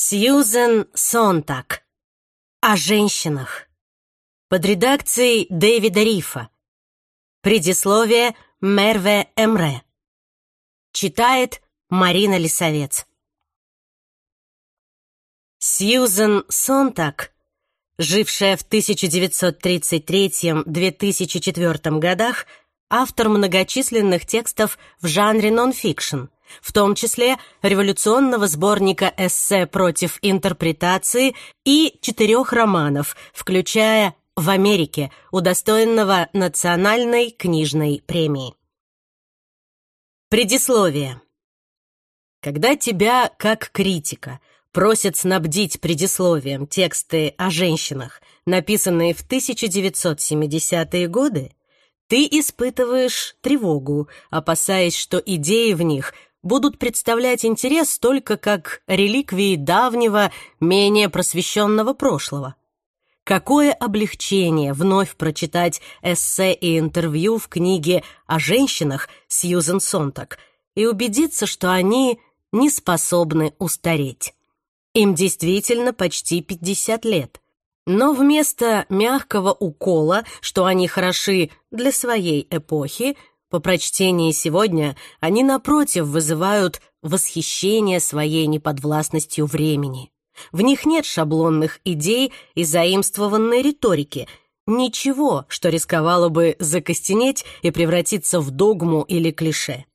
Сьюзен Сонтак. О женщинах. Под редакцией Дэвида Рифа. Предисловие Мерве Эмре. Читает Марина Лисовец. Сьюзен Сонтак, жившая в 1933-2004 годах, автор многочисленных текстов в жанре нонфикшн – в том числе революционного сборника эссе против интерпретации и четырех романов, включая «В Америке», удостоенного Национальной книжной премии. Предисловие. Когда тебя, как критика, просят снабдить предисловием тексты о женщинах, написанные в 1970-е годы, ты испытываешь тревогу, опасаясь, что идеи в них будут представлять интерес только как реликвии давнего, менее просвещенного прошлого. Какое облегчение вновь прочитать эссе и интервью в книге о женщинах Сьюзен Сонтак и убедиться, что они не способны устареть. Им действительно почти 50 лет. Но вместо мягкого укола, что они хороши для своей эпохи, по прочтении сегодня они, напротив, вызывают восхищение своей неподвластностью времени. В них нет шаблонных идей и заимствованной риторики, ничего, что рисковало бы закостенеть и превратиться в догму или клише.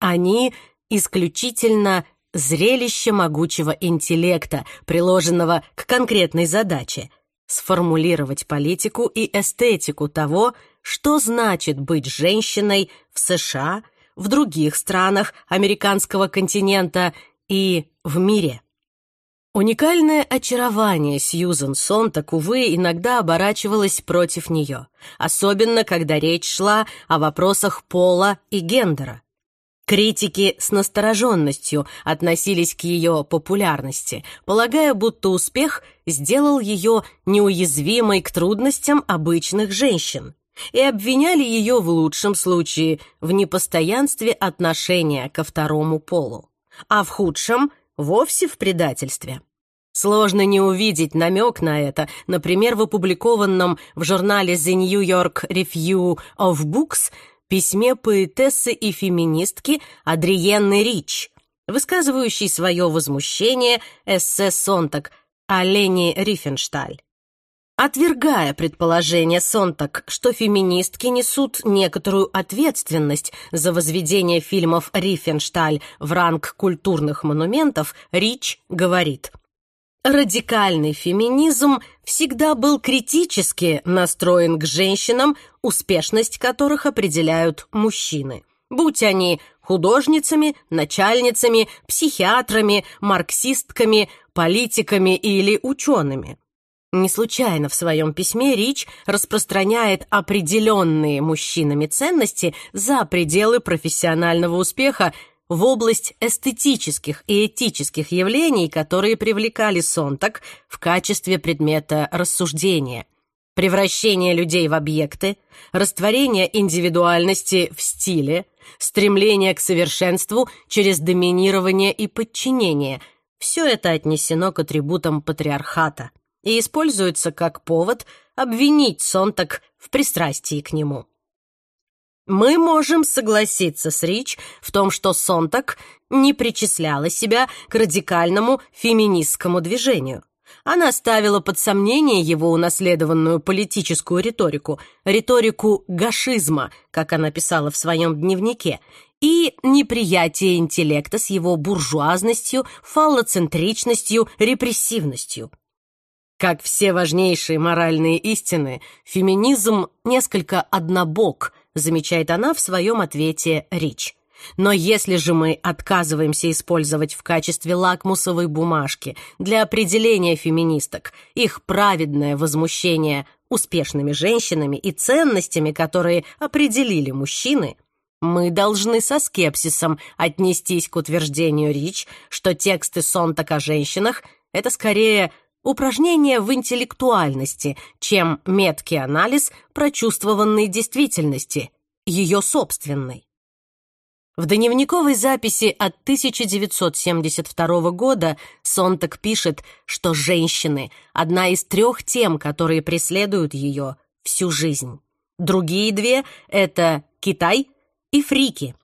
Они исключительно зрелище могучего интеллекта, приложенного к конкретной задаче — сформулировать политику и эстетику того, что значит быть женщиной в США, в других странах американского континента и в мире. Уникальное очарование Сьюзен Сон, так увы, иногда оборачивалось против нее, особенно когда речь шла о вопросах пола и гендера. Критики с настороженностью относились к ее популярности, полагая, будто успех сделал ее неуязвимой к трудностям обычных женщин и обвиняли ее в лучшем случае в непостоянстве отношения ко второму полу, а в худшем — вовсе в предательстве. Сложно не увидеть намек на это, например, в опубликованном в журнале The New York Review of Books письме поэтессы и феминистки Адриенны Рич, высказывающей свое возмущение эссе «Сонтак» Олени Рифеншталь. Отвергая предположение Сонтак, что феминистки несут некоторую ответственность за возведение фильмов «Рифеншталь» в ранг культурных монументов, Рич говорит – Радикальный феминизм всегда был критически настроен к женщинам, успешность которых определяют мужчины. Будь они художницами, начальницами, психиатрами, марксистками, политиками или учеными. Не случайно в своем письме Рич распространяет определенные мужчинами ценности за пределы профессионального успеха в область эстетических и этических явлений, которые привлекали Сонтак в качестве предмета рассуждения. Превращение людей в объекты, растворение индивидуальности в стиле, стремление к совершенству через доминирование и подчинение – все это отнесено к атрибутам патриархата – и используется как повод обвинить Сонтак в пристрастии к нему. Мы можем согласиться с Рич в том, что Сонтак не причисляла себя к радикальному феминистскому движению. Она ставила под сомнение его унаследованную политическую риторику, риторику гашизма, как она писала в своем дневнике, и неприятие интеллекта с его буржуазностью, фаллоцентричностью, репрессивностью – как все важнейшие моральные истины, феминизм несколько однобок, замечает она в своем ответе Рич. Но если же мы отказываемся использовать в качестве лакмусовой бумажки для определения феминисток их праведное возмущение успешными женщинами и ценностями, которые определили мужчины, мы должны со скепсисом отнестись к утверждению Рич, что тексты Сонтак о женщинах — это скорее упражнение в интеллектуальности, чем меткий анализ прочувствованной действительности, ее собственной. В дневниковой записи от 1972 года Сонтак пишет, что женщины – одна из трех тем, которые преследуют ее всю жизнь. Другие две – это Китай и фрики.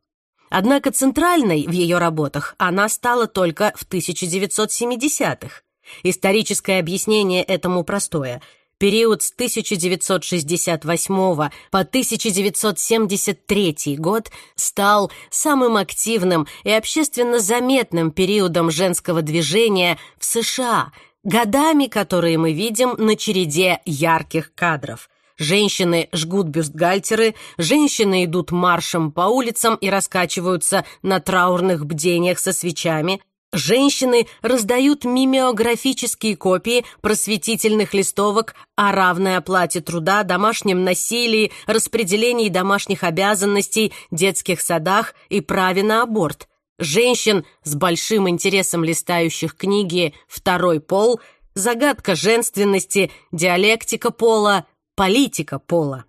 Однако центральной в ее работах она стала только в 1970-х. Историческое объяснение этому простое. Период с 1968 по 1973 год стал самым активным и общественно заметным периодом женского движения в США, годами, которые мы видим на череде ярких кадров – Женщины жгут бюстгальтеры, женщины идут маршем по улицам и раскачиваются на траурных бдениях со свечами, Женщины раздают мимеографические копии просветительных листовок о равной оплате труда, домашнем насилии, распределении домашних обязанностей, детских садах и праве на аборт. Женщин с большим интересом листающих книги «Второй пол», «Загадка женственности», «Диалектика пола», «Политика пола».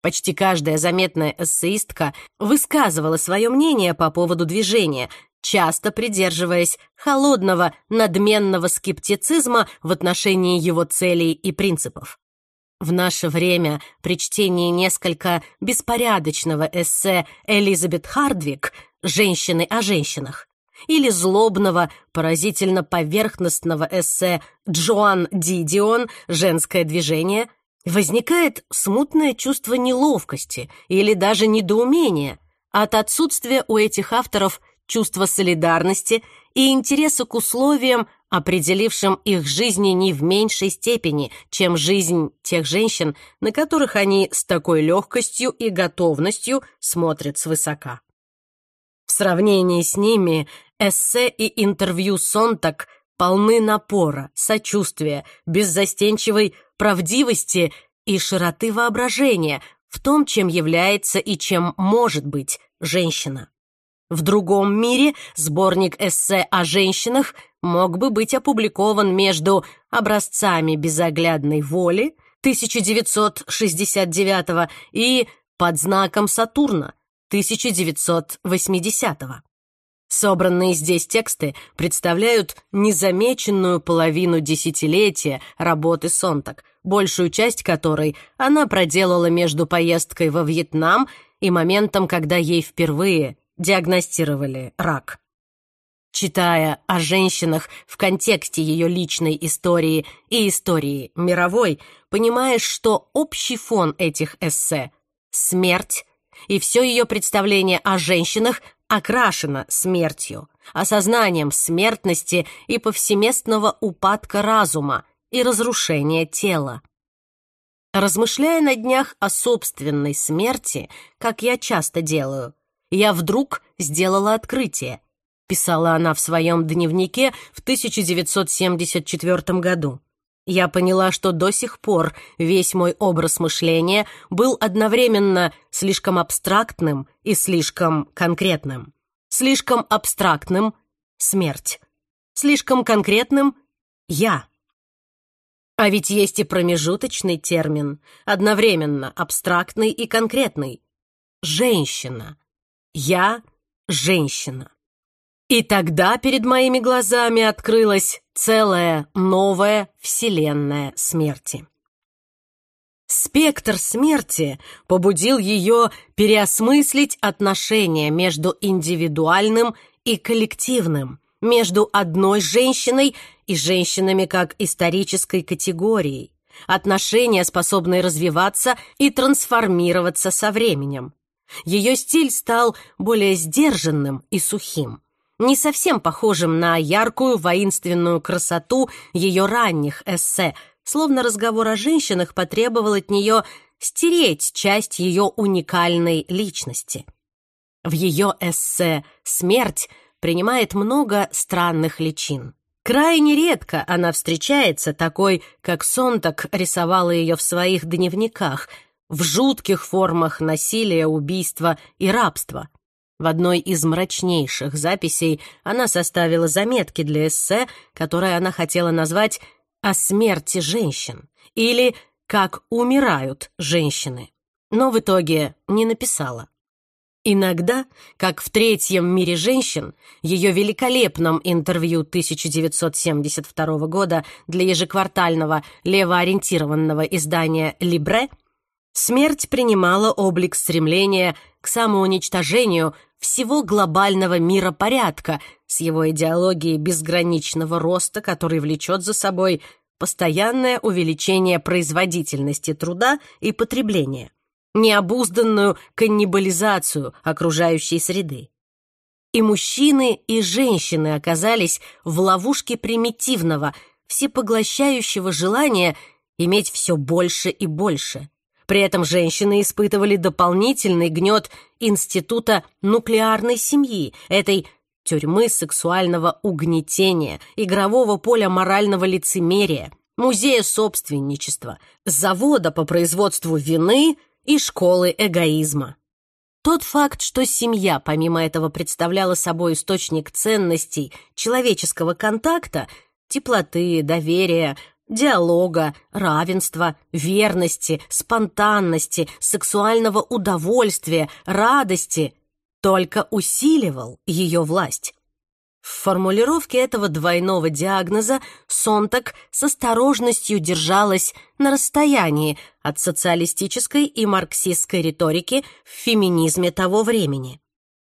Почти каждая заметная эссеистка высказывала свое мнение по поводу движения, часто придерживаясь холодного, надменного скептицизма в отношении его целей и принципов. В наше время при чтении несколько беспорядочного эссе Элизабет Хардвик «Женщины о женщинах» или злобного, поразительно поверхностного эссе Джоан Дидион «Женское движение» возникает смутное чувство неловкости или даже недоумения от отсутствия у этих авторов чувство солидарности и интереса к условиям, определившим их жизни не в меньшей степени, чем жизнь тех женщин, на которых они с такой легкостью и готовностью смотрят свысока. В сравнении с ними эссе и интервью Сонтак полны напора, сочувствия, беззастенчивой правдивости и широты воображения в том, чем является и чем может быть женщина. В другом мире сборник эссе о женщинах мог бы быть опубликован между «Образцами безоглядной воли» 1969 и «Под знаком Сатурна» 1980. -го. Собранные здесь тексты представляют незамеченную половину десятилетия работы Сонтак, большую часть которой она проделала между поездкой во Вьетнам и моментом, когда ей впервые диагностировали рак. Читая о женщинах в контексте ее личной истории и истории мировой, понимаешь, что общий фон этих эссе — смерть, и все ее представление о женщинах окрашено смертью, осознанием смертности и повсеместного упадка разума и разрушения тела. Размышляя на днях о собственной смерти, как я часто делаю, я вдруг сделала открытие, писала она в своем дневнике в 1974 году. Я поняла, что до сих пор весь мой образ мышления был одновременно слишком абстрактным и слишком конкретным. Слишком абстрактным — смерть. Слишком конкретным — я. А ведь есть и промежуточный термин, одновременно абстрактный и конкретный — женщина. Я женщина. И тогда перед моими глазами открылась целая новая вселенная смерти. Спектр смерти побудил ее переосмыслить отношения между индивидуальным и коллективным, между одной женщиной и женщинами как исторической категорией, отношения, способные развиваться и трансформироваться со временем. Ее стиль стал более сдержанным и сухим, не совсем похожим на яркую воинственную красоту ее ранних эссе, словно разговор о женщинах потребовал от нее стереть часть ее уникальной личности. В ее эссе «Смерть» принимает много странных личин. Крайне редко она встречается такой, как Сонтак рисовала ее в своих дневниках — в жутких формах насилия, убийства и рабства. В одной из мрачнейших записей она составила заметки для эссе, которое она хотела назвать «О смерти женщин» или «Как умирают женщины», но в итоге не написала. Иногда, как в «Третьем мире женщин», ее великолепном интервью 1972 года для ежеквартального левоориентированного издания «Либре», смерть принимала облик стремления к самоуничтожению всего глобального мира порядка с его идеологией безграничного роста, который влечет за собой постоянное увеличение производительности труда и потребления, необузданную каннибализацию окружающей среды. И мужчины, и женщины оказались в ловушке примитивного, всепоглощающего желания иметь все больше и больше – при этом женщины испытывали дополнительный гнет института нуклеарной семьи, этой тюрьмы сексуального угнетения, игрового поля морального лицемерия, музея собственничества, завода по производству вины и школы эгоизма. Тот факт, что семья, помимо этого, представляла собой источник ценностей, человеческого контакта, теплоты, доверия, диалога, равенства, верности, спонтанности, сексуального удовольствия, радости, только усиливал ее власть. В формулировке этого двойного диагноза Сонтак с осторожностью держалась на расстоянии от социалистической и марксистской риторики в феминизме того времени.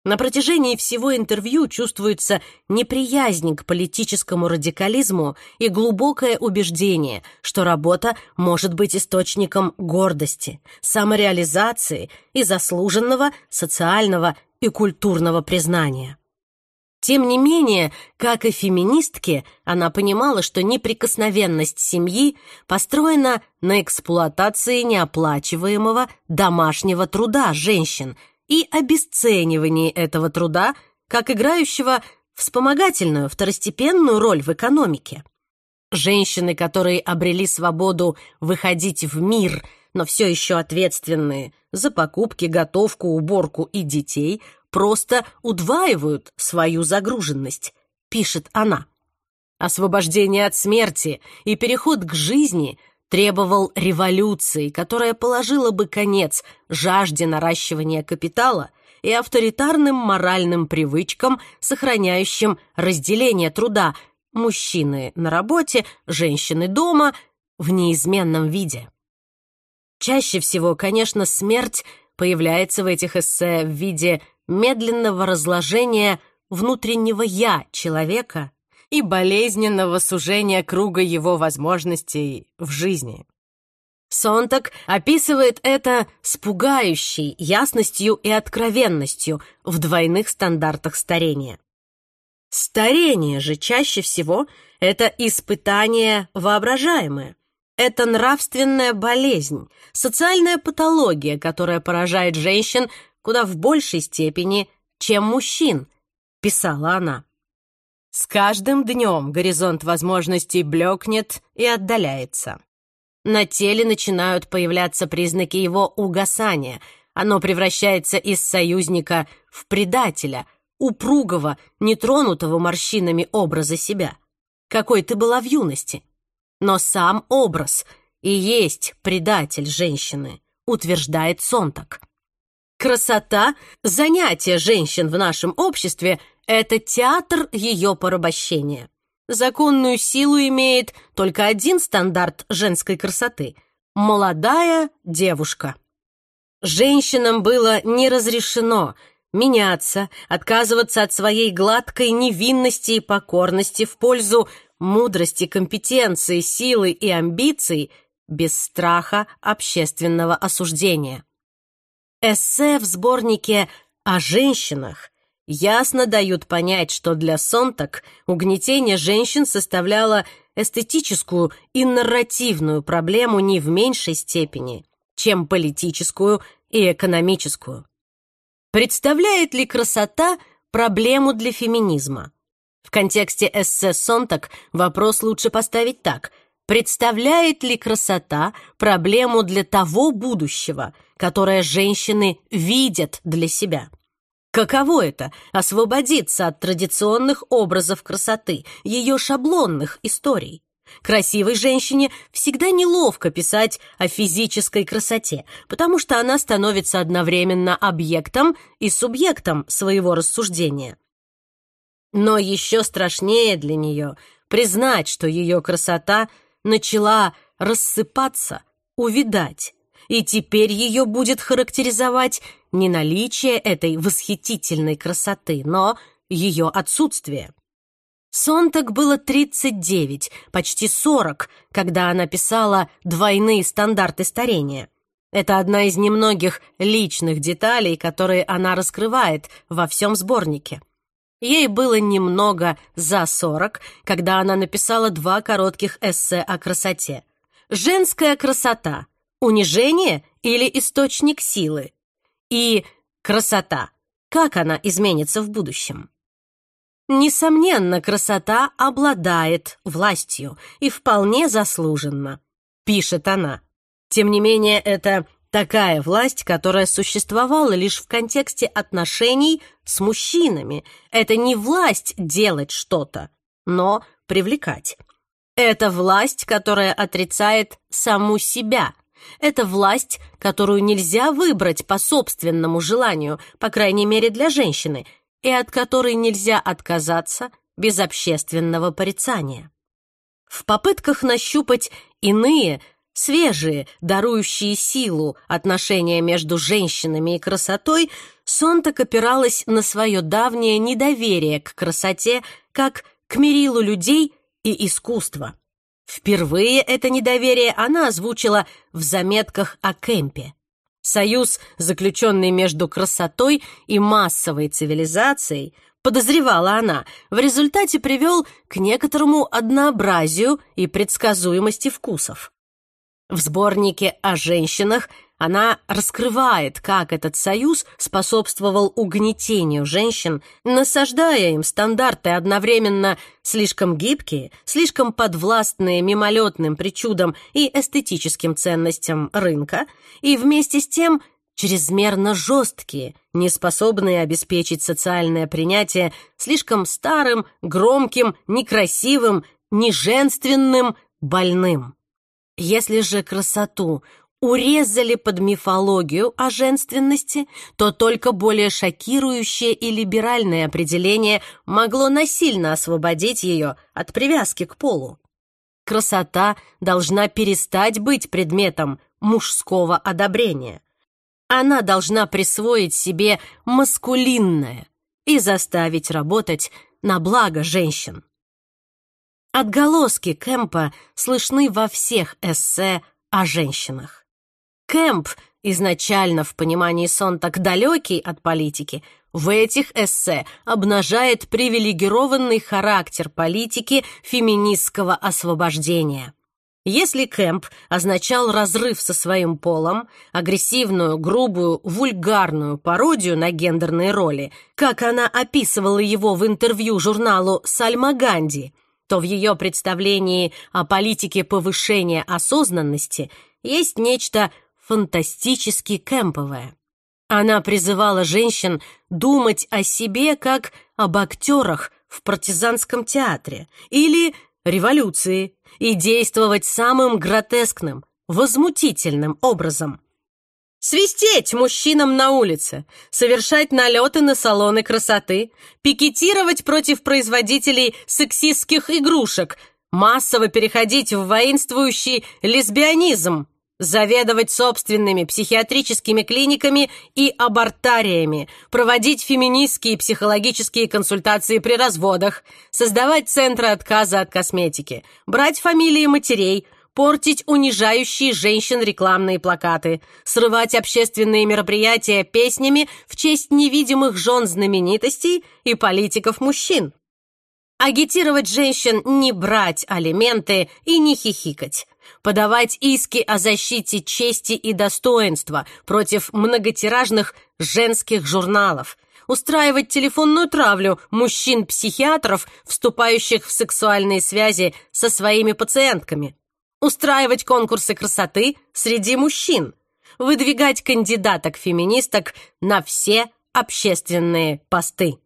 На протяжении всего интервью чувствуется неприязнь к политическому радикализму и глубокое убеждение, что работа может быть источником гордости, самореализации и заслуженного социального и культурного признания. Тем не менее, как и феминистки, она понимала, что неприкосновенность семьи построена на эксплуатации неоплачиваемого домашнего труда женщин – и обесценивании этого труда как играющего вспомогательную, второстепенную роль в экономике. Женщины, которые обрели свободу выходить в мир, но все еще ответственные за покупки, готовку, уборку и детей, просто удваивают свою загруженность, пишет она. Освобождение от смерти и переход к жизни требовал революции, которая положила бы конец жажде наращивания капитала и авторитарным моральным привычкам, сохраняющим разделение труда мужчины на работе, женщины дома в неизменном виде. Чаще всего, конечно, смерть появляется в этих эссе в виде медленного разложения внутреннего «я» человека и болезненного сужения круга его возможностей в жизни. Сонтак описывает это с пугающей ясностью и откровенностью в двойных стандартах старения. Старение же чаще всего – это испытание воображаемое. Это нравственная болезнь, социальная патология, которая поражает женщин куда в большей степени, чем мужчин, писала она. С каждым днем горизонт возможностей блекнет и отдаляется. На теле начинают появляться признаки его угасания. Оно превращается из союзника в предателя, упругого, нетронутого морщинами образа себя. Какой ты была в юности. Но сам образ и есть предатель женщины, утверждает Сонтак. Красота — занятие женщин в нашем обществе, это театр ее порабощения. Законную силу имеет только один стандарт женской красоты – молодая девушка. Женщинам было не разрешено меняться, отказываться от своей гладкой невинности и покорности в пользу мудрости, компетенции, силы и амбиций без страха общественного осуждения. Эссе в сборнике «О женщинах» ясно дают понять, что для Сонтак угнетение женщин составляло эстетическую и нарративную проблему не в меньшей степени, чем политическую и экономическую. Представляет ли красота проблему для феминизма? В контексте эссе Сонтак вопрос лучше поставить так. Представляет ли красота проблему для того будущего, которое женщины видят для себя? Каково это — освободиться от традиционных образов красоты, ее шаблонных историй? Красивой женщине всегда неловко писать о физической красоте, потому что она становится одновременно объектом и субъектом своего рассуждения. Но еще страшнее для нее признать, что ее красота начала рассыпаться, увидать, и теперь ее будет характеризовать не наличие этой восхитительной красоты, но ее отсутствие. Сонтак было 39, почти 40, когда она писала «Двойные стандарты старения». Это одна из немногих личных деталей, которые она раскрывает во всем сборнике. Ей было немного за 40, когда она написала два коротких эссе о красоте. «Женская красота. Унижение или источник силы?» и красота, как она изменится в будущем. Несомненно, красота обладает властью и вполне заслуженно, пишет она. Тем не менее, это такая власть, которая существовала лишь в контексте отношений с мужчинами. Это не власть делать что-то, но привлекать. Это власть, которая отрицает саму себя, это власть, которую нельзя выбрать по собственному желанию, по крайней мере для женщины, и от которой нельзя отказаться без общественного порицания. В попытках нащупать иные, свежие, дарующие силу отношения между женщинами и красотой, Сонтак опиралась на свое давнее недоверие к красоте как к мерилу людей и искусства. Впервые это недоверие она озвучила в заметках о кемпе. Союз, заключенный между красотой и массовой цивилизацией, подозревала она, в результате привел к некоторому однообразию и предсказуемости вкусов. В сборнике о женщинах она раскрывает, как этот союз способствовал угнетению женщин, насаждая им стандарты одновременно слишком гибкие, слишком подвластные мимолетным причудам и эстетическим ценностям рынка, и вместе с тем чрезмерно жесткие, неспособные обеспечить социальное принятие слишком старым, громким, некрасивым, неженственным, больным. Если же красоту урезали под мифологию о женственности, то только более шокирующее и либеральное определение могло насильно освободить ее от привязки к полу. Красота должна перестать быть предметом мужского одобрения. Она должна присвоить себе маскулинное и заставить работать на благо женщин. Отголоски Кэмпа слышны во всех эссе о женщинах. Кэмп, изначально в понимании сон так далекий от политики, в этих эссе обнажает привилегированный характер политики феминистского освобождения. Если Кэмп означал разрыв со своим полом, агрессивную, грубую, вульгарную пародию на гендерные роли, как она описывала его в интервью журналу «Сальма Ганди», то в ее представлении о политике повышения осознанности есть нечто фантастически кэмповая. Она призывала женщин думать о себе как об актерах в партизанском театре или революции и действовать самым гротескным, возмутительным образом. Свистеть мужчинам на улице, совершать налеты на салоны красоты, пикетировать против производителей сексистских игрушек, массово переходить в воинствующий лесбиянизм, заведовать собственными психиатрическими клиниками и абортариями, проводить феминистские психологические консультации при разводах, создавать центры отказа от косметики, брать фамилии матерей, портить унижающие женщин рекламные плакаты, срывать общественные мероприятия песнями в честь невидимых жен знаменитостей и политиков-мужчин. Агитировать женщин не брать алименты и не хихикать подавать иски о защите чести и достоинства против многотиражных женских журналов, устраивать телефонную травлю мужчин-психиатров, вступающих в сексуальные связи со своими пациентками, устраивать конкурсы красоты среди мужчин, выдвигать кандидаток-феминисток на все общественные посты.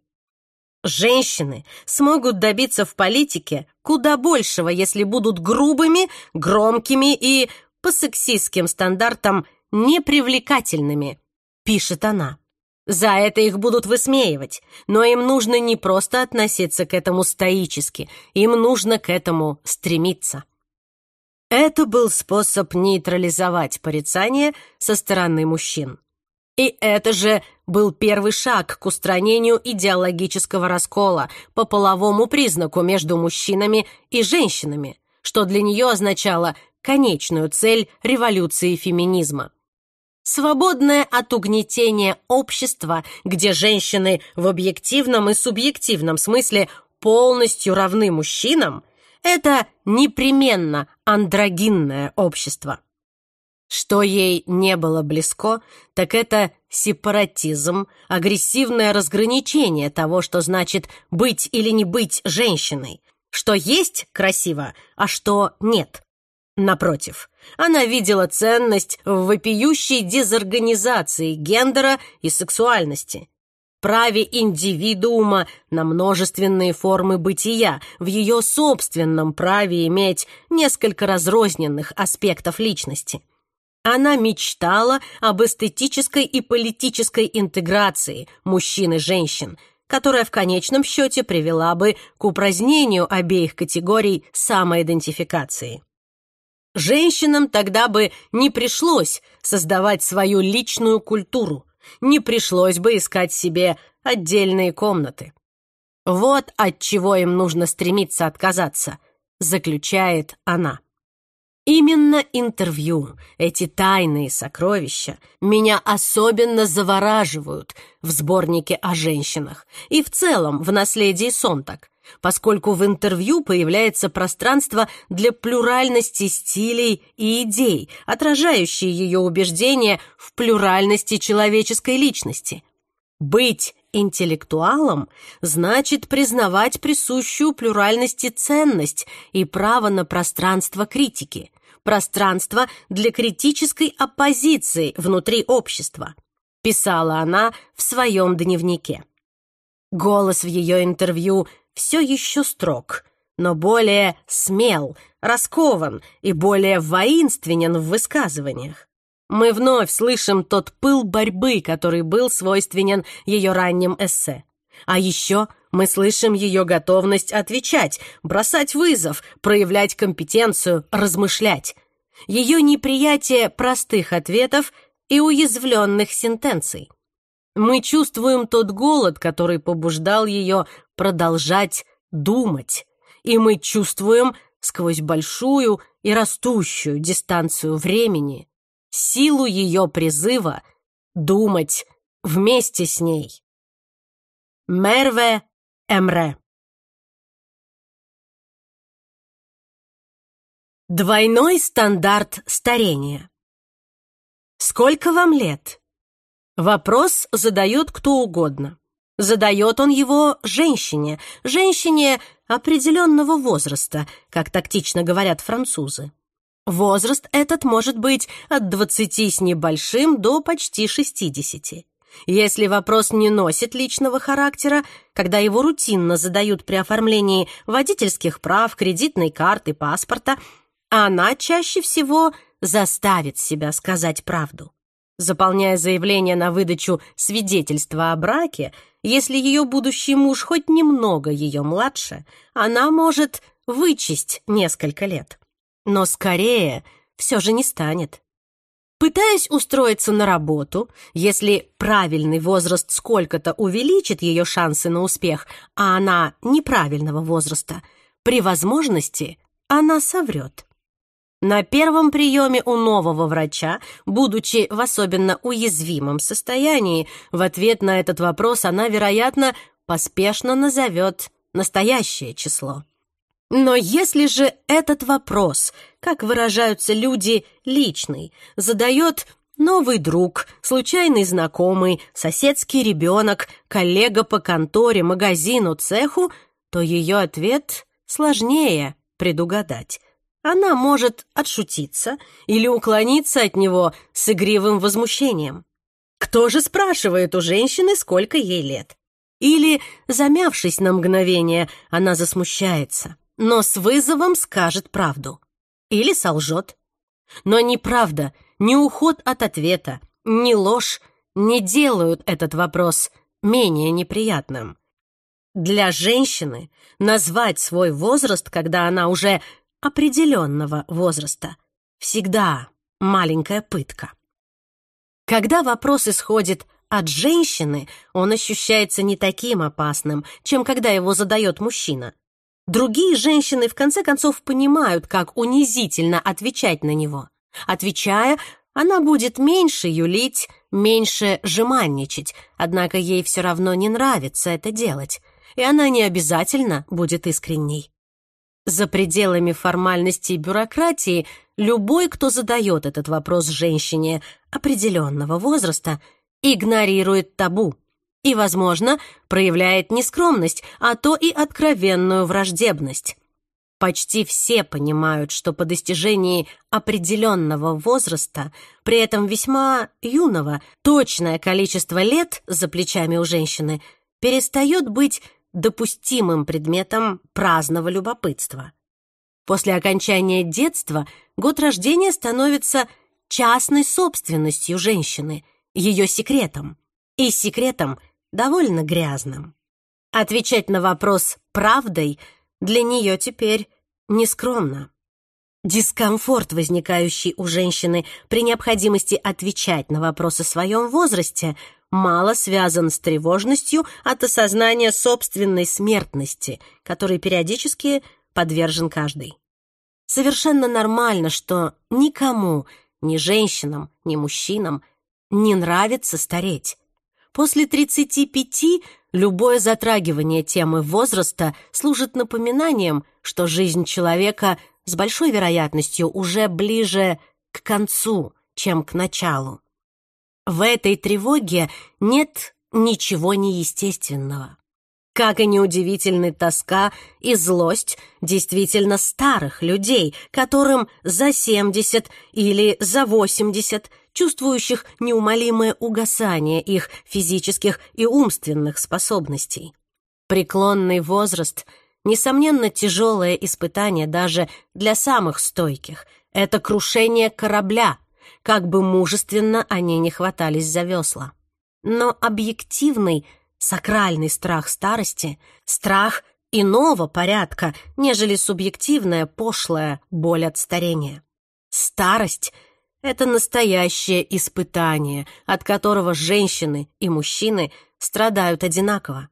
Женщины смогут добиться в политике куда большего, если будут грубыми, громкими и, по сексистским стандартам, непривлекательными, пишет она. За это их будут высмеивать, но им нужно не просто относиться к этому стоически, им нужно к этому стремиться. Это был способ нейтрализовать порицание со стороны мужчин. И это же был первый шаг к устранению идеологического раскола по половому признаку между мужчинами и женщинами, что для нее означало конечную цель революции феминизма. Свободное от угнетения общество, где женщины в объективном и субъективном смысле полностью равны мужчинам, это непременно андрогинное общество. Что ей не было близко, так это сепаратизм, агрессивное разграничение того, что значит быть или не быть женщиной, что есть красиво, а что нет. Напротив, она видела ценность в вопиющей дезорганизации гендера и сексуальности, праве индивидуума на множественные формы бытия, в ее собственном праве иметь несколько разрозненных аспектов личности – она мечтала об эстетической и политической интеграции мужчин и женщин, которая в конечном счете привела бы к упразднению обеих категорий самоидентификации. Женщинам тогда бы не пришлось создавать свою личную культуру, не пришлось бы искать себе отдельные комнаты. Вот от чего им нужно стремиться отказаться, заключает она. Именно интервью, эти тайные сокровища, меня особенно завораживают в сборнике о женщинах и в целом в наследии Сонтак, поскольку в интервью появляется пространство для плюральности стилей и идей, отражающие ее убеждения в плюральности человеческой личности. Быть интеллектуалом значит признавать присущую плюральности ценность и право на пространство критики – пространство для критической оппозиции внутри общества, писала она в своем дневнике. Голос в ее интервью все еще строг, но более смел, раскован и более воинственен в высказываниях. Мы вновь слышим тот пыл борьбы, который был свойственен ее ранним эссе. А еще мы слышим ее готовность отвечать, бросать вызов, проявлять компетенцию, размышлять. Ее неприятие простых ответов и уязвленных сентенций. Мы чувствуем тот голод, который побуждал ее продолжать думать. И мы чувствуем сквозь большую и растущую дистанцию времени силу ее призыва думать вместе с ней. Мерве Эмре. Двойной стандарт старения. Сколько вам лет? Вопрос задает кто угодно. Задает он его женщине, женщине определенного возраста, как тактично говорят французы. Возраст этот может быть от 20 с небольшим до почти 60. Если вопрос не носит личного характера, когда его рутинно задают при оформлении водительских прав, кредитной карты, паспорта, она чаще всего заставит себя сказать правду. Заполняя заявление на выдачу свидетельства о браке, если ее будущий муж хоть немного ее младше, она может вычесть несколько лет. Но скорее все же не станет. Пытаясь устроиться на работу, если правильный возраст сколько-то увеличит ее шансы на успех, а она неправильного возраста, при возможности она соврет. На первом приеме у нового врача, будучи в особенно уязвимом состоянии, в ответ на этот вопрос она, вероятно, поспешно назовет настоящее число. Но если же этот вопрос, как выражаются люди, личный, задает новый друг, случайный знакомый, соседский ребенок, коллега по конторе, магазину, цеху, то ее ответ сложнее предугадать. Она может отшутиться или уклониться от него с игривым возмущением. Кто же спрашивает у женщины, сколько ей лет? Или, замявшись на мгновение, она засмущается но с вызовом скажет правду. Или солжет. Но ни правда, ни уход от ответа, ни ложь не делают этот вопрос менее неприятным. Для женщины назвать свой возраст, когда она уже определенного возраста, всегда маленькая пытка. Когда вопрос исходит от женщины, он ощущается не таким опасным, чем когда его задает мужчина. Другие женщины в конце концов понимают, как унизительно отвечать на него. Отвечая, она будет меньше юлить, меньше жеманничать, однако ей все равно не нравится это делать, и она не обязательно будет искренней. За пределами формальности и бюрократии любой, кто задает этот вопрос женщине определенного возраста, игнорирует табу и, возможно, проявляет не скромность, а то и откровенную враждебность. Почти все понимают, что по достижении определенного возраста, при этом весьма юного, точное количество лет за плечами у женщины перестает быть допустимым предметом праздного любопытства. После окончания детства год рождения становится частной собственностью женщины, ее секретом и секретом довольно грязным. Отвечать на вопрос «правдой» для нее теперь нескромно. Дискомфорт, возникающий у женщины при необходимости отвечать на вопросы о своем возрасте, мало связан с тревожностью от осознания собственной смертности, которой периодически подвержен каждый. Совершенно нормально, что никому, ни женщинам, ни мужчинам не нравится стареть. После 35 любое затрагивание темы возраста служит напоминанием, что жизнь человека с большой вероятностью уже ближе к концу, чем к началу. В этой тревоге нет ничего неестественного. Как и неудивительны тоска и злость действительно старых людей, которым за 70 или за 80 – чувствующих неумолимое угасание их физических и умственных способностей. Преклонный возраст — несомненно тяжелое испытание даже для самых стойких. Это крушение корабля, как бы мужественно они не хватались за весла. Но объективный, сакральный страх старости, страх иного порядка, нежели субъективная пошлая боль от старения. Старость — это настоящее испытание, от которого женщины и мужчины страдают одинаково.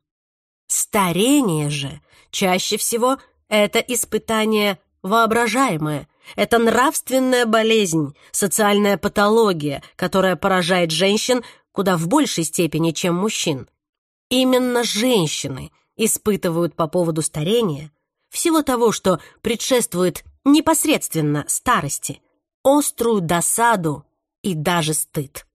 Старение же чаще всего это испытание воображаемое, это нравственная болезнь, социальная патология, которая поражает женщин куда в большей степени, чем мужчин. Именно женщины испытывают по поводу старения всего того, что предшествует непосредственно старости – острую досаду и даже стыд.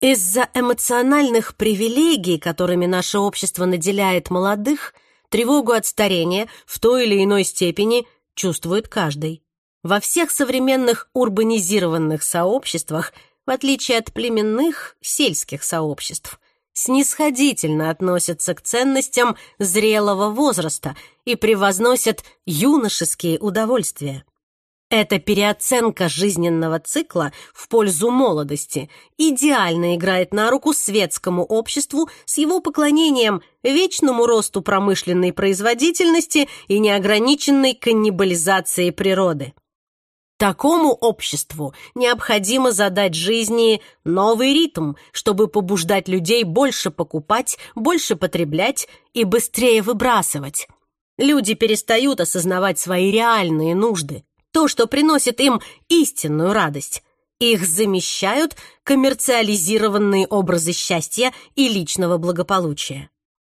Из-за эмоциональных привилегий, которыми наше общество наделяет молодых, тревогу от старения в той или иной степени чувствует каждый. Во всех современных урбанизированных сообществах, в отличие от племенных сельских сообществ, снисходительно относятся к ценностям зрелого возраста и превозносят юношеские удовольствия. Эта переоценка жизненного цикла в пользу молодости идеально играет на руку светскому обществу с его поклонением вечному росту промышленной производительности и неограниченной каннибализации природы. Такому обществу необходимо задать жизни новый ритм, чтобы побуждать людей больше покупать, больше потреблять и быстрее выбрасывать. Люди перестают осознавать свои реальные нужды то, что приносит им истинную радость. Их замещают коммерциализированные образы счастья и личного благополучия.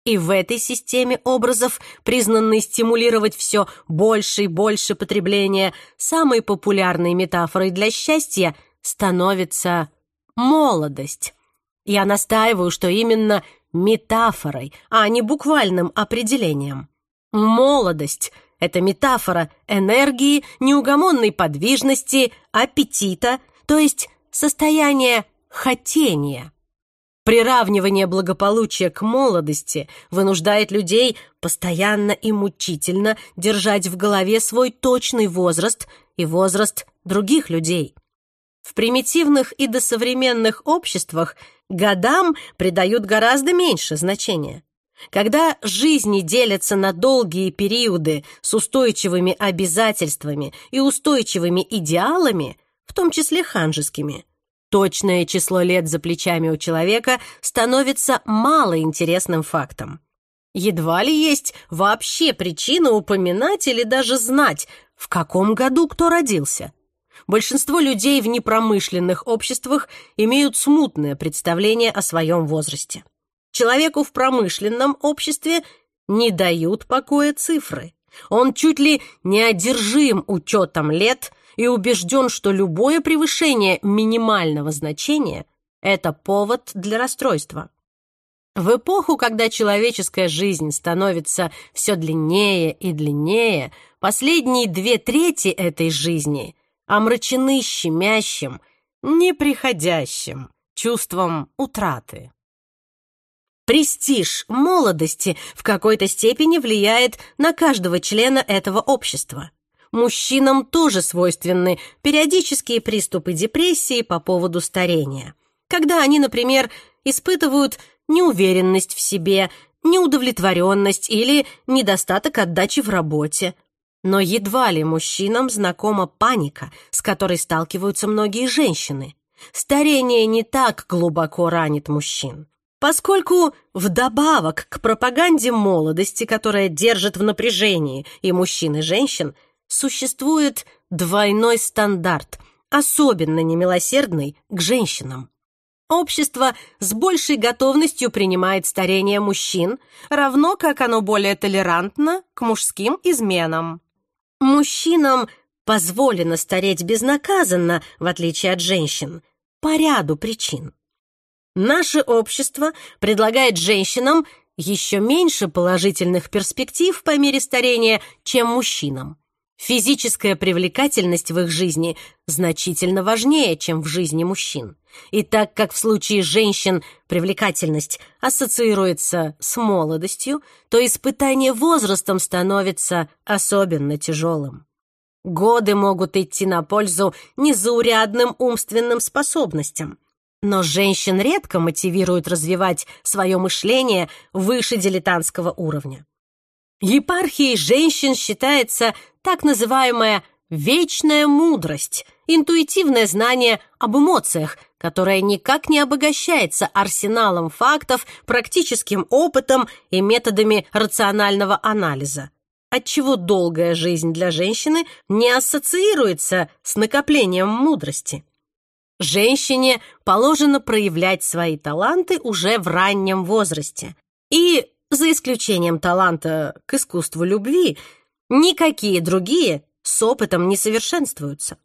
И в этой системе образов, признанной стимулировать все больше и больше потребления, самой популярной метафорой для счастья становится молодость. Я настаиваю, что именно метафорой, а не буквальным определением. Молодость – это метафора энергии, неугомонной подвижности, аппетита, то есть состояния хотения. Приравнивание благополучия к молодости вынуждает людей постоянно и мучительно держать в голове свой точный возраст и возраст других людей. В примитивных и досовременных обществах годам придают гораздо меньше значения. Когда жизни делятся на долгие периоды с устойчивыми обязательствами и устойчивыми идеалами, в том числе ханжескими, точное число лет за плечами у человека становится малоинтересным фактом. Едва ли есть вообще причина упоминать или даже знать, в каком году кто родился. Большинство людей в непромышленных обществах имеют смутное представление о своем возрасте. Человеку в промышленном обществе не дают покоя цифры. Он чуть ли не одержим учетом лет и убежден, что любое превышение минимального значения – это повод для расстройства. В эпоху, когда человеческая жизнь становится все длиннее и длиннее, последние две трети этой жизни омрачены щемящим, неприходящим чувством утраты престиж молодости в какой-то степени влияет на каждого члена этого общества. Мужчинам тоже свойственны периодические приступы депрессии по поводу старения. Когда они, например, испытывают неуверенность в себе, неудовлетворенность или недостаток отдачи в работе. Но едва ли мужчинам знакома паника, с которой сталкиваются многие женщины. Старение не так глубоко ранит мужчин. Поскольку вдобавок к пропаганде молодости, которая держит в напряжении и мужчин, и женщин, существует двойной стандарт, особенно немилосердный к женщинам. Общество с большей готовностью принимает старение мужчин, равно как оно более толерантно к мужским изменам. Мужчинам позволено стареть безнаказанно, в отличие от женщин, по ряду причин. Наше общество предлагает женщинам еще меньше положительных перспектив по мере старения, чем мужчинам. Физическая привлекательность в их жизни значительно важнее, чем в жизни мужчин. И так как в случае женщин привлекательность ассоциируется с молодостью, то испытание возрастом становится особенно тяжелым. Годы могут идти на пользу незаурядным умственным способностям – но женщин редко мотивируют развивать свое мышление выше дилетантского уровня. Епархией женщин считается так называемая «вечная мудрость», интуитивное знание об эмоциях, которое никак не обогащается арсеналом фактов, практическим опытом и методами рационального анализа отчего долгая жизнь для женщины не ассоциируется с накоплением мудрости женщине положено проявлять свои таланты уже в раннем возрасте. И, за исключением таланта к искусству любви, никакие другие с опытом не совершенствуются.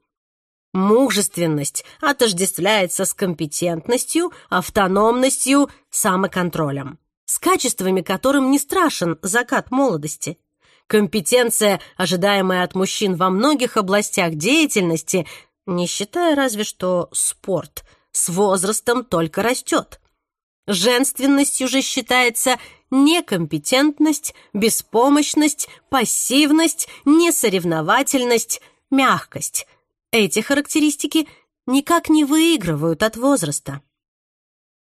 Мужественность отождествляется с компетентностью, автономностью, самоконтролем, с качествами, которым не страшен закат молодости. Компетенция, ожидаемая от мужчин во многих областях деятельности, не считая разве что спорт с возрастом только растет. Женственностью же считается некомпетентность, беспомощность, пассивность, несоревновательность, мягкость. Эти характеристики никак не выигрывают от возраста.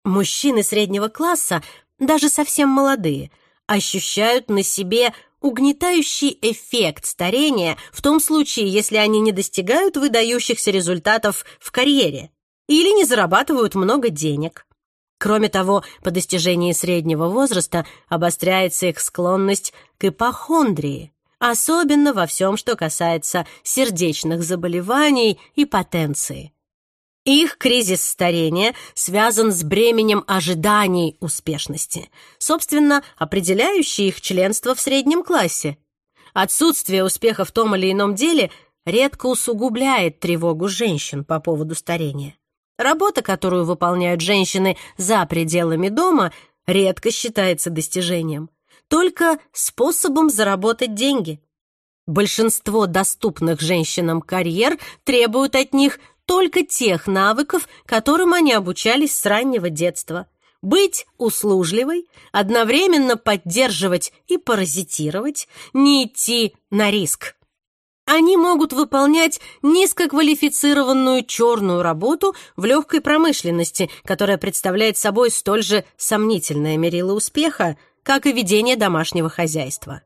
Мужчины среднего класса, даже совсем молодые, ощущают на себе угнетающий эффект старения в том случае, если они не достигают выдающихся результатов в карьере или не зарабатывают много денег. Кроме того, по достижении среднего возраста обостряется их склонность к ипохондрии, особенно во всем, что касается сердечных заболеваний и потенции. Их кризис старения связан с бременем ожиданий успешности, собственно, определяющий их членство в среднем классе. Отсутствие успеха в том или ином деле редко усугубляет тревогу женщин по поводу старения. Работа, которую выполняют женщины за пределами дома, редко считается достижением, только способом заработать деньги. Большинство доступных женщинам карьер требуют от них – только тех навыков, которым они обучались с раннего детства. Быть услужливой, одновременно поддерживать и паразитировать, не идти на риск. Они могут выполнять низкоквалифицированную черную работу в легкой промышленности, которая представляет собой столь же сомнительное мерило успеха, как и ведение домашнего хозяйства.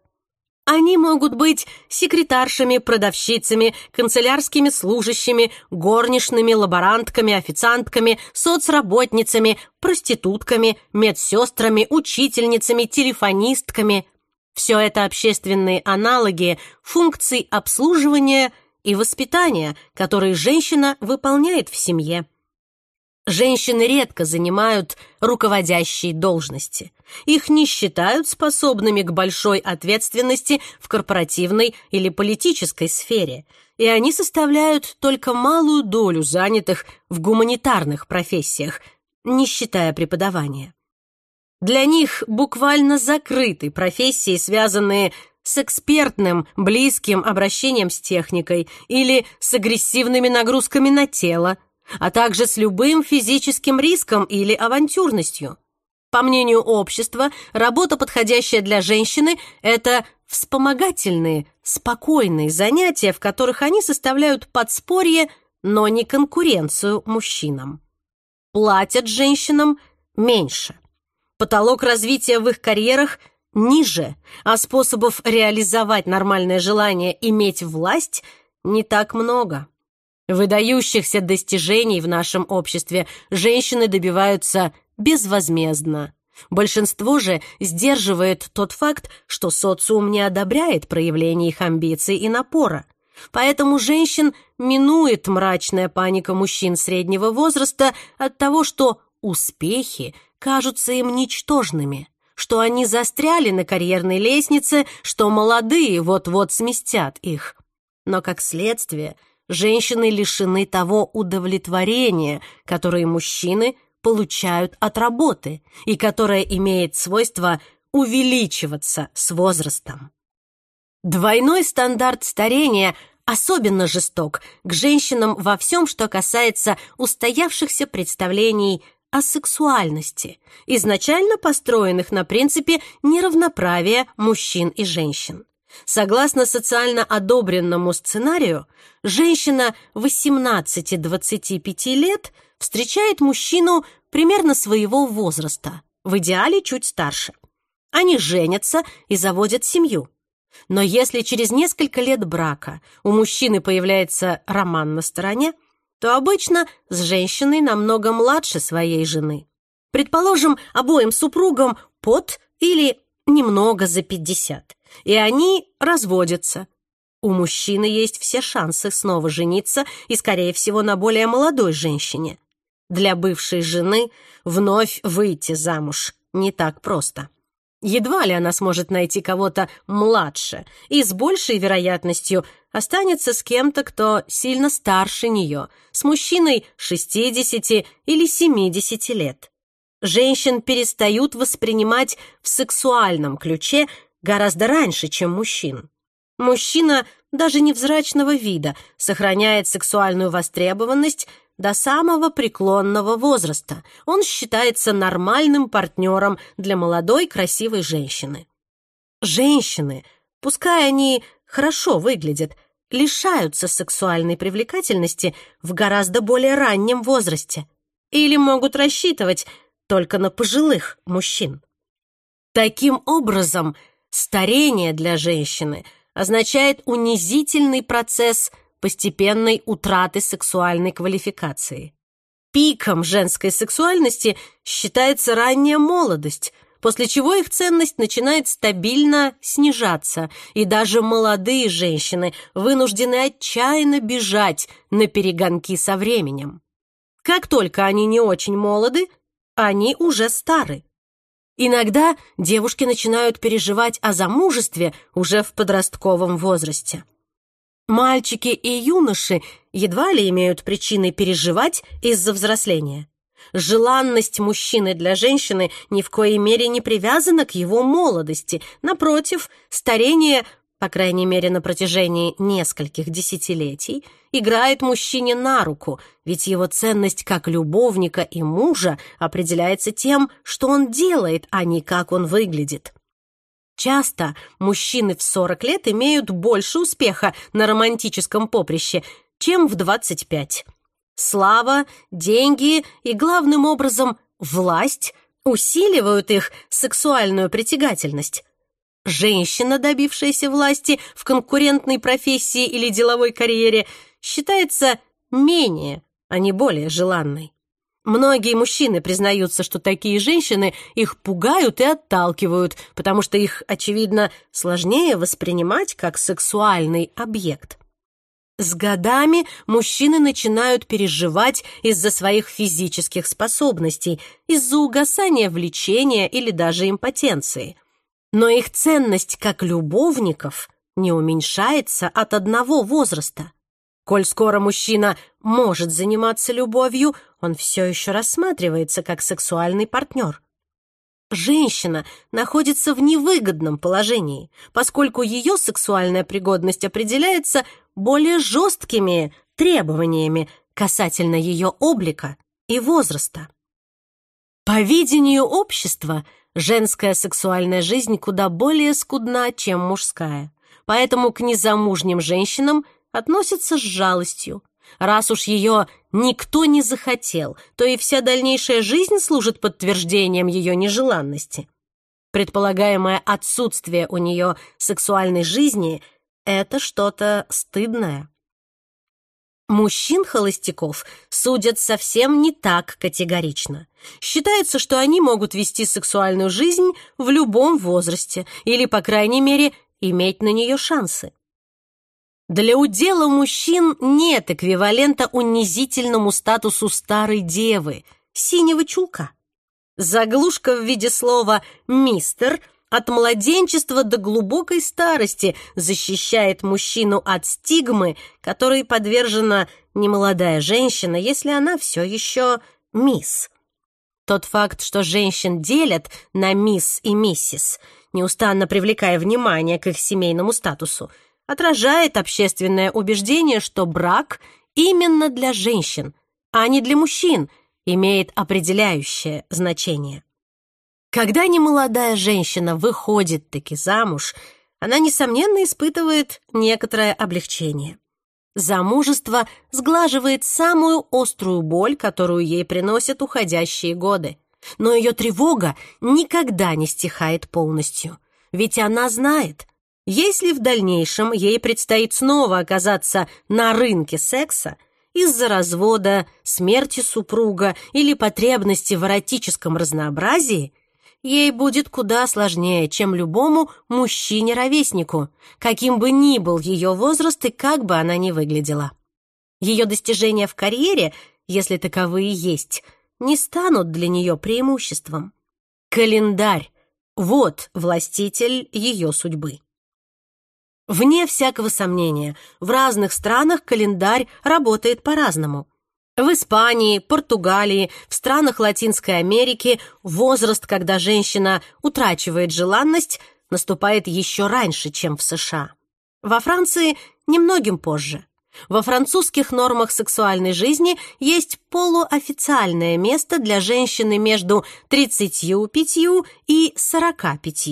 Они могут быть секретаршами, продавщицами, канцелярскими служащими, горничными, лаборантками, официантками, соцработницами, проститутками, медсестрами, учительницами, телефонистками. Все это общественные аналоги функций обслуживания и воспитания, которые женщина выполняет в семье. Женщины редко занимают руководящие должности. Их не считают способными к большой ответственности в корпоративной или политической сфере, и они составляют только малую долю занятых в гуманитарных профессиях, не считая преподавания. Для них буквально закрыты профессии, связанные с экспертным, близким обращением с техникой или с агрессивными нагрузками на тело, а также с любым физическим риском или авантюрностью. По мнению общества, работа, подходящая для женщины, это вспомогательные, спокойные занятия, в которых они составляют подспорье, но не конкуренцию мужчинам. Платят женщинам меньше. Потолок развития в их карьерах ниже, а способов реализовать нормальное желание иметь власть не так много. Выдающихся достижений в нашем обществе женщины добиваются безвозмездно. Большинство же сдерживает тот факт, что социум не одобряет проявление их амбиций и напора. Поэтому женщин минует мрачная паника мужчин среднего возраста от того, что успехи кажутся им ничтожными, что они застряли на карьерной лестнице, что молодые вот-вот сместят их. Но, как следствие, женщины лишены того удовлетворения, которое мужчины получают от работы и которое имеет свойство увеличиваться с возрастом. Двойной стандарт старения особенно жесток к женщинам во всем, что касается устоявшихся представлений о сексуальности, изначально построенных на принципе неравноправия мужчин и женщин. Согласно социально одобренному сценарию, женщина 18-25 лет встречает мужчину примерно своего возраста, в идеале чуть старше. Они женятся и заводят семью. Но если через несколько лет брака у мужчины появляется роман на стороне, то обычно с женщиной намного младше своей жены. Предположим, обоим супругам под или немного за 50 и они разводятся. У мужчины есть все шансы снова жениться и, скорее всего, на более молодой женщине. Для бывшей жены вновь выйти замуж не так просто. Едва ли она сможет найти кого-то младше и с большей вероятностью останется с кем-то, кто сильно старше нее, с мужчиной 60 или 70 лет. Женщин перестают воспринимать в сексуальном ключе гораздо раньше, чем мужчин. Мужчина даже невзрачного вида сохраняет сексуальную востребованность до самого преклонного возраста. Он считается нормальным партнером для молодой красивой женщины. Женщины, пускай они хорошо выглядят, лишаются сексуальной привлекательности в гораздо более раннем возрасте или могут рассчитывать только на пожилых мужчин. Таким образом, Старение для женщины означает унизительный процесс постепенной утраты сексуальной квалификации. Пиком женской сексуальности считается ранняя молодость, после чего их ценность начинает стабильно снижаться, и даже молодые женщины вынуждены отчаянно бежать на перегонки со временем. Как только они не очень молоды, они уже стары. Иногда девушки начинают переживать о замужестве уже в подростковом возрасте. Мальчики и юноши едва ли имеют причины переживать из-за взросления. Желанность мужчины для женщины ни в коей мере не привязана к его молодости. Напротив, старение по крайней мере, на протяжении нескольких десятилетий, играет мужчине на руку, ведь его ценность как любовника и мужа определяется тем, что он делает, а не как он выглядит. Часто мужчины в 40 лет имеют больше успеха на романтическом поприще, чем в 25. Слава, деньги и, главным образом, власть усиливают их сексуальную притягательность, Женщина, добившаяся власти в конкурентной профессии или деловой карьере, считается менее, а не более желанной. Многие мужчины признаются, что такие женщины их пугают и отталкивают, потому что их, очевидно, сложнее воспринимать как сексуальный объект. С годами мужчины начинают переживать из-за своих физических способностей, из-за угасания влечения или даже импотенции – но их ценность как любовников не уменьшается от одного возраста. Коль скоро мужчина может заниматься любовью, он все еще рассматривается как сексуальный партнер. Женщина находится в невыгодном положении, поскольку ее сексуальная пригодность определяется более жесткими требованиями касательно ее облика и возраста. По видению общества – Женская сексуальная жизнь куда более скудна, чем мужская. Поэтому к незамужним женщинам относятся с жалостью. Раз уж ее никто не захотел, то и вся дальнейшая жизнь служит подтверждением ее нежеланности. Предполагаемое отсутствие у нее сексуальной жизни – это что-то стыдное. Мужчин холостяков судят совсем не так категорично. Считается, что они могут вести сексуальную жизнь в любом возрасте или, по крайней мере, иметь на нее шансы. Для удела мужчин нет эквивалента унизительному статусу старой девы, синего чулка. Заглушка в виде слова «мистер» — от младенчества до глубокой старости защищает мужчину от стигмы, которой подвержена немолодая женщина, если она все еще мисс. Тот факт, что женщин делят на мисс и миссис, неустанно привлекая внимание к их семейному статусу, отражает общественное убеждение, что брак именно для женщин, а не для мужчин, имеет определяющее значение. Когда немолодая женщина выходит таки замуж, она, несомненно, испытывает некоторое облегчение. Замужество сглаживает самую острую боль, которую ей приносят уходящие годы. Но ее тревога никогда не стихает полностью. Ведь она знает, если в дальнейшем ей предстоит снова оказаться на рынке секса, из-за развода, смерти супруга или потребности в эротическом разнообразии – ей будет куда сложнее, чем любому мужчине-ровеснику, каким бы ни был ее возраст и как бы она ни выглядела. Ее достижения в карьере, если таковые есть, не станут для нее преимуществом. Календарь — вот властитель ее судьбы. Вне всякого сомнения, в разных странах календарь работает по-разному — В Испании, Португалии, в странах Латинской Америки возраст, когда женщина утрачивает желанность, наступает еще раньше, чем в США. Во Франции немногим позже. Во французских нормах сексуальной жизни есть полуофициальное место для женщины между 35 и 45.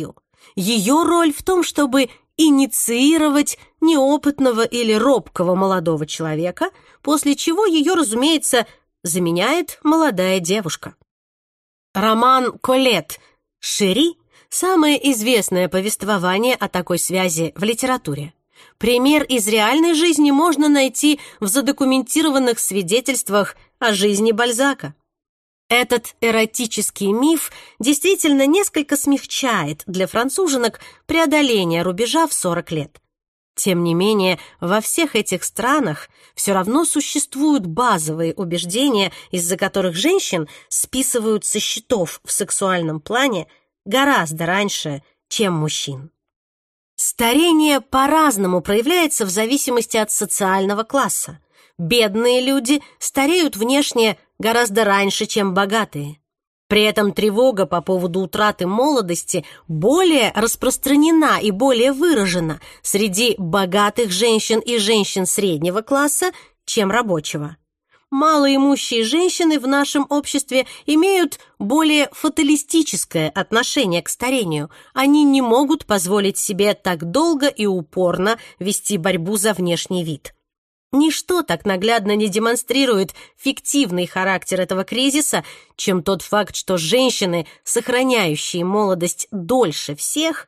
Ее роль в том, чтобы инициировать неопытного или робкого молодого человека, после чего ее, разумеется, заменяет молодая девушка. Роман Колет «Шири» — самое известное повествование о такой связи в литературе. Пример из реальной жизни можно найти в задокументированных свидетельствах о жизни Бальзака. Этот эротический миф действительно несколько смягчает для француженок преодоление рубежа в 40 лет. Тем не менее, во всех этих странах все равно существуют базовые убеждения, из-за которых женщин списывают со счетов в сексуальном плане гораздо раньше, чем мужчин. Старение по-разному проявляется в зависимости от социального класса. Бедные люди стареют внешне гораздо раньше, чем богатые. При этом тревога по поводу утраты молодости более распространена и более выражена среди богатых женщин и женщин среднего класса, чем рабочего. Малоимущие женщины в нашем обществе имеют более фаталистическое отношение к старению. Они не могут позволить себе так долго и упорно вести борьбу за внешний вид. Ничто так наглядно не демонстрирует фиктивный характер этого кризиса, чем тот факт, что женщины, сохраняющие молодость дольше всех,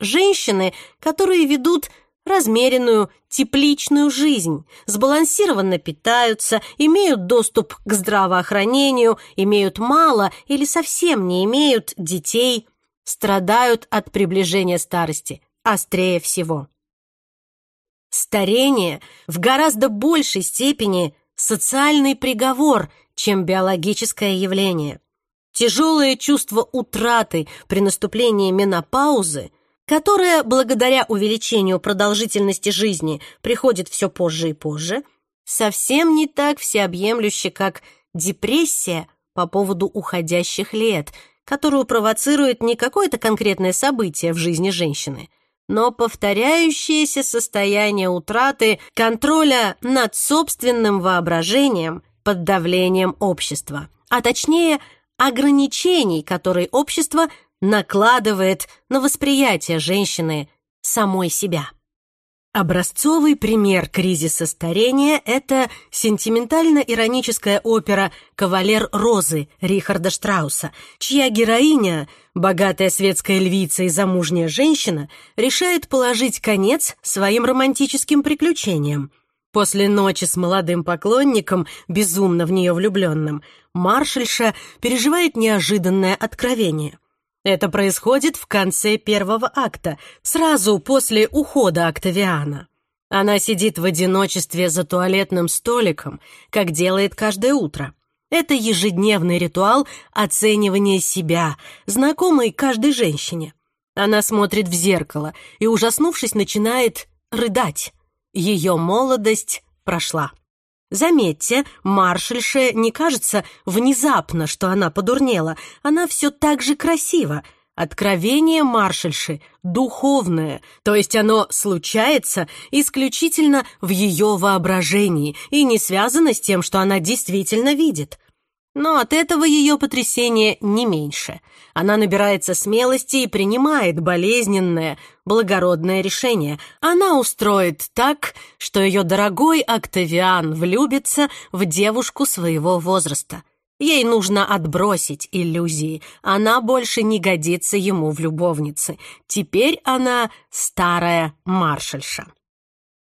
женщины, которые ведут размеренную, тепличную жизнь, сбалансированно питаются, имеют доступ к здравоохранению, имеют мало или совсем не имеют детей, страдают от приближения старости, острее всего. Старение в гораздо большей степени социальный приговор, чем биологическое явление. Тяжелое чувство утраты при наступлении менопаузы, которое благодаря увеличению продолжительности жизни приходит все позже и позже, совсем не так всеобъемлюще, как депрессия по поводу уходящих лет, которую провоцирует не какое-то конкретное событие в жизни женщины – но повторяющееся состояние утраты контроля над собственным воображением под давлением общества, а точнее ограничений, которые общество накладывает на восприятие женщины самой себя. Образцовый пример кризиса старения – это сентиментально-ироническая опера «Кавалер Розы» Рихарда Штрауса, чья героиня, богатая светская львица и замужняя женщина, решает положить конец своим романтическим приключениям. После ночи с молодым поклонником, безумно в нее влюбленным, маршальша переживает неожиданное откровение. Это происходит в конце первого акта, сразу после ухода Октавиана. Она сидит в одиночестве за туалетным столиком, как делает каждое утро. Это ежедневный ритуал оценивания себя, знакомый каждой женщине. Она смотрит в зеркало и, ужаснувшись, начинает рыдать. Ее молодость прошла. Заметьте, маршальше не кажется внезапно, что она подурнела. Она все так же красива. Откровение маршальши духовное, то есть оно случается исключительно в ее воображении и не связано с тем, что она действительно видит. Но от этого ее потрясение не меньше. Она набирается смелости и принимает болезненное, благородное решение. Она устроит так, что ее дорогой Октавиан влюбится в девушку своего возраста. Ей нужно отбросить иллюзии. Она больше не годится ему в любовнице. Теперь она старая маршальша.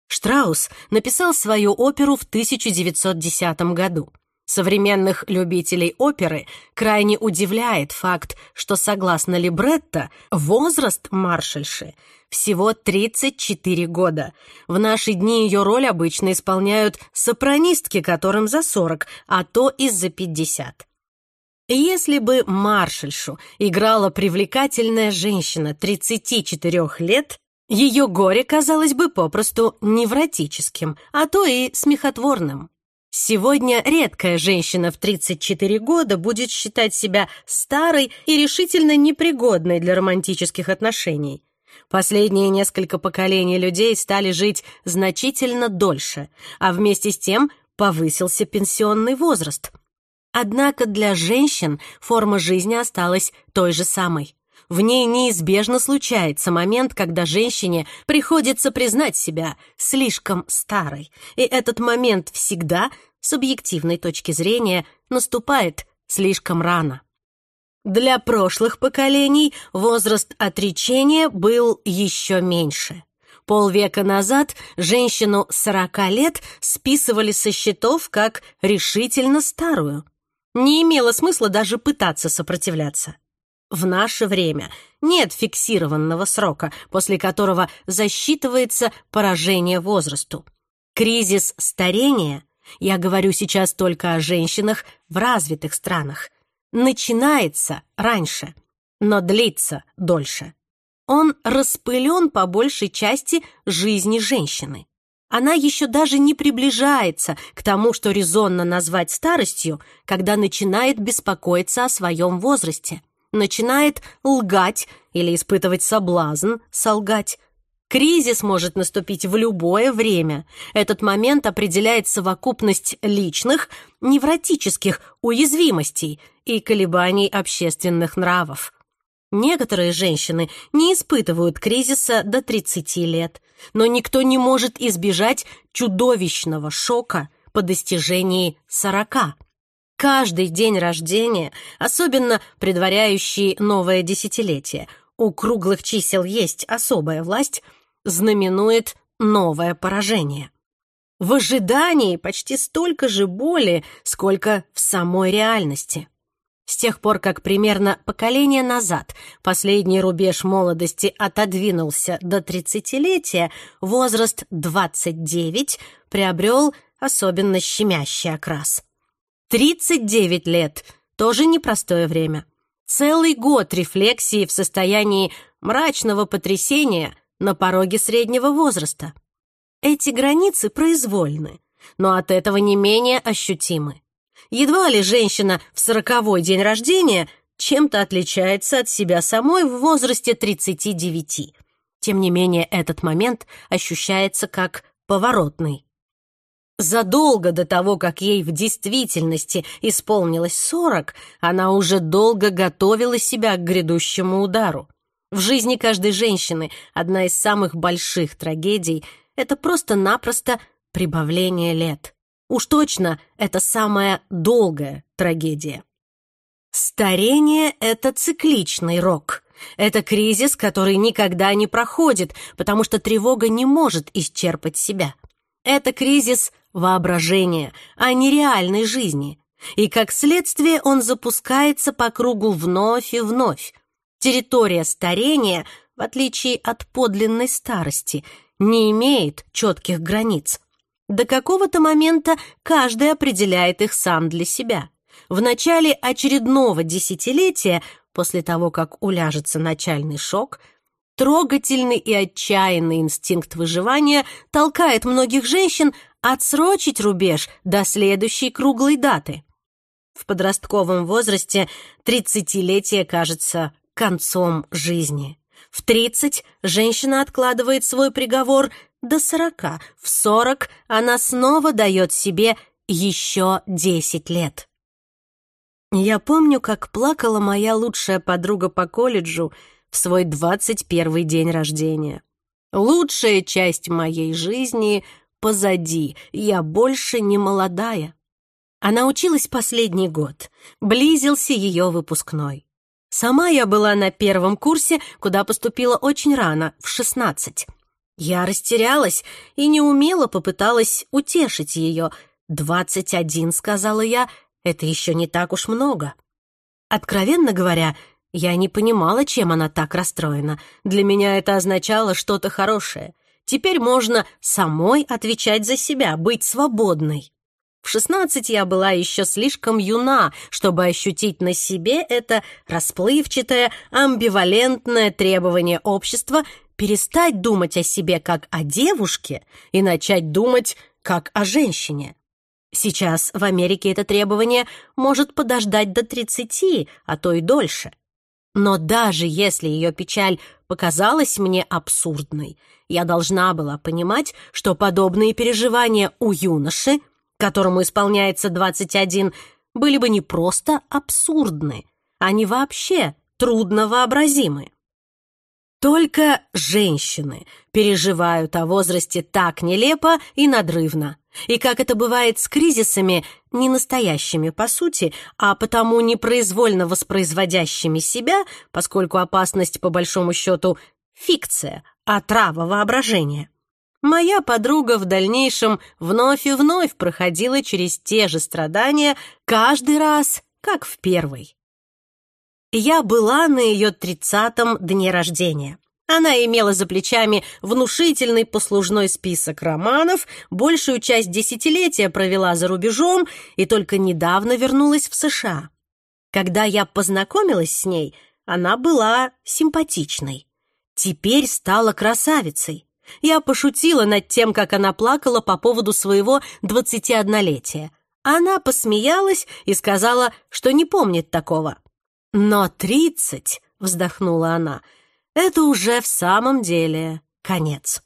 Штраус написал свою оперу в 1910 году. Современных любителей оперы крайне удивляет факт, что, согласно либретто, возраст маршальши всего 34 года. В наши дни ее роль обычно исполняют сопранистки, которым за 40, а то и за 50. Если бы маршальшу играла привлекательная женщина 34 лет, ее горе казалось бы попросту невротическим, а то и смехотворным. Сегодня редкая женщина в 34 года будет считать себя старой и решительно непригодной для романтических отношений. Последние несколько поколений людей стали жить значительно дольше, а вместе с тем повысился пенсионный возраст. Однако для женщин форма жизни осталась той же самой. В ней неизбежно случается момент, когда женщине приходится признать себя слишком старой. И этот момент всегда, с объективной точки зрения, наступает слишком рано. Для прошлых поколений возраст отречения был еще меньше. Полвека назад женщину 40 лет списывали со счетов как решительно старую. Не имело смысла даже пытаться сопротивляться в наше время. Нет фиксированного срока, после которого засчитывается поражение возрасту. Кризис старения, я говорю сейчас только о женщинах в развитых странах, начинается раньше, но длится дольше. Он распылен по большей части жизни женщины. Она еще даже не приближается к тому, что резонно назвать старостью, когда начинает беспокоиться о своем возрасте – начинает лгать или испытывать соблазн солгать. Кризис может наступить в любое время. Этот момент определяет совокупность личных, невротических уязвимостей и колебаний общественных нравов. Некоторые женщины не испытывают кризиса до 30 лет, но никто не может избежать чудовищного шока по достижении 40 каждый день рождения, особенно предваряющий новое десятилетие, у круглых чисел есть особая власть, знаменует новое поражение. В ожидании почти столько же боли, сколько в самой реальности. С тех пор, как примерно поколение назад последний рубеж молодости отодвинулся до 30-летия, возраст 29 приобрел особенно щемящий окрас. 39 лет. Тоже непростое время. Целый год рефлексии в состоянии мрачного потрясения на пороге среднего возраста. Эти границы произвольны, но от этого не менее ощутимы. Едва ли женщина в сороковой день рождения чем-то отличается от себя самой в возрасте 39. Тем не менее, этот момент ощущается как поворотный. Задолго до того, как ей в действительности исполнилось сорок, она уже долго готовила себя к грядущему удару. В жизни каждой женщины одна из самых больших трагедий — это просто-напросто прибавление лет. Уж точно это самая долгая трагедия. Старение — это цикличный рок. Это кризис, который никогда не проходит, потому что тревога не может исчерпать себя. Это кризис воображения, а не реальной жизни. И как следствие он запускается по кругу вновь и вновь. Территория старения, в отличие от подлинной старости, не имеет четких границ. До какого-то момента каждый определяет их сам для себя. В начале очередного десятилетия, после того, как уляжется начальный шок – Трогательный и отчаянный инстинкт выживания толкает многих женщин отсрочить рубеж до следующей круглой даты. В подростковом возрасте тридцатилетие кажется концом жизни. В 30 женщина откладывает свой приговор до 40. В 40 она снова дает себе еще 10 лет. Я помню, как плакала моя лучшая подруга по колледжу в свой 21 день рождения. Лучшая часть моей жизни позади, я больше не молодая. Она училась последний год, близился ее выпускной. Сама я была на первом курсе, куда поступила очень рано, в 16. Я растерялась и неумело попыталась утешить ее. «Двадцать один», — сказала я, — «это еще не так уж много». Откровенно говоря, я не понимала, чем она так расстроена. Для меня это означало что-то хорошее. Теперь можно самой отвечать за себя, быть свободной. В 16 я была еще слишком юна, чтобы ощутить на себе это расплывчатое, амбивалентное требование общества перестать думать о себе как о девушке и начать думать как о женщине. Сейчас в Америке это требование может подождать до 30, а то и дольше – но даже если ее печаль показалась мне абсурдной, я должна была понимать, что подобные переживания у юноши, которому исполняется 21, были бы не просто абсурдны, они вообще трудно Только женщины переживают о возрасте так нелепо и надрывно. И как это бывает с кризисами, не настоящими по сути, а потому непроизвольно воспроизводящими себя, поскольку опасность, по большому счету, фикция, отрава а воображения. Моя подруга в дальнейшем вновь и вновь проходила через те же страдания каждый раз, как в первый. Я была на ее тридцатом дне рождения. Она имела за плечами внушительный послужной список романов, большую часть десятилетия провела за рубежом и только недавно вернулась в США. Когда я познакомилась с ней, она была симпатичной. Теперь стала красавицей. Я пошутила над тем, как она плакала по поводу своего 21-летия. Она посмеялась и сказала, что не помнит такого. «Но тридцать!» — вздохнула она — это уже в самом деле конец.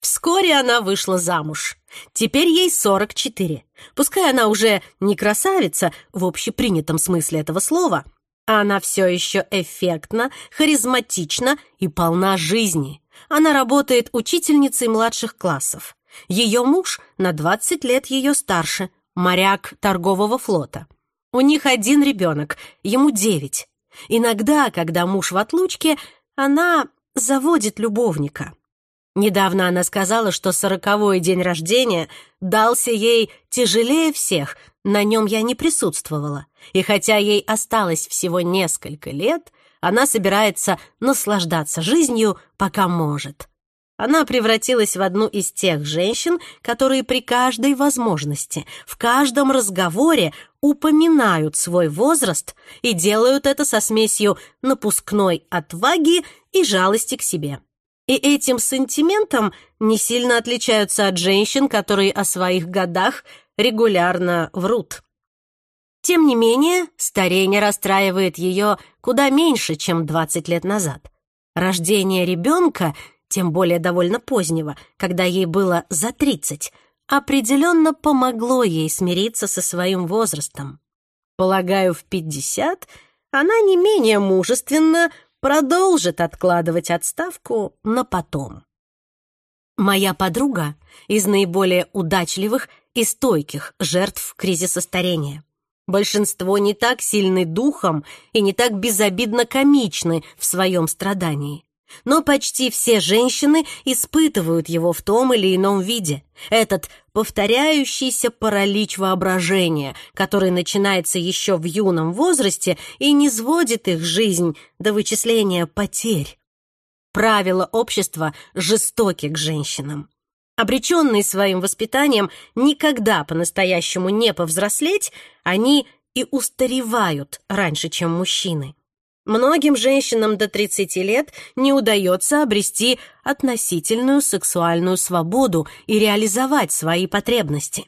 Вскоре она вышла замуж. Теперь ей 44. Пускай она уже не красавица в общепринятом смысле этого слова, а она все еще эффектна, харизматична и полна жизни. Она работает учительницей младших классов. Ее муж на 20 лет ее старше, моряк торгового флота. У них один ребенок, ему 9. Иногда, когда муж в отлучке, она заводит любовника. Недавно она сказала, что сороковой день рождения дался ей тяжелее всех, на нем я не присутствовала. И хотя ей осталось всего несколько лет, она собирается наслаждаться жизнью, пока может. Она превратилась в одну из тех женщин, которые при каждой возможности, в каждом разговоре упоминают свой возраст и делают это со смесью напускной отваги и жалости к себе. И этим сантиментом не сильно отличаются от женщин, которые о своих годах регулярно врут. Тем не менее, старение расстраивает ее куда меньше, чем 20 лет назад. Рождение ребенка, тем более довольно позднего, когда ей было за 30, определенно помогло ей смириться со своим возрастом. Полагаю, в пятьдесят она не менее мужественно продолжит откладывать отставку на потом. Моя подруга из наиболее удачливых и стойких жертв кризиса старения. Большинство не так сильны духом и не так безобидно комичны в своем страдании. Но почти все женщины испытывают его в том или ином виде. Этот повторяющийся паралич воображения, который начинается еще в юном возрасте и не сводит их жизнь до вычисления потерь. Правила общества жестоки к женщинам. Обреченные своим воспитанием никогда по-настоящему не повзрослеть, они и устаревают раньше, чем мужчины. Многим женщинам до 30 лет не удается обрести относительную сексуальную свободу и реализовать свои потребности.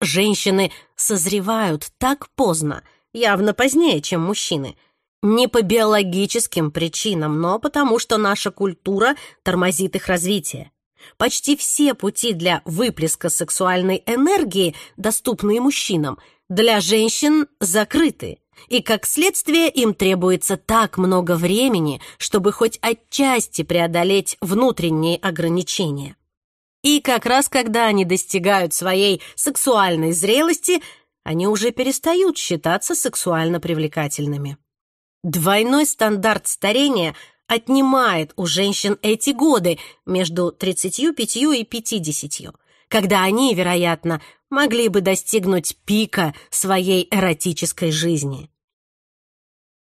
Женщины созревают так поздно, явно позднее, чем мужчины. Не по биологическим причинам, но потому что наша культура тормозит их развитие. Почти все пути для выплеска сексуальной энергии, доступные мужчинам, для женщин закрыты – и, как следствие, им требуется так много времени, чтобы хоть отчасти преодолеть внутренние ограничения. И как раз когда они достигают своей сексуальной зрелости, они уже перестают считаться сексуально привлекательными. Двойной стандарт старения отнимает у женщин эти годы между 35 и 50 когда они, вероятно, могли бы достигнуть пика своей эротической жизни.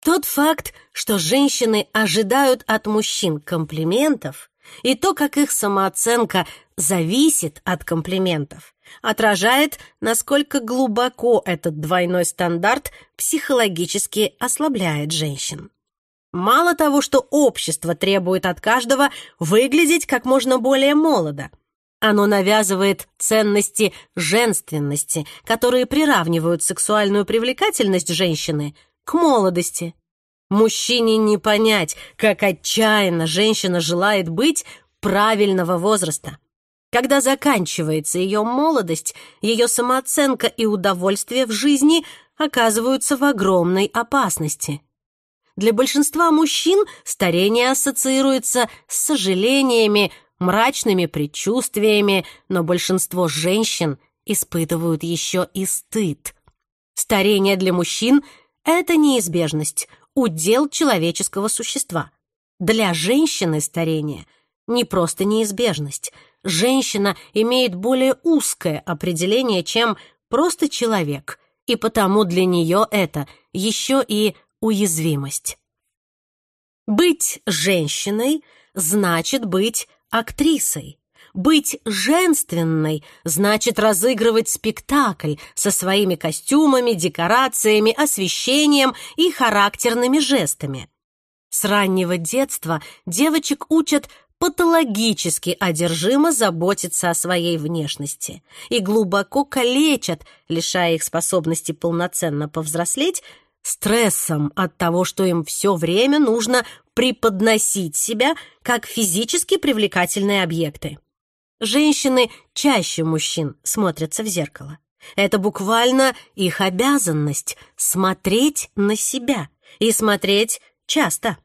Тот факт, что женщины ожидают от мужчин комплиментов, и то, как их самооценка зависит от комплиментов, отражает, насколько глубоко этот двойной стандарт психологически ослабляет женщин. Мало того, что общество требует от каждого выглядеть как можно более молодо – оно навязывает ценности женственности, которые приравнивают сексуальную привлекательность женщины к молодости. Мужчине не понять, как отчаянно женщина желает быть правильного возраста. Когда заканчивается ее молодость, ее самооценка и удовольствие в жизни оказываются в огромной опасности. Для большинства мужчин старение ассоциируется с сожалениями мрачными предчувствиями, но большинство женщин испытывают еще и стыд. Старение для мужчин – это неизбежность, удел человеческого существа. Для женщины старение – не просто неизбежность. Женщина имеет более узкое определение, чем просто человек, и потому для нее это еще и уязвимость. Быть женщиной значит быть актрисой. Быть женственной значит разыгрывать спектакль со своими костюмами, декорациями, освещением и характерными жестами. С раннего детства девочек учат патологически одержимо заботиться о своей внешности и глубоко калечат, лишая их способности полноценно повзрослеть, стрессом от того, что им все время нужно преподносить себя как физически привлекательные объекты. Женщины чаще мужчин смотрятся в зеркало. Это буквально их обязанность смотреть на себя и смотреть часто.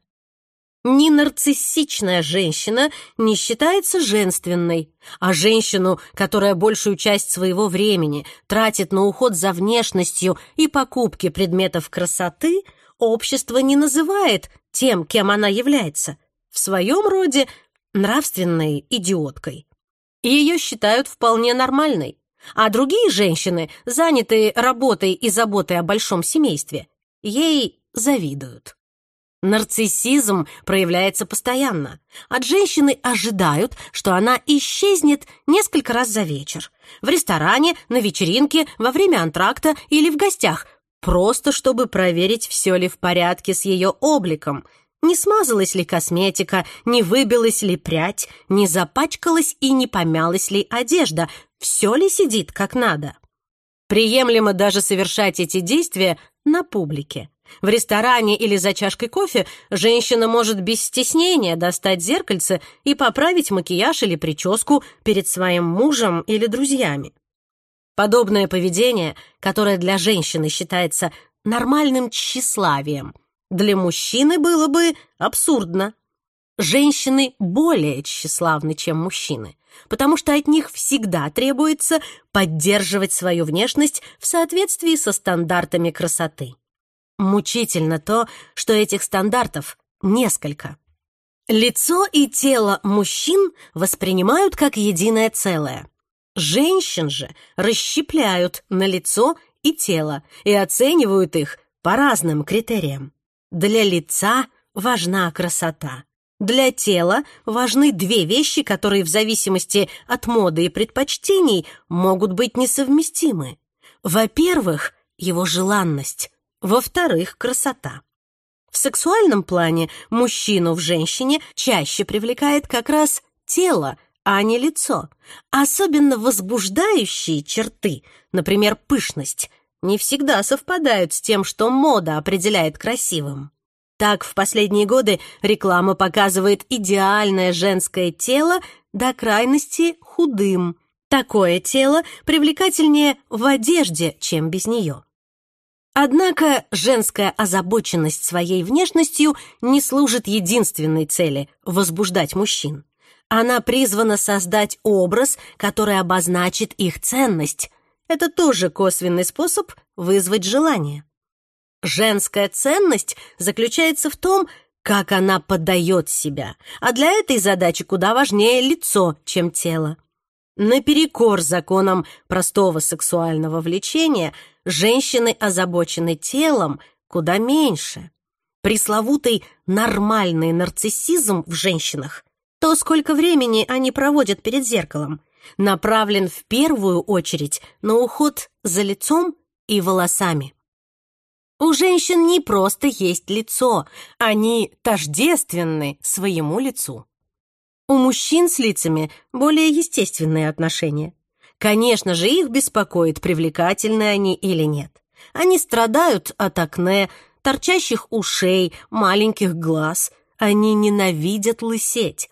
Ни нарциссичная женщина не считается женственной, а женщину, которая большую часть своего времени тратит на уход за внешностью и покупки предметов красоты, общество не называет тем, кем она является, в своем роде нравственной идиоткой. Ее считают вполне нормальной, а другие женщины, занятые работой и заботой о большом семействе, ей завидуют. Нарциссизм проявляется постоянно. От женщины ожидают, что она исчезнет несколько раз за вечер. В ресторане, на вечеринке, во время антракта или в гостях. Просто чтобы проверить, все ли в порядке с ее обликом. Не смазалась ли косметика, не выбилась ли прядь, не запачкалась и не помялась ли одежда, все ли сидит как надо. Приемлемо даже совершать эти действия на публике. В ресторане или за чашкой кофе женщина может без стеснения достать зеркальце и поправить макияж или прическу перед своим мужем или друзьями. Подобное поведение, которое для женщины считается нормальным тщеславием, для мужчины было бы абсурдно. Женщины более тщеславны, чем мужчины, потому что от них всегда требуется поддерживать свою внешность в соответствии со стандартами красоты мучительно то, что этих стандартов несколько. Лицо и тело мужчин воспринимают как единое целое. Женщин же расщепляют на лицо и тело и оценивают их по разным критериям. Для лица важна красота. Для тела важны две вещи, которые в зависимости от моды и предпочтений могут быть несовместимы. Во-первых, его желанность, во-вторых, красота. В сексуальном плане мужчину в женщине чаще привлекает как раз тело, а не лицо. Особенно возбуждающие черты, например, пышность, не всегда совпадают с тем, что мода определяет красивым. Так, в последние годы реклама показывает идеальное женское тело до крайности худым. Такое тело привлекательнее в одежде, чем без нее. Однако женская озабоченность своей внешностью не служит единственной цели – возбуждать мужчин. Она призвана создать образ, который обозначит их ценность. Это тоже косвенный способ вызвать желание. Женская ценность заключается в том, как она подает себя, а для этой задачи куда важнее лицо, чем тело. Наперекор законам простого сексуального влечения – женщины озабочены телом куда меньше. Пресловутый нормальный нарциссизм в женщинах, то сколько времени они проводят перед зеркалом, направлен в первую очередь на уход за лицом и волосами. У женщин не просто есть лицо, они тождественны своему лицу. У мужчин с лицами более естественные отношения. Конечно же, их беспокоит, привлекательны они или нет. Они страдают от акне, торчащих ушей, маленьких глаз. Они ненавидят лысеть.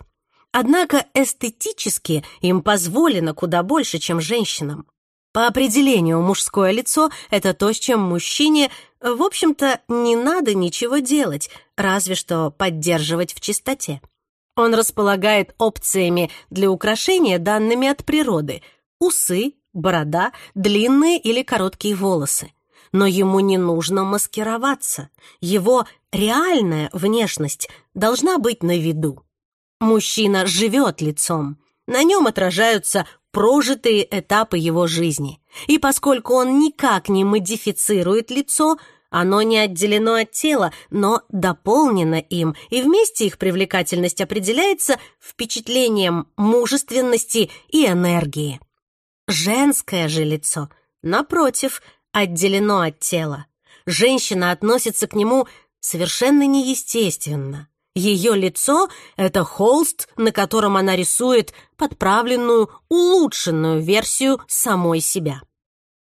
Однако эстетически им позволено куда больше, чем женщинам. По определению, мужское лицо — это то, с чем мужчине, в общем-то, не надо ничего делать, разве что поддерживать в чистоте. Он располагает опциями для украшения, данными от природы — усы, борода, длинные или короткие волосы. Но ему не нужно маскироваться. Его реальная внешность должна быть на виду. Мужчина живет лицом. На нем отражаются прожитые этапы его жизни. И поскольку он никак не модифицирует лицо, оно не отделено от тела, но дополнено им, и вместе их привлекательность определяется впечатлением мужественности и энергии. Женское же лицо, напротив, отделено от тела. Женщина относится к нему совершенно неестественно. Ее лицо — это холст, на котором она рисует подправленную, улучшенную версию самой себя.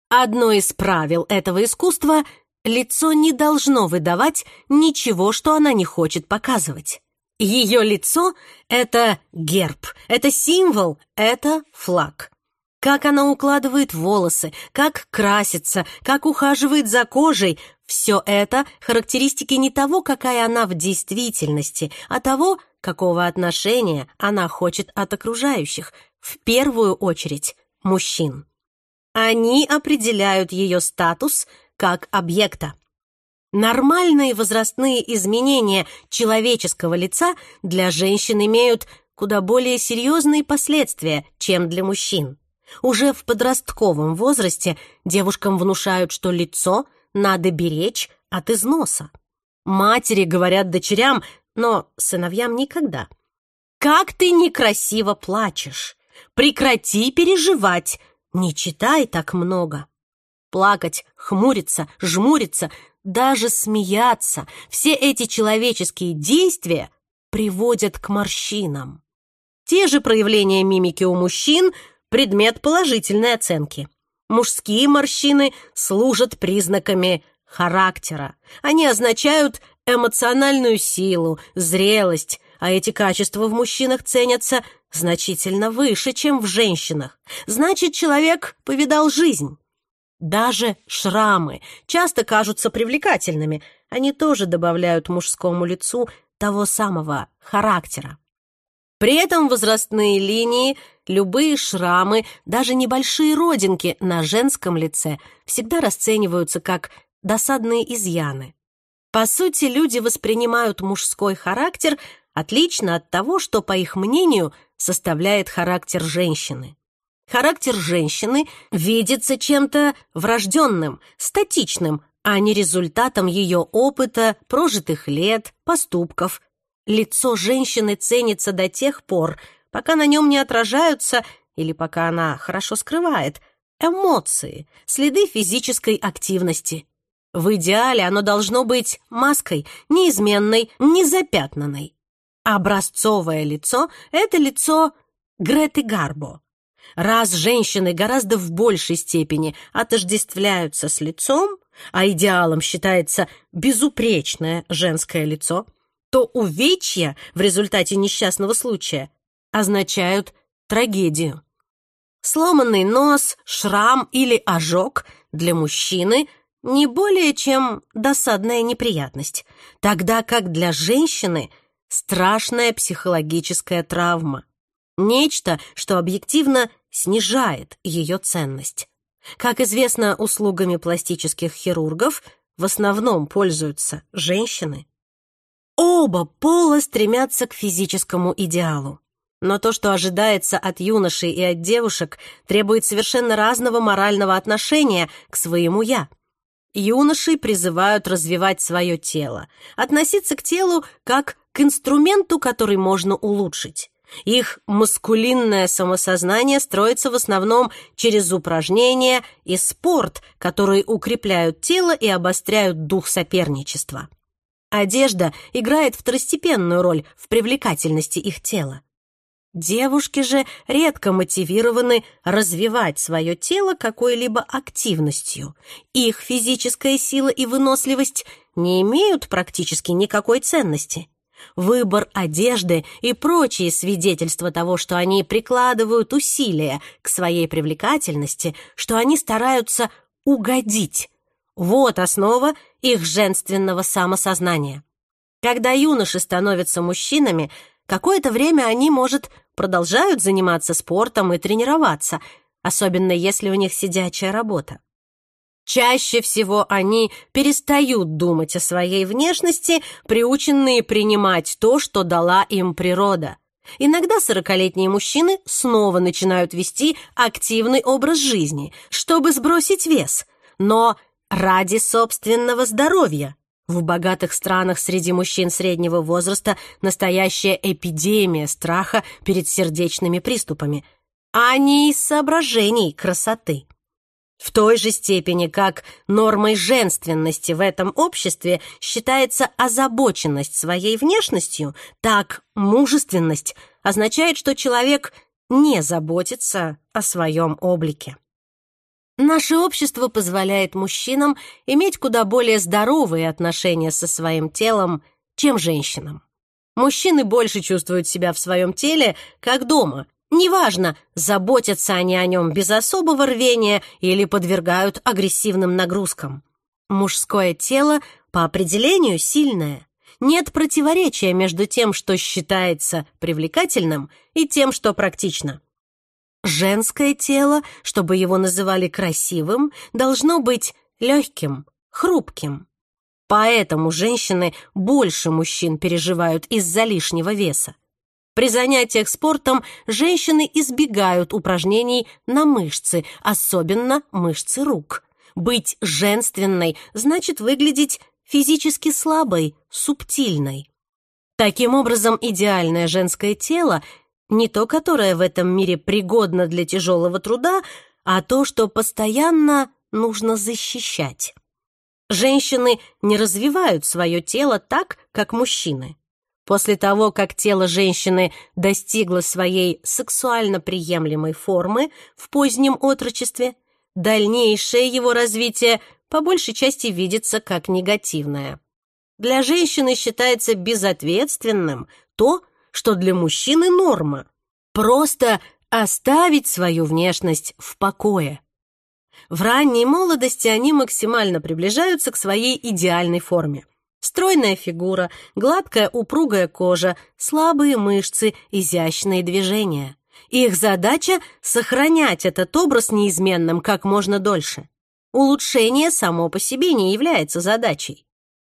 Одно из правил этого искусства — лицо не должно выдавать ничего, что она не хочет показывать. Ее лицо — это герб, это символ, это флаг как она укладывает волосы, как красится, как ухаживает за кожей. Все это характеристики не того, какая она в действительности, а того, какого отношения она хочет от окружающих, в первую очередь мужчин. Они определяют ее статус как объекта. Нормальные возрастные изменения человеческого лица для женщин имеют куда более серьезные последствия, чем для мужчин. Уже в подростковом возрасте девушкам внушают, что лицо надо беречь от износа. Матери говорят дочерям, но сыновьям никогда. «Как ты некрасиво плачешь! Прекрати переживать! Не читай так много!» Плакать, хмуриться, жмуриться, даже смеяться – все эти человеческие действия приводят к морщинам. Те же проявления мимики у мужчин – предмет положительной оценки. Мужские морщины служат признаками характера. Они означают эмоциональную силу, зрелость, а эти качества в мужчинах ценятся значительно выше, чем в женщинах. Значит, человек повидал жизнь. Даже шрамы часто кажутся привлекательными. Они тоже добавляют мужскому лицу того самого характера. При этом возрастные линии Любые шрамы, даже небольшие родинки на женском лице всегда расцениваются как досадные изъяны. По сути, люди воспринимают мужской характер отлично от того, что, по их мнению, составляет характер женщины. Характер женщины видится чем-то врожденным, статичным, а не результатом ее опыта, прожитых лет, поступков. Лицо женщины ценится до тех пор, пока на нем не отражаются, или пока она хорошо скрывает, эмоции, следы физической активности. В идеале оно должно быть маской, неизменной, незапятнанной. Образцовое лицо — это лицо Греты Гарбо. Раз женщины гораздо в большей степени отождествляются с лицом, а идеалом считается безупречное женское лицо, то увечья в результате несчастного случая означают трагедию. Сломанный нос, шрам или ожог для мужчины не более чем досадная неприятность, тогда как для женщины страшная психологическая травма. Нечто, что объективно снижает ее ценность. Как известно, услугами пластических хирургов в основном пользуются женщины. Оба пола стремятся к физическому идеалу. Но то, что ожидается от юношей и от девушек, требует совершенно разного морального отношения к своему «я». Юноши призывают развивать свое тело, относиться к телу как к инструменту, который можно улучшить. Их маскулинное самосознание строится в основном через упражнения и спорт, которые укрепляют тело и обостряют дух соперничества. Одежда играет второстепенную роль в привлекательности их тела. Девушки же редко мотивированы развивать свое тело какой-либо активностью. Их физическая сила и выносливость не имеют практически никакой ценности. Выбор одежды и прочие свидетельства того, что они прикладывают усилия к своей привлекательности, что они стараются угодить. Вот основа их женственного самосознания. Когда юноши становятся мужчинами – Какое-то время они, может, продолжают заниматься спортом и тренироваться, особенно если у них сидячая работа. Чаще всего они перестают думать о своей внешности, приученные принимать то, что дала им природа. Иногда сорокалетние мужчины снова начинают вести активный образ жизни, чтобы сбросить вес, но ради собственного здоровья, в богатых странах среди мужчин среднего возраста настоящая эпидемия страха перед сердечными приступами, а не из соображений красоты. В той же степени, как нормой женственности в этом обществе считается озабоченность своей внешностью, так мужественность означает, что человек не заботится о своем облике. Наше общество позволяет мужчинам иметь куда более здоровые отношения со своим телом, чем женщинам. Мужчины больше чувствуют себя в своем теле, как дома. Неважно, заботятся они о нем без особого рвения или подвергают агрессивным нагрузкам. Мужское тело по определению сильное. Нет противоречия между тем, что считается привлекательным, и тем, что практично. Женское тело, чтобы его называли красивым, должно быть легким, хрупким. Поэтому женщины больше мужчин переживают из-за лишнего веса. При занятиях спортом женщины избегают упражнений на мышцы, особенно мышцы рук. Быть женственной значит выглядеть физически слабой, субтильной. Таким образом, идеальное женское тело не то, которое в этом мире пригодно для тяжелого труда, а то, что постоянно нужно защищать. Женщины не развивают свое тело так, как мужчины. После того, как тело женщины достигло своей сексуально приемлемой формы в позднем отрочестве, дальнейшее его развитие по большей части видится как негативное. Для женщины считается безответственным то, что для мужчины норма – просто оставить свою внешность в покое. В ранней молодости они максимально приближаются к своей идеальной форме. Стройная фигура, гладкая упругая кожа, слабые мышцы, изящные движения. Их задача – сохранять этот образ неизменным как можно дольше. Улучшение само по себе не является задачей.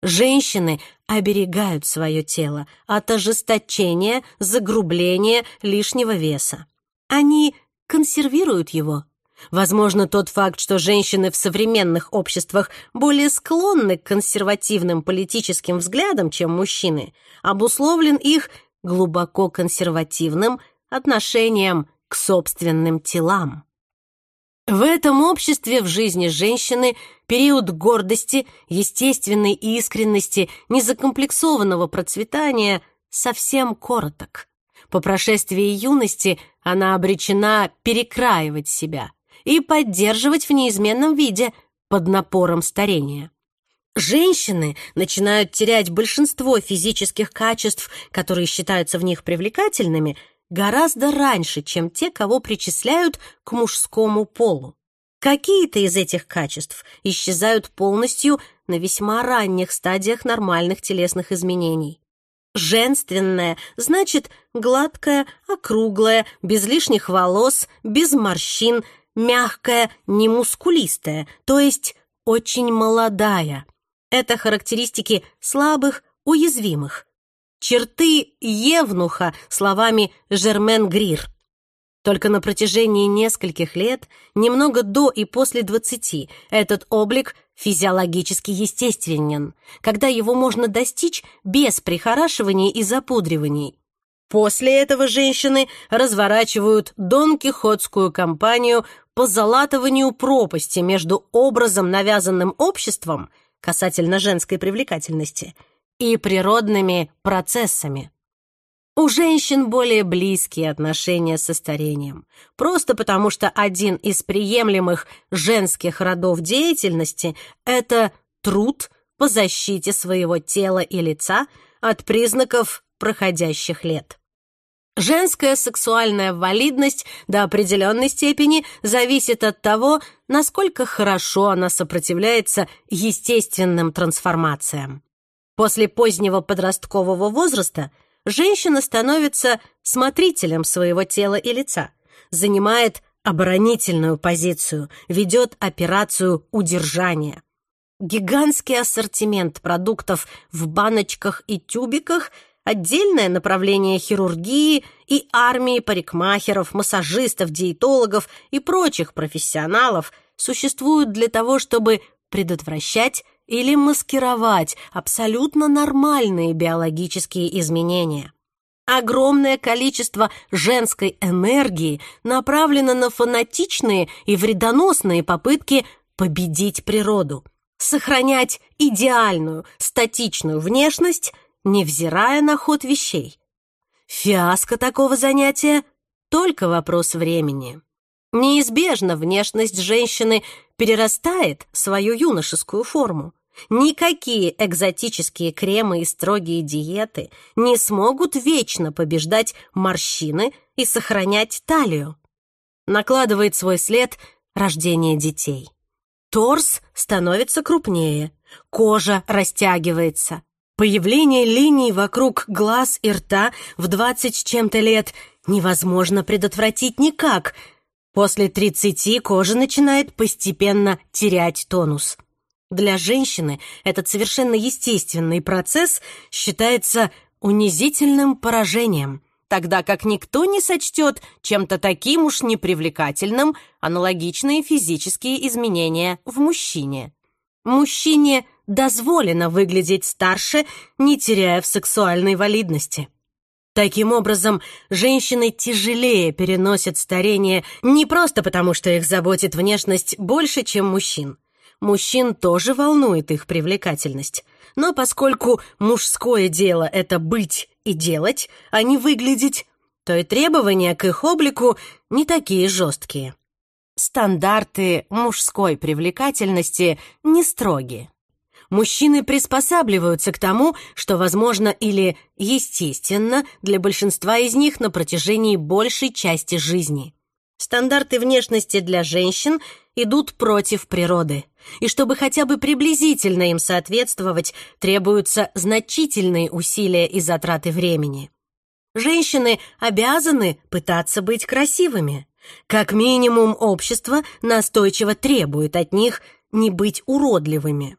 Женщины оберегают свое тело от ожесточения, загрубления, лишнего веса. Они консервируют его. Возможно, тот факт, что женщины в современных обществах более склонны к консервативным политическим взглядам, чем мужчины, обусловлен их глубоко консервативным отношением к собственным телам. В этом обществе в жизни женщины период гордости, естественной искренности, незакомплексованного процветания совсем короток. По прошествии юности она обречена перекраивать себя, и поддерживать в неизменном виде под напором старения. Женщины начинают терять гораздо раньше, чем те, кого причисляют к мужскому полу. Какие-то из этих качеств исчезают полностью на весьма ранних стадиях нормальных телесных изменений. Женственное значит гладкое, округлое, без лишних волос, без морщин, мягкое, не мускулистое, то есть очень молодая. Это характеристики слабых, уязвимых черты Евнуха словами Жермен Грир. Только на протяжении нескольких лет, немного до и после 20, этот облик физиологически естественен, когда его можно достичь без прихорашиваний и запудриваний. После этого женщины разворачивают Дон Кихотскую кампанию по залатыванию пропасти между образом, навязанным обществом, касательно женской привлекательности – и природными процессами. У женщин более близкие отношения со старением, просто потому что один из приемлемых женских родов деятельности – это труд по защите своего тела и лица от признаков проходящих лет. Женская сексуальная валидность до определенной степени зависит от того, насколько хорошо она сопротивляется естественным трансформациям. После позднего подросткового возраста женщина становится смотрителем своего тела и лица, занимает оборонительную позицию, ведет операцию удержания. Гигантский ассортимент продуктов в баночках и тюбиках, отдельное направление хирургии и армии парикмахеров, массажистов, диетологов и прочих профессионалов существуют для того, чтобы предотвращать или маскировать абсолютно нормальные биологические изменения. Огромное количество женской энергии направлено на фанатичные и вредоносные попытки победить природу, сохранять идеальную, статичную внешность, невзирая на ход вещей. Фиаско такого занятия – только вопрос времени неизбежно внешность женщины перерастает свою юношескую форму. Никакие экзотические кремы и строгие диеты не смогут вечно побеждать морщины и сохранять талию. Накладывает свой след рождение детей. Торс становится крупнее, кожа растягивается. Появление линий вокруг глаз и рта в двадцать с чем-то лет невозможно предотвратить никак – После 30 кожа начинает постепенно терять тонус. Для женщины этот совершенно естественный процесс считается унизительным поражением, тогда как никто не сочтет чем-то таким уж непривлекательным аналогичные физические изменения в мужчине. Мужчине дозволено выглядеть старше, не теряя в сексуальной валидности. Таким образом, женщины тяжелее переносят старение не просто потому, что их заботит внешность больше, чем мужчин. Мужчин тоже волнует их привлекательность. Но поскольку мужское дело — это быть и делать, а не выглядеть, то и требования к их облику не такие жесткие. Стандарты мужской привлекательности не строгие мужчины приспосабливаются к тому, что возможно или естественно для большинства из них на протяжении большей части жизни. Стандарты внешности для женщин идут против природы, и чтобы хотя бы приблизительно им соответствовать, требуются значительные усилия и затраты времени. Женщины обязаны пытаться быть красивыми. Как минимум, общество настойчиво требует от них не быть уродливыми.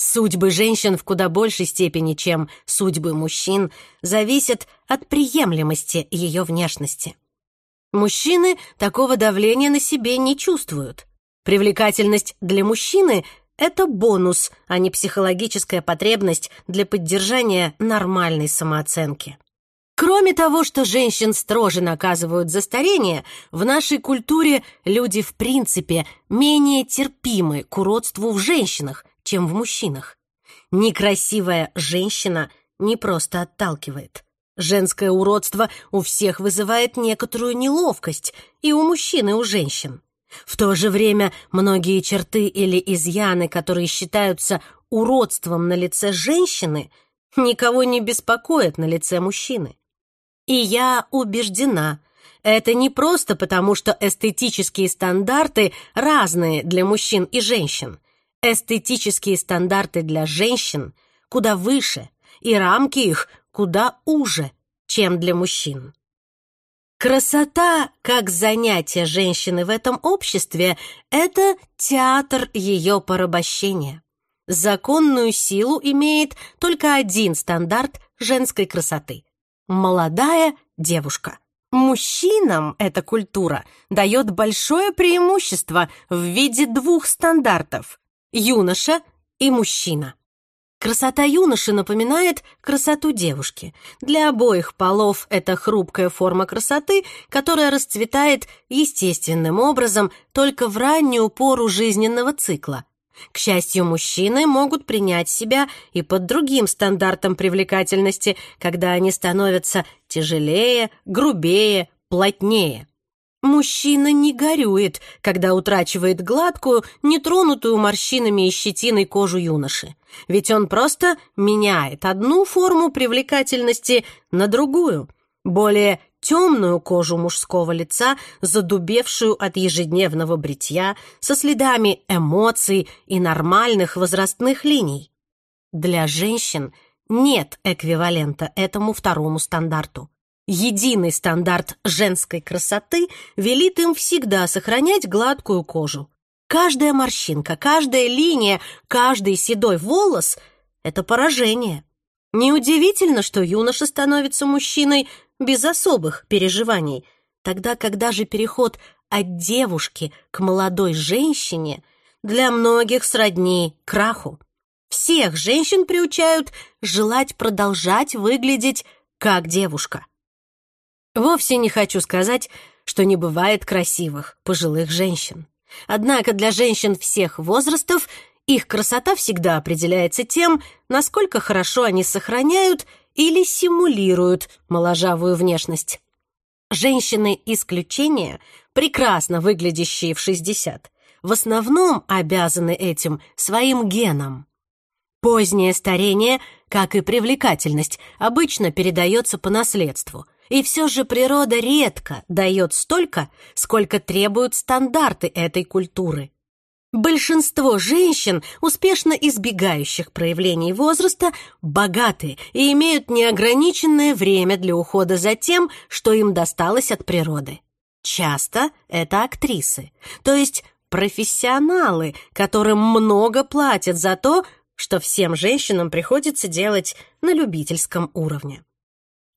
Судьбы женщин в куда большей степени, чем судьбы мужчин, зависят от приемлемости ее внешности. Мужчины такого давления на себе не чувствуют. Привлекательность для мужчины – это бонус, а не психологическая потребность для поддержания нормальной самооценки. Кроме того, что женщин строже наказывают за старение, в нашей культуре люди в принципе менее терпимы к уродству в женщинах, чем в мужчинах. Некрасивая женщина не просто отталкивает. Женское уродство у всех вызывает некоторую неловкость и у мужчин, и у женщин. В то же время многие черты или изъяны, которые считаются уродством на лице женщины, никого не беспокоят на лице мужчины. И я убеждена, это не просто потому, что эстетические стандарты разные для мужчин и женщин. Эстетические стандарты для женщин куда выше, и рамки их куда уже, чем для мужчин. Красота, как занятие женщины в этом обществе, это театр ее порабощения. Законную силу имеет только один стандарт женской красоты – молодая девушка. Мужчинам эта культура дает большое преимущество в виде двух стандартов юноша и мужчина. Красота юноши напоминает красоту девушки. Для обоих полов это хрупкая форма красоты, которая расцветает естественным образом только в раннюю пору жизненного цикла. К счастью, мужчины могут принять себя и под другим стандартом привлекательности, когда они становятся тяжелее, грубее, плотнее. Мужчина не горюет, когда утрачивает гладкую, нетронутую морщинами и щетиной кожу юноши. Ведь он просто меняет одну форму привлекательности на другую, более темную кожу мужского лица, задубевшую от ежедневного бритья, со следами эмоций и нормальных возрастных линий. Для женщин нет эквивалента этому второму стандарту единый стандарт женской красоты велит им всегда сохранять гладкую кожу. Каждая морщинка, каждая линия, каждый седой волос — это поражение. Неудивительно, что юноша становится мужчиной без особых переживаний, тогда когда же переход от девушки к молодой женщине для многих сродни краху. Всех женщин приучают желать продолжать выглядеть как девушка. Вовсе не хочу сказать, что не бывает красивых, пожилых женщин. Однако для женщин всех возрастов их красота всегда определяется тем, насколько хорошо они сохраняют или симулируют моложавую внешность. Женщины исключения, прекрасно выглядящие в 60, в основном обязаны этим своим геном. Позднее старение, как и привлекательность, обычно передается по наследству – и все же природа редко дает столько, сколько требуют стандарты этой культуры. Большинство женщин, успешно избегающих проявлений возраста, богаты и имеют неограниченное время для ухода за тем, что им досталось от природы. Часто это актрисы, то есть профессионалы, которым много платят за то, что всем женщинам приходится делать на любительском уровне.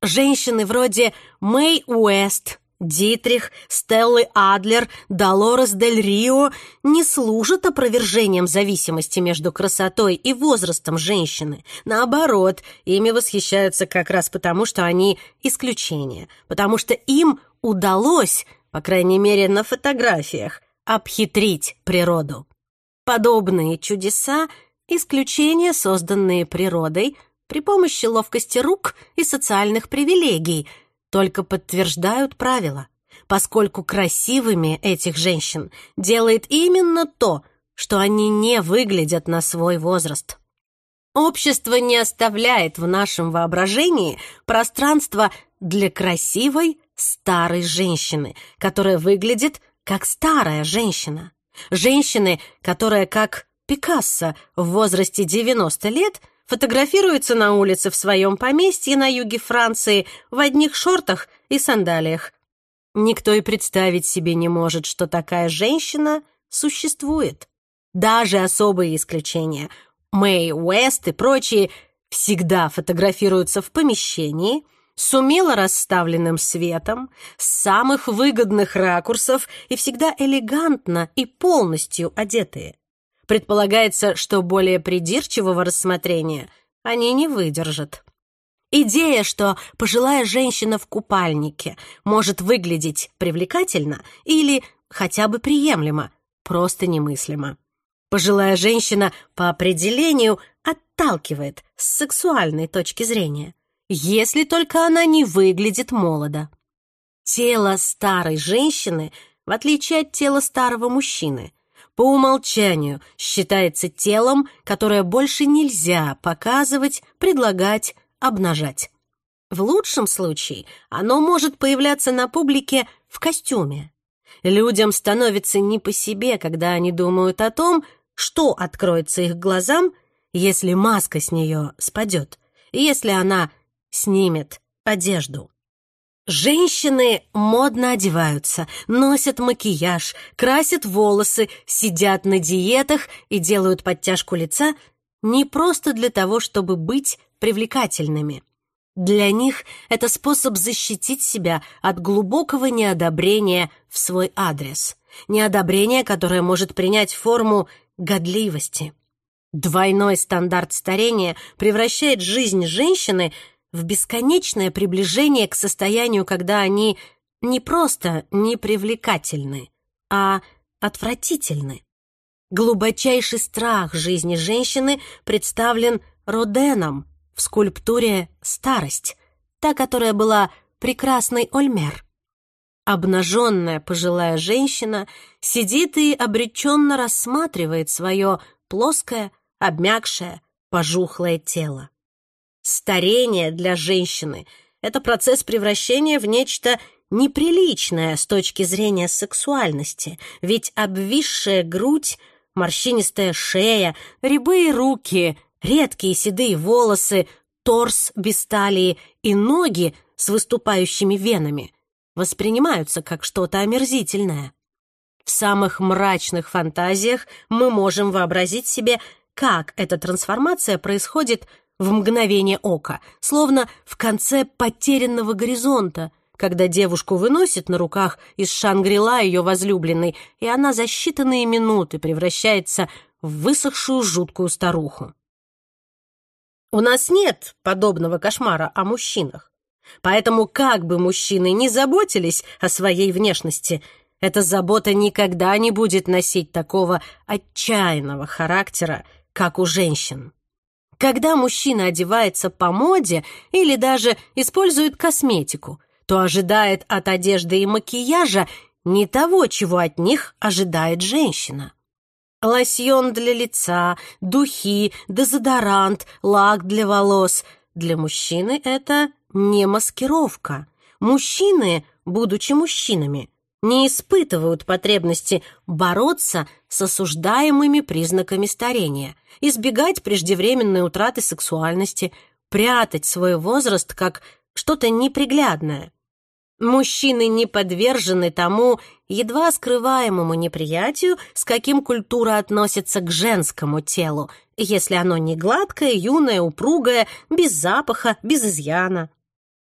Женщины вроде Мэй Уэст, Дитрих, Стеллы Адлер, Долорес Дель Рио не служат опровержением зависимости между красотой и возрастом женщины. Наоборот, ими восхищаются как раз потому, что они исключения, потому что им удалось, по крайней мере на фотографиях, обхитрить природу. Подобные чудеса – исключения, созданные природой – при помощи ловкости рук и социальных привилегий, только подтверждают правила, поскольку красивыми этих женщин делает именно то, что они не выглядят на свой возраст. Общество не оставляет в нашем воображении пространства для красивой старой женщины, которая выглядит как старая женщина. Женщины, которая как Пикассо в возрасте 90 лет фотографируется на улице в своем поместье на юге Франции в одних шортах и сандалиях. Никто и представить себе не может, что такая женщина существует. Даже особые исключения — Мэй Уэст и прочие — всегда фотографируются в помещении — с умело расставленным светом, с самых выгодных ракурсов и всегда элегантно и полностью одетые. Предполагается, что более придирчивого рассмотрения они не выдержат. Идея, что пожилая женщина в купальнике может выглядеть привлекательно или хотя бы приемлемо, просто немыслима. Пожилая женщина по определению отталкивает с сексуальной точки зрения, если только она не выглядит молодо. Тело старой женщины, в отличие от тела старого мужчины, по умолчанию считается телом, которое больше нельзя показывать, предлагать, обнажать. В лучшем случае оно может появляться на публике в костюме. Людям становится не по себе, когда они думают о том, что откроется их глазам, если маска с нее спадет, если она снимет одежду. Женщины модно одеваются, носят макияж, красят волосы, сидят на диетах и делают подтяжку лица не просто для того, чтобы быть привлекательными. Для них это способ защитить себя от глубокого неодобрения в свой адрес. Неодобрение, которое может принять форму годливости. Двойной стандарт старения превращает жизнь женщины в бесконечное приближение к состоянию, когда они не просто непривлекательны, а отвратительны. Глубочайший страх жизни женщины представлен Роденом в скульптуре «Старость», та, которая была прекрасной Ольмер. Обнаженная пожилая женщина сидит и обреченно рассматривает свое плоское, обмякшее, пожухлое тело старение для женщины – это процесс превращения в нечто неприличное с точки зрения сексуальности, ведь обвисшая грудь, морщинистая шея, рябые руки, редкие седые волосы, торс без талии и ноги с выступающими венами воспринимаются как что-то омерзительное. В самых мрачных фантазиях мы можем вообразить себе, как эта трансформация происходит – в мгновение ока, словно в конце потерянного горизонта, когда девушку выносит на руках из Шангрила ее возлюбленный, и она за считанные минуты превращается в высохшую жуткую старуху. У нас нет подобного кошмара о мужчинах. Поэтому как бы мужчины ни заботились о своей внешности, эта забота никогда не будет носить такого отчаянного характера, как у женщин. Когда мужчина одевается по моде или даже использует косметику, то ожидает от одежды и макияжа не того, чего от них ожидает женщина. Лосьон для лица, духи, дезодорант, лак для волос. Для мужчины это не маскировка. Мужчины, будучи мужчинами, не испытывают потребности бороться с осуждаемыми признаками старения, избегать преждевременной утраты сексуальности, прятать свой возраст как что-то неприглядное. Мужчины не подвержены тому едва скрываемому неприятию, с каким культура относится к женскому телу, если оно не гладкое, юное, упругое, без запаха, без изъяна.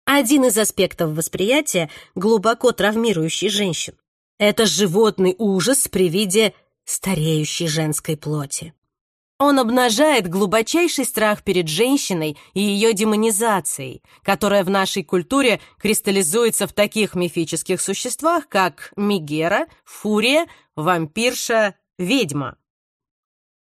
Один из аспектов восприятия, глубоко травмирующий женщин, это животный ужас при виде стареющей женской плоти. Он обнажает глубочайший страх перед женщиной и ее демонизацией, которая в нашей культуре кристаллизуется в таких мифических существах, как Мегера, Фурия, вампирша, ведьма.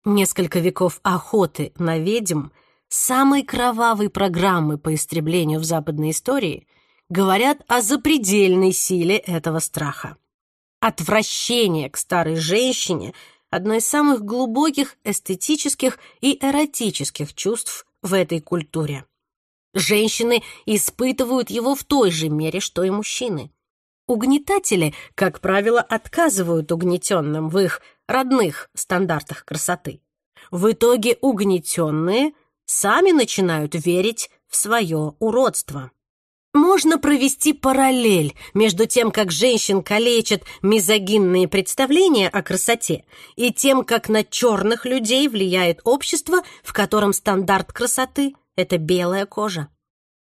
Несколько веков охоты на ведьм – самой кровавой программы по истреблению в западной истории, говорят о запредельной силе этого страха. Отвращение к старой женщине – одно из самых глубоких эстетических и эротических чувств в этой культуре. Женщины испытывают его в той же мере, что и мужчины. Угнетатели, как правило, отказывают угнетенным в их родных стандартах красоты. В итоге угнетенные – сами начинают верить в свое уродство. Можно провести параллель между тем, как женщин калечат мизогинные представления о красоте, и тем, как на черных людей влияет общество, в котором стандарт красоты — это белая кожа.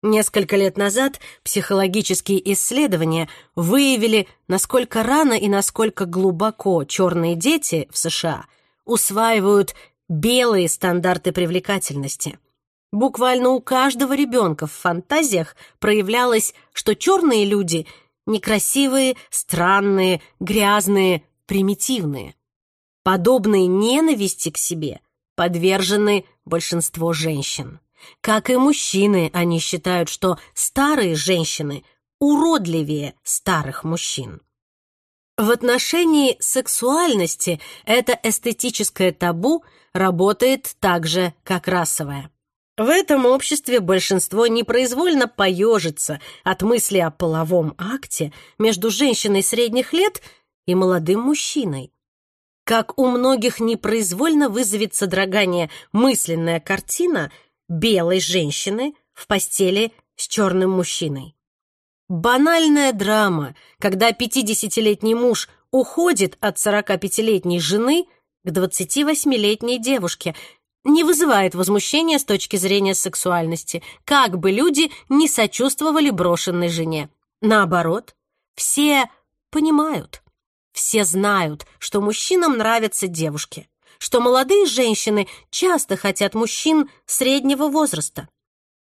Несколько лет назад психологические исследования выявили, насколько рано и насколько глубоко черные дети в США усваивают белые стандарты привлекательности. Буквально у каждого ребенка в фантазиях проявлялось, что черные люди некрасивые, странные, грязные, примитивные. Подобной ненависти к себе подвержены большинство женщин. Как и мужчины, они считают, что старые женщины уродливее старых мужчин. В отношении сексуальности это эстетическое табу работает так же, как расовая. В этом обществе большинство непроизвольно поежится от мысли о половом акте между женщиной средних лет и молодым мужчиной. Как у многих непроизвольно вызовется содрогание мысленная картина белой женщины в постели с черным мужчиной. Банальная драма, когда 50-летний муж уходит от 45-летней жены к 28-летней девушке, не вызывает возмущения с точки зрения сексуальности, как бы люди не сочувствовали брошенной жене. Наоборот, все понимают, все знают, что мужчинам нравятся девушки, что молодые женщины часто хотят мужчин среднего возраста.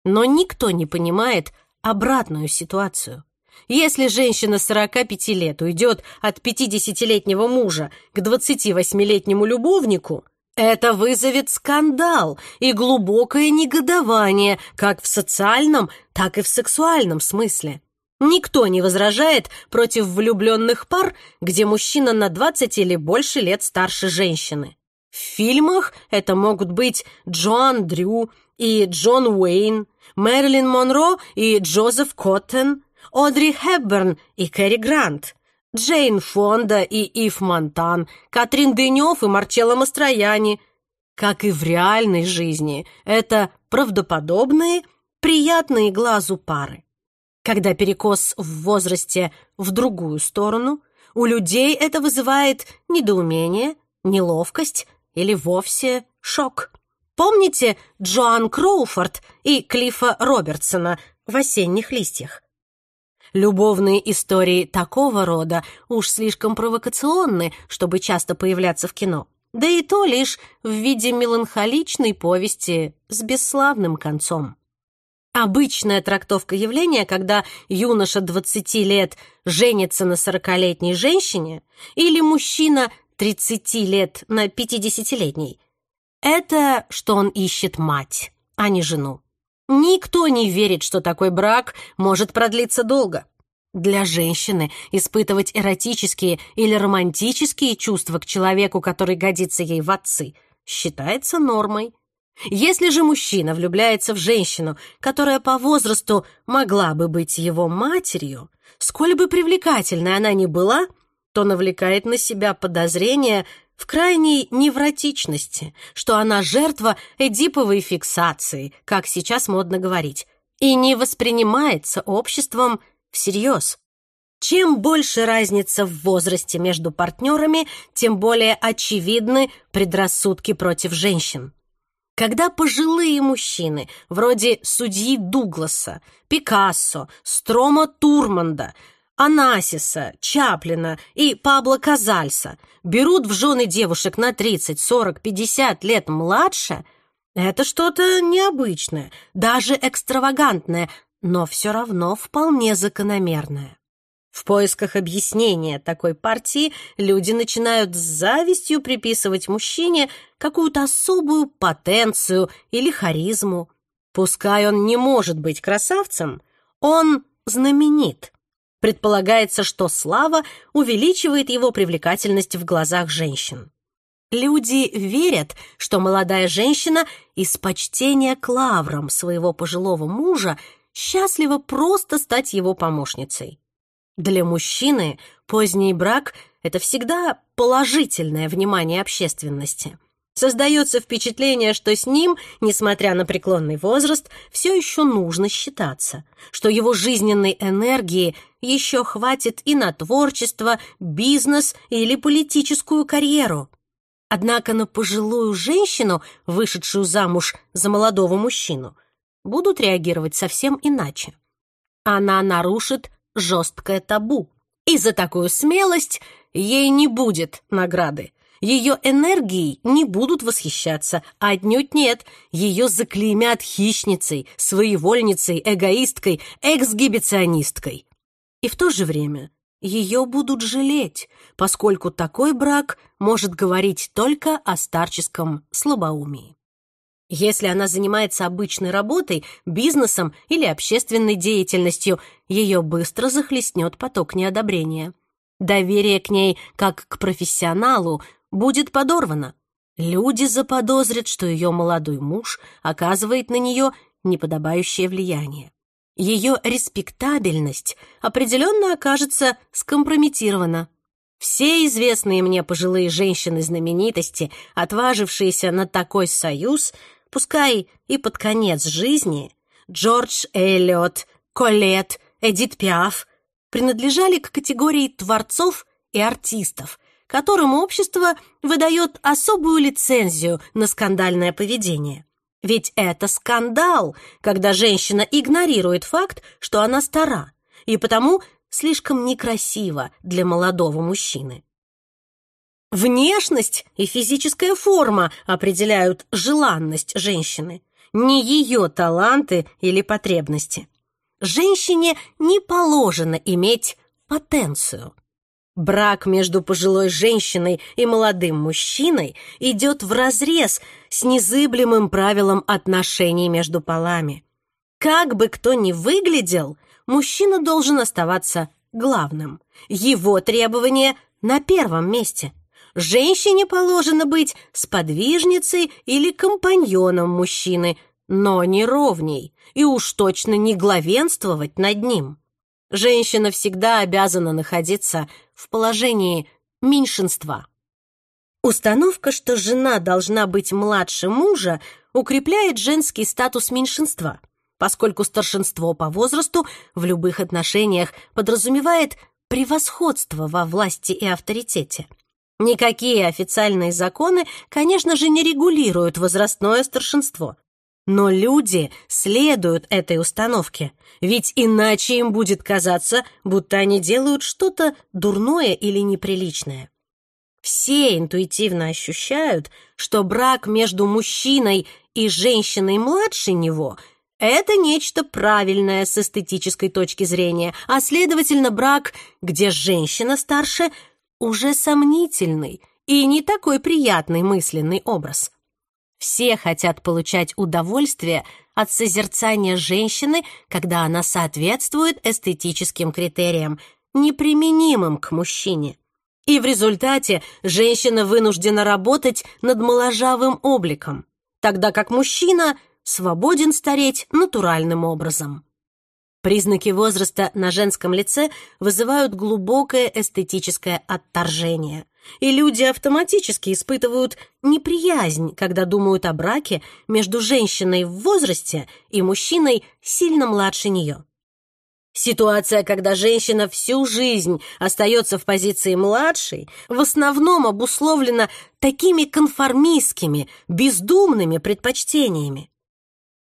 Но никто не понимает обратную ситуацию – если женщина 45 лет уйдет от 50-летнего мужа к 28-летнему любовнику, это вызовет скандал и глубокое негодование как в социальном, так и в сексуальном смысле. Никто не возражает против влюбленных пар, где мужчина на 20 или больше лет старше женщины. В фильмах это могут быть Джоан Дрю и Джон Уэйн, Мэрилин Монро и Джозеф Коттен – Одри Хепберн и Кэрри Грант – Джейн Фонда и Ив Монтан, Катрин Дынев и Марчелло Мастрояни. Как и в реальной жизни, это правдоподобные, приятные глазу пары. Когда перекос в возрасте в другую сторону, у людей это вызывает недоумение, неловкость или вовсе шок. Помните Джоан Кроуфорд и Клиффа Робертсона в «Осенних листьях»? Любовные истории такого рода уж слишком провокационны, чтобы часто появляться в кино. Да и то лишь в виде меланхоличной повести с бесславным концом. Обычная трактовка явления, когда юноша 20 лет женится на 40-летней женщине или мужчина 30 лет на 50-летней, это что он ищет мать, а не жену. Никто не верит, что такой брак может продлиться долго. Для женщины испытывать эротические или романтические чувства к человеку, который годится ей в отцы, считается нормой. Если же мужчина влюбляется в женщину, которая по возрасту могла бы быть его матерью, сколь бы привлекательной она ни была, то навлекает на себя подозрения в крайней невротичности, что она жертва эдиповой фиксации, как сейчас модно говорить, и не воспринимается обществом всерьез. Чем больше разница в возрасте между партнерами, тем более очевидны предрассудки против женщин. Когда пожилые мужчины, вроде судьи Дугласа, Пикассо, Строма Турманда, Анасиса, Чаплина и Пабло Казальса берут в жены девушек на 30, 40, 50 лет младше, это что-то необычное, даже экстравагантное, но все равно вполне закономерное. В поисках объяснения такой партии люди начинают с завистью приписывать мужчине какую-то особую потенцию или харизму. Пускай он не может быть красавцем, он знаменит. Предполагается, что слава увеличивает его привлекательность в глазах женщин. Люди верят, что молодая женщина из почтения к лаврам своего пожилого мужа счастлива просто стать его помощницей. Для мужчины поздний брак – это всегда положительное внимание общественности – Создается впечатление, что с ним, несмотря на преклонный возраст, все еще нужно считаться, что его жизненной энергии еще хватит и на творчество, бизнес или политическую карьеру. Однако на пожилую женщину, вышедшую замуж за молодого мужчину, будут реагировать совсем иначе. Она нарушит жесткое табу, и за такую смелость ей не будет награды. Ее энергией не будут восхищаться, а отнюдь нет. Ее заклеймят хищницей, своевольницей, эгоисткой, эксгибиционисткой. И в то же время ее будут жалеть, поскольку такой брак может говорить только о старческом слабоумии. Если она занимается обычной работой, бизнесом или общественной деятельностью, ее быстро захлестнет поток неодобрения. Доверие к ней, как к профессионалу, будет подорвана. Люди заподозрят, что ее молодой муж оказывает на нее неподобающее влияние. Ее респектабельность определенно окажется скомпрометирована. Все известные мне пожилые женщины-знаменитости, отважившиеся на такой союз, пускай и под конец жизни, Джордж Эллиот, Колет, Эдит Пиаф, принадлежали к категории творцов и артистов, которым общество выдает особую лицензию на скандальное поведение. Ведь это скандал, когда женщина игнорирует факт, что она стара, и потому слишком некрасива для молодого мужчины. Внешность и физическая форма определяют желанность женщины, не ее таланты или потребности. Женщине не положено иметь потенцию. Брак между пожилой женщиной и молодым мужчиной идет вразрез с незыблемым правилом отношений между полами. Как бы кто ни выглядел, мужчина должен оставаться главным. Его требования на первом месте – женщине положено быть сподвижницей или компаньоном мужчины, но не ровней, и уж точно не главенствовать над ним. Женщина всегда обязана находиться в положении меньшинства. Установка, что жена должна быть младше мужа, укрепляет женский статус меньшинства, поскольку старшинство по возрасту в любых отношениях подразумевает превосходство во власти и авторитете. Никакие официальные законы, конечно же, не регулируют возрастное старшинство, но люди следуют этой установке, ведь иначе им будет казаться, будто они делают что-то дурное или неприличное. Все интуитивно ощущают, что брак между мужчиной и женщиной младше него – это нечто правильное с эстетической точки зрения, а, следовательно, брак, где женщина старше, уже сомнительный и не такой приятный мысленный образ. Все хотят получать удовольствие от созерцания женщины, когда она соответствует эстетическим критериям, неприменимым к мужчине. И в результате женщина вынуждена работать над моложавым обликом, тогда как мужчина свободен стареть натуральным образом. Признаки возраста на женском лице вызывают глубокое эстетическое отторжение и люди автоматически испытывают неприязнь, когда думают о браке между женщиной в возрасте и мужчиной сильно младше нее. Ситуация, когда женщина всю жизнь остается в позиции младшей, в основном обусловлена такими конформистскими, бездумными предпочтениями.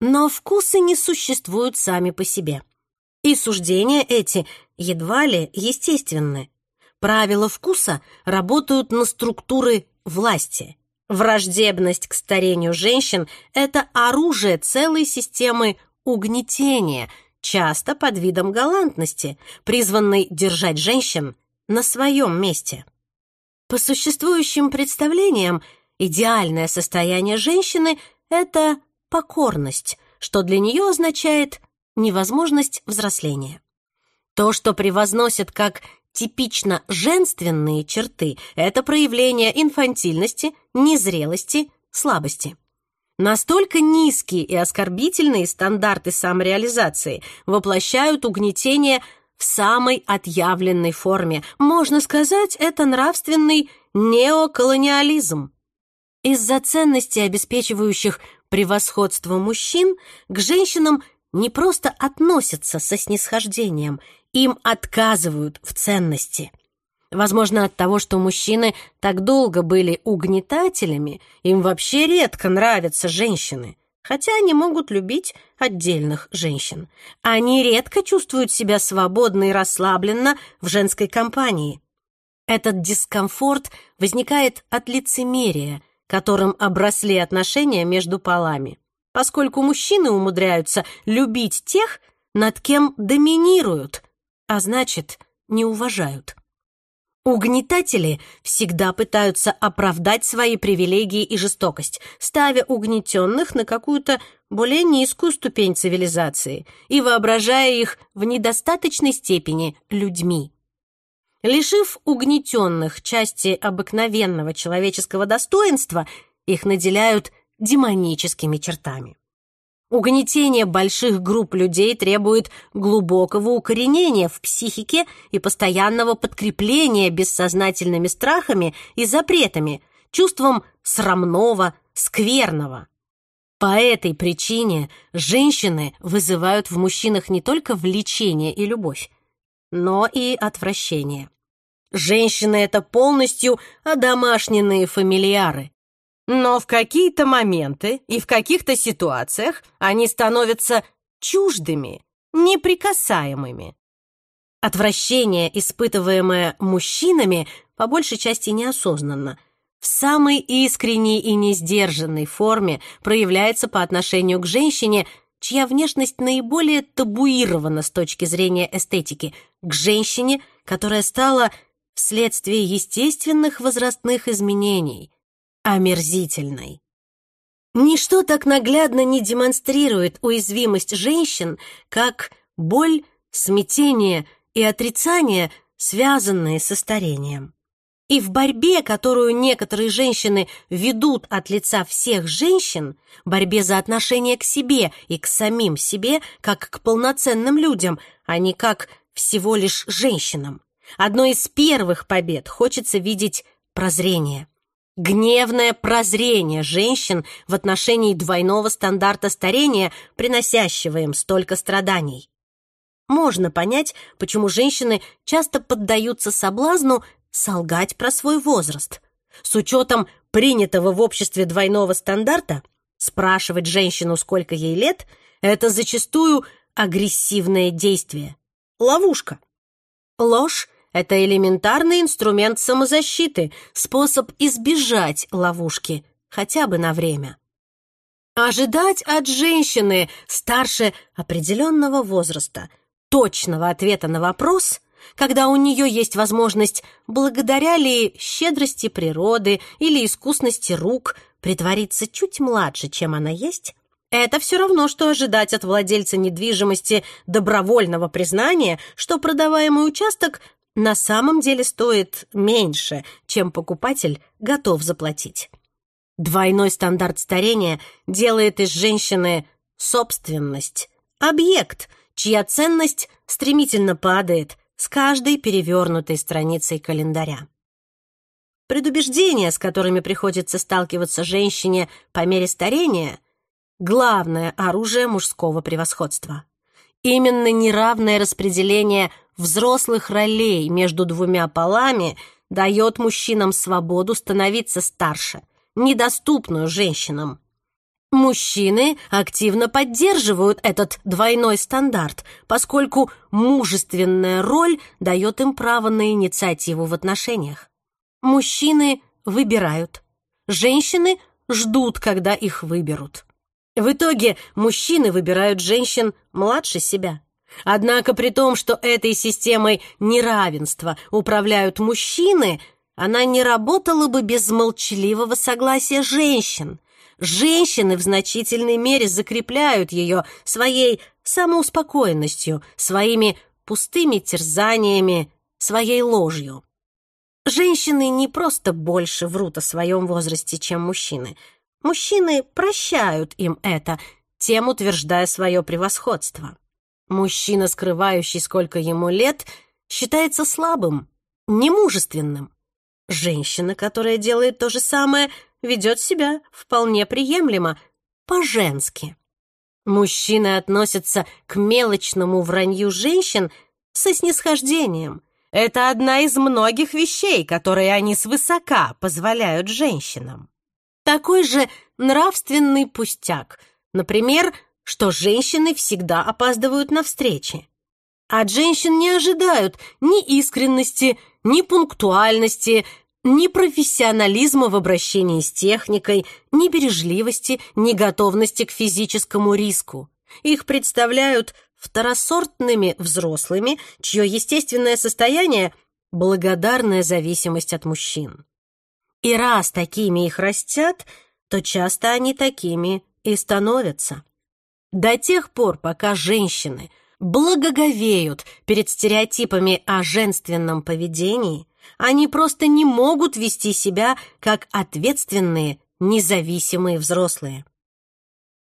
Но вкусы не существуют сами по себе. И суждения эти едва ли естественны правила вкуса работают на структуры власти. Враждебность к старению женщин – это оружие целой системы угнетения, часто под видом галантности, призванной держать женщин на своем месте. По существующим представлениям, идеальное состояние женщины – это покорность, что для нее означает невозможность взросления. То, что превозносят как Типично женственные черты – это проявление инфантильности, незрелости, слабости. Настолько низкие и оскорбительные стандарты самореализации воплощают угнетение в самой отъявленной форме. Можно сказать, это нравственный неоколониализм. Из-за ценностей, обеспечивающих превосходство мужчин, к женщинам не просто относятся со снисхождением, им отказывают в ценности. Возможно, от того, что мужчины так долго были угнетателями, им вообще редко нравятся женщины. Хотя они могут любить отдельных женщин. Они редко чувствуют себя свободно и расслабленно в женской компании. Этот дискомфорт возникает от лицемерия, которым обросли отношения между полами поскольку мужчины умудряются любить тех, над кем доминируют, а значит, не уважают. Угнетатели всегда пытаются оправдать свои привилегии и жестокость, ставя угнетенных на какую-то более низкую ступень цивилизации и воображая их в недостаточной степени людьми. Лишив угнетенных части обыкновенного человеческого достоинства, их наделяют демоническими чертами. Угнетение больших групп людей требует глубокого укоренения в психике и постоянного подкрепления бессознательными страхами и запретами, чувством срамного, скверного. По этой причине женщины вызывают в мужчинах не только влечение и любовь, но и отвращение. Женщины — это полностью одомашненные фамильяры, но в какие-то моменты и в каких-то ситуациях они становятся чуждыми, неприкасаемыми. Отвращение, испытываемое мужчинами, по большей части неосознанно, в самой искренней и несдержанной форме проявляется по отношению к женщине, чья внешность наиболее табуирована с точки зрения эстетики, к женщине, которая стала вследствие естественных возрастных изменений – омерзительной. Ничто так наглядно не демонстрирует уязвимость женщин, как боль, смятение и отрицание, связанные со старением. И в борьбе, которую некоторые женщины ведут от лица всех женщин, борьбе за отношение к себе и к самим себе, как к полноценным людям, а не как всего лишь женщинам, одной из первых побед хочется видеть прозрение. Гневное прозрение женщин в отношении двойного стандарта старения, приносящего им столько страданий. Можно понять, почему женщины часто поддаются соблазну солгать про свой возраст. С учетом принятого в обществе двойного стандарта, спрашивать женщину, сколько ей лет, это зачастую агрессивное действие. Ловушка. Ложь это элементарный инструмент самозащиты, способ избежать ловушки, хотя бы на время. Ожидать от женщины старше определенного возраста точного ответа на вопрос, когда у нее есть возможность, благодаря ли щедрости природы или искусности рук, притвориться чуть младше, чем она есть, это все равно, что ожидать от владельца недвижимости добровольного признания, что продаваемый участок на самом деле стоит меньше, чем покупатель готов заплатить. Двойной стандарт старения делает из женщины собственность, объект, чья ценность стремительно падает с каждой перевернутой страницей календаря. Предубеждения, с которыми приходится сталкиваться женщине по мере старения, главное оружие мужского превосходства. Именно неравное распределение взрослых ролей между двумя полами дает мужчинам свободу становиться старше, недоступную женщинам. Мужчины активно поддерживают этот двойной стандарт, поскольку мужественная роль дает им право на инициативу в отношениях. Мужчины выбирают, женщины ждут, когда их выберут. В итоге мужчины выбирают женщин младше себя. Однако при том, что этой системой неравенства управляют мужчины, она не работала бы без молчаливого согласия женщин. Женщины в значительной мере закрепляют ее своей самоуспокоенностью, своими пустыми терзаниями, своей ложью. Женщины не просто больше врут о своем возрасте, чем мужчины – Мужчины прощают им это, тем утверждая свое превосходство. Мужчина, скрывающий, сколько ему лет, считается слабым, немужественным. Женщина, которая делает то же самое, ведет себя вполне приемлемо, по-женски. Мужчины относятся к мелочному вранью женщин со снисхождением. Это одна из многих вещей, которые они свысока позволяют женщинам такой же нравственный пустяк, например, что женщины всегда опаздывают на встречи. От женщин не ожидают ни искренности, ни пунктуальности, ни профессионализма в обращении с техникой, ни бережливости, ни готовности к физическому риску. Их представляют второсортными взрослыми, чье естественное состояние – благодарная зависимость от мужчин. И раз такими их растят, то часто они такими и становятся. До тех пор, пока женщины благоговеют перед стереотипами о женственном поведении, они просто не могут вести себя как ответственные, независимые взрослые.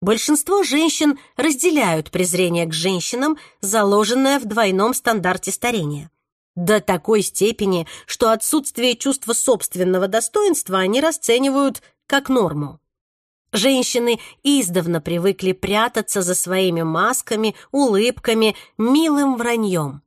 Большинство женщин разделяют презрение к женщинам, заложенное в двойном стандарте старения. До такой степени, что отсутствие чувства собственного достоинства они расценивают как норму. Женщины издавна привыкли прятаться за своими масками, улыбками, милым враньем.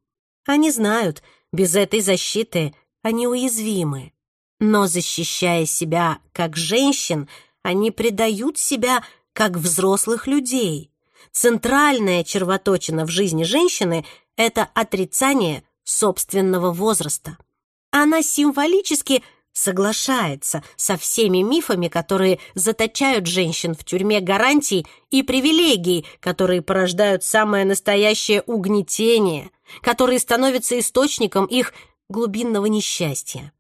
Они знают, без этой защиты они уязвимы. Но защищая себя как женщин, они предают себя как взрослых людей. Центральная червоточина в жизни женщины – это отрицание – собственного возраста. Она символически соглашается со всеми мифами, которые заточают женщин в тюрьме гарантий и привилегий, которые порождают самое настоящее угнетение, которые становятся источником их глубинного несчастья.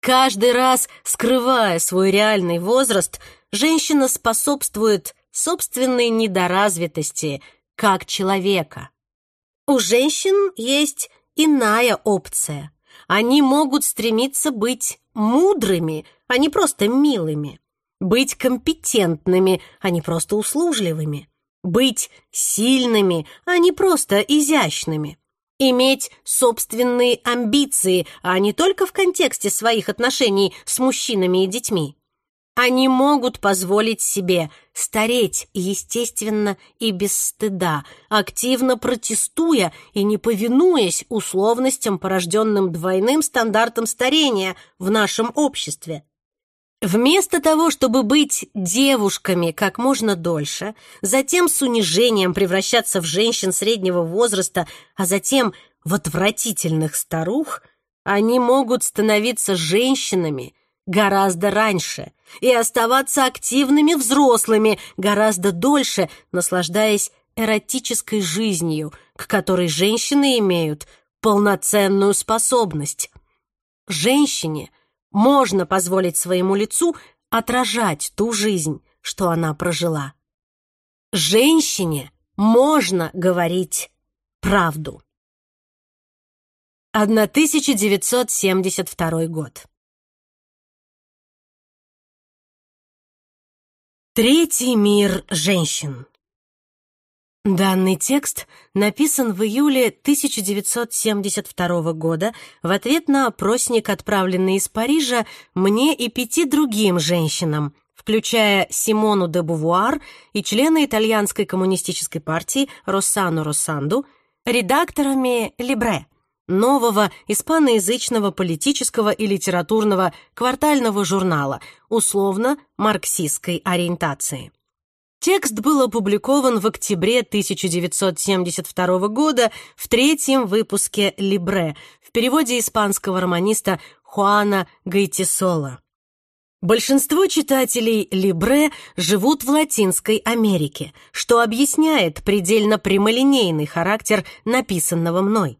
Каждый раз, скрывая свой реальный возраст, женщина способствует собственной недоразвитости как человека. У женщин есть иная опция. Они могут стремиться быть мудрыми, а не просто милыми. Быть компетентными, а не просто услужливыми. Быть сильными, а не просто изящными. Иметь собственные амбиции, а не только в контексте своих отношений с мужчинами и детьми. Они могут позволить себе стареть, естественно и без стыда, активно протестуя и не повинуясь условностям, порожденным двойным стандартом старения в нашем обществе. Вместо того, чтобы быть девушками как можно дольше, затем с унижением превращаться в женщин среднего возраста, а затем в отвратительных старух, они могут становиться женщинами, гораздо раньше и оставаться активными взрослыми гораздо дольше, наслаждаясь эротической жизнью, к которой женщины имеют полноценную способность. Женщине можно позволить своему лицу отражать ту жизнь, что она прожила. Женщине можно говорить правду. 1972 год. Третий мир женщин. Данный текст написан в июле 1972 года в ответ на опросник, отправленный из Парижа мне и пяти другим женщинам, включая Симону де Бувуар и члена итальянской коммунистической партии Россану Росанду, редакторами «Либре» нового испаноязычного политического и литературного квартального журнала, условно марксистской ориентации. Текст был опубликован в октябре 1972 года в третьем выпуске «Либре» в переводе испанского романиста Хуана Гайтисола. Большинство читателей Либре живут в Латинской Америке, что объясняет предельно прямолинейный характер написанного мной.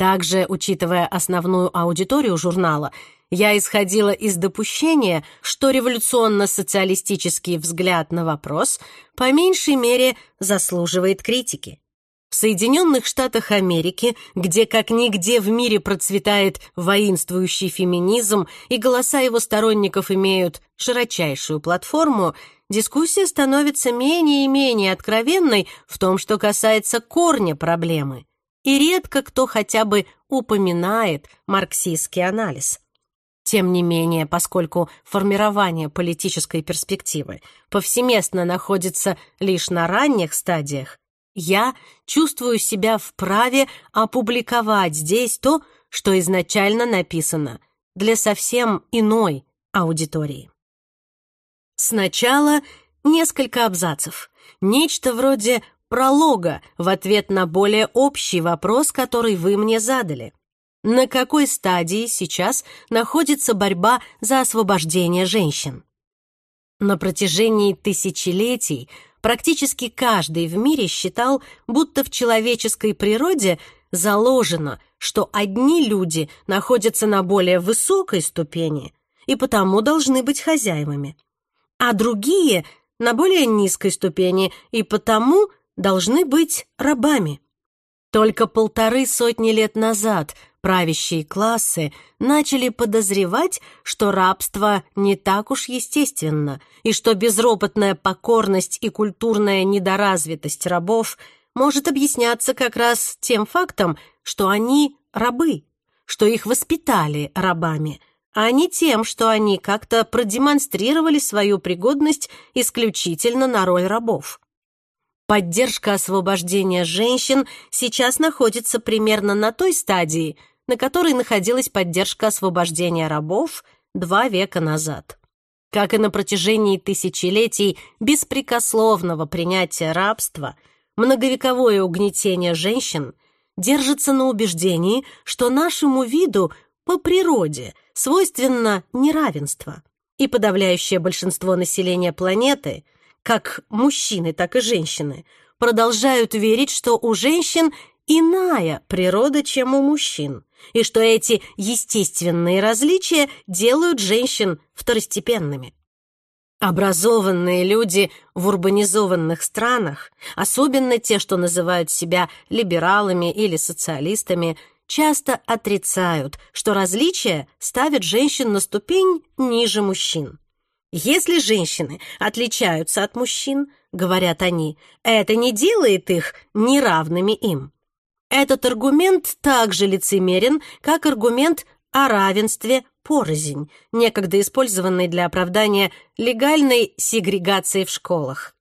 Также, учитывая основную аудиторию журнала, я исходила из допущения, что революционно-социалистический взгляд на вопрос по меньшей мере заслуживает критики. В Соединенных Штатах Америки, где как нигде в мире процветает воинствующий феминизм и голоса его сторонников имеют широчайшую платформу, дискуссия становится менее и менее откровенной в том, что касается корня проблемы и редко кто хотя бы упоминает марксистский анализ. Тем не менее, поскольку формирование политической перспективы повсеместно находится лишь на ранних стадиях, я чувствую себя вправе опубликовать здесь то, что изначально написано, для совсем иной аудитории. Сначала несколько абзацев, нечто вроде пролога в ответ на более общий вопрос, который вы мне задали. На какой стадии сейчас находится борьба за освобождение женщин? На протяжении тысячелетий практически каждый в мире считал, будто в человеческой природе заложено, что одни люди находятся на более высокой ступени и потому должны быть хозяевами, а другие — на более низкой ступени и потому — должны быть рабами. Только полторы сотни лет назад правящие классы начали подозревать, что рабство не так уж естественно, и что безропотная покорность и культурная недоразвитость рабов может объясняться как раз тем фактом, что они рабы, что их воспитали рабами, а не тем, что они как-то продемонстрировали свою пригодность исключительно на роль рабов. Поддержка освобождения женщин сейчас находится примерно на той стадии, на которой находилась поддержка освобождения рабов два века назад. Как и на протяжении тысячелетий беспрекословного принятия рабства, многовековое угнетение женщин держится на убеждении, что нашему виду по природе свойственно неравенство, и подавляющее большинство населения планеты – как мужчины, так и женщины, продолжают верить, что у женщин иная природа, чем у мужчин, и что эти естественные различия делают женщин второстепенными. Образованные люди в урбанизованных странах, особенно те, что называют себя либералами или социалистами, часто отрицают, что различия ставят женщин на ступень ниже мужчин. Если женщины отличаются от мужчин, говорят они, это не делает их неравными им. Этот аргумент также лицемерен, как аргумент о равенстве порознь, некогда использованный для оправдания легальной сегрегации в школах.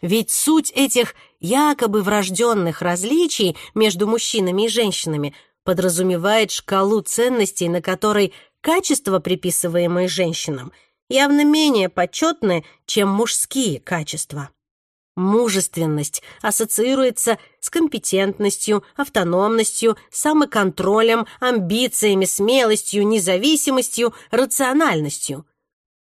Ведь суть этих якобы врожденных различий между мужчинами и женщинами подразумевает шкалу ценностей, на которой качества, приписываемые женщинам – явно менее почетны, чем мужские качества. Мужественность ассоциируется с компетентностью, автономностью, самоконтролем, амбициями, смелостью, независимостью, рациональностью.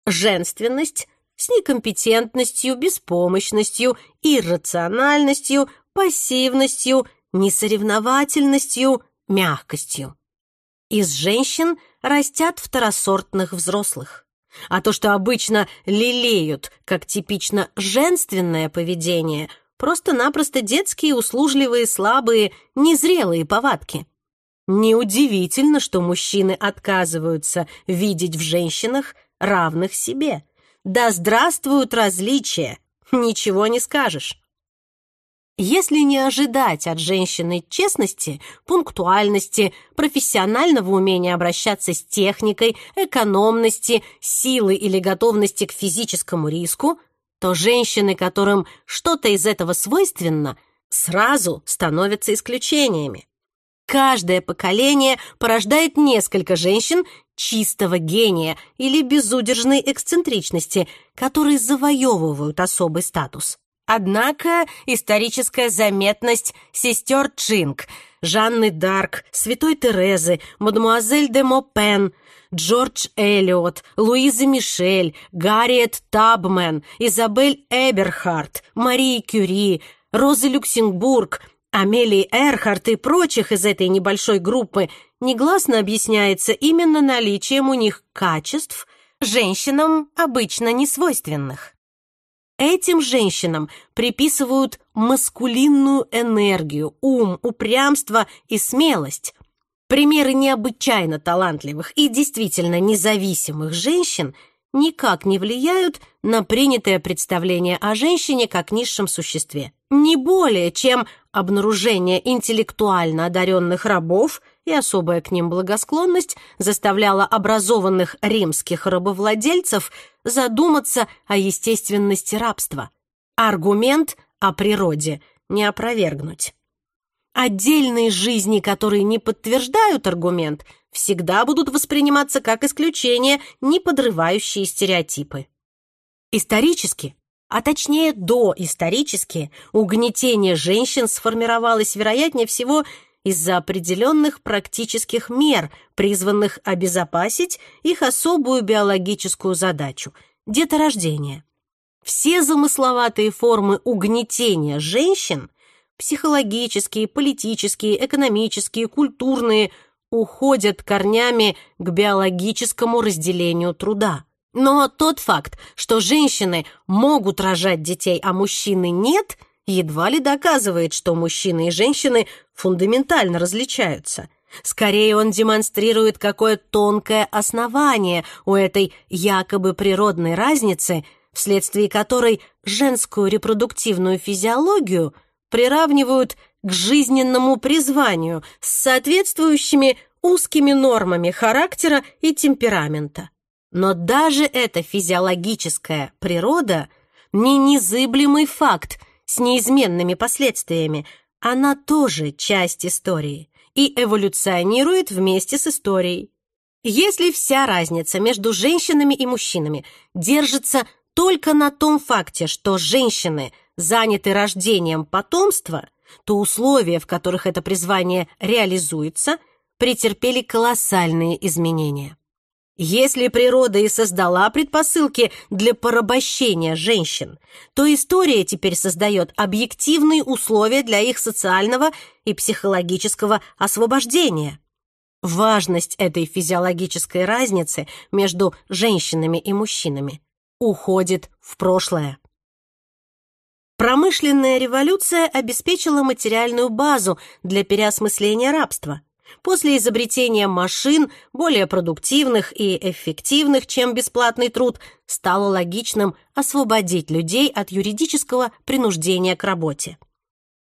Женственность – с некомпетентностью, беспомощностью, иррациональностью, пассивностью, несоревновательностью, мягкостью. Из женщин растят второсортных взрослых. А то, что обычно лелеют как типично женственное поведение, просто-напросто детские, услужливые, слабые, незрелые повадки. Неудивительно, что мужчины отказываются видеть в женщинах равных себе. Да здравствуют различия, ничего не скажешь. Если не ожидать от женщины честности, пунктуальности, профессионального умения обращаться с техникой, экономности, силы или готовности к физическому риску, то женщины, которым что-то из этого свойственно, сразу становятся исключениями. Каждое поколение порождает несколько женщин чистого гения или безудержной эксцентричности, которые завоевывают особый статус. Однако историческая заметность сестер Чинг, Жанны Дарк, Святой Терезы, мадемуазель де Мопен, Джордж Эллиот, Луиза Мишель, Гарриет Табмен, Изабель Эберхарт, Марии Кюри, Розы Люксембург, Амелии Эрхарт и прочих из этой небольшой группы негласно объясняется именно наличием у них качеств, женщинам обычно несвойственных. Этим женщинам приписывают маскулинную энергию, ум, упрямство и смелость. Примеры необычайно талантливых и действительно независимых женщин никак не влияют на принятое представление о женщине как низшем существе. Не более, чем обнаружение интеллектуально одаренных рабов – и особая к ним благосклонность заставляла образованных римских рабовладельцев задуматься о естественности рабства. Аргумент о природе не опровергнуть. Отдельные жизни, которые не подтверждают аргумент, всегда будут восприниматься как исключения, не подрывающие стереотипы. Исторически а точнее доисторически, угнетение женщин сформировалось, вероятнее всего, из-за определенных практических мер, призванных обезопасить их особую биологическую задачу – деторождение. Все замысловатые формы угнетения женщин – психологические, политические, экономические, культурные – уходят корнями к биологическому разделению труда. Но тот факт, что женщины могут рожать детей, а мужчины нет – едва ли доказывает, что мужчины и женщины фундаментально различаются. Скорее он демонстрирует, какое тонкое основание у этой якобы природной разницы, вследствие которой женскую репродуктивную физиологию приравнивают к жизненному призванию с соответствующими узкими нормами характера и темперамента. Но даже эта физиологическая природа не незыблемый факт – с неизменными последствиями, она тоже часть истории и эволюционирует вместе с историей. Если вся разница между женщинами и мужчинами держится только на том факте, что женщины заняты рождением потомства, то условия, в которых это призвание реализуется, претерпели колоссальные изменения. Если природа и создала предпосылки для порабощения женщин, то история теперь создает объективные условия для их социального и психологического освобождения. Важность этой физиологической разницы между женщинами и мужчинами уходит в прошлое. Промышленная революция обеспечила материальную базу для переосмысления рабства, После изобретения машин, более продуктивных и эффективных, чем бесплатный труд, стало логичным освободить людей от юридического принуждения к работе.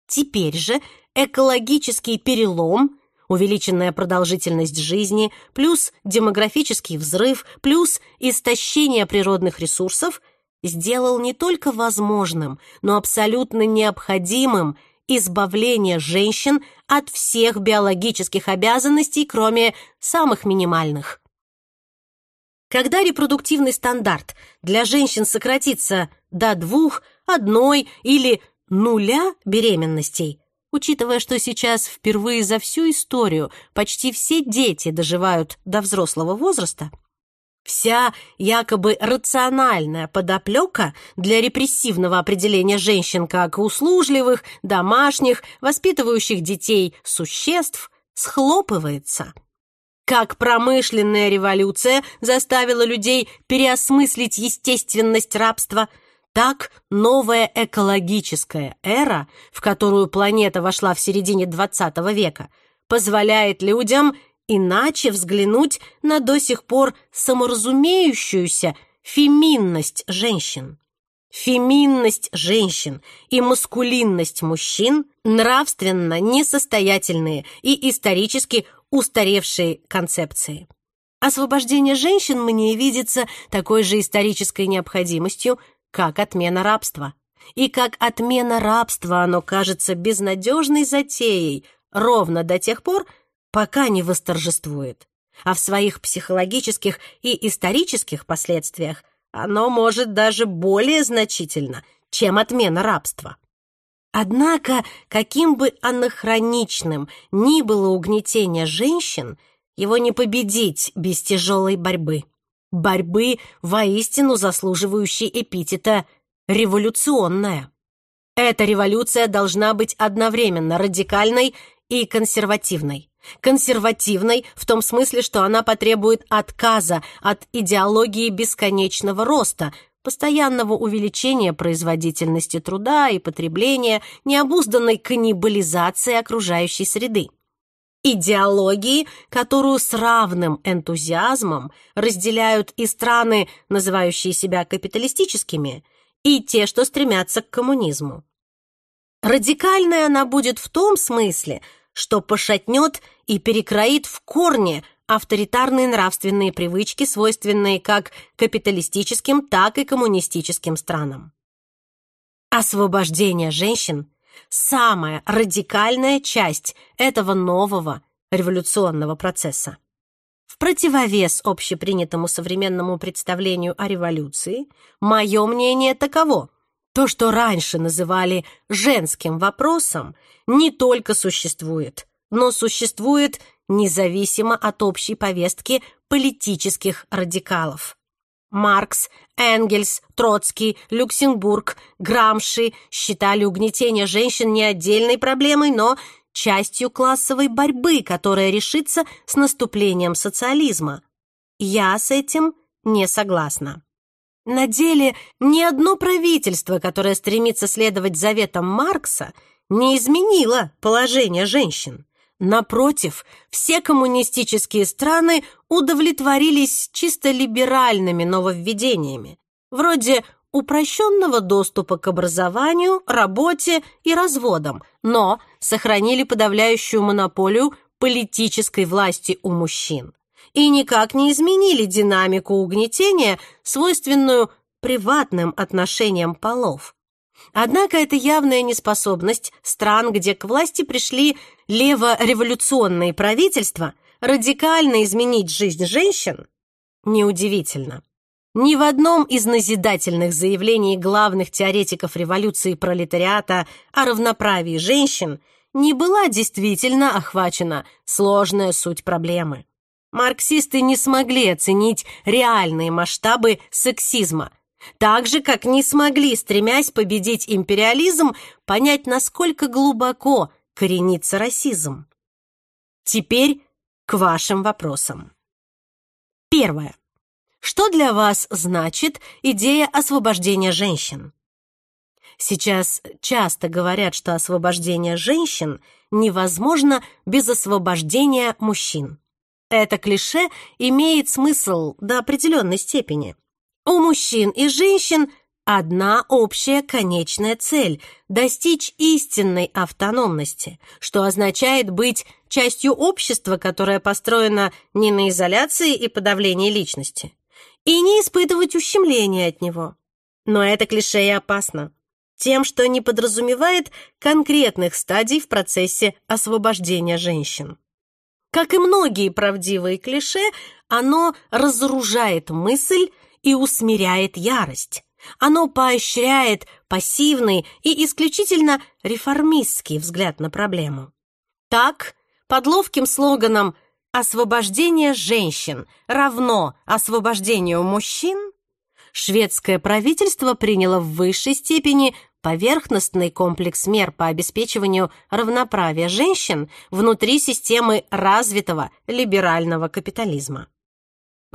Теперь же экологический перелом, увеличенная продолжительность жизни, плюс демографический взрыв, плюс истощение природных ресурсов сделал не только возможным, но абсолютно необходимым – избавление женщин от всех биологических обязанностей, кроме самых минимальных. Когда репродуктивный стандарт для женщин сократится до двух, одной или нуля беременностей, учитывая, что сейчас впервые за всю историю почти все дети доживают до взрослого возраста – Вся якобы рациональная подоплека для репрессивного определения женщин как услужливых, домашних, воспитывающих детей существ схлопывается. Как промышленная революция заставила людей переосмыслить естественность рабства – так, новая экологическая эра, в которую планета вошла в середине XX века, позволяет людям иначе взглянуть на до сих пор саморазумеющуюся феминность женщин. Феминность женщин и маскулинность мужчин нравственно несостоятельные и исторически устаревшие концепции. Освобождение женщин мне видится такой же исторической необходимостью, как отмена рабства. И как отмена рабства оно кажется безнадежной затеей ровно до тех пор, пока не восторжествует. А в своих психологических и исторических последствиях оно может даже более значительно, чем отмена рабства. Однако, каким бы анахроничным ни было угнетение женщин, его не победить без тяжелой борьбы. Борьбы, воистину заслуживающей эпитета «революционная». Эта революция должна быть одновременно радикальной и консервативной консервативной в том смысле, что она потребует отказа от идеологии бесконечного роста, постоянного увеличения производительности труда и потребления, необузданной каннибализации окружающей среды. Идеологии, которую с равным энтузиазмом разделяют и страны, называющие себя капиталистическими, и те, что стремятся к коммунизму. Радикальной она будет в том смысле, что пошатнет и перекроит в корне авторитарные нравственные привычки, свойственные как капиталистическим, так и коммунистическим странам. Освобождение женщин – самая радикальная часть этого нового революционного процесса. В противовес общепринятому современному представлению о революции, мое мнение таково – то, что раньше называли женским вопросом, не только существует, но существует независимо от общей повестки политических радикалов. Маркс, Энгельс, Троцкий, Люксембург, Грамши считали угнетение женщин не отдельной проблемой, но частью классовой борьбы, которая решится с наступлением социализма. Я с этим не согласна. На деле ни одно правительство, которое стремится следовать заветам Маркса, не изменило положение женщин. Напротив, все коммунистические страны удовлетворились чисто либеральными нововведениями, вроде упрощенного доступа к образованию, работе и разводам, но сохранили подавляющую монополию политической власти у мужчин и никак не изменили динамику угнетения, свойственную приватным отношениям полов. Однако это явная неспособность стран, где к власти пришли левореволюционные правительства, радикально изменить жизнь женщин, неудивительно. Ни в одном из назидательных заявлений главных теоретиков революции пролетариата о равноправии женщин не была действительно охвачена сложная суть проблемы. Марксисты не смогли оценить реальные масштабы сексизма – так же, как не смогли, стремясь победить империализм, понять, насколько глубоко коренится расизм. Теперь к вашим вопросам. Первое. Что для вас значит идея освобождения женщин? Сейчас часто говорят, что освобождение женщин невозможно без освобождения мужчин. Это клише имеет смысл до определенной степени. У мужчин и женщин одна общая конечная цель – достичь истинной автономности, что означает быть частью общества, которое построено не на изоляции и подавлении личности, и не испытывать ущемления от него. Но это клише и опасно тем, что не подразумевает конкретных стадий в процессе освобождения женщин. Как и многие правдивые клише, оно разоружает мысль, и усмиряет ярость. Оно поощряет пассивный и исключительно реформистский взгляд на проблему. Так, под ловким слоганом «Освобождение женщин равно освобождению мужчин» шведское правительство приняло в высшей степени поверхностный комплекс мер по обеспечиванию равноправия женщин внутри системы развитого либерального капитализма.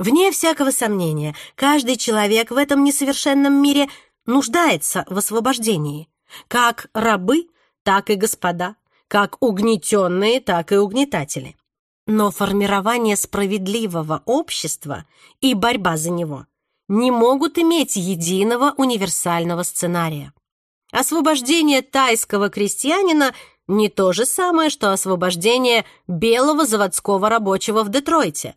Вне всякого сомнения, каждый человек в этом несовершенном мире нуждается в освобождении. Как рабы, так и господа, как угнетенные, так и угнетатели. Но формирование справедливого общества и борьба за него не могут иметь единого универсального сценария. Освобождение тайского крестьянина не то же самое, что освобождение белого заводского рабочего в Детройте.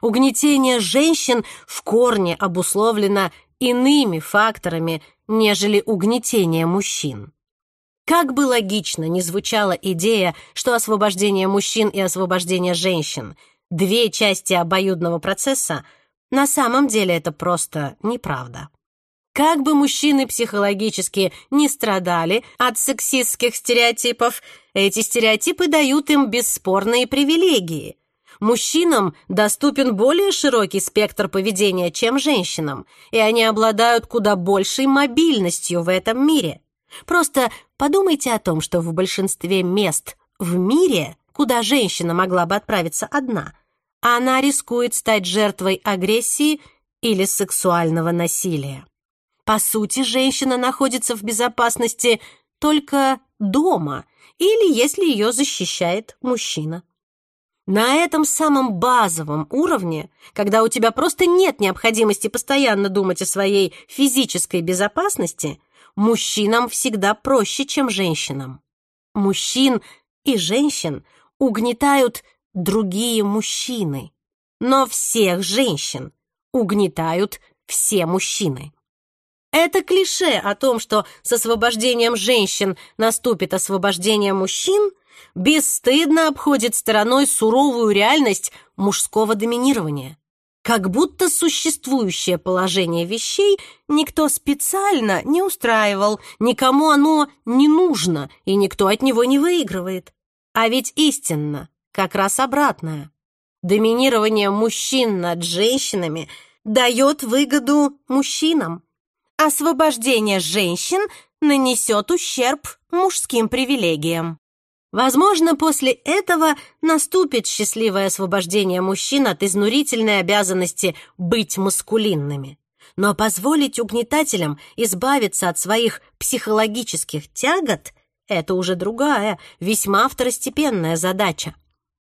Угнетение женщин в корне обусловлено иными факторами, нежели угнетение мужчин. Как бы логично ни звучала идея, что освобождение мужчин и освобождение женщин — две части обоюдного процесса, на самом деле это просто неправда. Как бы мужчины психологически не страдали от сексистских стереотипов, эти стереотипы дают им бесспорные привилегии — Мужчинам доступен более широкий спектр поведения, чем женщинам, и они обладают куда большей мобильностью в этом мире. Просто подумайте о том, что в большинстве мест в мире, куда женщина могла бы отправиться одна, она рискует стать жертвой агрессии или сексуального насилия. По сути, женщина находится в безопасности только дома или если ее защищает мужчина. На этом самом базовом уровне, когда у тебя просто нет необходимости постоянно думать о своей физической безопасности, мужчинам всегда проще, чем женщинам. Мужчин и женщин угнетают другие мужчины, но всех женщин угнетают все мужчины. Это клише о том, что с освобождением женщин наступит освобождение мужчин – бесстыдно обходит стороной суровую реальность мужского доминирования. Как будто существующее положение вещей никто специально не устраивал, никому оно не нужно, и никто от него не выигрывает. А ведь истинно, как раз обратное. Доминирование мужчин над женщинами дает выгоду мужчинам. Освобождение женщин нанесет ущерб мужским привилегиям. Возможно, после этого наступит счастливое освобождение мужчин от изнурительной обязанности быть маскулинными. Но позволить угнетателям избавиться от своих психологических тягот – это уже другая, весьма второстепенная задача.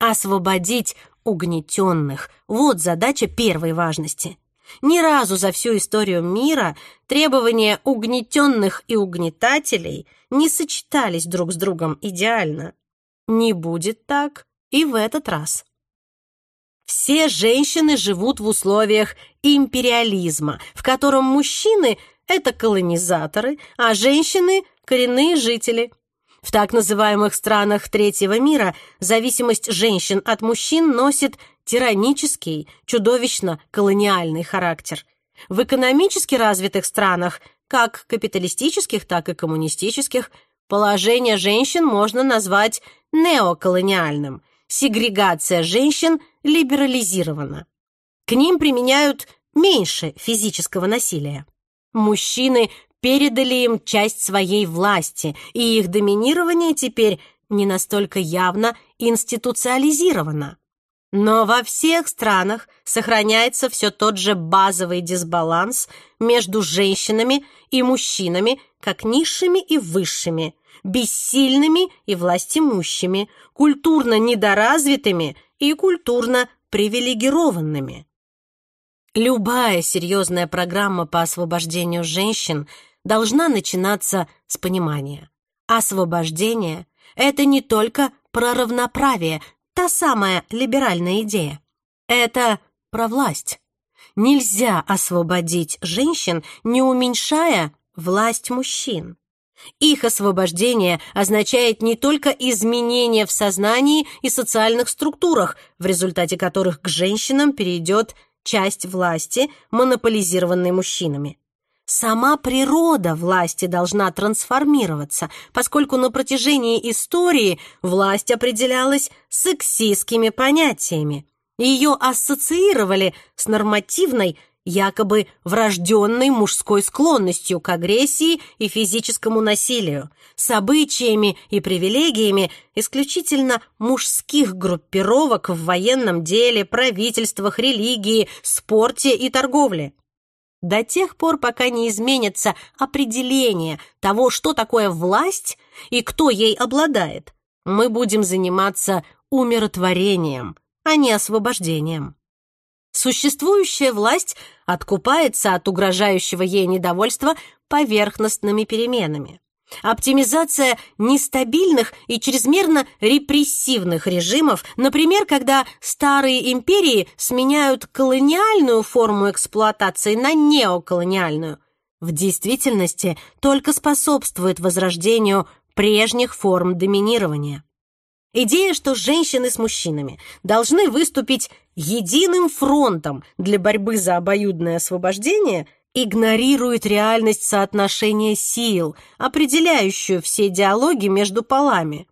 Освободить угнетенных – вот задача первой важности. Ни разу за всю историю мира требования угнетенных и угнетателей – не сочетались друг с другом идеально. Не будет так и в этот раз. Все женщины живут в условиях империализма, в котором мужчины – это колонизаторы, а женщины – коренные жители. В так называемых странах третьего мира зависимость женщин от мужчин носит тиранический, чудовищно колониальный характер. В экономически развитых странах как капиталистических, так и коммунистических, положение женщин можно назвать неоколониальным. Сегрегация женщин либерализирована. К ним применяют меньше физического насилия. Мужчины передали им часть своей власти, и их доминирование теперь не настолько явно институциализировано. Но во всех странах сохраняется все тот же базовый дисбаланс между женщинами и мужчинами, как низшими и высшими, бессильными и властимущими, культурно недоразвитыми и культурно привилегированными. Любая серьезная программа по освобождению женщин должна начинаться с понимания. Освобождение — это не только про равноправие, Та самая либеральная идея. Это про власть. Нельзя освободить женщин, не уменьшая власть мужчин. Их освобождение означает не только изменение в сознании и социальных структурах, в результате которых к женщинам перейдет часть власти, монополизированной мужчинами. Сама природа власти должна трансформироваться, поскольку на протяжении истории власть определялась сексистскими понятиями. Ее ассоциировали с нормативной, якобы врожденной мужской склонностью к агрессии и физическому насилию, с обычаями и привилегиями исключительно мужских группировок в военном деле, правительствах, религии, спорте и торговле до тех пор, пока не изменится определение того, что такое власть и кто ей обладает, мы будем заниматься умиротворением, а не освобождением. Существующая власть откупается от угрожающего ей недовольства поверхностными переменами. Оптимизация нестабильных и чрезмерно репрессивных режимов, например, когда старые империи сменяют колониальную форму эксплуатации на неоколониальную, в действительности только способствует возрождению прежних форм доминирования. Идея, что женщины с мужчинами должны выступить единым фронтом для борьбы за обоюдное освобождение – игнорирует реальность соотношения сил, определяющую все диалоги между полами.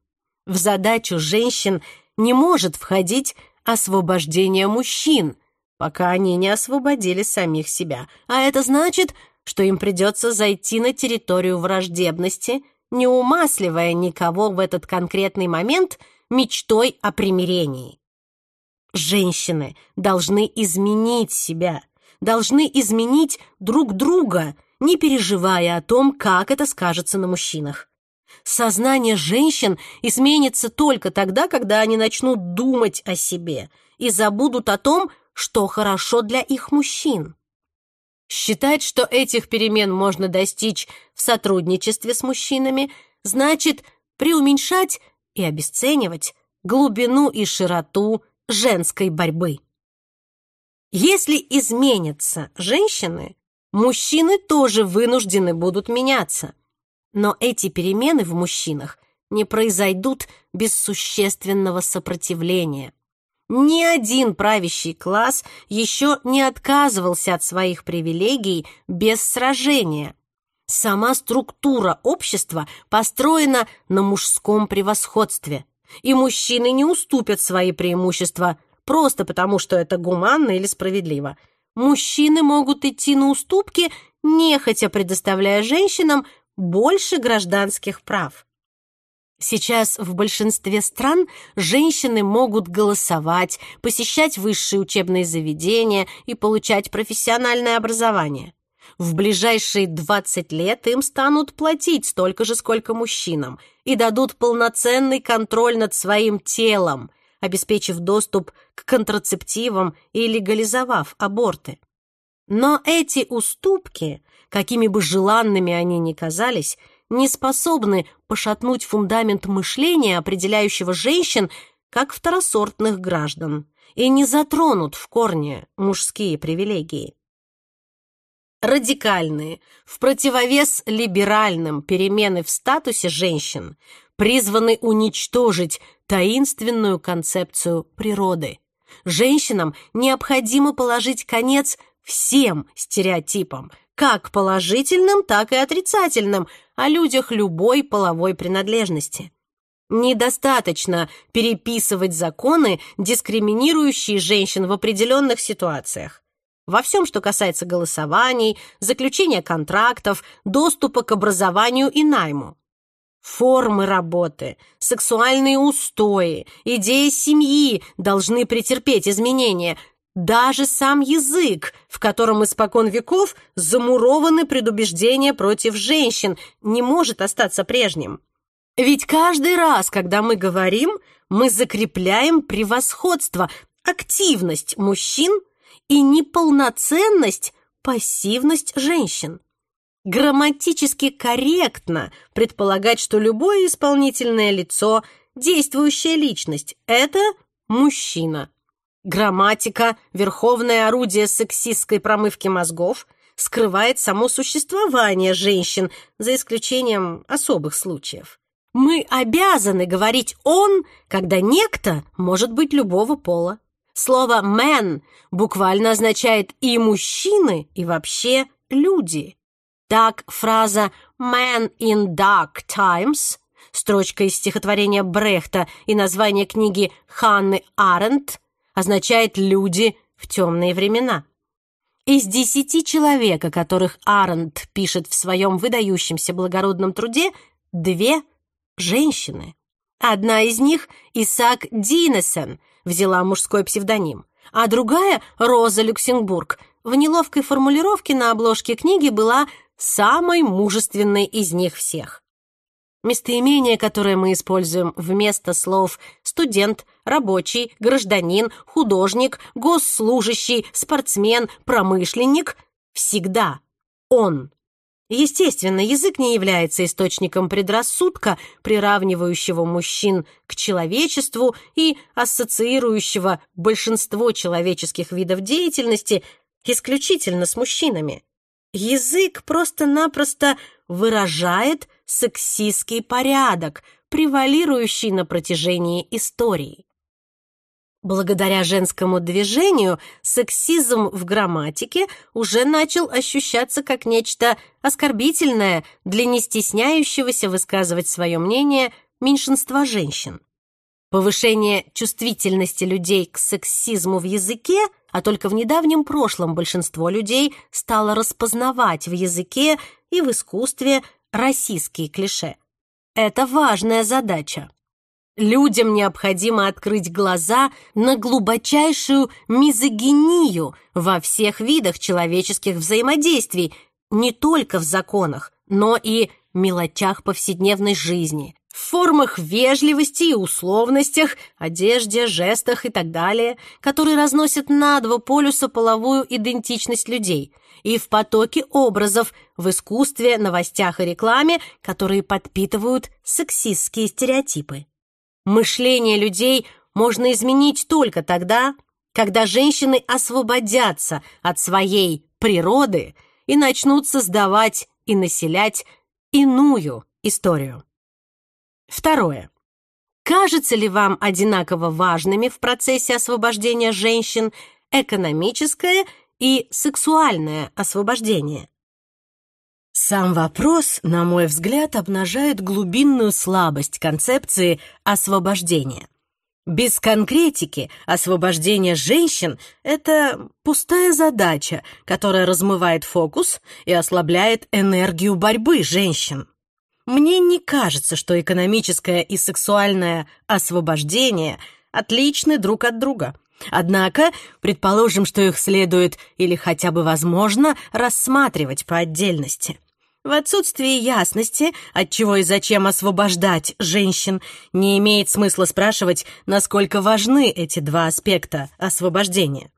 В задачу женщин не может входить освобождение мужчин, пока они не освободили самих себя. А это значит, что им придется зайти на территорию враждебности, не умасливая никого в этот конкретный момент мечтой о примирении. Женщины должны изменить себя, должны изменить друг друга, не переживая о том, как это скажется на мужчинах. Сознание женщин изменится только тогда, когда они начнут думать о себе и забудут о том, что хорошо для их мужчин. Считать, что этих перемен можно достичь в сотрудничестве с мужчинами, значит преуменьшать и обесценивать глубину и широту женской борьбы. Если изменятся женщины, мужчины тоже вынуждены будут меняться. Но эти перемены в мужчинах не произойдут без существенного сопротивления. Ни один правящий класс еще не отказывался от своих привилегий без сражения. Сама структура общества построена на мужском превосходстве, и мужчины не уступят свои преимущества – просто потому, что это гуманно или справедливо. Мужчины могут идти на уступки, нехотя предоставляя женщинам больше гражданских прав. Сейчас в большинстве стран женщины могут голосовать, посещать высшие учебные заведения и получать профессиональное образование. В ближайшие 20 лет им станут платить столько же, сколько мужчинам, и дадут полноценный контроль над своим телом, обеспечив доступ к контрацептивам и легализовав аборты. Но эти уступки, какими бы желанными они ни казались, не способны пошатнуть фундамент мышления, определяющего женщин как второсортных граждан, и не затронут в корне мужские привилегии. Радикальные, в противовес либеральным перемены в статусе женщин призваны уничтожить таинственную концепцию природы, Женщинам необходимо положить конец всем стереотипам, как положительным, так и отрицательным, о людях любой половой принадлежности. Недостаточно переписывать законы, дискриминирующие женщин в определенных ситуациях. Во всем, что касается голосований, заключения контрактов, доступа к образованию и найму. Формы работы, сексуальные устои, идеи семьи должны претерпеть изменения. Даже сам язык, в котором испокон веков замурованы предубеждения против женщин, не может остаться прежним. Ведь каждый раз, когда мы говорим, мы закрепляем превосходство, активность мужчин и неполноценность, пассивность женщин грамматически корректно предполагать, что любое исполнительное лицо, действующая личность – это мужчина. Грамматика, верховное орудие сексистской промывки мозгов, скрывает само существование женщин, за исключением особых случаев. Мы обязаны говорить «он», когда некто может быть любого пола. Слово «man» буквально означает «и мужчины», и вообще «люди». Так фраза «Man in Dark Times» строчка из стихотворения Брехта и название книги Ханны Аренд означает «люди в темные времена». Из десяти человек, о которых Аренд пишет в своем выдающемся благородном труде, две – женщины. Одна из них – Исаак Динесен, взяла мужской псевдоним, а другая – Роза Люксембург, в неловкой формулировке на обложке книги была самой мужественной из них всех. Местоимение, которое мы используем вместо слов «студент», «рабочий», «гражданин», «художник», «госслужащий», «спортсмен», «промышленник» — всегда «он». Естественно, язык не является источником предрассудка, приравнивающего мужчин к человечеству и ассоциирующего большинство человеческих видов деятельности исключительно с мужчинами. Язык просто-напросто выражает сексистский порядок, превалирующий на протяжении истории. Благодаря женскому движению сексизм в грамматике уже начал ощущаться как нечто оскорбительное для не стесняющегося высказывать свое мнение меньшинства женщин. Повышение чувствительности людей к сексизму в языке – а только в недавнем прошлом большинство людей стало распознавать в языке и в искусстве российские клише. Это важная задача. Людям необходимо открыть глаза на глубочайшую мизогинию во всех видах человеческих взаимодействий, не только в законах, но и мелочах повседневной жизни, в формах вежливости и условностях, одежде, жестах и так далее, которые разносят на два полюса половую идентичность людей, и в потоке образов, в искусстве, новостях и рекламе, которые подпитывают сексистские стереотипы. Мышление людей можно изменить только тогда, когда женщины освободятся от своей природы и начнут создавать и населять иную историю. Второе. Кажется ли вам одинаково важными в процессе освобождения женщин экономическое и сексуальное освобождение? Сам вопрос, на мой взгляд, обнажает глубинную слабость концепции освобождения. Без конкретики освобождение женщин — это пустая задача, которая размывает фокус и ослабляет энергию борьбы женщин. Мне не кажется, что экономическое и сексуальное освобождение отличны друг от друга. Однако, предположим, что их следует или хотя бы возможно рассматривать по отдельности. В отсутствии ясности, от чего и зачем освобождать женщин, не имеет смысла спрашивать, насколько важны эти два аспекта освобождения.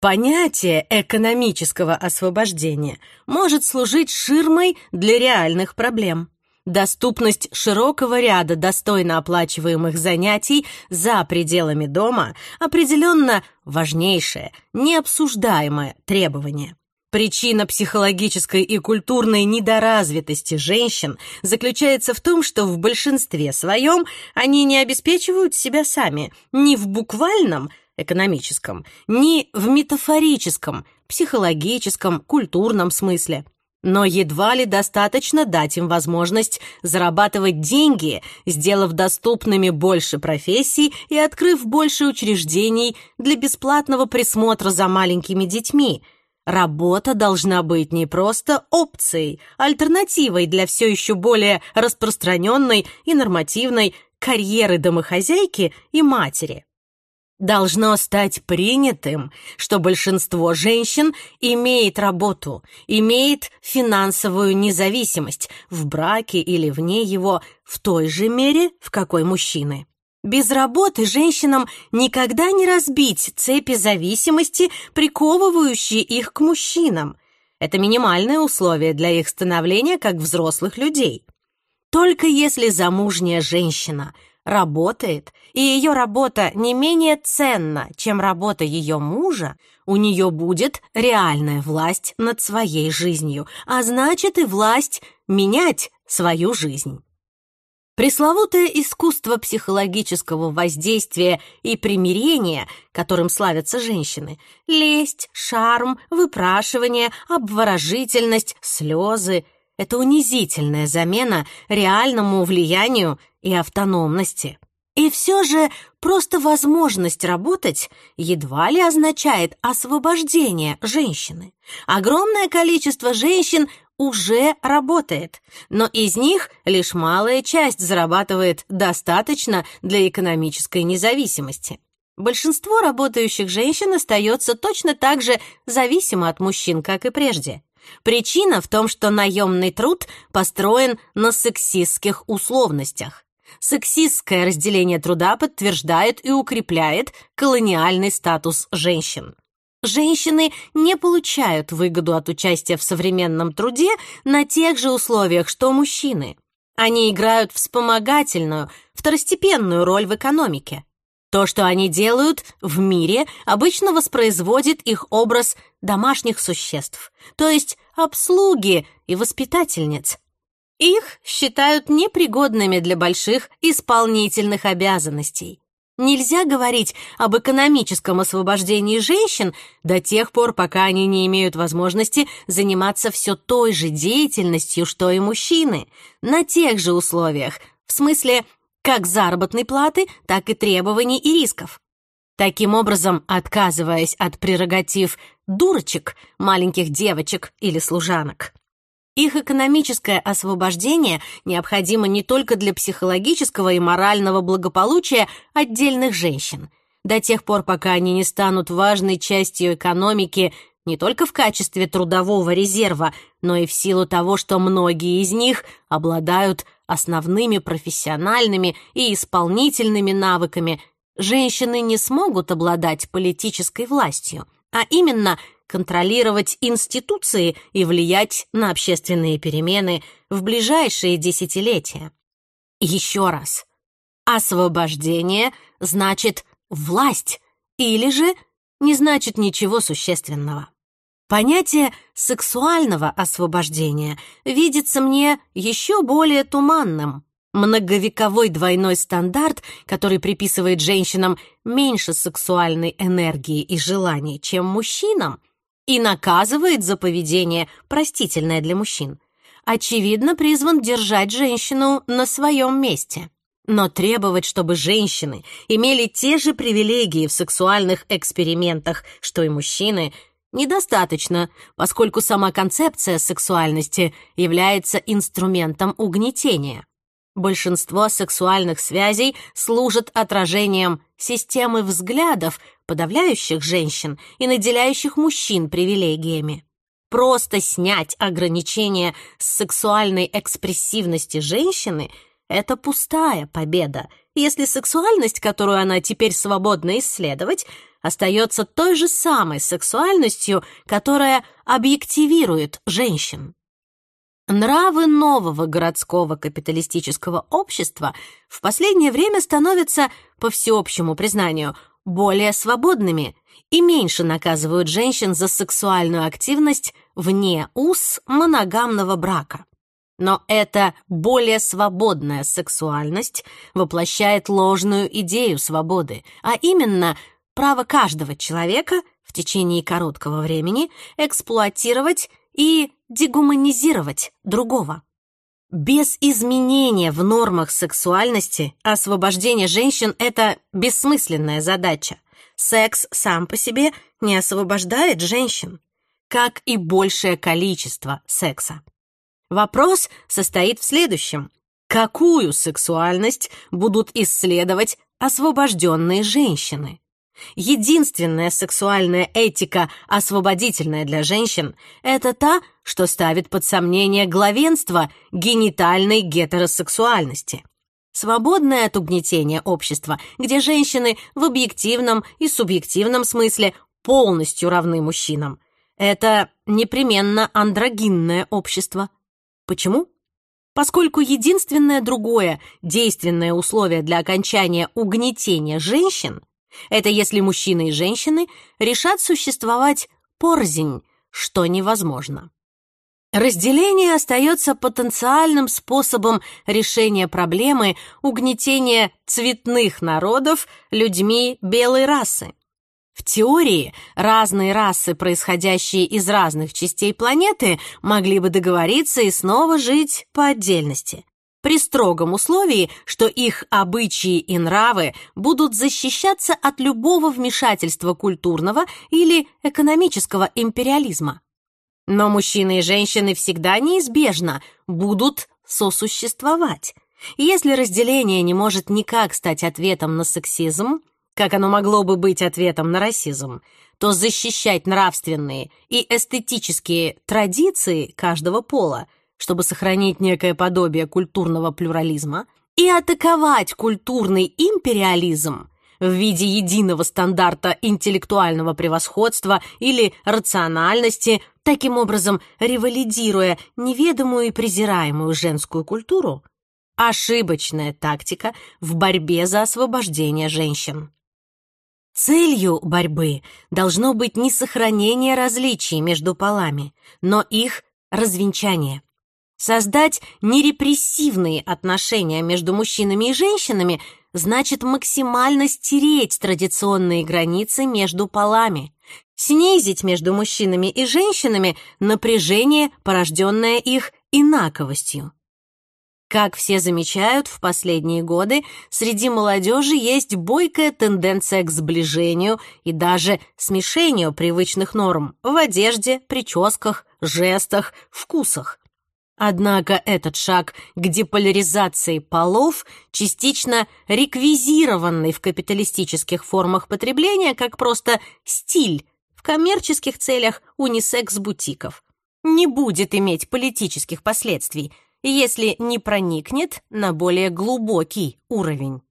Понятие экономического освобождения может служить ширмой для реальных проблем. Доступность широкого ряда достойно оплачиваемых занятий за пределами дома определенно важнейшее, необсуждаемое требование. Причина психологической и культурной недоразвитости женщин заключается в том, что в большинстве своем они не обеспечивают себя сами ни в буквальном, экономическом, ни в метафорическом, психологическом, культурном смысле – но едва ли достаточно дать им возможность зарабатывать деньги, сделав доступными больше профессий и открыв больше учреждений для бесплатного присмотра за маленькими детьми. Работа должна быть не просто опцией, альтернативой для все еще более распространенной и нормативной карьеры домохозяйки и матери. Должно стать принятым, что большинство женщин имеет работу, имеет финансовую независимость в браке или вне его в той же мере, в какой мужчины. Без работы женщинам никогда не разбить цепи зависимости, приковывающие их к мужчинам. Это минимальное условие для их становления как взрослых людей. Только если замужняя женщина – работает, и ее работа не менее ценна, чем работа ее мужа, у нее будет реальная власть над своей жизнью, а значит и власть менять свою жизнь. Пресловутое искусство психологического воздействия и примирения, которым славятся женщины, лесть, шарм, выпрашивание, обворожительность, слезы – это унизительная замена реальному влиянию и автономности. И все же просто возможность работать едва ли означает освобождение женщины. Огромное количество женщин уже работает, но из них лишь малая часть зарабатывает достаточно для экономической независимости. Большинство работающих женщин остается точно так же зависимо от мужчин, как и прежде. Причина в том, что наемный труд построен на сексистских условностях. Сексистское разделение труда подтверждает и укрепляет колониальный статус женщин. Женщины не получают выгоду от участия в современном труде на тех же условиях, что мужчины. Они играют вспомогательную, второстепенную роль в экономике. То, что они делают в мире, обычно воспроизводит их образ домашних существ, то есть обслуги и воспитательниц. Их считают непригодными для больших исполнительных обязанностей. Нельзя говорить об экономическом освобождении женщин до тех пор, пока они не имеют возможности заниматься все той же деятельностью, что и мужчины, на тех же условиях, в смысле – как заработной платы, так и требований и рисков. Таким образом, отказываясь от прерогатив дурочек, маленьких девочек или служанок. Их экономическое освобождение необходимо не только для психологического и морального благополучия отдельных женщин, до тех пор, пока они не станут важной частью экономики не только в качестве трудового резерва, но и в силу того, что многие из них обладают основными профессиональными и исполнительными навыками, женщины не смогут обладать политической властью, а именно контролировать институции и влиять на общественные перемены в ближайшие десятилетия. Еще раз. Освобождение значит власть или же не значит ничего существенного. Понятие сексуального освобождения видится мне еще более туманным. Многовековой двойной стандарт, который приписывает женщинам меньше сексуальной энергии и желаний, чем мужчинам, и наказывает за поведение, простительное для мужчин, очевидно призван держать женщину на своем месте. Но требовать, чтобы женщины имели те же привилегии в сексуальных экспериментах, что и мужчины, Недостаточно, поскольку сама концепция сексуальности является инструментом угнетения. Большинство сексуальных связей служат отражением системы взглядов, подавляющих женщин и наделяющих мужчин привилегиями. Просто снять ограничения с сексуальной экспрессивности женщины – это пустая победа, если сексуальность, которую она теперь свободно исследовать, остается той же самой сексуальностью, которая объективирует женщин. Нравы нового городского капиталистического общества в последнее время становятся, по всеобщему признанию, более свободными и меньше наказывают женщин за сексуальную активность вне уз моногамного брака. Но эта более свободная сексуальность воплощает ложную идею свободы, а именно право каждого человека в течение короткого времени эксплуатировать и дегуманизировать другого. Без изменения в нормах сексуальности освобождение женщин – это бессмысленная задача. Секс сам по себе не освобождает женщин, как и большее количество секса. Вопрос состоит в следующем. Какую сексуальность будут исследовать освобожденные женщины? Единственная сексуальная этика, освободительная для женщин, это та, что ставит под сомнение главенство генитальной гетеросексуальности. Свободное от угнетения общество, где женщины в объективном и субъективном смысле полностью равны мужчинам. Это непременно андрогинное общество. Почему? Поскольку единственное другое действенное условие для окончания угнетения женщин Это если мужчины и женщины решат существовать порзень, что невозможно. Разделение остается потенциальным способом решения проблемы угнетения цветных народов людьми белой расы. В теории разные расы, происходящие из разных частей планеты, могли бы договориться и снова жить по отдельности при строгом условии, что их обычаи и нравы будут защищаться от любого вмешательства культурного или экономического империализма. Но мужчины и женщины всегда неизбежно будут сосуществовать. Если разделение не может никак стать ответом на сексизм, как оно могло бы быть ответом на расизм, то защищать нравственные и эстетические традиции каждого пола – чтобы сохранить некое подобие культурного плюрализма, и атаковать культурный империализм в виде единого стандарта интеллектуального превосходства или рациональности, таким образом ревалидируя неведомую и презираемую женскую культуру, ошибочная тактика в борьбе за освобождение женщин. Целью борьбы должно быть не сохранение различий между полами, но их развенчание – Создать нерепрессивные отношения между мужчинами и женщинами значит максимально стереть традиционные границы между полами, снизить между мужчинами и женщинами напряжение, порожденное их инаковостью. Как все замечают, в последние годы среди молодежи есть бойкая тенденция к сближению и даже смешению привычных норм в одежде, прическах, жестах, вкусах. Однако этот шаг к деполяризации полов, частично реквизированный в капиталистических формах потребления как просто стиль в коммерческих целях унисекс-бутиков, не будет иметь политических последствий, если не проникнет на более глубокий уровень.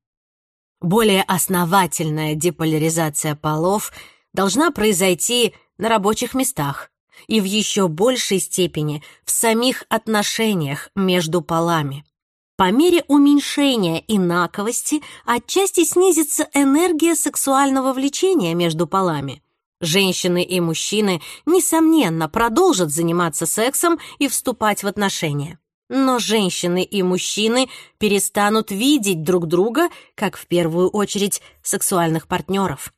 Более основательная деполяризация полов должна произойти на рабочих местах, и в еще большей степени в самих отношениях между полами. По мере уменьшения инаковости отчасти снизится энергия сексуального влечения между полами. Женщины и мужчины, несомненно, продолжат заниматься сексом и вступать в отношения. Но женщины и мужчины перестанут видеть друг друга, как в первую очередь сексуальных партнеров.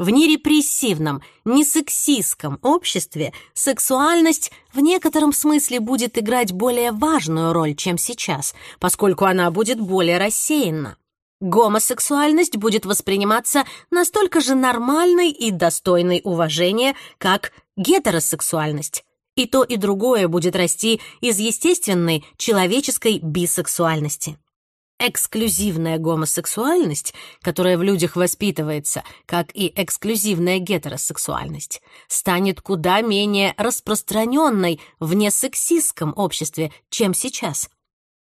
В нерепрессивном, несексистском обществе сексуальность в некотором смысле будет играть более важную роль, чем сейчас, поскольку она будет более рассеянна. Гомосексуальность будет восприниматься настолько же нормальной и достойной уважения, как гетеросексуальность. И то, и другое будет расти из естественной человеческой бисексуальности эксклюзивная гомосексуальность, которая в людях воспитывается, как и эксклюзивная гетеросексуальность, станет куда менее распространенной в несексистском обществе, чем сейчас.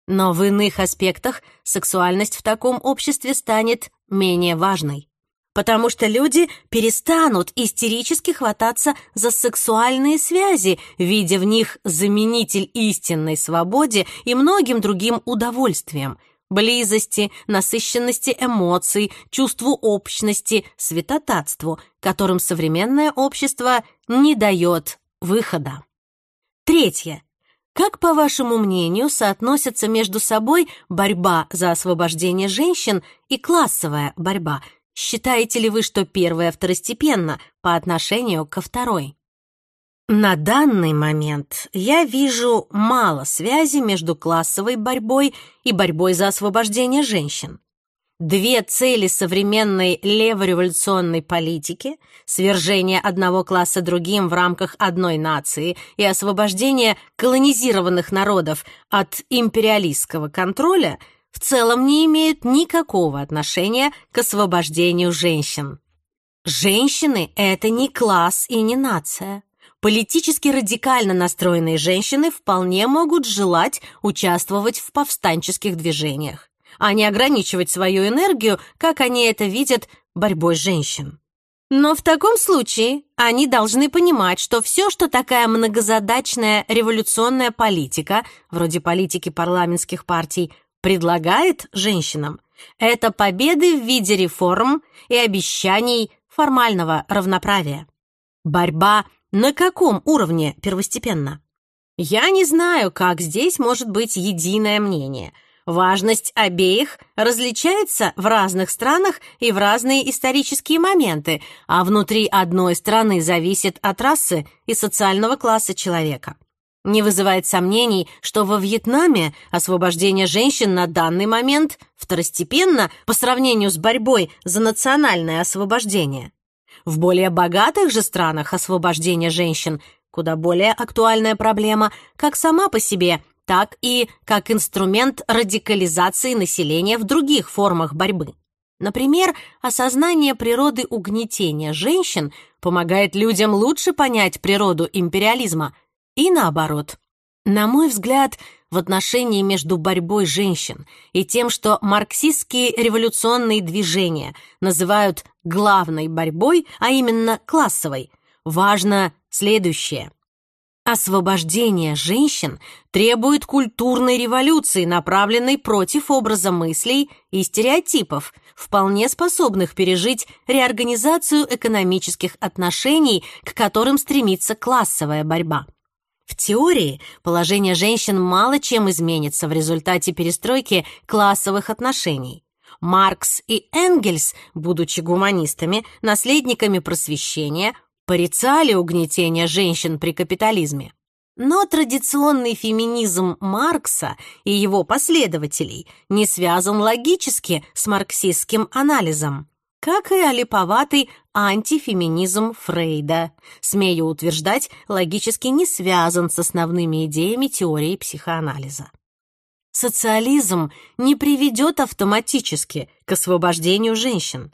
Но в иных аспектах сексуальность в таком обществе станет менее важной, потому что люди перестанут истерически хвататься за сексуальные связи, видя в них заменитель истинной свободе и многим другим удовольствиям – близости, насыщенности эмоций, чувству общности, святотатству, которым современное общество не дает выхода. Третье. Как, по вашему мнению, соотносятся между собой борьба за освобождение женщин и классовая борьба? Считаете ли вы, что первая второстепенно по отношению ко второй? На данный момент я вижу мало связи между классовой борьбой и борьбой за освобождение женщин. Две цели современной левореволюционной политики — свержение одного класса другим в рамках одной нации и освобождение колонизированных народов от империалистского контроля — в целом не имеют никакого отношения к освобождению женщин. Женщины — это не класс и не нация политически радикально настроенные женщины вполне могут желать участвовать в повстанческих движениях, а не ограничивать свою энергию, как они это видят, борьбой женщин. Но в таком случае они должны понимать, что все, что такая многозадачная революционная политика, вроде политики парламентских партий, предлагает женщинам, это победы в виде реформ и обещаний формального равноправия. Борьба на каком уровне первостепенно? Я не знаю, как здесь может быть единое мнение. Важность обеих различается в разных странах и в разные исторические моменты, а внутри одной страны зависит от расы и социального класса человека. Не вызывает сомнений, что во Вьетнаме освобождение женщин на данный момент второстепенно по сравнению с борьбой за национальное освобождение. В более богатых же странах освобождение женщин куда более актуальная проблема как сама по себе, так и как инструмент радикализации населения в других формах борьбы. Например, осознание природы угнетения женщин помогает людям лучше понять природу империализма – и наоборот. На мой взгляд, в отношении между борьбой женщин и тем, что марксистские революционные движения называют главной борьбой, а именно классовой, важно следующее. Освобождение женщин требует культурной революции, направленной против образа мыслей и стереотипов, вполне способных пережить реорганизацию экономических отношений, к которым стремится классовая борьба. В теории положение женщин мало чем изменится в результате перестройки классовых отношений. Маркс и Энгельс, будучи гуманистами, наследниками просвещения, порицали угнетение женщин при капитализме. Но традиционный феминизм Маркса и его последователей не связан логически с марксистским анализом, как и олиповатый антифеминизм Фрейда, смею утверждать, логически не связан с основными идеями теории психоанализа социализм не приведет автоматически к освобождению женщин.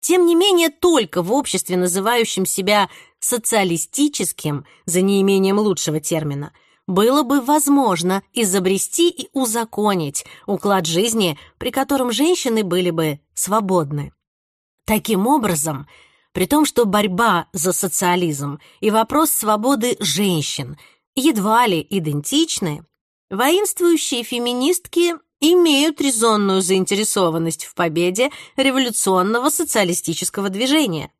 Тем не менее, только в обществе, называющем себя социалистическим, за неимением лучшего термина, было бы возможно изобрести и узаконить уклад жизни, при котором женщины были бы свободны. Таким образом, при том, что борьба за социализм и вопрос свободы женщин едва ли идентичны, Воинствующие феминистки имеют резонную заинтересованность в победе революционного социалистического движения.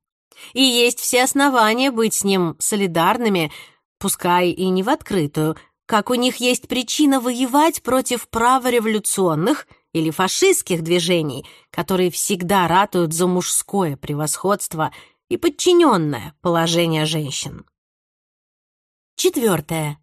И есть все основания быть с ним солидарными, пускай и не в открытую, как у них есть причина воевать против правореволюционных или фашистских движений, которые всегда ратуют за мужское превосходство и подчиненное положение женщин. Четвертое.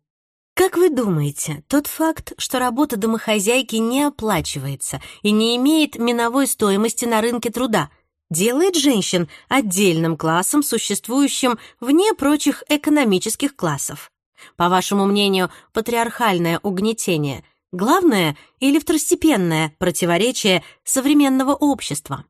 Как вы думаете, тот факт, что работа домохозяйки не оплачивается и не имеет миновой стоимости на рынке труда, делает женщин отдельным классом, существующим вне прочих экономических классов? По вашему мнению, патриархальное угнетение – главное или второстепенное противоречие современного общества?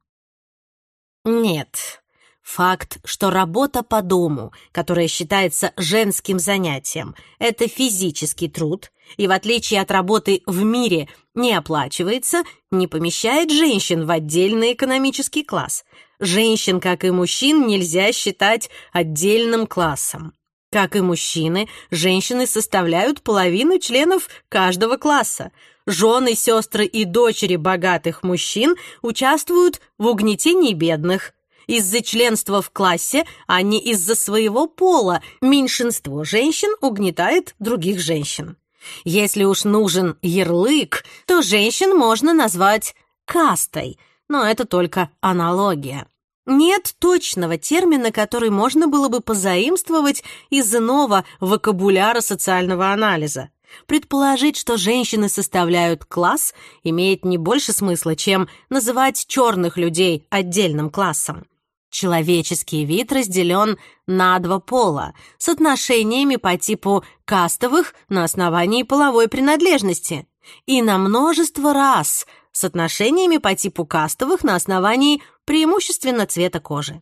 Нет, Факт, что работа по дому, которая считается женским занятием, это физический труд и, в отличие от работы в мире, не оплачивается, не помещает женщин в отдельный экономический класс. Женщин, как и мужчин, нельзя считать отдельным классом. Как и мужчины, женщины составляют половину членов каждого класса. Жены, сестры и дочери богатых мужчин участвуют в угнетении бедных – из-за членства в классе, а не из-за своего пола, меньшинство женщин угнетает других женщин. Если уж нужен ярлык, то женщин можно назвать «кастой», но это только аналогия. Нет точного термина, который можно было бы позаимствовать из иного вокабуляра социального анализа. Предположить, что женщины составляют класс, имеет не больше смысла, чем называть черных людей отдельным классом. Человеческий вид разделен на два пола с отношениями по типу кастовых на основании половой принадлежности и на множество рас с отношениями по типу кастовых на основании преимущественно цвета кожи.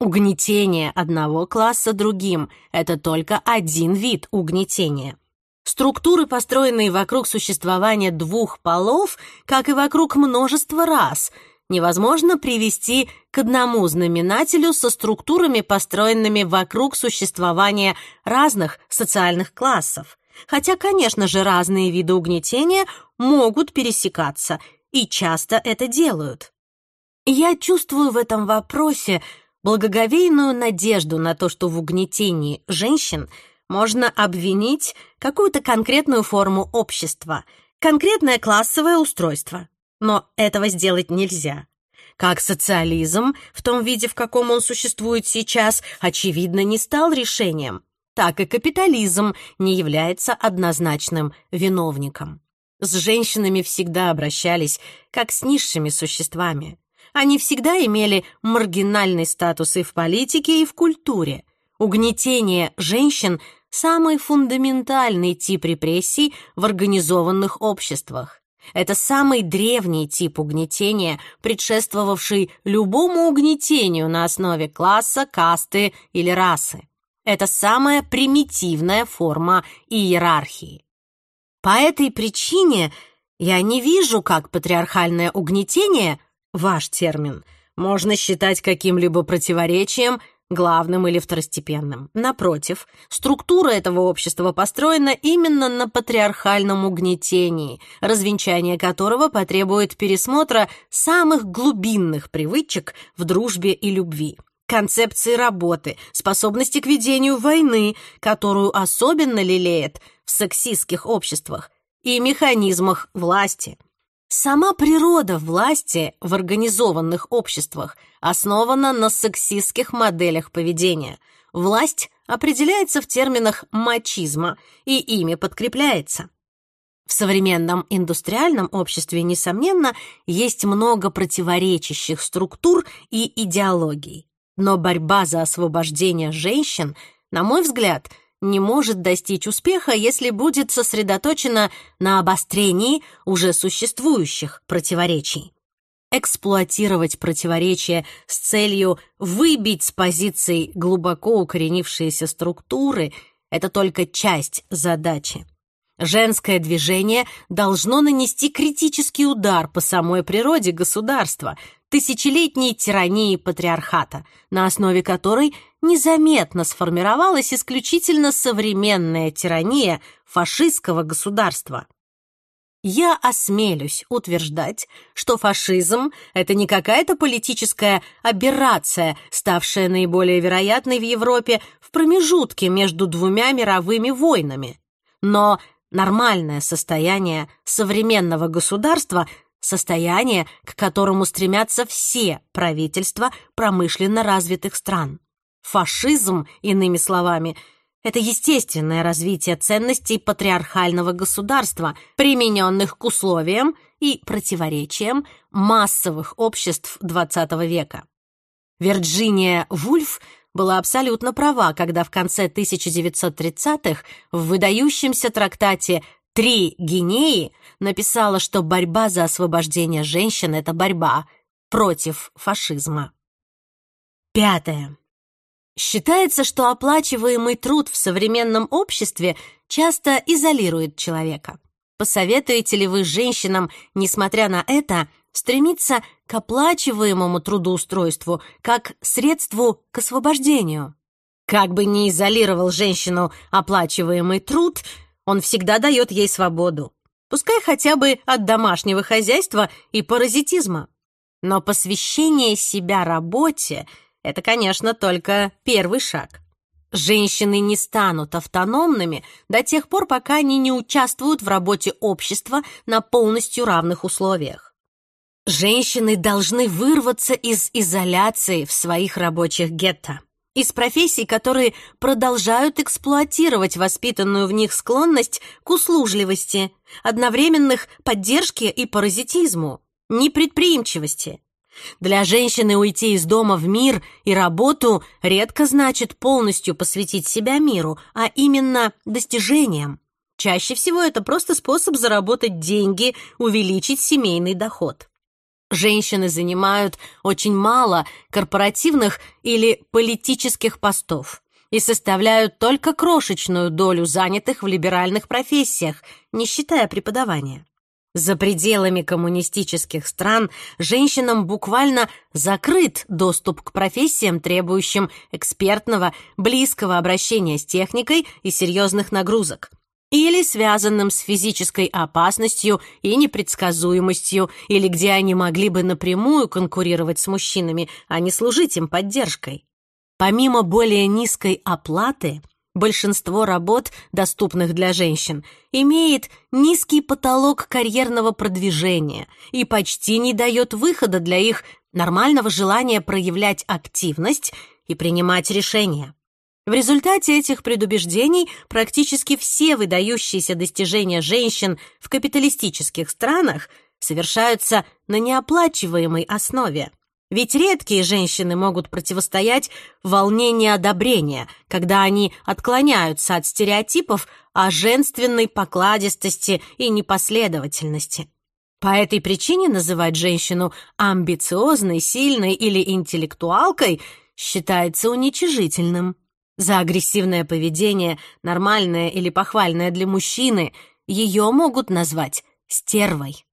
Угнетение одного класса другим – это только один вид угнетения. Структуры, построенные вокруг существования двух полов, как и вокруг множества рас – невозможно привести к одному знаменателю со структурами, построенными вокруг существования разных социальных классов. Хотя, конечно же, разные виды угнетения могут пересекаться, и часто это делают. Я чувствую в этом вопросе благоговейную надежду на то, что в угнетении женщин можно обвинить какую-то конкретную форму общества, конкретное классовое устройство. Но этого сделать нельзя. Как социализм, в том виде, в каком он существует сейчас, очевидно, не стал решением, так и капитализм не является однозначным виновником. С женщинами всегда обращались как с низшими существами. Они всегда имели маргинальный статус и в политике, и в культуре. Угнетение женщин – самый фундаментальный тип репрессий в организованных обществах. Это самый древний тип угнетения, предшествовавший любому угнетению на основе класса, касты или расы. Это самая примитивная форма иерархии. По этой причине я не вижу, как патриархальное угнетение, ваш термин, можно считать каким-либо противоречием главным или второстепенным. Напротив, структура этого общества построена именно на патриархальном угнетении, развенчание которого потребует пересмотра самых глубинных привычек в дружбе и любви концепции работы, способности к ведению войны, которую особенно лелеет в сексистских обществах, и механизмах власти. Сама природа власти в организованных обществах основана на сексистских моделях поведения. Власть определяется в терминах мачизма и ими подкрепляется. В современном индустриальном обществе, несомненно, есть много противоречащих структур и идеологий. Но борьба за освобождение женщин, на мой взгляд, – не может достичь успеха, если будет сосредоточена на обострении уже существующих противоречий. Эксплуатировать противоречия с целью выбить с позиций глубоко укоренившиеся структуры – это только часть задачи. Женское движение должно нанести критический удар по самой природе государства, тысячелетней тирании патриархата, на основе которой незаметно сформировалась исключительно современная тирания фашистского государства. Я осмелюсь утверждать, что фашизм — это не какая-то политическая аберрация, ставшая наиболее вероятной в Европе в промежутке между двумя мировыми войнами. Но нормальное состояние современного государства — состояние, к которому стремятся все правительства промышленно развитых стран фашизм, иными словами, это естественное развитие ценностей патриархального государства, примененных к условиям и противоречиям массовых обществ XX века. Вирджиния Вульф была абсолютно права, когда в конце 1930-х в выдающемся трактате «Три гинеи» написала, что борьба за освобождение женщин — это борьба против фашизма. Пятое. Считается, что оплачиваемый труд в современном обществе часто изолирует человека. Посоветуете ли вы женщинам, несмотря на это, стремиться к оплачиваемому трудоустройству как средству к освобождению? Как бы ни изолировал женщину оплачиваемый труд, он всегда дает ей свободу. Пускай хотя бы от домашнего хозяйства и паразитизма. Но посвящение себя работе — это, конечно, только первый шаг. Женщины не станут автономными до тех пор, пока они не участвуют в работе общества на полностью равных условиях. Женщины должны вырваться из изоляции в своих рабочих гетто, из профессий, которые продолжают эксплуатировать воспитанную в них склонность к услужливости, одновременных поддержке и паразитизму, непредприимчивости, для женщины уйти из дома в мир и работу редко значит полностью посвятить себя миру, а именно достижениям. Чаще всего это просто способ заработать деньги, увеличить семейный доход. Женщины занимают очень мало корпоративных или политических постов и составляют только крошечную долю занятых в либеральных профессиях, не считая преподавания. За пределами коммунистических стран женщинам буквально закрыт доступ к профессиям, требующим экспертного, близкого обращения с техникой и серьезных нагрузок или связанным с физической опасностью и непредсказуемостью, или где они могли бы напрямую конкурировать с мужчинами, а не служить им поддержкой. Помимо более низкой оплаты, большинство работ, доступных для женщин, имеет низкий потолок карьерного продвижения и почти не дает выхода для их нормального желания проявлять активность и принимать решения. В результате этих предубеждений практически все выдающиеся достижения женщин в капиталистических странах совершаются на неоплачиваемой основе – ведь редкие женщины могут противостоять волнению одобрения, когда они отклоняются от стереотипов о женственной покладистости и непоследовательности. По этой причине называть женщину амбициозной, сильной или интеллектуалкой считается уничижительным. За агрессивное поведение, нормальное или похвальное для мужчины, ее могут назвать стервой.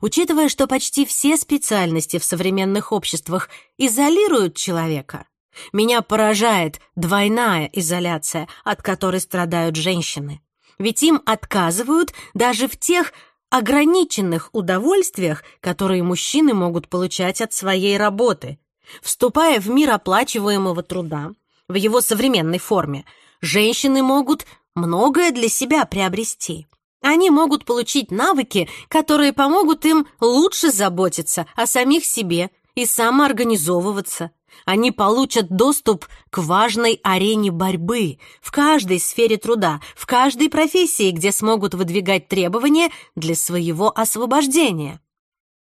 Учитывая, что почти все специальности в современных обществах изолируют человека, меня поражает двойная изоляция, от которой страдают женщины. Ведь им отказывают даже в тех ограниченных удовольствиях, которые мужчины могут получать от своей работы. Вступая в мир оплачиваемого труда, в его современной форме, женщины могут многое для себя приобрести – они могут получить навыки, которые помогут им лучше заботиться о самих себе и самоорганизовываться. Они получат доступ к важной арене борьбы в каждой сфере труда, в каждой профессии, где смогут выдвигать требования для своего освобождения.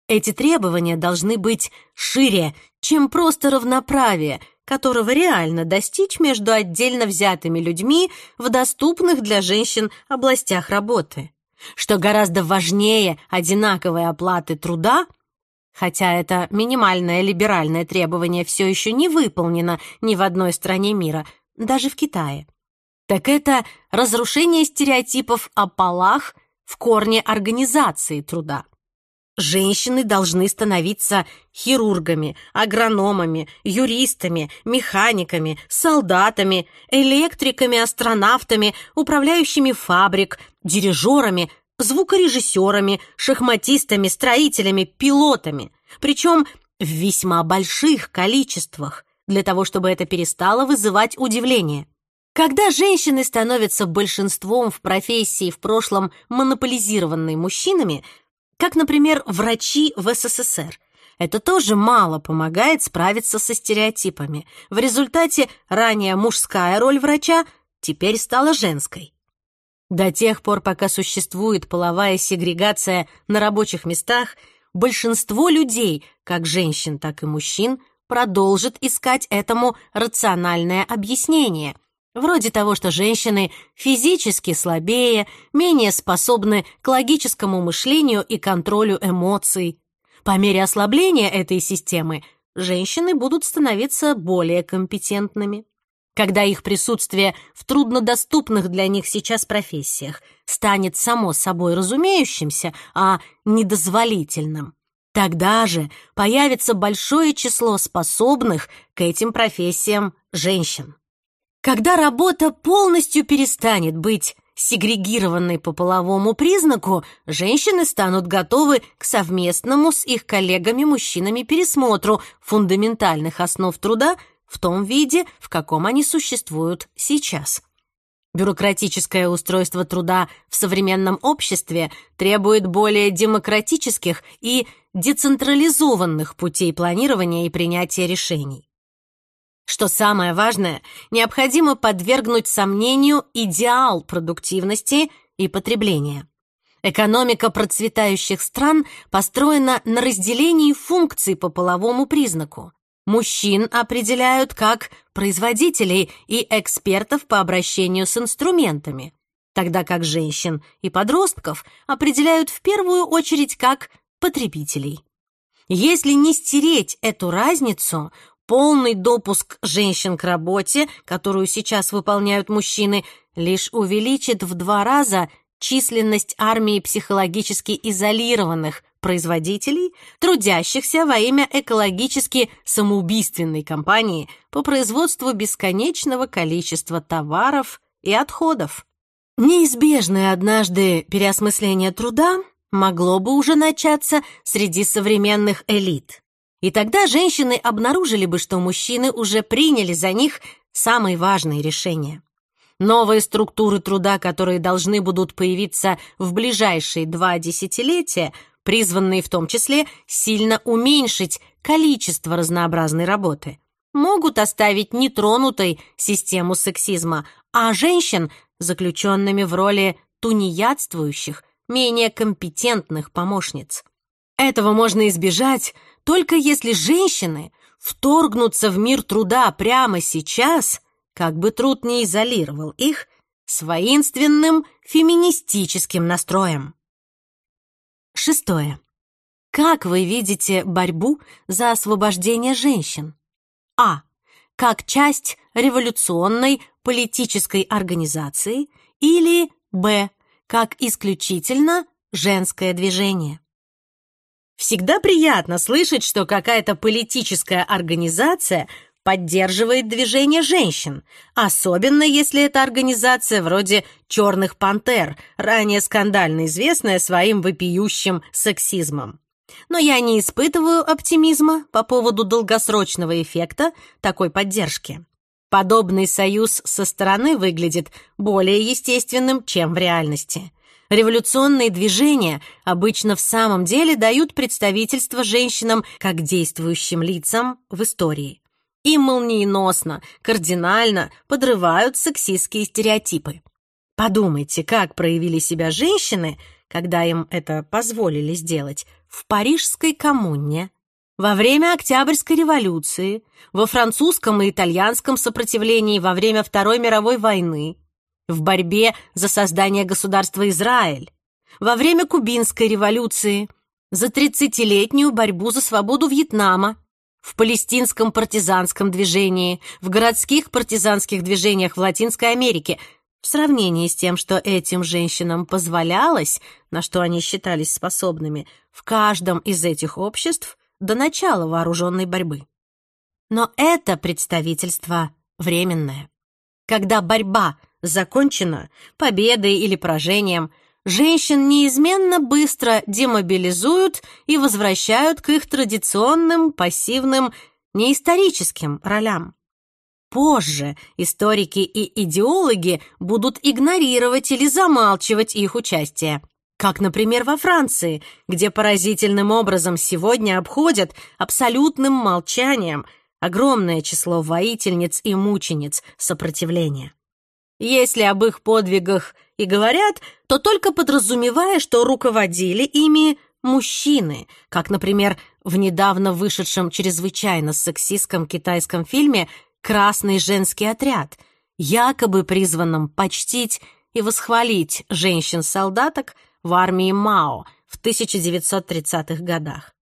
Эти требования должны быть шире, чем просто равноправие – которого реально достичь между отдельно взятыми людьми в доступных для женщин областях работы. Что гораздо важнее одинаковой оплаты труда, хотя это минимальное либеральное требование все еще не выполнено ни в одной стране мира, даже в Китае. Так это разрушение стереотипов о полах в корне организации труда. Женщины должны становиться хирургами, агрономами, юристами, механиками, солдатами, электриками, астронавтами, управляющими фабрик, дирижерами, звукорежиссерами, шахматистами, строителями, пилотами. Причем в весьма больших количествах, для того, чтобы это перестало вызывать удивление. Когда женщины становятся большинством в профессии в прошлом монополизированной мужчинами – как, например, врачи в СССР. Это тоже мало помогает справиться со стереотипами. В результате ранее мужская роль врача теперь стала женской. До тех пор, пока существует половая сегрегация на рабочих местах, большинство людей, как женщин, так и мужчин, продолжит искать этому рациональное объяснение – вроде того, что женщины физически слабее, менее способны к логическому мышлению и контролю эмоций. По мере ослабления этой системы женщины будут становиться более компетентными. Когда их присутствие в труднодоступных для них сейчас профессиях станет само собой разумеющимся, а недозволительным, тогда же появится большое число способных к этим профессиям женщин. Когда работа полностью перестанет быть сегрегированной по половому признаку, женщины станут готовы к совместному с их коллегами-мужчинами пересмотру фундаментальных основ труда в том виде, в каком они существуют сейчас. Бюрократическое устройство труда в современном обществе требует более демократических и децентрализованных путей планирования и принятия решений. Что самое важное, необходимо подвергнуть сомнению идеал продуктивности и потребления. Экономика процветающих стран построена на разделении функций по половому признаку. Мужчин определяют как производителей и экспертов по обращению с инструментами, тогда как женщин и подростков определяют в первую очередь как потребителей. Если не стереть эту разницу, полный допуск женщин к работе, которую сейчас выполняют мужчины, лишь увеличит в два раза численность армии психологически изолированных производителей, трудящихся во имя экологически самоубийственной кампании по производству бесконечного количества товаров и отходов. Неизбежное однажды переосмысление труда могло бы уже начаться среди современных элит. И тогда женщины обнаружили бы, что мужчины уже приняли за них самые важные решения. Новые структуры труда, которые должны будут появиться в ближайшие два десятилетия, призванные в том числе сильно уменьшить количество разнообразной работы, могут оставить нетронутой систему сексизма, а женщин, заключенными в роли тунеядствующих, менее компетентных помощниц. Этого можно избежать, только если женщины вторгнутся в мир труда прямо сейчас, как бы труд не изолировал их, с воинственным феминистическим настроем. Шестое. Как вы видите борьбу за освобождение женщин? А. Как часть революционной политической организации или Б. Как исключительно женское движение. Всегда приятно слышать, что какая-то политическая организация поддерживает движение женщин, особенно если это организация вроде «Черных пантер», ранее скандально известная своим вопиющим сексизмом. Но я не испытываю оптимизма по поводу долгосрочного эффекта такой поддержки. Подобный союз со стороны выглядит более естественным, чем в реальности – Революционные движения обычно в самом деле дают представительство женщинам как действующим лицам в истории. И молниеносно, кардинально подрывают сексистские стереотипы. Подумайте, как проявили себя женщины, когда им это позволили сделать, в парижской коммуне, во время Октябрьской революции, во французском и итальянском сопротивлении во время Второй мировой войны – в борьбе за создание государства Израиль, во время Кубинской революции, за 30-летнюю борьбу за свободу Вьетнама, в палестинском партизанском движении, в городских партизанских движениях в Латинской Америке, в сравнении с тем, что этим женщинам позволялось, на что они считались способными, в каждом из этих обществ до начала вооруженной борьбы. Но это представительство временное. Когда борьба закончена победой или поражением, женщин неизменно быстро демобилизуют и возвращают к их традиционным, пассивным, неисторическим ролям. Позже историки и идеологи будут игнорировать или замалчивать их участие. Как, например, во Франции, где поразительным образом сегодня обходят абсолютным молчанием огромное число воительниц и мучениц сопротивления. Если об их подвигах и говорят, то только подразумевая, что руководили ими мужчины, как, например, в недавно вышедшем чрезвычайно сексистском китайском фильме «Красный женский отряд», якобы призванном почтить и восхвалить женщин-солдаток в армии Мао в 1930-х годах.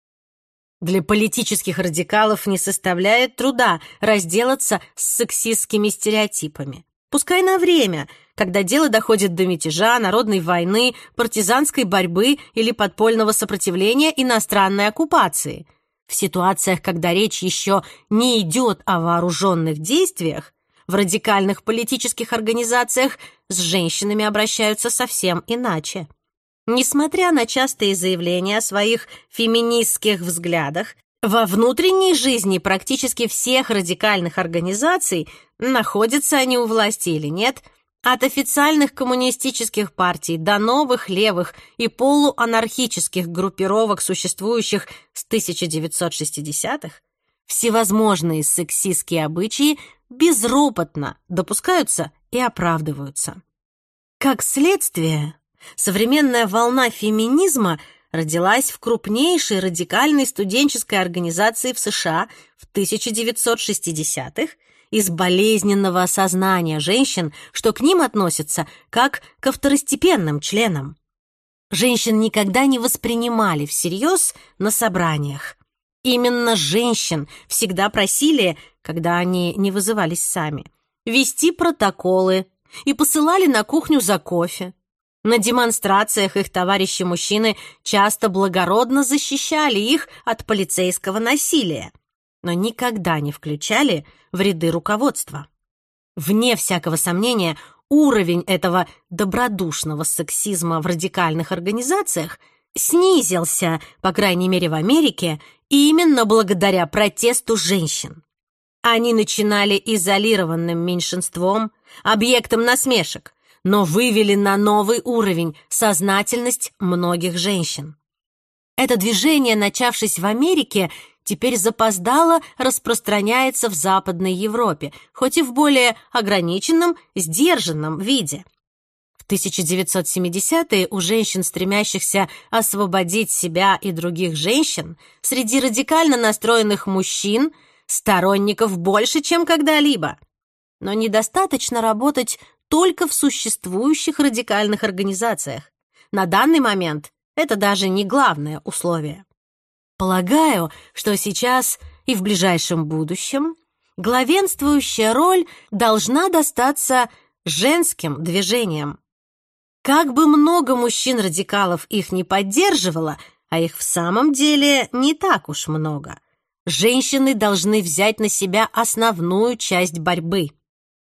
Для политических радикалов не составляет труда разделаться с сексистскими стереотипами. Пускай на время, когда дело доходит до мятежа, народной войны, партизанской борьбы или подпольного сопротивления иностранной оккупации. В ситуациях, когда речь еще не идет о вооруженных действиях, в радикальных политических организациях с женщинами обращаются совсем иначе. Несмотря на частые заявления о своих феминистских взглядах, во внутренней жизни практически всех радикальных организаций, находятся они у власти или нет, от официальных коммунистических партий до новых левых и полуанархических группировок, существующих с 1960-х, всевозможные сексистские обычаи безропотно допускаются и оправдываются. Как следствие, современная волна феминизма – родилась в крупнейшей радикальной студенческой организации в США в 1960-х из болезненного осознания женщин, что к ним относятся как ко второстепенным членам. Женщин никогда не воспринимали всерьез на собраниях. Именно женщин всегда просили, когда они не вызывались сами, вести протоколы и посылали на кухню за кофе. На демонстрациях их товарищи-мужчины часто благородно защищали их от полицейского насилия, но никогда не включали в ряды руководства. Вне всякого сомнения, уровень этого добродушного сексизма в радикальных организациях снизился, по крайней мере в Америке, именно благодаря протесту женщин. Они начинали изолированным меньшинством, объектом насмешек, но вывели на новый уровень сознательность многих женщин. Это движение, начавшись в Америке, теперь запоздало распространяется в Западной Европе, хоть и в более ограниченном, сдержанном виде. В 1970-е у женщин, стремящихся освободить себя и других женщин, среди радикально настроенных мужчин сторонников больше, чем когда-либо. Но недостаточно работать только в существующих радикальных организациях. На данный момент это даже не главное условие. Полагаю, что сейчас и в ближайшем будущем главенствующая роль должна достаться женским движениям. Как бы много мужчин-радикалов их не поддерживало, а их в самом деле не так уж много, женщины должны взять на себя основную часть борьбы.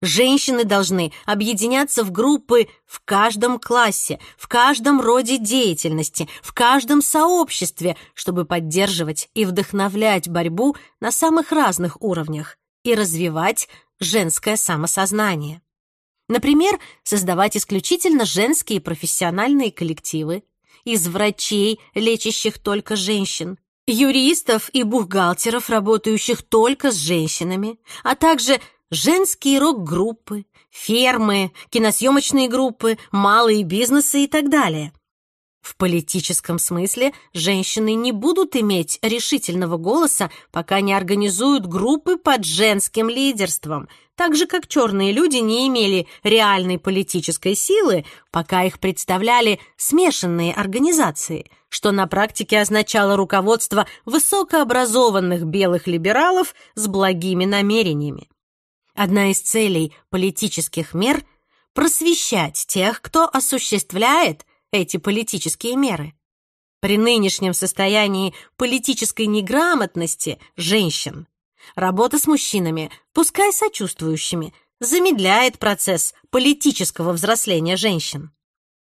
Женщины должны объединяться в группы в каждом классе, в каждом роде деятельности, в каждом сообществе, чтобы поддерживать и вдохновлять борьбу на самых разных уровнях и развивать женское самосознание. Например, создавать исключительно женские профессиональные коллективы из врачей, лечащих только женщин, юристов и бухгалтеров, работающих только с женщинами, а также женские рок-группы, фермы, киносъемочные группы, малые бизнесы и так далее. В политическом смысле женщины не будут иметь решительного голоса, пока не организуют группы под женским лидерством, так же, как черные люди не имели реальной политической силы, пока их представляли смешанные организации, что на практике означало руководство высокообразованных белых либералов с благими намерениями. Одна из целей политических мер — просвещать тех, кто осуществляет эти политические меры. При нынешнем состоянии политической неграмотности женщин работа с мужчинами, пускай сочувствующими, замедляет процесс политического взросления женщин.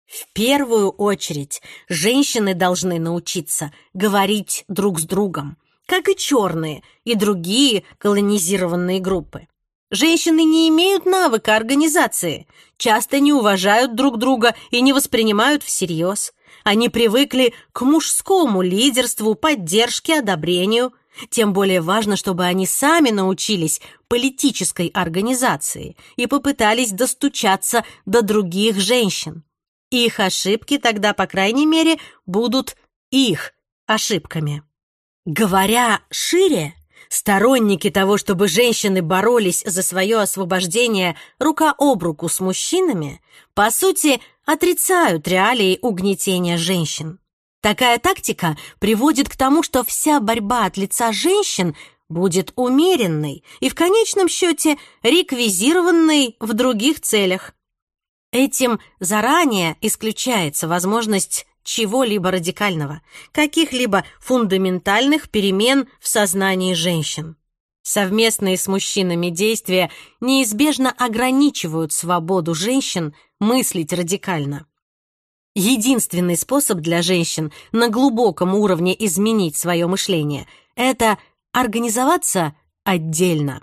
В первую очередь женщины должны научиться говорить друг с другом, как и черные и другие колонизированные группы. Женщины не имеют навыка организации, часто не уважают друг друга и не воспринимают всерьез. Они привыкли к мужскому лидерству, поддержке, одобрению. Тем более важно, чтобы они сами научились политической организации и попытались достучаться до других женщин. Их ошибки тогда, по крайней мере, будут их ошибками. Говоря шире, Сторонники того, чтобы женщины боролись за свое освобождение рука об руку с мужчинами, по сути, отрицают реалии угнетения женщин. Такая тактика приводит к тому, что вся борьба от лица женщин будет умеренной и в конечном счете реквизированной в других целях. Этим заранее исключается возможность чего-либо радикального, каких-либо фундаментальных перемен в сознании женщин. Совместные с мужчинами действия неизбежно ограничивают свободу женщин мыслить радикально. Единственный способ для женщин на глубоком уровне изменить свое мышление – это организоваться отдельно.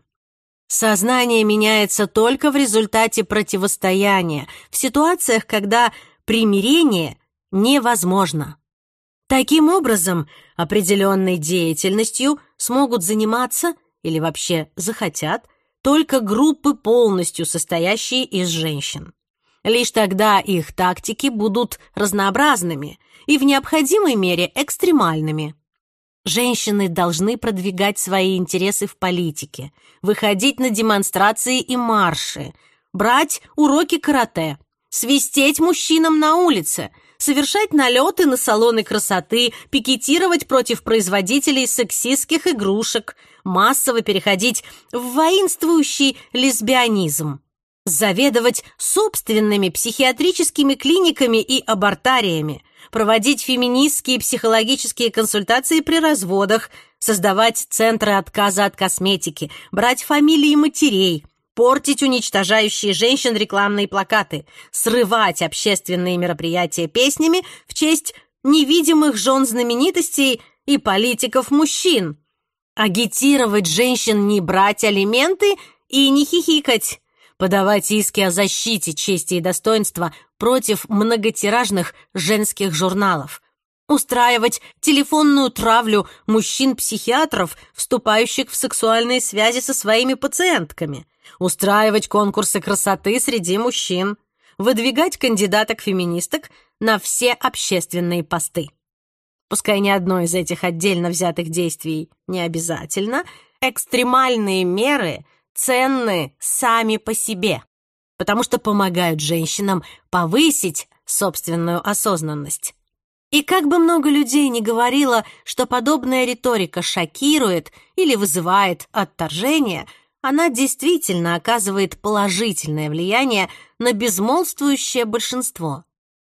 Сознание меняется только в результате противостояния, в ситуациях, когда примирение невозможно. Таким образом, определенной деятельностью смогут заниматься или вообще захотят только группы, полностью состоящие из женщин. Лишь тогда их тактики будут разнообразными и в необходимой мере экстремальными. Женщины должны продвигать свои интересы в политике, выходить на демонстрации и марши, брать уроки карате, свистеть мужчинам на улице – совершать налеты на салоны красоты, пикетировать против производителей сексистских игрушек, массово переходить в воинствующий лесбианизм, заведовать собственными психиатрическими клиниками и абортариями, проводить феминистские психологические консультации при разводах, создавать центры отказа от косметики, брать фамилии матерей – портить уничтожающие женщин рекламные плакаты, срывать общественные мероприятия песнями в честь невидимых жен знаменитостей и политиков-мужчин. Агитировать женщин не брать алименты и не хихикать. Подавать иски о защите чести и достоинства против многотиражных женских журналов. Устраивать телефонную травлю мужчин-психиатров, вступающих в сексуальные связи со своими пациентками. Устраивать конкурсы красоты среди мужчин. Выдвигать кандидаток-феминисток на все общественные посты. Пускай ни одно из этих отдельно взятых действий не обязательно, экстремальные меры ценны сами по себе, потому что помогают женщинам повысить собственную осознанность. И как бы много людей ни говорило, что подобная риторика шокирует или вызывает отторжение, она действительно оказывает положительное влияние на безмолвствующее большинство.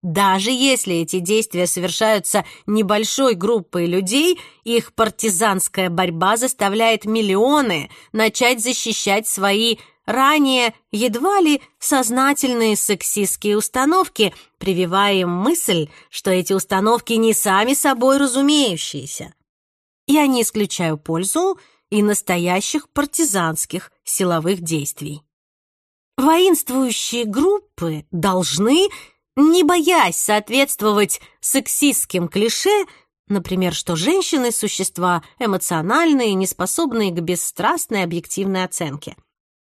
Даже если эти действия совершаются небольшой группой людей, их партизанская борьба заставляет миллионы начать защищать свои ранее едва ли сознательные сексистские установки, прививая им мысль, что эти установки не сами собой разумеющиеся. Я не исключаю пользу и настоящих партизанских силовых действий. Воинствующие группы должны, не боясь соответствовать сексистским клише, например, что женщины – существа эмоциональные, неспособные к бесстрастной объективной оценке,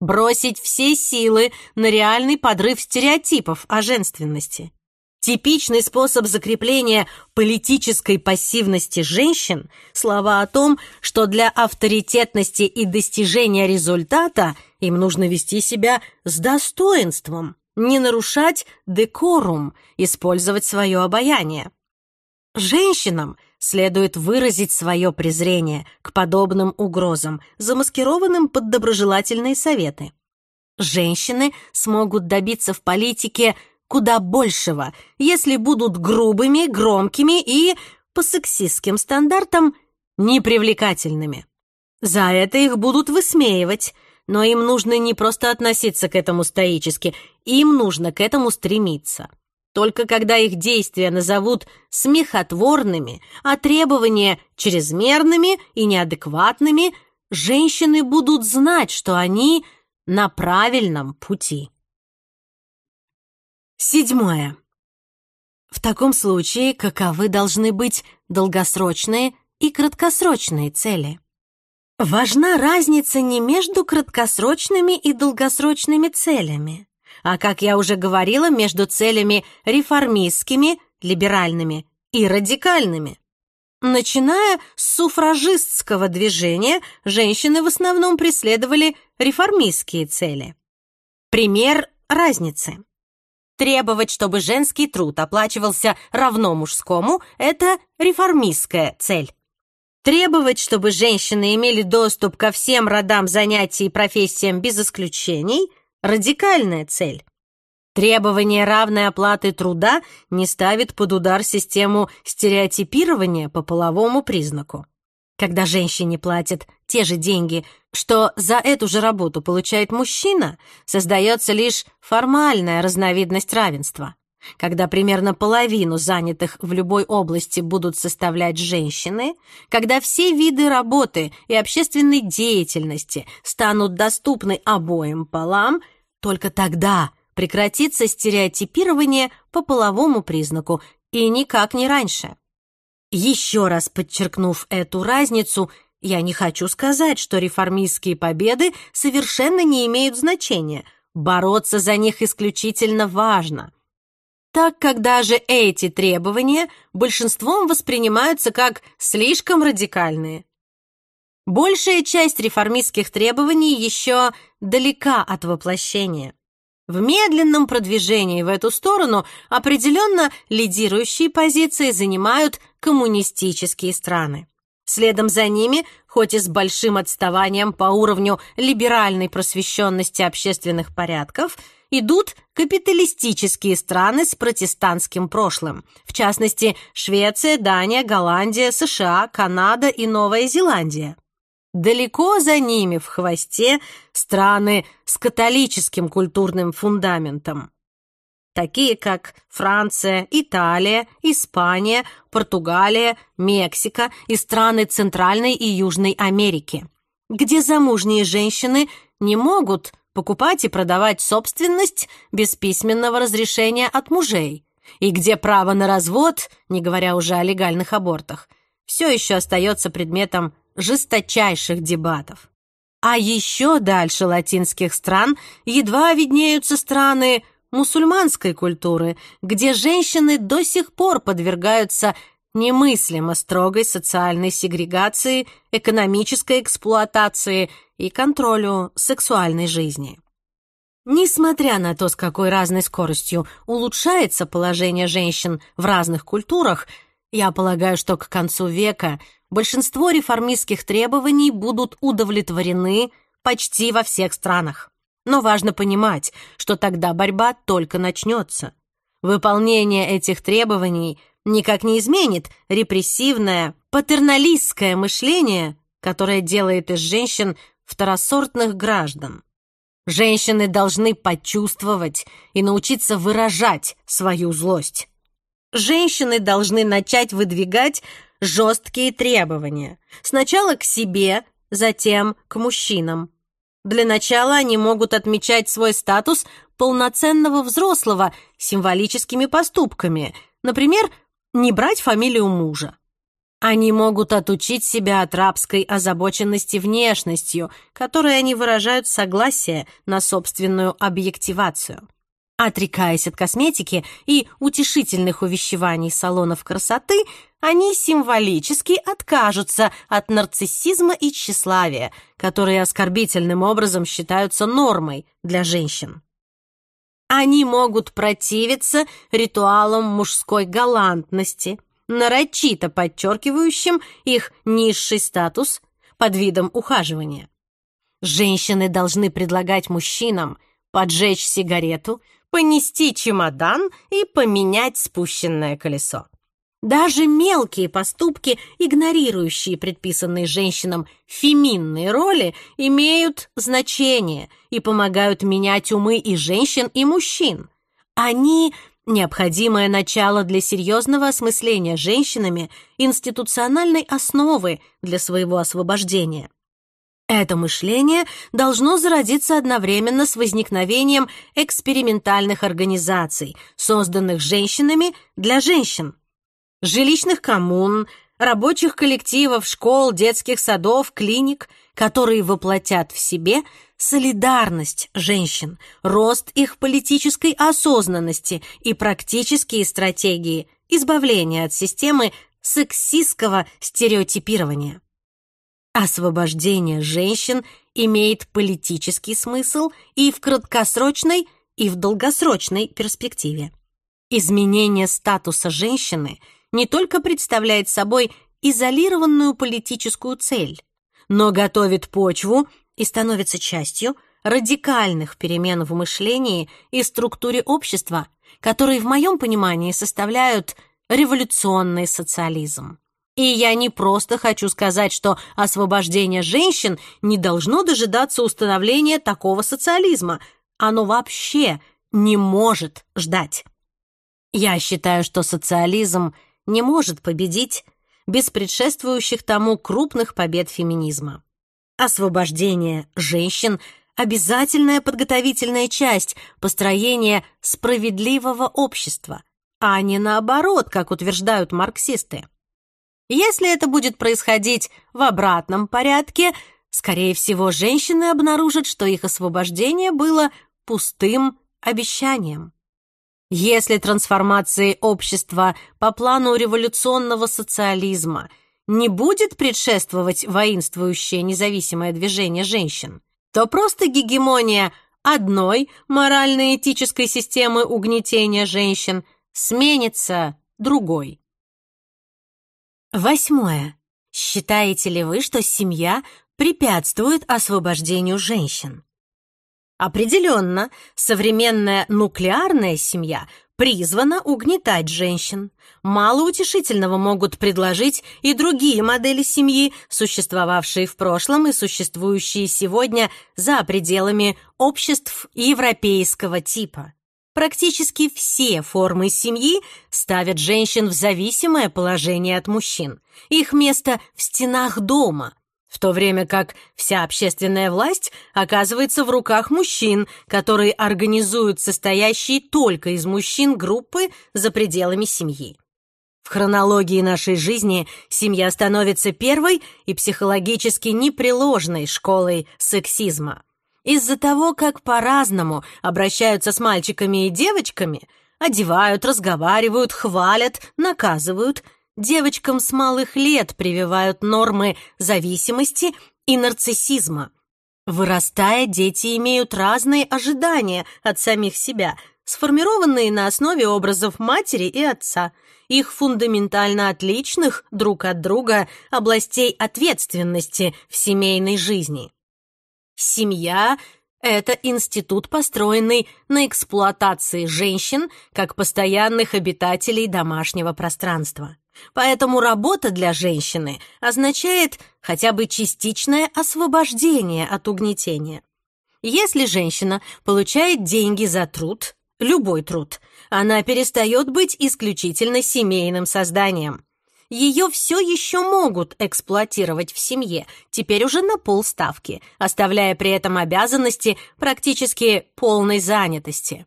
бросить все силы на реальный подрыв стереотипов о женственности – Типичный способ закрепления политической пассивности женщин – слова о том, что для авторитетности и достижения результата им нужно вести себя с достоинством, не нарушать декорум, использовать свое обаяние. Женщинам следует выразить свое презрение к подобным угрозам, замаскированным под доброжелательные советы. Женщины смогут добиться в политике – куда большего, если будут грубыми, громкими и, по сексистским стандартам, непривлекательными. За это их будут высмеивать, но им нужно не просто относиться к этому стоически, им нужно к этому стремиться. Только когда их действия назовут смехотворными, а требования чрезмерными и неадекватными, женщины будут знать, что они на правильном пути. Седьмое. В таком случае каковы должны быть долгосрочные и краткосрочные цели? Важна разница не между краткосрочными и долгосрочными целями, а, как я уже говорила, между целями реформистскими, либеральными и радикальными. Начиная с суфражистского движения, женщины в основном преследовали реформистские цели. Пример разницы – Требовать, чтобы женский труд оплачивался равно мужскому – это реформистская цель. Требовать, чтобы женщины имели доступ ко всем родам занятий и профессиям без исключений – радикальная цель. Требование равной оплаты труда не ставит под удар систему стереотипирования по половому признаку. Когда женщине платят те же деньги, что за эту же работу получает мужчина, создается лишь формальная разновидность равенства, когда примерно половину занятых в любой области будут составлять женщины, когда все виды работы и общественной деятельности станут доступны обоим полам, только тогда прекратится стереотипирование по половому признаку и никак не раньше. Еще раз подчеркнув эту разницу – я не хочу сказать, что реформистские победы совершенно не имеют значения. Бороться за них исключительно важно. Так как даже эти требования большинством воспринимаются как слишком радикальные. Большая часть реформистских требований еще далека от воплощения. В медленном продвижении в эту сторону определенно лидирующие позиции занимают коммунистические страны. Следом за ними, хоть и с большим отставанием по уровню либеральной просвещенности общественных порядков, идут капиталистические страны с протестантским прошлым, в частности Швеция, Дания, Голландия, США, Канада и Новая Зеландия. Далеко за ними в хвосте страны с католическим культурным фундаментом такие как Франция, Италия, Испания, Португалия, Мексика и страны Центральной и Южной Америки, где замужние женщины не могут покупать и продавать собственность без письменного разрешения от мужей, и где право на развод, не говоря уже о легальных абортах, все еще остается предметом жесточайших дебатов. А еще дальше латинских стран едва виднеются страны мусульманской культуры, где женщины до сих пор подвергаются немыслимо строгой социальной сегрегации, экономической эксплуатации и контролю сексуальной жизни. Несмотря на то, с какой разной скоростью улучшается положение женщин в разных культурах, я полагаю, что к концу века большинство реформистских требований будут удовлетворены почти во всех странах. Но важно понимать, что тогда борьба только начнется. Выполнение этих требований никак не изменит репрессивное, патерналистское мышление, которое делает из женщин второсортных граждан. Женщины должны почувствовать и научиться выражать свою злость. Женщины должны начать выдвигать жесткие требования. Сначала к себе, затем к мужчинам. Для начала они могут отмечать свой статус полноценного взрослого символическими поступками, например, не брать фамилию мужа. Они могут отучить себя от рабской озабоченности внешностью, которой они выражают согласие на собственную объективацию отрекаясь от косметики и утешительных увещеваний салонов красоты, они символически откажутся от нарциссизма и тщеславия, которые оскорбительным образом считаются нормой для женщин. Они могут противиться ритуалам мужской галантности, нарочито подчеркивающим их низший статус под видом ухаживания. Женщины должны предлагать мужчинам поджечь сигарету, понести чемодан и поменять спущенное колесо. Даже мелкие поступки, игнорирующие предписанные женщинам феминные роли, имеют значение и помогают менять умы и женщин, и мужчин. Они – необходимое начало для серьезного осмысления женщинами институциональной основы для своего освобождения. Это мышление должно зародиться одновременно с возникновением экспериментальных организаций, созданных женщинами для женщин, жилищных коммун, рабочих коллективов, школ, детских садов, клиник, которые воплотят в себе солидарность женщин, рост их политической осознанности и практические стратегии избавления от системы сексистского стереотипирования освобождение женщин имеет политический смысл и в краткосрочной, и в долгосрочной перспективе. Изменение статуса женщины не только представляет собой изолированную политическую цель, но готовит почву и становится частью радикальных перемен в мышлении и структуре общества, которые в моем понимании составляют революционный социализм. И я не просто хочу сказать, что освобождение женщин не должно дожидаться установления такого социализма. Оно вообще не может ждать. Я считаю, что социализм не может победить без предшествующих тому крупных побед феминизма. Освобождение женщин – обязательная подготовительная часть построения справедливого общества, а не наоборот, как утверждают марксисты. Если это будет происходить в обратном порядке, скорее всего, женщины обнаружат, что их освобождение было пустым обещанием. Если трансформации общества по плану революционного социализма не будет предшествовать воинствующее независимое движение женщин, то просто гегемония одной морально-этической системы угнетения женщин сменится другой. Восьмое. Считаете ли вы, что семья препятствует освобождению женщин? Определенно, современная нуклеарная семья призвана угнетать женщин. Мало утешительного могут предложить и другие модели семьи, существовавшие в прошлом и существующие сегодня за пределами обществ европейского типа. Практически все формы семьи ставят женщин в зависимое положение от мужчин. Их место в стенах дома, в то время как вся общественная власть оказывается в руках мужчин, которые организуют состоящие только из мужчин группы за пределами семьи. В хронологии нашей жизни семья становится первой и психологически непреложной школой сексизма. Из-за того, как по-разному обращаются с мальчиками и девочками, одевают, разговаривают, хвалят, наказывают, девочкам с малых лет прививают нормы зависимости и нарциссизма. Вырастая, дети имеют разные ожидания от самих себя, сформированные на основе образов матери и отца, их фундаментально отличных друг от друга областей ответственности в семейной жизни семья — это институт, построенный на эксплуатации женщин как постоянных обитателей домашнего пространства. Поэтому работа для женщины означает хотя бы частичное освобождение от угнетения. Если женщина получает деньги за труд, любой труд, она перестает быть исключительно семейным созданием ее все еще могут эксплуатировать в семье, теперь уже на полставки, оставляя при этом обязанности практически полной занятости.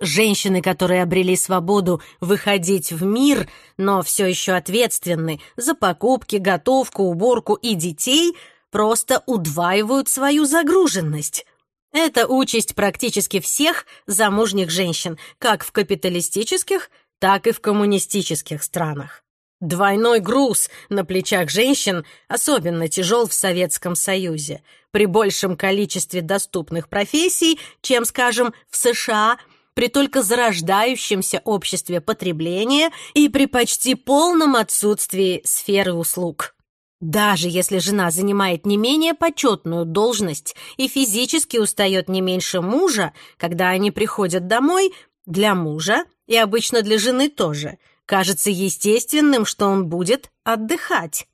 Женщины, которые обрели свободу выходить в мир, но все еще ответственны за покупки, готовку, уборку и детей, просто удваивают свою загруженность. Это участь практически всех замужних женщин, как в капиталистических, так и в коммунистических странах. Двойной груз на плечах женщин особенно тяжел в Советском Союзе. При большем количестве доступных профессий, чем, скажем, в США, при только зарождающемся обществе потребления и при почти полном отсутствии сферы услуг. Даже если жена занимает не менее почетную должность и физически устает не меньше мужа, когда они приходят домой, для мужа и обычно для жены тоже – Кажется естественным, что он будет отдыхать,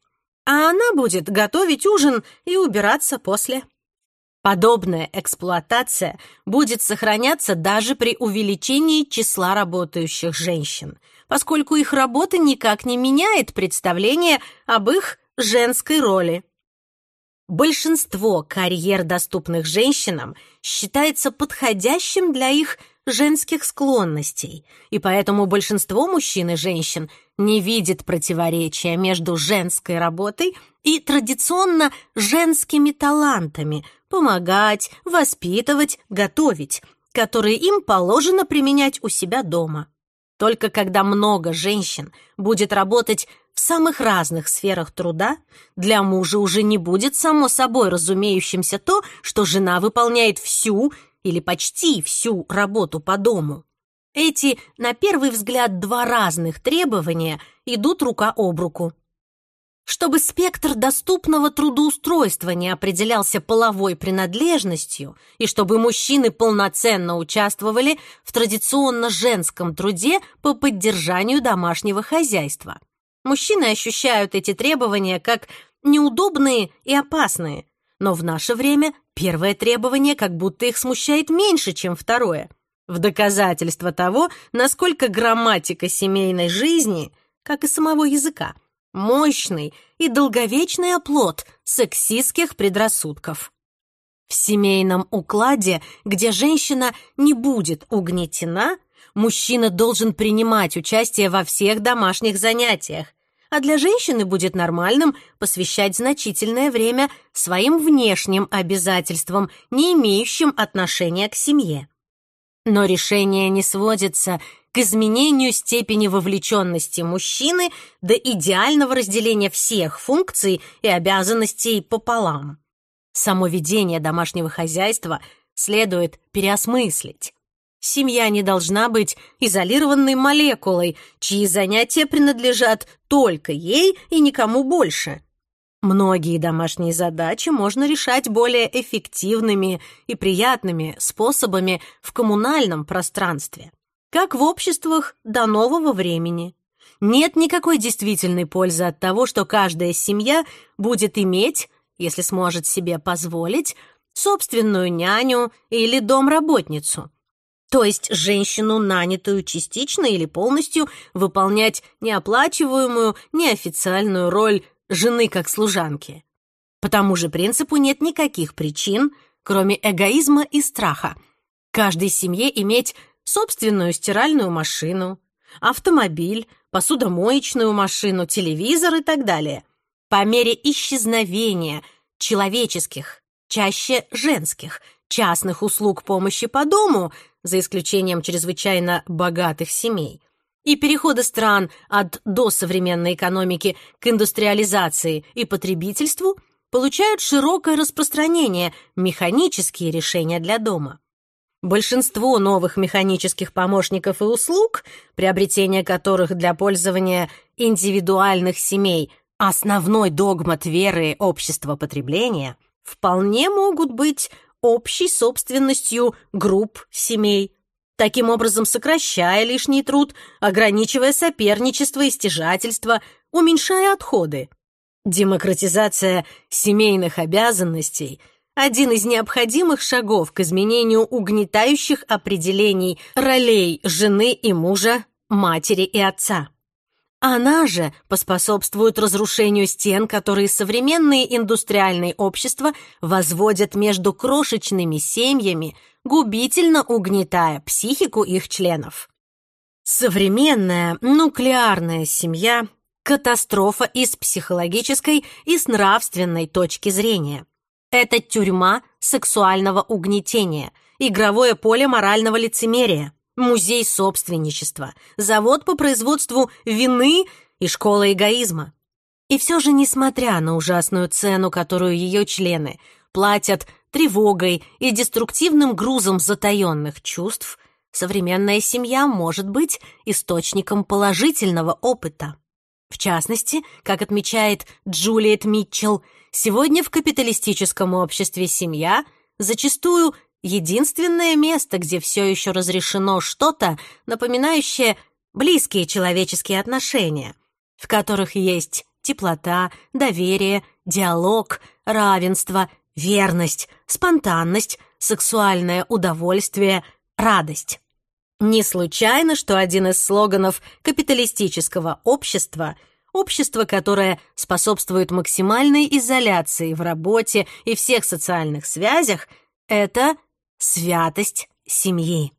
а она будет готовить ужин и убираться после. Подобная эксплуатация будет сохраняться даже при увеличении числа работающих женщин, поскольку их работа никак не меняет представление об их женской роли. Большинство карьер, доступных женщинам, считается подходящим для их женских склонностей, и поэтому большинство мужчин и женщин не видит противоречия между женской работой и традиционно женскими талантами помогать, воспитывать, готовить, которые им положено применять у себя дома. Только когда много женщин будет работать в самых разных сферах труда, для мужа уже не будет само собой разумеющимся то, что жена выполняет всю или почти всю работу по дому. Эти, на первый взгляд, два разных требования идут рука об руку. Чтобы спектр доступного трудоустройства не определялся половой принадлежностью и чтобы мужчины полноценно участвовали в традиционно женском труде по поддержанию домашнего хозяйства. Мужчины ощущают эти требования как неудобные и опасные, но в наше время первое требование как будто их смущает меньше, чем второе. В доказательство того, насколько грамматика семейной жизни, как и самого языка, мощный и долговечный оплот сексистских предрассудков. В семейном укладе, где женщина не будет угнетена, мужчина должен принимать участие во всех домашних занятиях – а для женщины будет нормальным посвящать значительное время своим внешним обязательствам, не имеющим отношения к семье. Но решение не сводится к изменению степени вовлеченности мужчины до идеального разделения всех функций и обязанностей пополам. Само ведение домашнего хозяйства следует переосмыслить. Семья не должна быть изолированной молекулой, чьи занятия принадлежат только ей и никому больше. Многие домашние задачи можно решать более эффективными и приятными способами в коммунальном пространстве, как в обществах до нового времени. Нет никакой действительной пользы от того, что каждая семья будет иметь, если сможет себе позволить, собственную няню или домработницу – то есть женщину, нанятую частично или полностью, выполнять неоплачиваемую, неофициальную роль жены как служанки. По тому же принципу нет никаких причин, кроме эгоизма и страха. Каждой семье иметь собственную стиральную машину, автомобиль, посудомоечную машину, телевизор и так далее. По мере исчезновения человеческих, чаще женских, частных услуг помощи по дому – за исключением чрезвычайно богатых семей, и перехода стран от досовременной экономики к индустриализации и потребительству получают широкое распространение механические решения для дома. Большинство новых механических помощников и услуг, приобретение которых для пользования индивидуальных семей – основной догмат веры общества потребления, вполне могут быть общей собственностью групп семей, таким образом сокращая лишний труд, ограничивая соперничество и стяжательство, уменьшая отходы. Демократизация семейных обязанностей – один из необходимых шагов к изменению угнетающих определений ролей жены и мужа, матери и отца. Она же поспособствует разрушению стен, которые современные индустриальные общества возводят между крошечными семьями, губительно угнетая психику их членов. Современная нуклеарная семья – катастрофа из психологической, и с нравственной точки зрения. Это тюрьма сексуального угнетения, игровое поле морального лицемерия – музей собственничества, завод по производству вины и школа эгоизма. И все же, несмотря на ужасную цену, которую ее члены платят тревогой и деструктивным грузом затаенных чувств, современная семья может быть источником положительного опыта. В частности, как отмечает Джулиет Митчелл, сегодня в капиталистическом обществе семья зачастую единственное место, где все еще разрешено что-то, напоминающее близкие человеческие отношения, в которых есть теплота, доверие, диалог, равенство, верность, спонтанность, сексуальное удовольствие, радость. Не случайно, что один из слоганов капиталистического общества — Общество, которое способствует максимальной изоляции в работе и всех социальных связях, это святость семьи.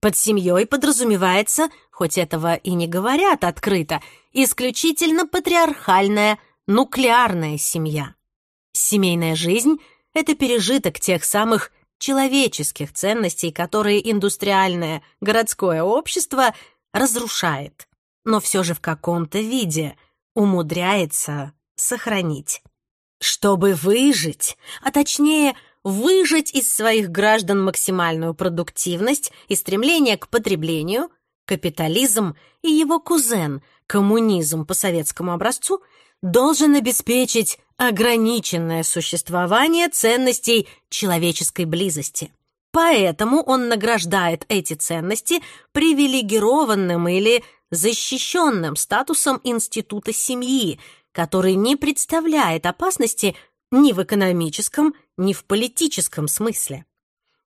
Под семьей подразумевается, хоть этого и не говорят открыто, исключительно патриархальная, нуклеарная семья. Семейная жизнь — это пережиток тех самых человеческих ценностей, которые индустриальное городское общество разрушает, но все же в каком-то виде умудряется сохранить. Чтобы выжить, а точнее — выжать из своих граждан максимальную продуктивность и стремление к потреблению, капитализм и его кузен, коммунизм по советскому образцу, должен обеспечить ограниченное существование ценностей человеческой близости. Поэтому он награждает эти ценности привилегированным или защищенным статусом института семьи, который не представляет опасности ни в экономическом, не в политическом смысле.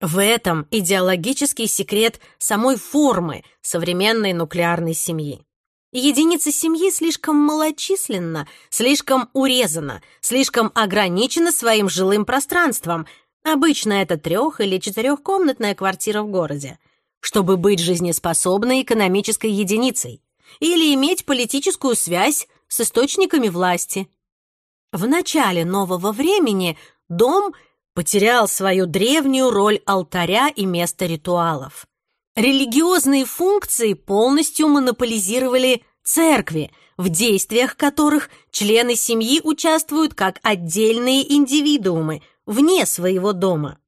В этом идеологический секрет самой формы современной нуклеарной семьи. Единица семьи слишком малочисленна, слишком урезана, слишком ограничена своим жилым пространством. Обычно это трех- или четырехкомнатная квартира в городе, чтобы быть жизнеспособной экономической единицей или иметь политическую связь с источниками власти. В начале нового времени Дом потерял свою древнюю роль алтаря и места ритуалов. Религиозные функции полностью монополизировали церкви, в действиях которых члены семьи участвуют как отдельные индивидуумы вне своего дома.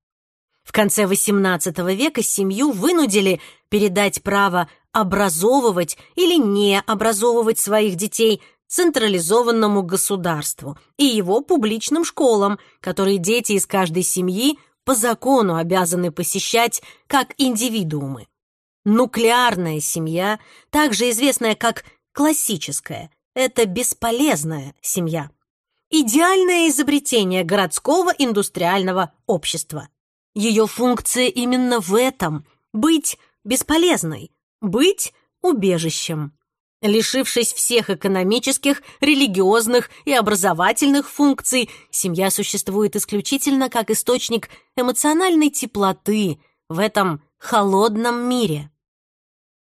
В конце XVIII века семью вынудили передать право образовывать или не образовывать своих детей централизованному государству и его публичным школам, которые дети из каждой семьи по закону обязаны посещать как индивидуумы. Нуклеарная семья, также известная как классическая, это бесполезная семья. Идеальное изобретение городского индустриального общества. Ее функция именно в этом – быть бесполезной, быть убежищем. Лишившись всех экономических, религиозных и образовательных функций, семья существует исключительно как источник эмоциональной теплоты в этом холодном мире.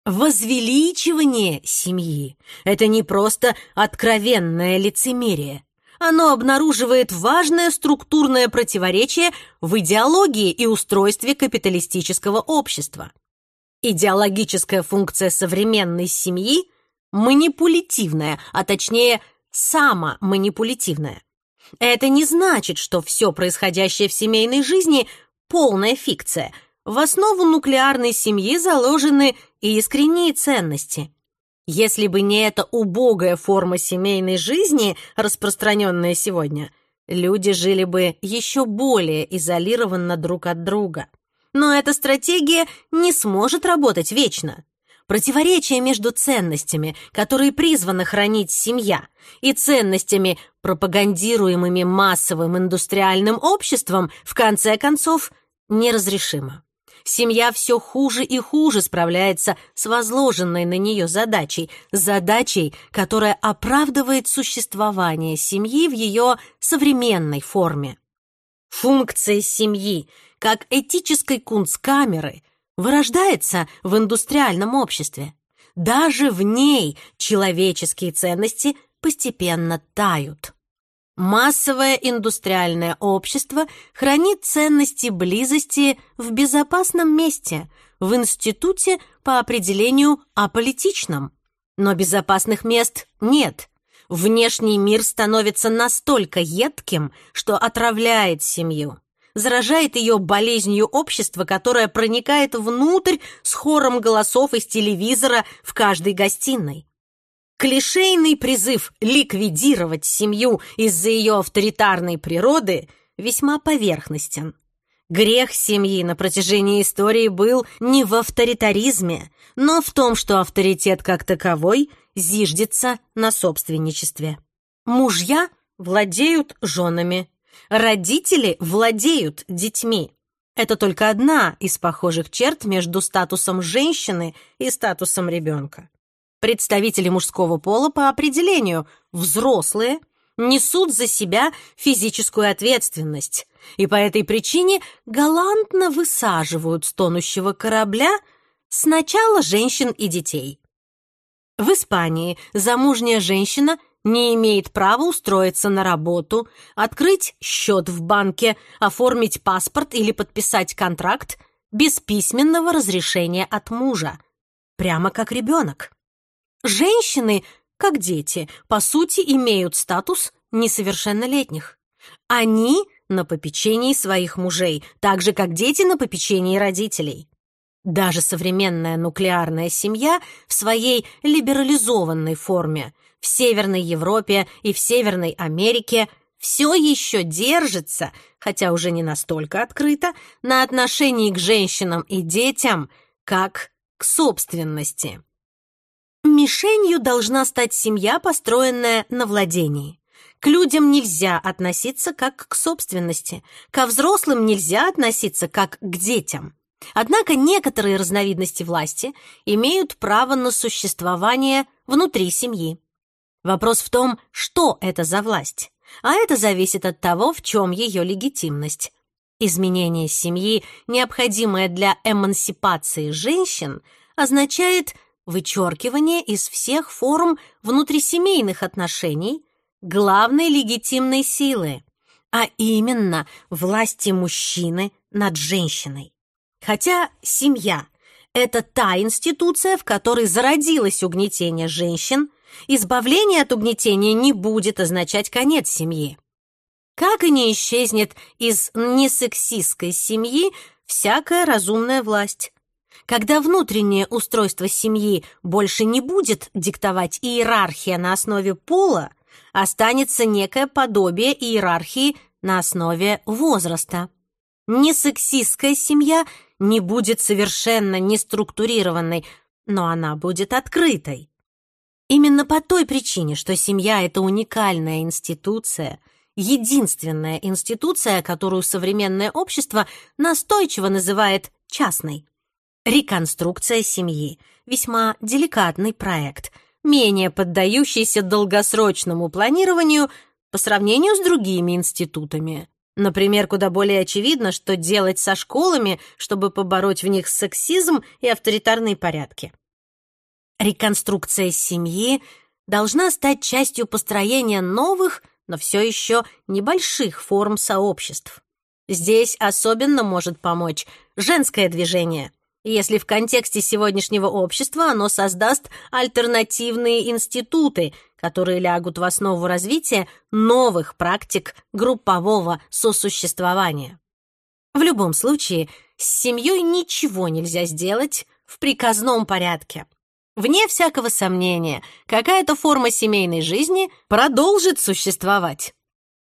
Возвеличивание семьи – это не просто откровенное лицемерие. Оно обнаруживает важное структурное противоречие в идеологии и устройстве капиталистического общества. Идеологическая функция современной семьи – манипулятивная, а точнее самоманипулятивная. Это не значит, что все происходящее в семейной жизни – полная фикция. В основу нуклеарной семьи заложены искренние ценности. Если бы не эта убогая форма семейной жизни, распространенная сегодня, люди жили бы еще более изолированно друг от друга. Но эта стратегия не сможет работать вечно противоречие между ценностями, которые призвана хранить семья, и ценностями, пропагандируемыми массовым индустриальным обществом, в конце концов, неразрешимо. Семья все хуже и хуже справляется с возложенной на нее задачей, задачей, которая оправдывает существование семьи в ее современной форме. Функция семьи, как этической кунсткамеры – Вырождается в индустриальном обществе. Даже в ней человеческие ценности постепенно тают. Массовое индустриальное общество хранит ценности близости в безопасном месте, в институте по определению аполитичном. Но безопасных мест нет. Внешний мир становится настолько едким, что отравляет семью заражает ее болезнью общества, которое проникает внутрь с хором голосов из телевизора в каждой гостиной. Клишейный призыв ликвидировать семью из-за ее авторитарной природы весьма поверхностен. Грех семьи на протяжении истории был не в авторитаризме, но в том, что авторитет как таковой зиждется на собственничестве. Мужья владеют женами, Родители владеют детьми. Это только одна из похожих черт между статусом женщины и статусом ребенка. Представители мужского пола по определению взрослые несут за себя физическую ответственность и по этой причине галантно высаживают с тонущего корабля сначала женщин и детей. В Испании замужняя женщина – не имеет права устроиться на работу, открыть счет в банке, оформить паспорт или подписать контракт без письменного разрешения от мужа. Прямо как ребенок. Женщины, как дети, по сути имеют статус несовершеннолетних. Они на попечении своих мужей, так же, как дети на попечении родителей. Даже современная нуклеарная семья в своей либерализованной форме в Северной Европе и в Северной Америке все еще держится, хотя уже не настолько открыто, на отношении к женщинам и детям, как к собственности. Мишенью должна стать семья, построенная на владении. К людям нельзя относиться как к собственности, ко взрослым нельзя относиться как к детям. Однако некоторые разновидности власти имеют право на существование внутри семьи. Вопрос в том, что это за власть, а это зависит от того, в чем ее легитимность. Изменение семьи, необходимое для эмансипации женщин, означает вычеркивание из всех форм внутрисемейных отношений главной легитимной силы, а именно власти мужчины над женщиной. Хотя семья – это та институция, в которой зародилось угнетение женщин – избавление от угнетения не будет означать конец семьи. Как и не исчезнет из несексистской семьи всякая разумная власть. Когда внутреннее устройство семьи больше не будет диктовать иерархия на основе пола, останется некое подобие иерархии на основе возраста. Несексистская семья не будет совершенно неструктурированной, но она будет открытой. Именно по той причине, что семья — это уникальная институция, единственная институция, которую современное общество настойчиво называет частной. Реконструкция семьи — весьма деликатный проект, менее поддающийся долгосрочному планированию по сравнению с другими институтами. Например, куда более очевидно, что делать со школами, чтобы побороть в них сексизм и авторитарные порядки. Реконструкция семьи должна стать частью построения новых, но все еще небольших форм сообществ. Здесь особенно может помочь женское движение, если в контексте сегодняшнего общества оно создаст альтернативные институты, которые лягут в основу развития новых практик группового сосуществования. В любом случае, с семьей ничего нельзя сделать в приказном порядке. Вне всякого сомнения, какая-то форма семейной жизни продолжит существовать.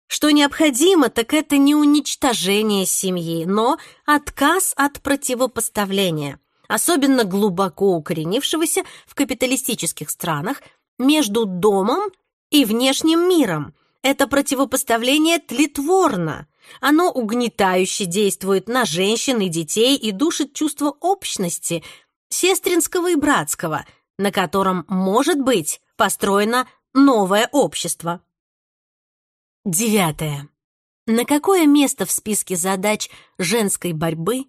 Что необходимо, так это не уничтожение семьи, но отказ от противопоставления, особенно глубоко укоренившегося в капиталистических странах, между домом и внешним миром. Это противопоставление тлетворно. Оно угнетающе действует на женщин и детей и душит чувство общности – сестринского и братского, на котором, может быть, построено новое общество. Девятое. На какое место в списке задач женской борьбы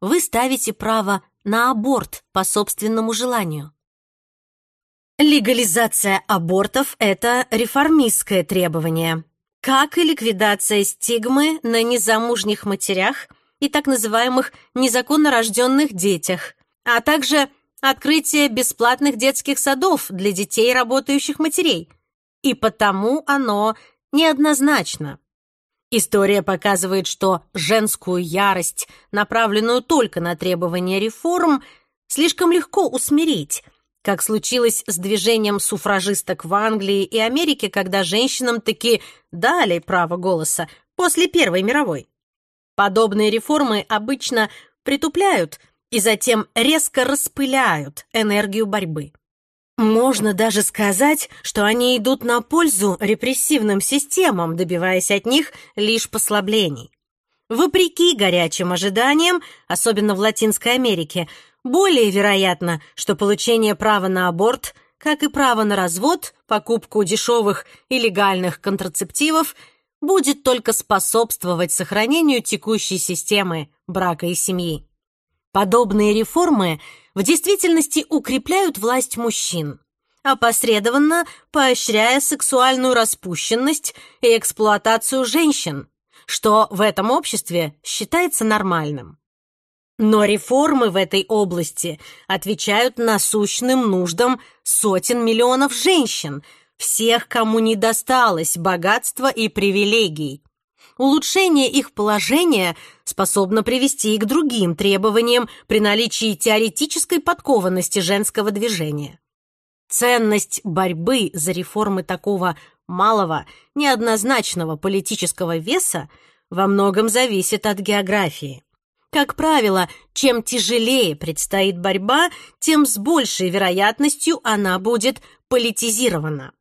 вы ставите право на аборт по собственному желанию? Легализация абортов – это реформистское требование, как и ликвидация стигмы на незамужних матерях и так называемых незаконно рожденных детях – а также открытие бесплатных детских садов для детей, работающих матерей. И потому оно неоднозначно. История показывает, что женскую ярость, направленную только на требования реформ, слишком легко усмирить, как случилось с движением суфражисток в Англии и Америке, когда женщинам таки дали право голоса после Первой мировой. Подобные реформы обычно притупляют – и затем резко распыляют энергию борьбы. Можно даже сказать, что они идут на пользу репрессивным системам, добиваясь от них лишь послаблений. Вопреки горячим ожиданиям, особенно в Латинской Америке, более вероятно, что получение права на аборт, как и право на развод, покупку дешевых и легальных контрацептивов, будет только способствовать сохранению текущей системы брака и семьи. Подобные реформы в действительности укрепляют власть мужчин, опосредованно поощряя сексуальную распущенность и эксплуатацию женщин, что в этом обществе считается нормальным. Но реформы в этой области отвечают насущным нуждам сотен миллионов женщин, всех, кому не досталось богатства и привилегий, улучшение их положения способно привести и к другим требованиям при наличии теоретической подкованности женского движения. Ценность борьбы за реформы такого малого, неоднозначного политического веса во многом зависит от географии. Как правило, чем тяжелее предстоит борьба, тем с большей вероятностью она будет политизирована.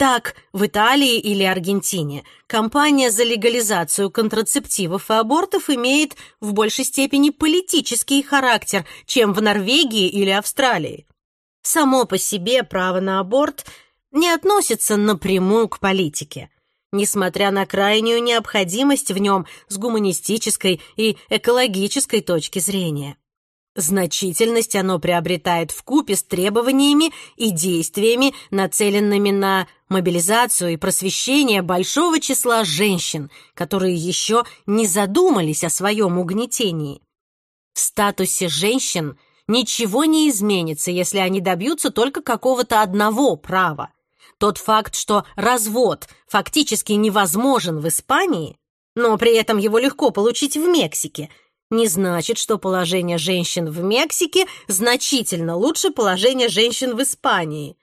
Так, в Италии или Аргентине компания за легализацию контрацептивов и абортов имеет в большей степени политический характер, чем в Норвегии или Австралии. Само по себе право на аборт не относится напрямую к политике, несмотря на крайнюю необходимость в нем с гуманистической и экологической точки зрения значительность оно приобретает вкупе с требованиями и действиями, нацеленными на мобилизацию и просвещение большого числа женщин, которые еще не задумались о своем угнетении. В статусе женщин ничего не изменится, если они добьются только какого-то одного права. Тот факт, что развод фактически невозможен в Испании, но при этом его легко получить в Мексике – не значит, что положение женщин в Мексике значительно лучше положения женщин в Испании.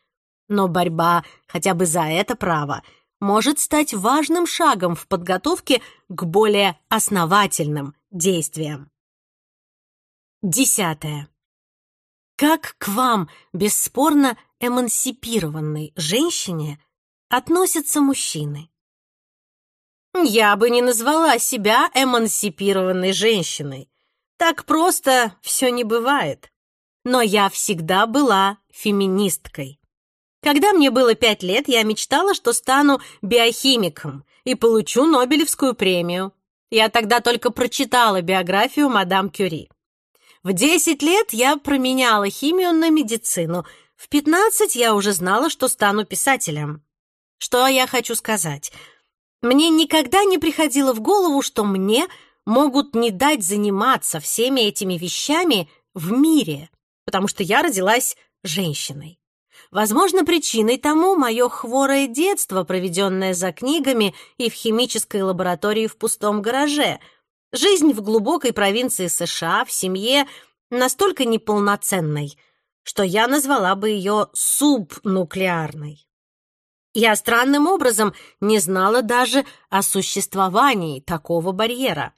Но борьба хотя бы за это право может стать важным шагом в подготовке к более основательным действиям. Десятое. Как к вам, бесспорно эмансипированной женщине, относятся мужчины? Я бы не назвала себя эмансипированной женщиной. Так просто все не бывает. но я всегда была феминисткой. Когда мне было пять лет, я мечтала, что стану биохимиком и получу Нобелевскую премию. Я тогда только прочитала биографию мадам Кюри. В 10 лет я променяла химию на медицину. В 15 я уже знала, что стану писателем. Что я хочу сказать? Мне никогда не приходило в голову, что мне могут не дать заниматься всеми этими вещами в мире, потому что я родилась женщиной. Возможно, причиной тому мое хворое детство, проведенное за книгами и в химической лаборатории в пустом гараже. Жизнь в глубокой провинции США, в семье, настолько неполноценной, что я назвала бы ее субнуклеарной. Я странным образом не знала даже о существовании такого барьера.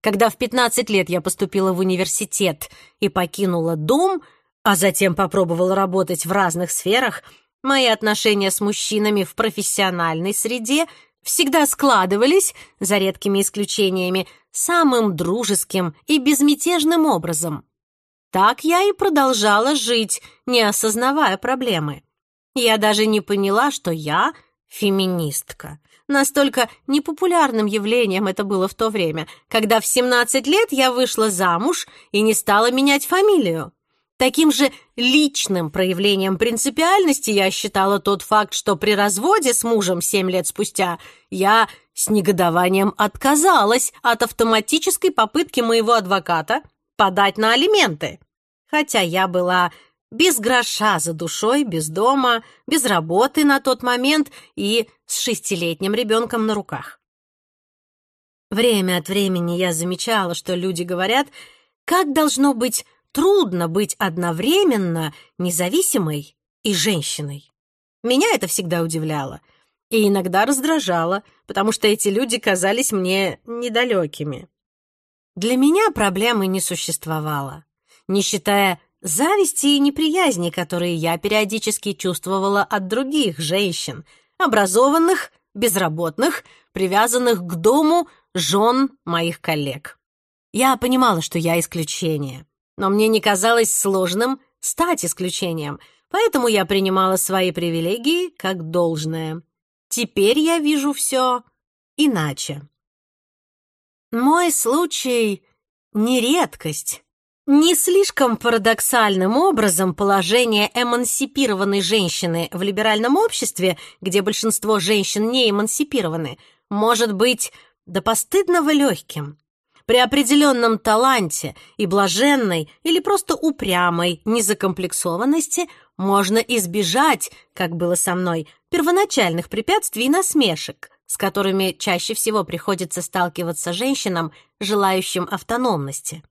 Когда в 15 лет я поступила в университет и покинула дом — а затем попробовал работать в разных сферах, мои отношения с мужчинами в профессиональной среде всегда складывались, за редкими исключениями, самым дружеским и безмятежным образом. Так я и продолжала жить, не осознавая проблемы. Я даже не поняла, что я феминистка. Настолько непопулярным явлением это было в то время, когда в 17 лет я вышла замуж и не стала менять фамилию. Таким же личным проявлением принципиальности я считала тот факт, что при разводе с мужем семь лет спустя я с негодованием отказалась от автоматической попытки моего адвоката подать на алименты. Хотя я была без гроша за душой, без дома, без работы на тот момент и с шестилетним ребенком на руках. Время от времени я замечала, что люди говорят, как должно быть трудно быть одновременно независимой и женщиной. Меня это всегда удивляло и иногда раздражало, потому что эти люди казались мне недалекими. Для меня проблемы не существовало, не считая зависти и неприязни, которые я периодически чувствовала от других женщин, образованных, безработных, привязанных к дому жен моих коллег. Я понимала, что я исключение, но мне не казалось сложным стать исключением, поэтому я принимала свои привилегии как должное. Теперь я вижу все иначе. Мой случай — не редкость, не слишком парадоксальным образом положение эмансипированной женщины в либеральном обществе, где большинство женщин не эмансипированы, может быть до постыдного легким. При определенном таланте и блаженной или просто упрямой незакомплексованности можно избежать, как было со мной, первоначальных препятствий и насмешек, с которыми чаще всего приходится сталкиваться женщинам, желающим автономности.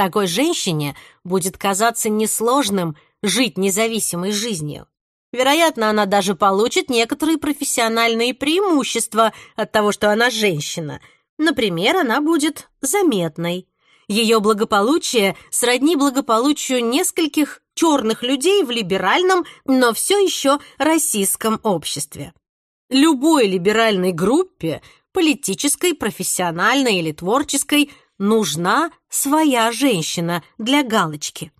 Такой женщине будет казаться несложным жить независимой жизнью. Вероятно, она даже получит некоторые профессиональные преимущества от того, что она женщина. Например, она будет заметной. Ее благополучие сродни благополучию нескольких черных людей в либеральном, но все еще российском обществе. Любой либеральной группе, политической, профессиональной или творческой, нужна своя женщина для галочки.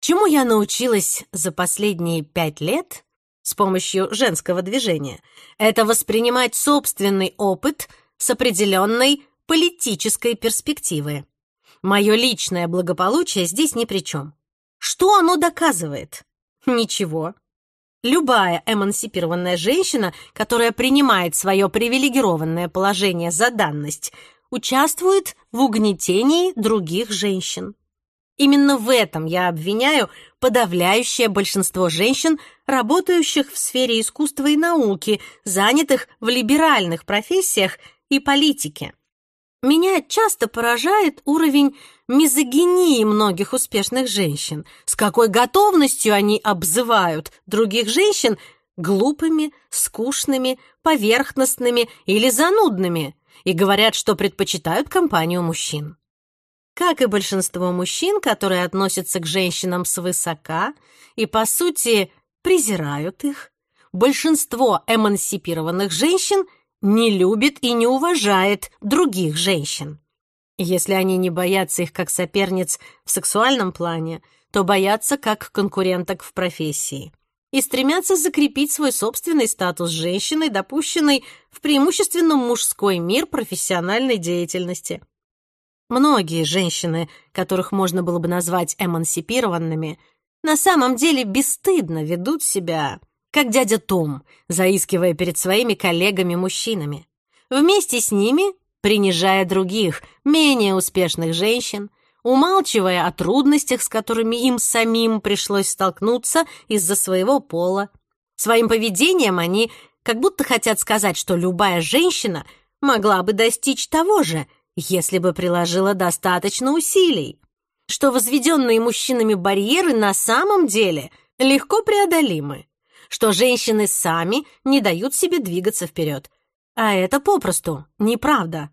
Чему я научилась за последние пять лет с помощью женского движения? Это воспринимать собственный опыт с определенной политической перспективы. Мое личное благополучие здесь ни при чем. Что оно доказывает? Ничего. Любая эмансипированная женщина, которая принимает свое привилегированное положение за данность, участвует в угнетении других женщин. Именно в этом я обвиняю подавляющее большинство женщин, работающих в сфере искусства и науки, занятых в либеральных профессиях и политике. Меня часто поражает уровень мизогинии многих успешных женщин, с какой готовностью они обзывают других женщин глупыми, скучными, поверхностными или занудными – и говорят, что предпочитают компанию мужчин. Как и большинство мужчин, которые относятся к женщинам свысока и, по сути, презирают их, большинство эмансипированных женщин не любит и не уважает других женщин. Если они не боятся их как соперниц в сексуальном плане, то боятся как конкуренток в профессии. и стремятся закрепить свой собственный статус женщины, допущенной в преимущественно мужской мир профессиональной деятельности. Многие женщины, которых можно было бы назвать эмансипированными, на самом деле бесстыдно ведут себя, как дядя Том, заискивая перед своими коллегами-мужчинами. Вместе с ними принижая других, менее успешных женщин, умалчивая о трудностях, с которыми им самим пришлось столкнуться из-за своего пола. Своим поведением они как будто хотят сказать, что любая женщина могла бы достичь того же, если бы приложила достаточно усилий, что возведенные мужчинами барьеры на самом деле легко преодолимы, что женщины сами не дают себе двигаться вперед. А это попросту неправда.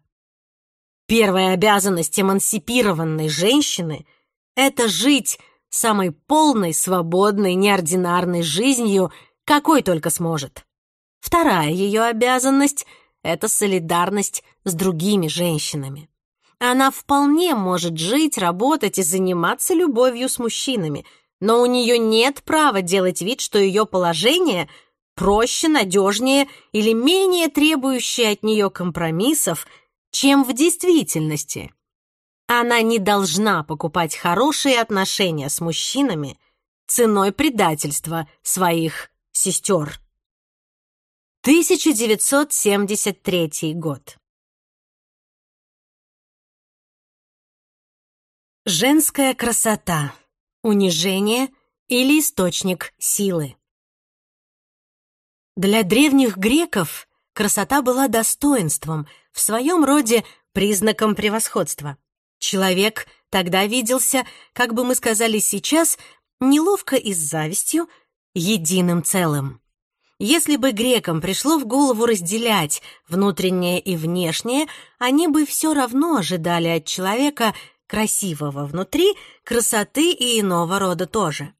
Первая обязанность эмансипированной женщины — это жить самой полной, свободной, неординарной жизнью, какой только сможет. Вторая ее обязанность — это солидарность с другими женщинами. Она вполне может жить, работать и заниматься любовью с мужчинами, но у нее нет права делать вид, что ее положение проще, надежнее или менее требующее от нее компромиссов — чем в действительности. Она не должна покупать хорошие отношения с мужчинами ценой предательства своих сестер. 1973 год. Женская красота, унижение или источник силы. Для древних греков красота была достоинством, в своем роде признаком превосходства. Человек тогда виделся, как бы мы сказали сейчас, неловко и с завистью, единым целым. Если бы грекам пришло в голову разделять внутреннее и внешнее, они бы все равно ожидали от человека красивого внутри, красоты и иного рода тоже.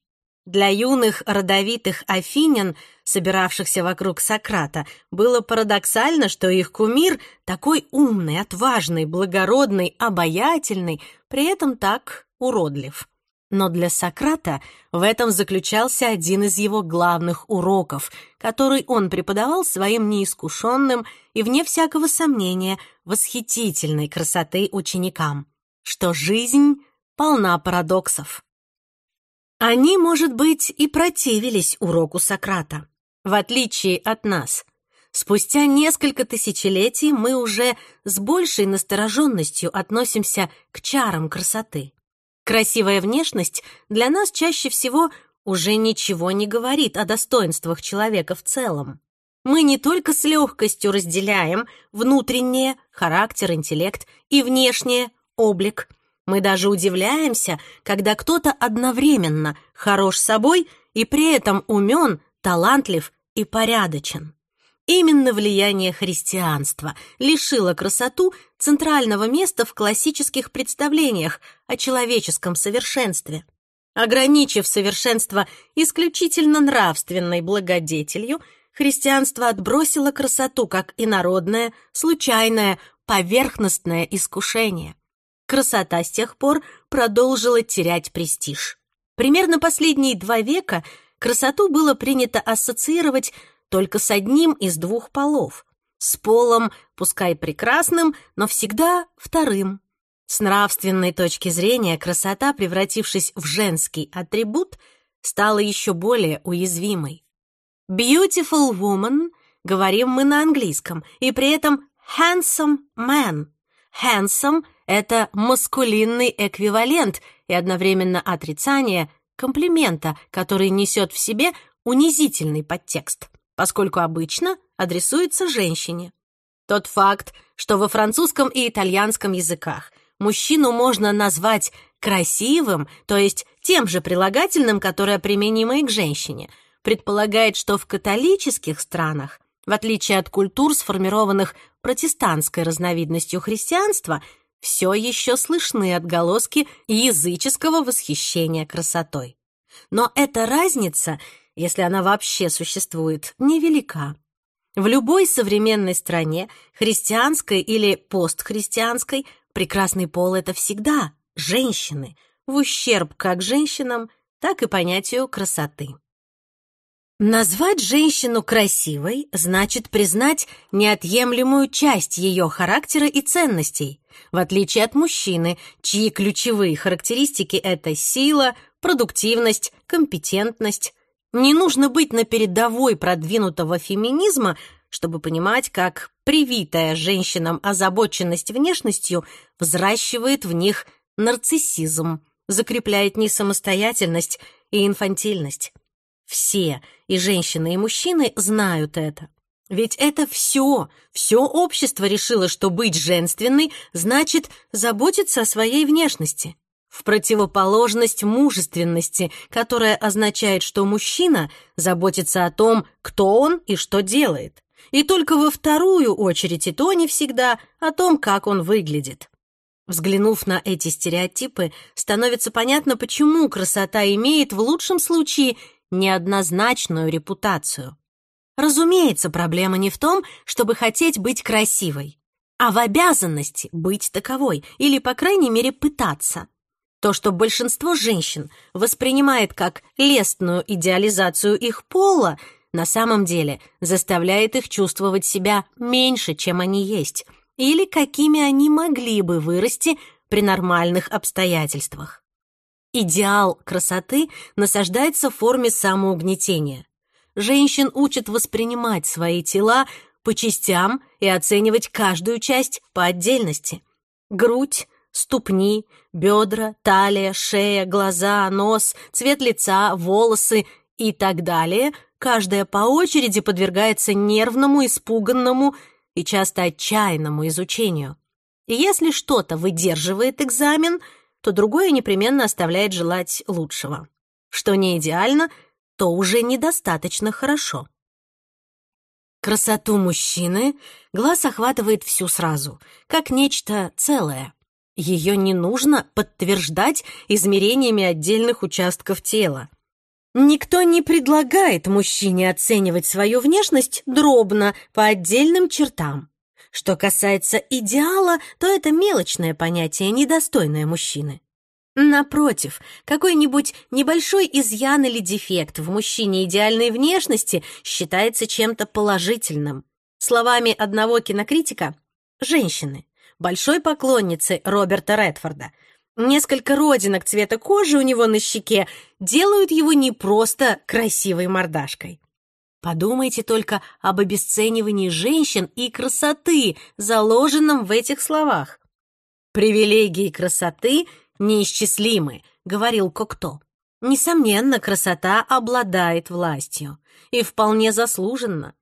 Для юных родовитых афинян, собиравшихся вокруг Сократа, было парадоксально, что их кумир такой умный, отважный, благородный, обаятельный, при этом так уродлив. Но для Сократа в этом заключался один из его главных уроков, который он преподавал своим неискушенным и, вне всякого сомнения, восхитительной красоты ученикам, что жизнь полна парадоксов. Они, может быть, и противились уроку Сократа, в отличие от нас. Спустя несколько тысячелетий мы уже с большей настороженностью относимся к чарам красоты. Красивая внешность для нас чаще всего уже ничего не говорит о достоинствах человека в целом. Мы не только с легкостью разделяем внутреннее, характер, интеллект, и внешнее, облик – мы даже удивляемся, когда кто-то одновременно хорош собой и при этом умен, талантлив и порядочен. Именно влияние христианства лишило красоту центрального места в классических представлениях о человеческом совершенстве. Ограничив совершенство исключительно нравственной благодетелью, христианство отбросило красоту как инородное, случайное, поверхностное искушение красота с тех пор продолжила терять престиж. Примерно последние два века красоту было принято ассоциировать только с одним из двух полов, с полом, пускай прекрасным, но всегда вторым. С нравственной точки зрения красота, превратившись в женский атрибут, стала еще более уязвимой. «Beautiful woman» говорим мы на английском, и при этом «handsome man» Хэнсом — это маскулинный эквивалент и одновременно отрицание комплимента, который несет в себе унизительный подтекст, поскольку обычно адресуется женщине. Тот факт, что во французском и итальянском языках мужчину можно назвать красивым, то есть тем же прилагательным, которое применимо и к женщине, предполагает, что в католических странах, в отличие от культур, сформированных протестантской разновидностью христианства, все еще слышны отголоски языческого восхищения красотой. Но эта разница, если она вообще существует, невелика. В любой современной стране, христианской или постхристианской, прекрасный пол — это всегда женщины, в ущерб как женщинам, так и понятию красоты. Назвать женщину красивой значит признать неотъемлемую часть ее характера и ценностей, в отличие от мужчины, чьи ключевые характеристики — это сила, продуктивность, компетентность. Не нужно быть на передовой продвинутого феминизма, чтобы понимать, как привитая женщинам озабоченность внешностью взращивает в них нарциссизм, закрепляет несамостоятельность и инфантильность. Все, и женщины, и мужчины, знают это. Ведь это все, все общество решило, что быть женственной значит заботиться о своей внешности. В противоположность мужественности, которая означает, что мужчина заботится о том, кто он и что делает. И только во вторую очередь, и то не всегда, о том, как он выглядит. Взглянув на эти стереотипы, становится понятно, почему красота имеет в лучшем случае неоднозначную репутацию. Разумеется, проблема не в том, чтобы хотеть быть красивой, а в обязанности быть таковой или, по крайней мере, пытаться. То, что большинство женщин воспринимает как лестную идеализацию их пола, на самом деле заставляет их чувствовать себя меньше, чем они есть, или какими они могли бы вырасти при нормальных обстоятельствах. Идеал красоты насаждается в форме самоугнетения. Женщин учат воспринимать свои тела по частям и оценивать каждую часть по отдельности. Грудь, ступни, бедра, талия, шея, глаза, нос, цвет лица, волосы и так далее, каждая по очереди подвергается нервному, испуганному и часто отчаянному изучению. И если что-то выдерживает экзамен – то другое непременно оставляет желать лучшего. Что не идеально, то уже недостаточно хорошо. Красоту мужчины глаз охватывает всю сразу, как нечто целое. Ее не нужно подтверждать измерениями отдельных участков тела. Никто не предлагает мужчине оценивать свою внешность дробно по отдельным чертам. Что касается идеала, то это мелочное понятие, недостойное мужчины. Напротив, какой-нибудь небольшой изъян или дефект в мужчине идеальной внешности считается чем-то положительным. Словами одного кинокритика «женщины», большой поклонницы Роберта Редфорда, несколько родинок цвета кожи у него на щеке делают его не просто красивой мордашкой. Подумайте только об обесценивании женщин и красоты, заложенном в этих словах. «Привилегии красоты неисчислимы», — говорил Кокто. Несомненно, красота обладает властью, и вполне заслуженно.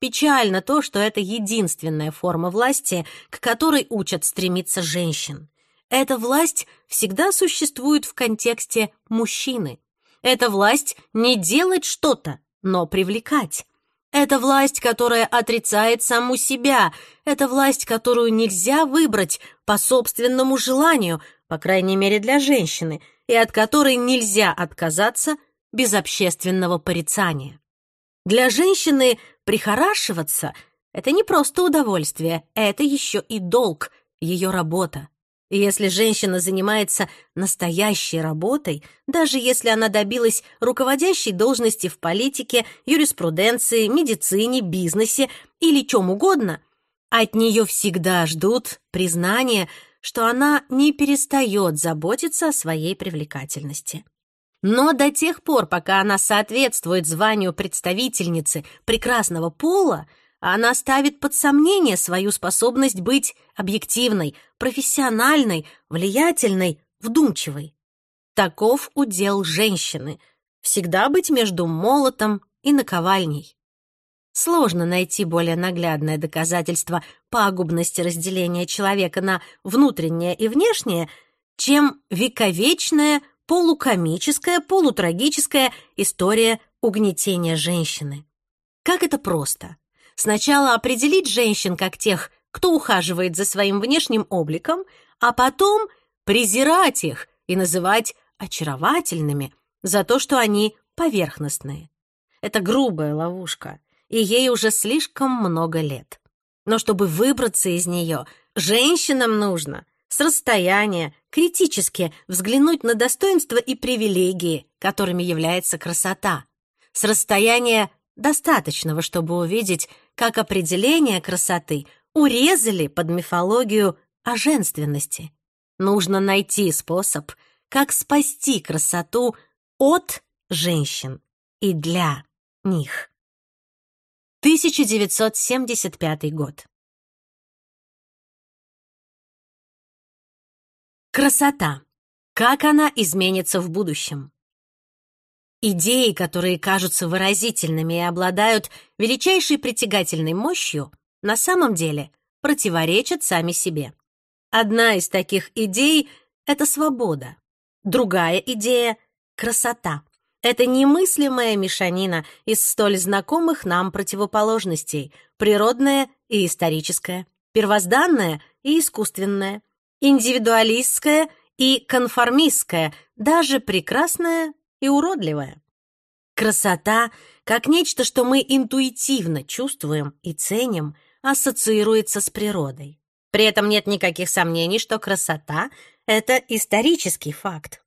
Печально то, что это единственная форма власти, к которой учат стремиться женщин. Эта власть всегда существует в контексте мужчины. Эта власть не делать что-то, но привлекать. Это власть, которая отрицает саму себя. Это власть, которую нельзя выбрать по собственному желанию, по крайней мере для женщины, и от которой нельзя отказаться без общественного порицания. Для женщины прихорашиваться — это не просто удовольствие, это еще и долг, ее работа. И Если женщина занимается настоящей работой, даже если она добилась руководящей должности в политике, юриспруденции, медицине, бизнесе или чем угодно, от нее всегда ждут признания, что она не перестает заботиться о своей привлекательности. Но до тех пор, пока она соответствует званию представительницы прекрасного пола, она ставит под сомнение свою способность быть объективной, профессиональной, влиятельной, вдумчивой. Таков удел женщины — всегда быть между молотом и наковальней. Сложно найти более наглядное доказательство пагубности разделения человека на внутреннее и внешнее, чем вековечная, полукомическая, полутрагическая история угнетения женщины. Как это просто! Сначала определить женщин как тех, кто ухаживает за своим внешним обликом, а потом презирать их и называть очаровательными за то, что они поверхностные. Это грубая ловушка, и ей уже слишком много лет. Но чтобы выбраться из нее, женщинам нужно с расстояния критически взглянуть на достоинства и привилегии, которыми является красота. С расстояния достаточного, чтобы увидеть, как определение красоты урезали под мифологию о женственности. Нужно найти способ, как спасти красоту от женщин и для них. 1975 год. Красота. Как она изменится в будущем? идеи, которые кажутся выразительными и обладают величайшей притягательной мощью, на самом деле противоречат сами себе. Одна из таких идей — это свобода. Другая идея — красота. Это немыслимая мешанина из столь знакомых нам противоположностей — природная и историческая, первозданная и искусственная, индивидуалистская и конформистская, даже прекрасная и уродливая. Красота, как нечто, что мы интуитивно чувствуем и ценим, ассоциируется с природой. При этом нет никаких сомнений, что красота — это исторический факт.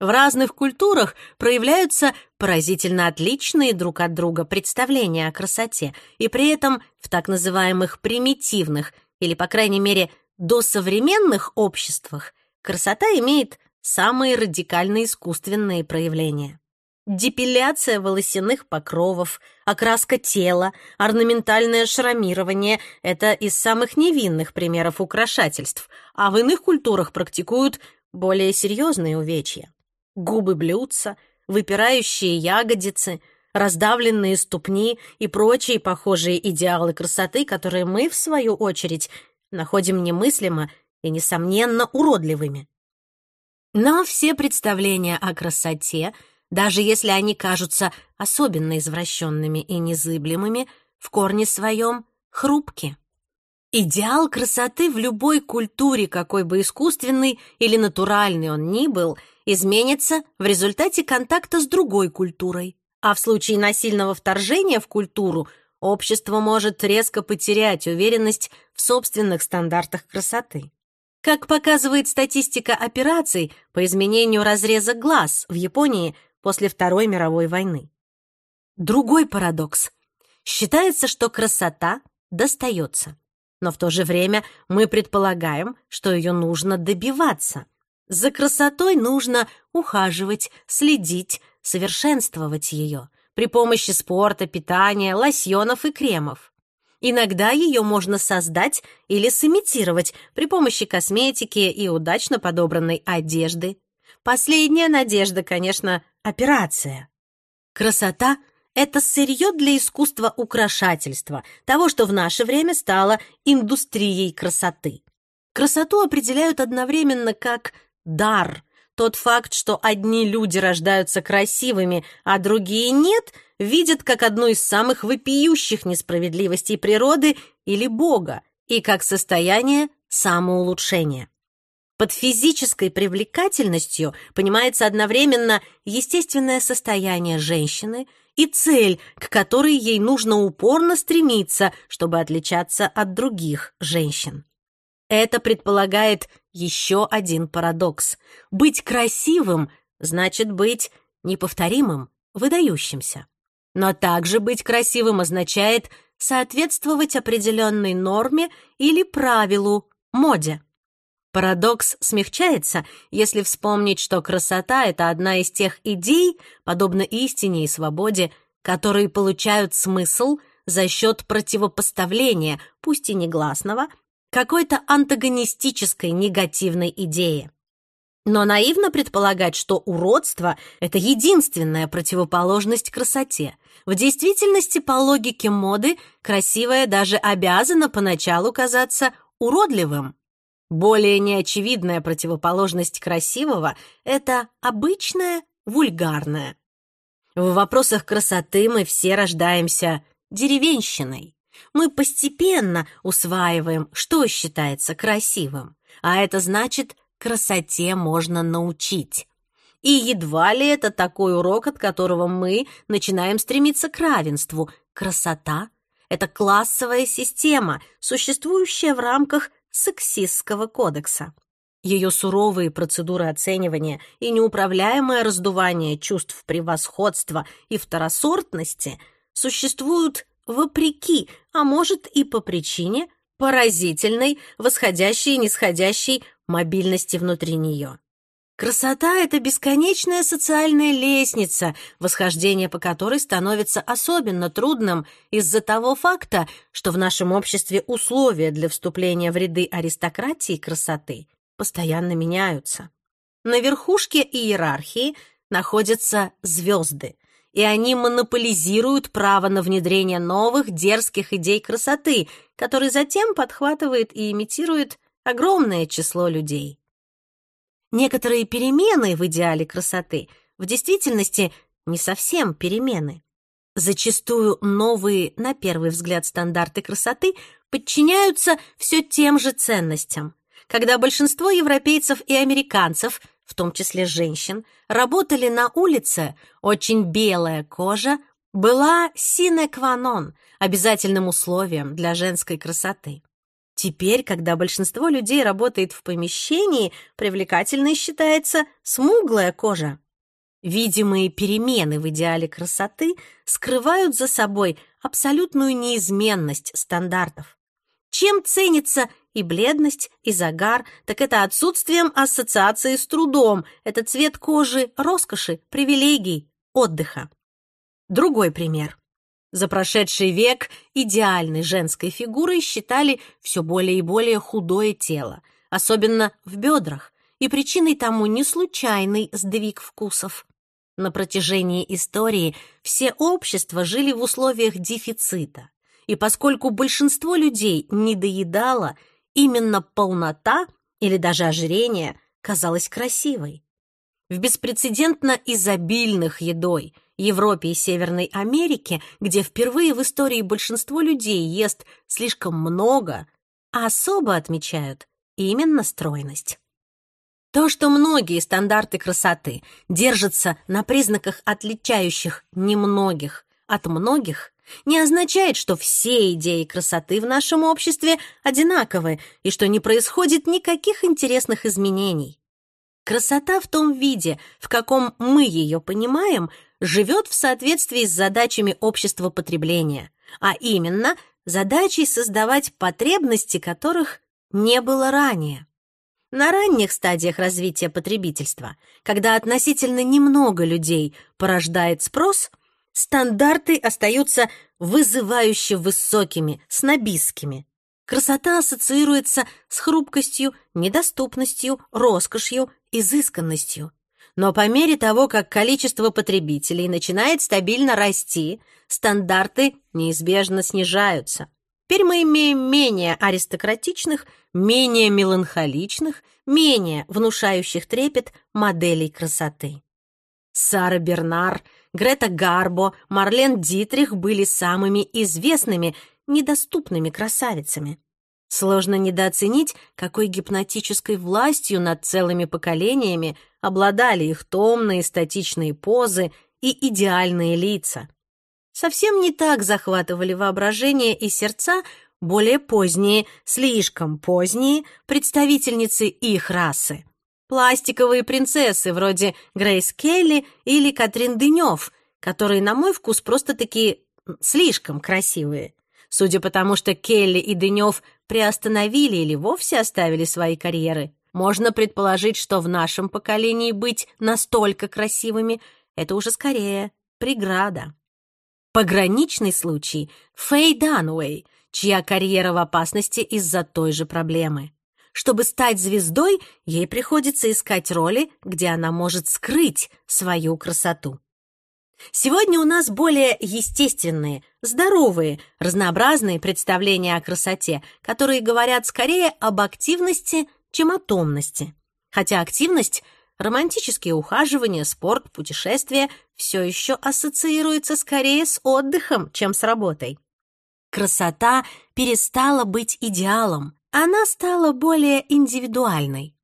В разных культурах проявляются поразительно отличные друг от друга представления о красоте, и при этом в так называемых примитивных или, по крайней мере, досовременных обществах красота имеет самые радикальные искусственные проявления. Депиляция волосяных покровов, окраска тела, орнаментальное шрамирование – это из самых невинных примеров украшательств, а в иных культурах практикуют более серьезные увечья. Губы блюдца, выпирающие ягодицы, раздавленные ступни и прочие похожие идеалы красоты, которые мы, в свою очередь, находим немыслимо и, несомненно, уродливыми. Но все представления о красоте, даже если они кажутся особенно извращенными и незыблемыми, в корне своем хрупки. Идеал красоты в любой культуре, какой бы искусственный или натуральный он ни был, изменится в результате контакта с другой культурой. А в случае насильного вторжения в культуру общество может резко потерять уверенность в собственных стандартах красоты. Как показывает статистика операций по изменению разреза глаз в Японии после Второй мировой войны. Другой парадокс. Считается, что красота достается. Но в то же время мы предполагаем, что ее нужно добиваться. За красотой нужно ухаживать, следить, совершенствовать ее при помощи спорта, питания, лосьонов и кремов. Иногда ее можно создать или сымитировать при помощи косметики и удачно подобранной одежды. Последняя надежда, конечно, операция. Красота — это сырье для искусства украшательства, того, что в наше время стало индустрией красоты. Красоту определяют одновременно как дар. Тот факт, что одни люди рождаются красивыми, а другие нет, видят как одну из самых вопиющих несправедливостей природы или Бога, и как состояние самоулучшения. Под физической привлекательностью понимается одновременно естественное состояние женщины и цель, к которой ей нужно упорно стремиться, чтобы отличаться от других женщин. Это предполагает еще один парадокс. Быть красивым значит быть неповторимым, выдающимся. Но также быть красивым означает соответствовать определенной норме или правилу, моде. Парадокс смягчается, если вспомнить, что красота — это одна из тех идей, подобно истине и свободе, которые получают смысл за счет противопоставления, пусть и негласного, какой-то антагонистической негативной идее. Но наивно предполагать, что уродство — это единственная противоположность красоте. В действительности, по логике моды, красивое даже обязано поначалу казаться уродливым. Более неочевидная противоположность красивого — это обычное, вульгарное. В вопросах красоты мы все рождаемся деревенщиной. Мы постепенно усваиваем, что считается красивым, а это значит, красоте можно научить. И едва ли это такой урок, от которого мы начинаем стремиться к равенству. Красота — это классовая система, существующая в рамках сексистского кодекса. Ее суровые процедуры оценивания и неуправляемое раздувание чувств превосходства и второсортности существуют вопреки, а может и по причине поразительной, восходящей и нисходящей мобильности внутри нее. Красота — это бесконечная социальная лестница, восхождение по которой становится особенно трудным из-за того факта, что в нашем обществе условия для вступления в ряды аристократии красоты постоянно меняются. На верхушке иерархии находятся звезды — и они монополизируют право на внедрение новых дерзких идей красоты, которые затем подхватывает и имитирует огромное число людей. Некоторые перемены в идеале красоты в действительности не совсем перемены. Зачастую новые, на первый взгляд, стандарты красоты подчиняются все тем же ценностям. Когда большинство европейцев и американцев в том числе женщин, работали на улице, очень белая кожа была синекванон, обязательным условием для женской красоты. Теперь, когда большинство людей работает в помещении, привлекательной считается смуглая кожа. Видимые перемены в идеале красоты скрывают за собой абсолютную неизменность стандартов. Чем ценится и бледность, и загар, так это отсутствием ассоциации с трудом, это цвет кожи, роскоши, привилегий, отдыха. Другой пример. За прошедший век идеальной женской фигурой считали все более и более худое тело, особенно в бедрах, и причиной тому не случайный сдвиг вкусов. На протяжении истории все общества жили в условиях дефицита, и поскольку большинство людей недоедало, именно полнота или даже ожирение казалось красивой. В беспрецедентно изобильных едой Европе и Северной Америке, где впервые в истории большинство людей ест слишком много, а особо отмечают именно стройность. То, что многие стандарты красоты держатся на признаках, отличающих немногих от многих, не означает, что все идеи красоты в нашем обществе одинаковы и что не происходит никаких интересных изменений. Красота в том виде, в каком мы ее понимаем, живет в соответствии с задачами общества потребления, а именно задачей создавать потребности, которых не было ранее. На ранних стадиях развития потребительства, когда относительно немного людей порождает спрос – стандарты остаются вызывающе высокими, снобистскими. Красота ассоциируется с хрупкостью, недоступностью, роскошью, изысканностью. Но по мере того, как количество потребителей начинает стабильно расти, стандарты неизбежно снижаются. Теперь мы имеем менее аристократичных, менее меланхоличных, менее внушающих трепет моделей красоты. Сара Бернар – Грета Гарбо, Марлен Дитрих были самыми известными, недоступными красавицами. Сложно недооценить, какой гипнотической властью над целыми поколениями обладали их томные статичные позы и идеальные лица. Совсем не так захватывали воображение и сердца более поздние, слишком поздние представительницы их расы пластиковые принцессы вроде Грейс Келли или Катрин Дынёв, которые, на мой вкус, просто-таки слишком красивые. Судя по тому, что Келли и Дынёв приостановили или вовсе оставили свои карьеры, можно предположить, что в нашем поколении быть настолько красивыми — это уже скорее преграда. Пограничный случай — Фэй Дануэй, чья карьера в опасности из-за той же проблемы чтобы стать звездой, ей приходится искать роли, где она может скрыть свою красоту. Сегодня у нас более естественные, здоровые, разнообразные представления о красоте, которые говорят скорее об активности, чем о томности. Хотя активность, романтические ухаживания, спорт, путешествия все еще ассоциируются скорее с отдыхом, чем с работой. Красота перестала быть идеалом, она стала более индивидуальной.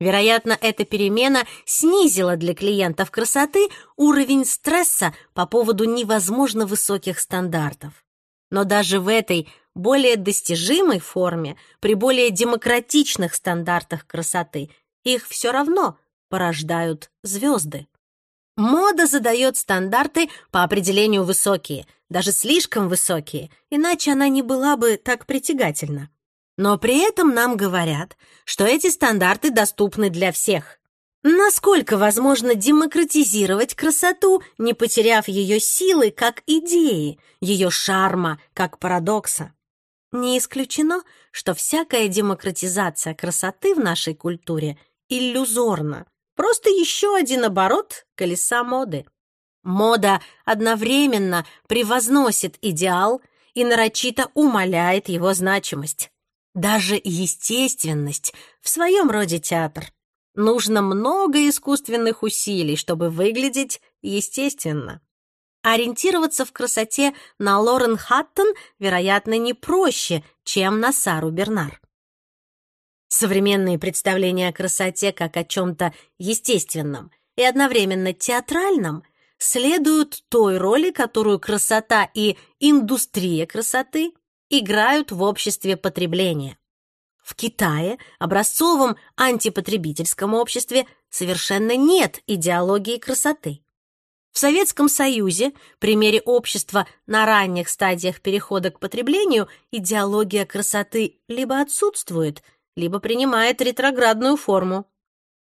Вероятно, эта перемена снизила для клиентов красоты уровень стресса по поводу невозможно высоких стандартов. Но даже в этой более достижимой форме, при более демократичных стандартах красоты, их все равно порождают звезды. Мода задает стандарты по определению высокие, даже слишком высокие, иначе она не была бы так притягательна. Но при этом нам говорят, что эти стандарты доступны для всех. Насколько возможно демократизировать красоту, не потеряв ее силы как идеи, ее шарма как парадокса? Не исключено, что всякая демократизация красоты в нашей культуре иллюзорна. Просто еще один оборот колеса моды. Мода одновременно превозносит идеал и нарочито умаляет его значимость даже естественность в своем роде театр. Нужно много искусственных усилий, чтобы выглядеть естественно. Ориентироваться в красоте на Лорен Хаттон, вероятно, не проще, чем на Сару Бернар. Современные представления о красоте как о чем-то естественном и одновременно театральном следуют той роли, которую красота и индустрия красоты играют в обществе потребления. В Китае, образцовом антипотребительском обществе, совершенно нет идеологии красоты. В Советском Союзе, примере общества на ранних стадиях перехода к потреблению, идеология красоты либо отсутствует, либо принимает ретроградную форму.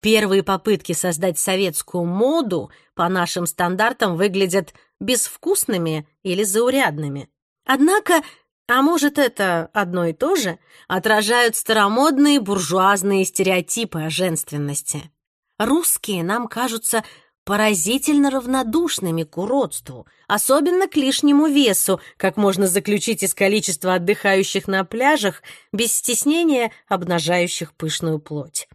Первые попытки создать советскую моду по нашим стандартам выглядят безвкусными или заурядными. Однако а может, это одно и то же, отражают старомодные буржуазные стереотипы о женственности. Русские нам кажутся поразительно равнодушными к уродству, особенно к лишнему весу, как можно заключить из количества отдыхающих на пляжах без стеснения обнажающих пышную плоть.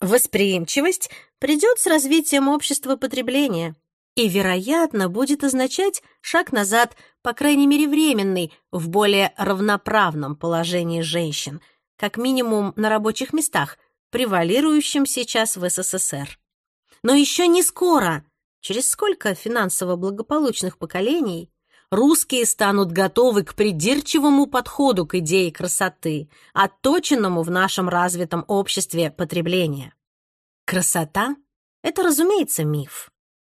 Восприимчивость придет с развитием общества потребления и, вероятно, будет означать шаг назад, по крайней мере временный, в более равноправном положении женщин, как минимум на рабочих местах, превалирующем сейчас в СССР. Но еще не скоро. Через сколько финансово благополучных поколений русские станут готовы к придирчивому подходу к идее красоты, отточенному в нашем развитом обществе потребления. Красота — это, разумеется, миф.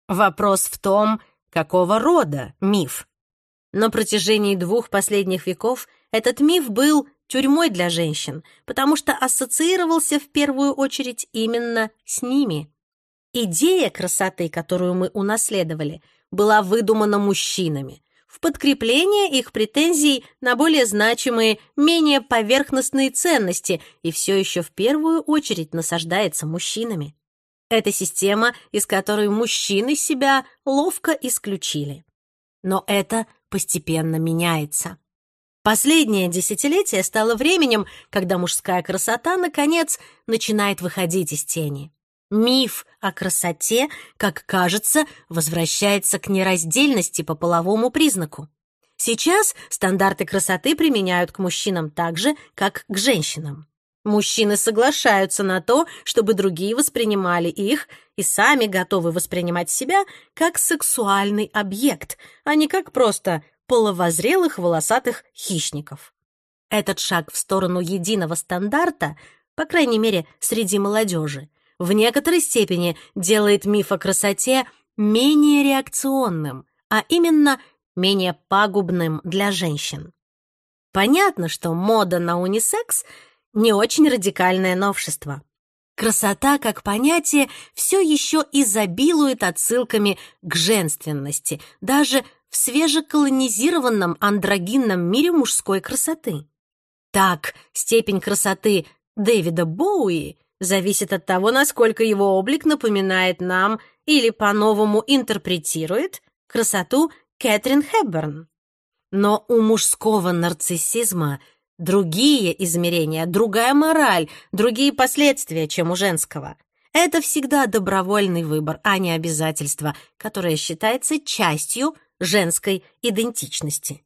Вопрос в том, какого рода миф. На протяжении двух последних веков этот миф был тюрьмой для женщин, потому что ассоциировался в первую очередь именно с ними. Идея красоты, которую мы унаследовали, была выдумана мужчинами в подкрепление их претензий на более значимые, менее поверхностные ценности и все еще в первую очередь насаждается мужчинами. Это система, из которой мужчины себя ловко исключили. Но это постепенно меняется. Последнее десятилетие стало временем, когда мужская красота, наконец, начинает выходить из тени. Миф о красоте, как кажется, возвращается к нераздельности по половому признаку. Сейчас стандарты красоты применяют к мужчинам так же, как к женщинам. Мужчины соглашаются на то, чтобы другие воспринимали их и сами готовы воспринимать себя как сексуальный объект, а не как просто половозрелых волосатых хищников. Этот шаг в сторону единого стандарта, по крайней мере, среди молодежи, в некоторой степени делает миф о красоте менее реакционным, а именно менее пагубным для женщин. Понятно, что мода на унисекс — не очень радикальное новшество. Красота, как понятие, все еще изобилует отсылками к женственности, даже в свежеколонизированном андрогинном мире мужской красоты. Так, степень красоты Дэвида Боуи зависит от того, насколько его облик напоминает нам или по-новому интерпретирует красоту Кэтрин Хэбберн. Но у мужского нарциссизма – Другие измерения, другая мораль, другие последствия, чем у женского. Это всегда добровольный выбор, а не обязательство, которое считается частью женской идентичности.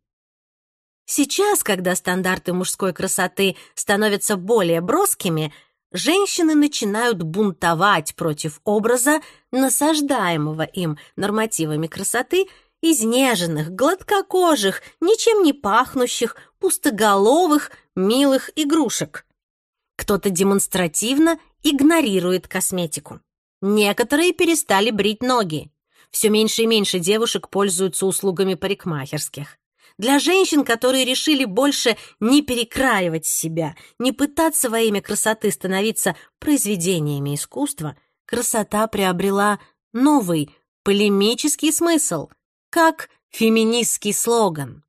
Сейчас, когда стандарты мужской красоты становятся более броскими, женщины начинают бунтовать против образа, насаждаемого им нормативами красоты, изнеженных, гладкокожих, ничем не пахнущих, пустоголовых, милых игрушек. Кто-то демонстративно игнорирует косметику. Некоторые перестали брить ноги. Все меньше и меньше девушек пользуются услугами парикмахерских. Для женщин, которые решили больше не перекраивать себя, не пытаться во имя красоты становиться произведениями искусства, красота приобрела новый, полемический смысл, как феминистский слоган.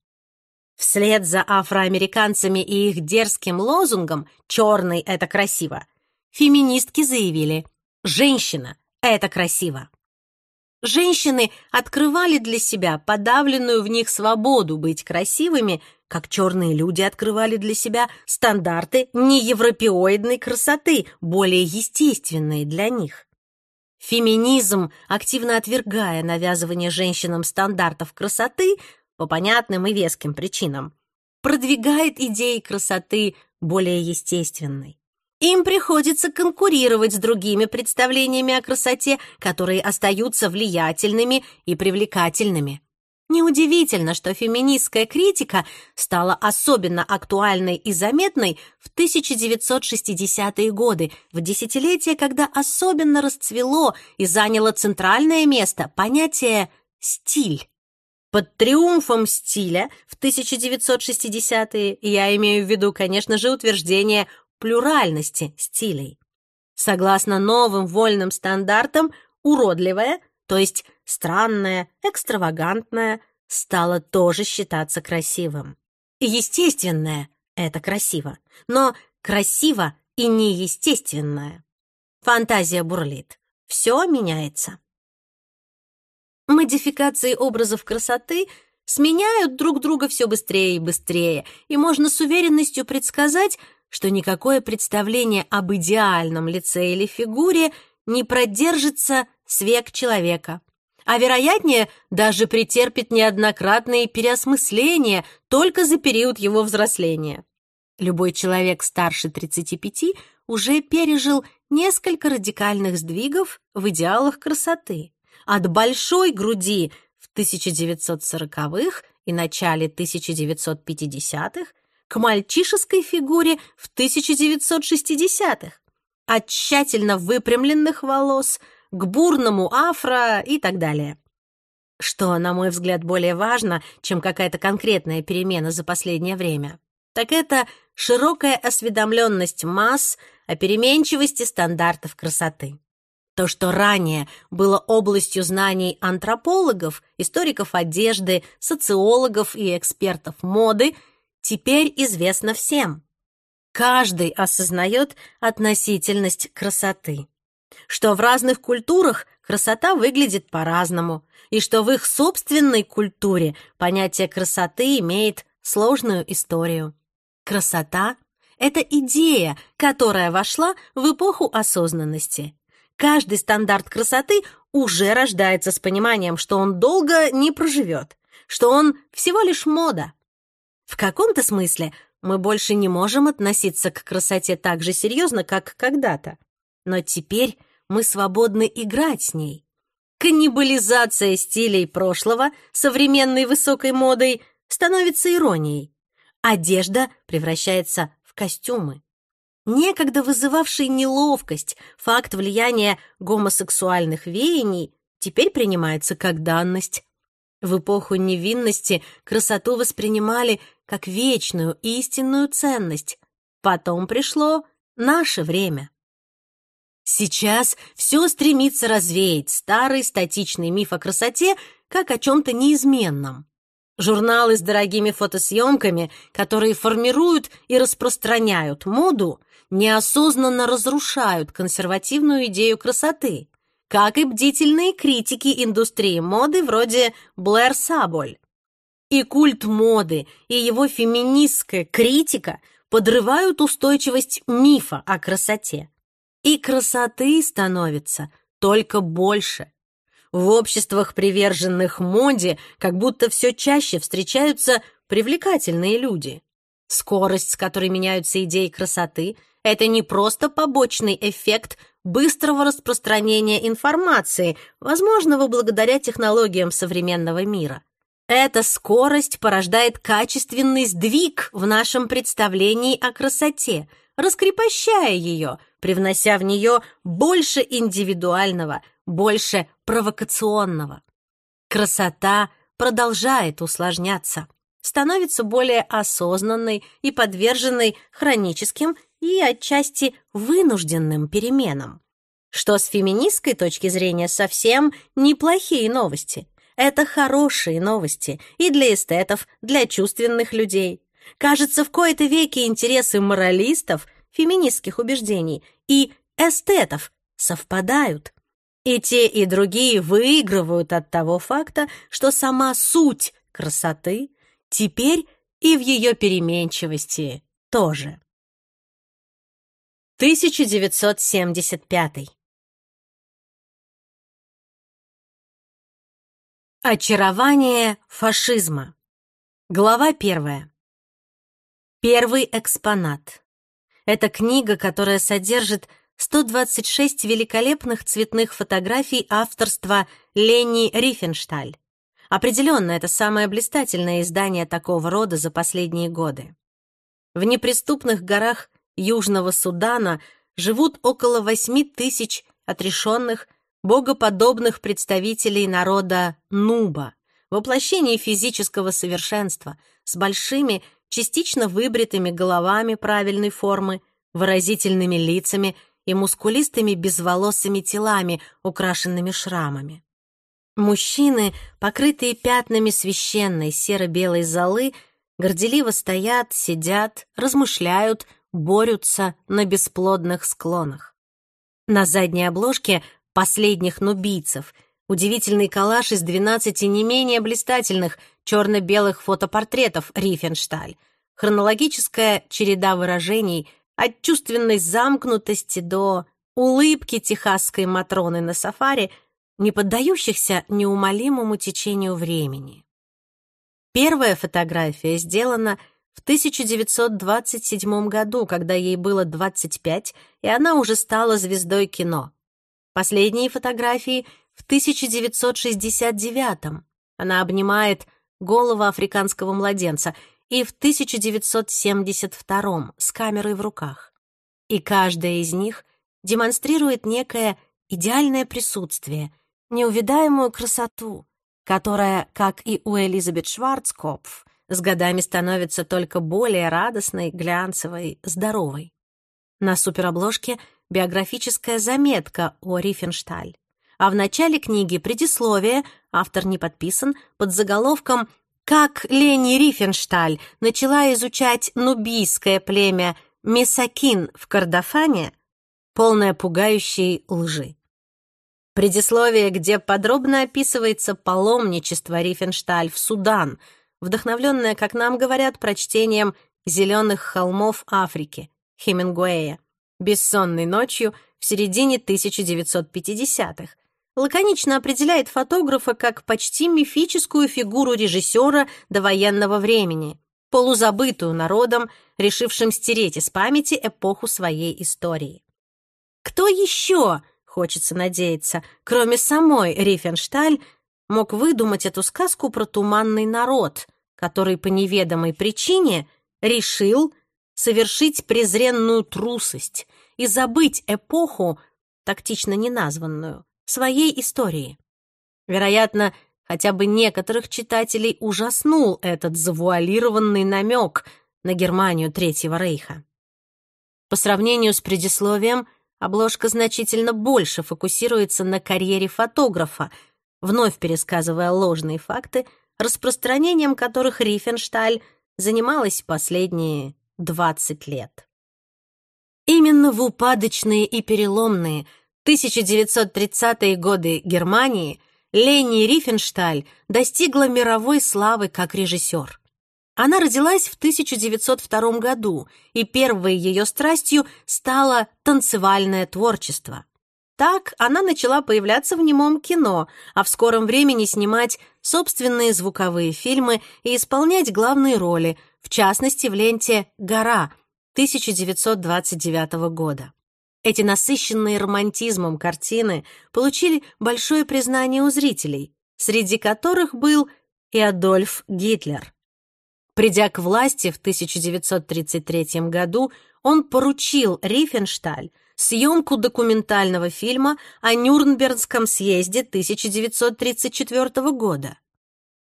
Вслед за афроамериканцами и их дерзким лозунгом «Черный — это красиво» феминистки заявили «Женщина — это красиво». Женщины открывали для себя подавленную в них свободу быть красивыми, как черные люди открывали для себя стандарты неевропеоидной красоты, более естественные для них. Феминизм, активно отвергая навязывание женщинам стандартов красоты, по понятным и веским причинам, продвигает идеи красоты более естественной. Им приходится конкурировать с другими представлениями о красоте, которые остаются влиятельными и привлекательными. Неудивительно, что феминистская критика стала особенно актуальной и заметной в 1960-е годы, в десятилетие, когда особенно расцвело и заняло центральное место понятие «стиль». Под триумфом стиля в 1960-е я имею в виду, конечно же, утверждение плюральности стилей. Согласно новым вольным стандартам, уродливое, то есть странное, экстравагантное, стало тоже считаться красивым. Естественное — это красиво, но красиво и неестественное. Фантазия бурлит. Все меняется. Модификации образов красоты сменяют друг друга все быстрее и быстрее, и можно с уверенностью предсказать, что никакое представление об идеальном лице или фигуре не продержится с век человека, а, вероятнее, даже претерпит неоднократные переосмысления только за период его взросления. Любой человек старше 35 уже пережил несколько радикальных сдвигов в идеалах красоты от большой груди в 1940-х и начале 1950-х к мальчишеской фигуре в 1960-х, от тщательно выпрямленных волос к бурному афро и так далее. Что, на мой взгляд, более важно, чем какая-то конкретная перемена за последнее время, так это широкая осведомленность масс о переменчивости стандартов красоты. То, что ранее было областью знаний антропологов, историков одежды, социологов и экспертов моды, теперь известно всем. Каждый осознает относительность красоты. Что в разных культурах красота выглядит по-разному, и что в их собственной культуре понятие красоты имеет сложную историю. Красота — это идея, которая вошла в эпоху осознанности – Каждый стандарт красоты уже рождается с пониманием, что он долго не проживет, что он всего лишь мода. В каком-то смысле мы больше не можем относиться к красоте так же серьезно, как когда-то. Но теперь мы свободны играть с ней. Каннибализация стилей прошлого современной высокой модой становится иронией. Одежда превращается в костюмы некогда вызывавший неловкость, факт влияния гомосексуальных веяний теперь принимается как данность. В эпоху невинности красоту воспринимали как вечную истинную ценность. Потом пришло наше время. Сейчас все стремится развеять старый статичный миф о красоте как о чем-то неизменном. Журналы с дорогими фотосъемками, которые формируют и распространяют моду, неосознанно разрушают консервативную идею красоты, как и бдительные критики индустрии моды вроде Блэр Саболь. И культ моды, и его феминистская критика подрывают устойчивость мифа о красоте. И красоты становится только больше. В обществах, приверженных моде, как будто все чаще встречаются привлекательные люди. Скорость, с которой меняются идеи красоты – это не просто побочный эффект быстрого распространения информации, возможного благодаря технологиям современного мира. Эта скорость порождает качественный сдвиг в нашем представлении о красоте, раскрепощая ее, привнося в нее больше индивидуального, больше провокационного. Красота продолжает усложняться, становится более осознанной и подверженной хроническим и отчасти вынужденным переменам. Что с феминистской точки зрения совсем неплохие новости. Это хорошие новости и для эстетов, для чувственных людей. Кажется, в кои-то веки интересы моралистов, феминистских убеждений и эстетов совпадают. И те, и другие выигрывают от того факта, что сама суть красоты теперь и в ее переменчивости тоже. 1975 Очарование фашизма. Глава первая. Первый экспонат. Это книга, которая содержит 126 великолепных цветных фотографий авторства Лени Рифеншталь. Определенно, это самое блистательное издание такого рода за последние годы. В неприступных горах Южного Судана живут около 8 тысяч отрешенных, богоподобных представителей народа Нуба, воплощение физического совершенства, с большими, частично выбритыми головами правильной формы, выразительными лицами и мускулистыми безволосыми телами, украшенными шрамами. Мужчины, покрытые пятнами священной серо-белой золы, горделиво стоят, сидят, размышляют, борются на бесплодных склонах. На задней обложке «Последних нубийцев» удивительный коллаж из 12 не менее блистательных черно-белых фотопортретов Рифеншталь, хронологическая череда выражений от чувственной замкнутости до улыбки техасской Матроны на сафари, не поддающихся неумолимому течению времени. Первая фотография сделана – в 1927 году, когда ей было 25, и она уже стала звездой кино. Последние фотографии в 1969. Она обнимает голову африканского младенца и в 1972 с камерой в руках. И каждая из них демонстрирует некое идеальное присутствие, неувидаемую красоту, которая, как и у Элизабет Шварцкопф, с годами становится только более радостной, глянцевой, здоровой. На суперобложке — биографическая заметка о Рифеншталь. А в начале книги предисловие, автор не подписан, под заголовком «Как Лени Рифеншталь начала изучать нубийское племя Месакин в Кордофане», полное пугающей лжи. Предисловие, где подробно описывается паломничество Рифеншталь в Судан, вдохновленная, как нам говорят, прочтением «Зеленых холмов Африки» Хемингуэя, «Бессонной ночью» в середине 1950-х, лаконично определяет фотографа как почти мифическую фигуру режиссера до времени, полузабытую народом, решившим стереть из памяти эпоху своей истории. Кто еще, хочется надеяться, кроме самой Рифеншталь, мог выдумать эту сказку про туманный народ, который по неведомой причине решил совершить презренную трусость и забыть эпоху, тактично неназванную, своей истории. Вероятно, хотя бы некоторых читателей ужаснул этот завуалированный намек на Германию Третьего Рейха. По сравнению с предисловием, обложка значительно больше фокусируется на карьере фотографа, вновь пересказывая ложные факты — распространением которых Рифеншталь занималась последние 20 лет. Именно в упадочные и переломные 1930-е годы Германии Лени Рифеншталь достигла мировой славы как режиссер. Она родилась в 1902 году, и первой ее страстью стало танцевальное творчество. Так она начала появляться в немом кино, а в скором времени снимать собственные звуковые фильмы и исполнять главные роли, в частности в ленте «Гора» 1929 года. Эти насыщенные романтизмом картины получили большое признание у зрителей, среди которых был и Адольф Гитлер. Придя к власти в 1933 году, он поручил Рифеншталь – съемку документального фильма о Нюрнбергском съезде 1934 года.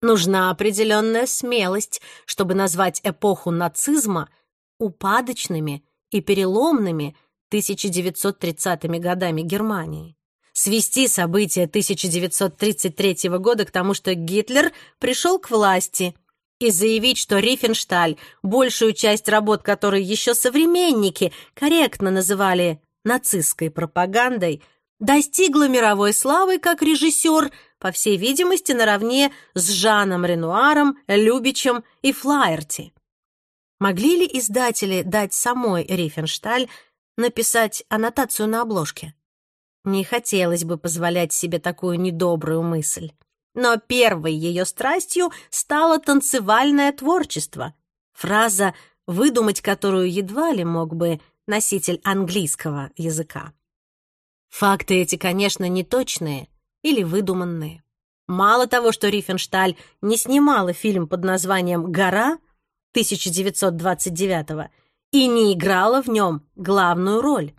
Нужна определенная смелость, чтобы назвать эпоху нацизма упадочными и переломными 1930-ми годами Германии. Свести события 1933 года к тому, что Гитлер пришел к власти – и заявить, что Рифеншталь, большую часть работ которой еще современники корректно называли нацистской пропагандой, достигла мировой славы как режиссер, по всей видимости, наравне с Жаном Ренуаром, Любичем и Флаерти. Могли ли издатели дать самой Рифеншталь написать аннотацию на обложке? Не хотелось бы позволять себе такую недобрую мысль. Но первой ее страстью стало танцевальное творчество. Фраза, выдумать которую едва ли мог бы носитель английского языка. Факты эти, конечно, не точные или выдуманные. Мало того, что Рифеншталь не снимала фильм под названием «Гора» 1929 и не играла в нем главную роль.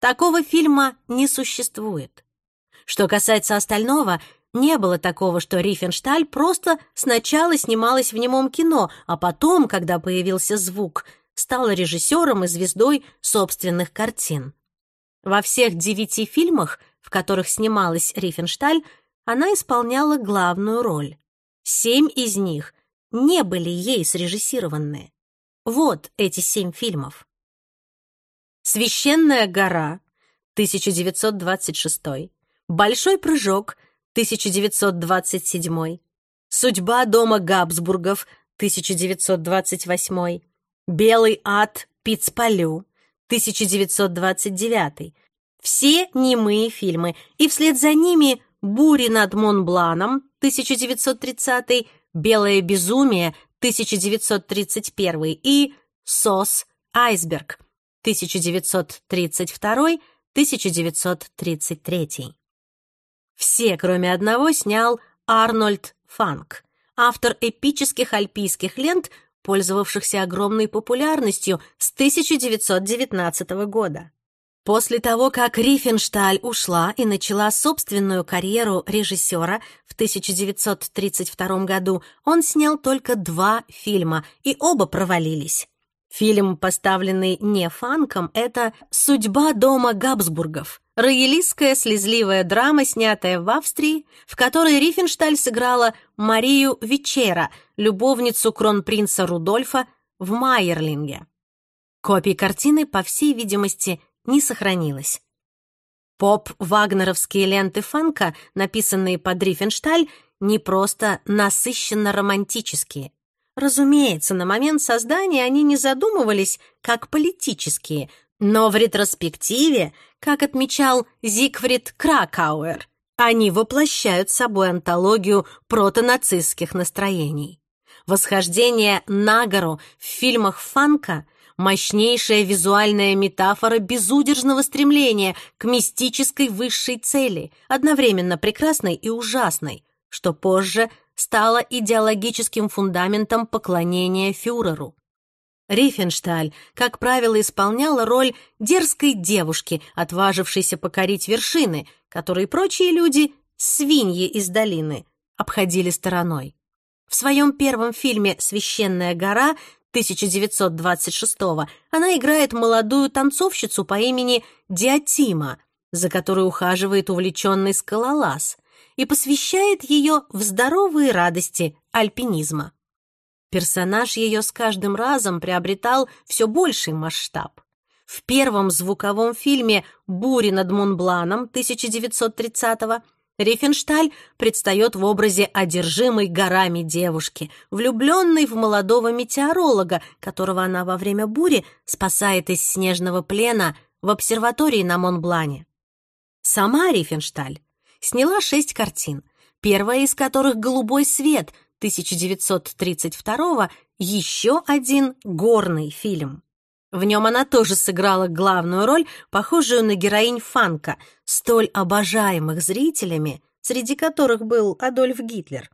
Такого фильма не существует. Что касается остального, не было такого, что Рифеншталь просто сначала снималась в немом кино, а потом, когда появился звук, стал режиссером и звездой собственных картин. Во всех девяти фильмах, в которых снималась Рифеншталь, она исполняла главную роль. Семь из них не были ей срежиссированы. Вот эти семь фильмов. «Священная гора» 1926, «Большой прыжок» 1927, «Судьба дома Габсбургов» 1928, «Белый ад Пицпалю» 1929. Все немые фильмы, и вслед за ними «Бури над Монбланом» 1930, «Белое безумие» 1931 и «Сос Айсберг» 1932-1933. Все, кроме одного, снял Арнольд Фанк, автор эпических альпийских лент, пользовавшихся огромной популярностью с 1919 года. После того, как Рифеншталь ушла и начала собственную карьеру режиссера в 1932 году, он снял только два фильма, и оба провалились. Фильм, поставленный не Фанком, это «Судьба дома Габсбургов», роялистская слезливая драма, снятая в Австрии, в которой Рифеншталь сыграла Марию Вечера, любовницу кронпринца Рудольфа в Майерлинге. Копии картины, по всей видимости, не сохранилось. Поп-вагнеровские ленты фанка, написанные под Рифеншталь, не просто насыщенно романтические. Разумеется, на момент создания они не задумывались как политические, но в ретроспективе, как отмечал Зигфрид Кракауэр. Они воплощают собой антологию протонацистских настроений. Восхождение на гору в фильмах фанка – мощнейшая визуальная метафора безудержного стремления к мистической высшей цели, одновременно прекрасной и ужасной, что позже стало идеологическим фундаментом поклонения фюреру. Рифеншталь, как правило, исполняла роль дерзкой девушки, отважившейся покорить вершины, которые прочие люди, свиньи из долины, обходили стороной. В своем первом фильме «Священная гора» 1926-го она играет молодую танцовщицу по имени Диатима, за которой ухаживает увлеченный скалолаз, и посвящает ее в здоровые радости альпинизма. Персонаж ее с каждым разом приобретал все больший масштаб. В первом звуковом фильме «Бури над Монбланом» 1930-го Рифеншталь предстает в образе одержимой горами девушки, влюбленной в молодого метеоролога, которого она во время бури спасает из снежного плена в обсерватории на Монблане. Сама Рифеншталь сняла шесть картин, первая из которых «Голубой свет» 1932 еще один горный фильм. В нем она тоже сыграла главную роль, похожую на героинь фанка, столь обожаемых зрителями, среди которых был Адольф Гитлер.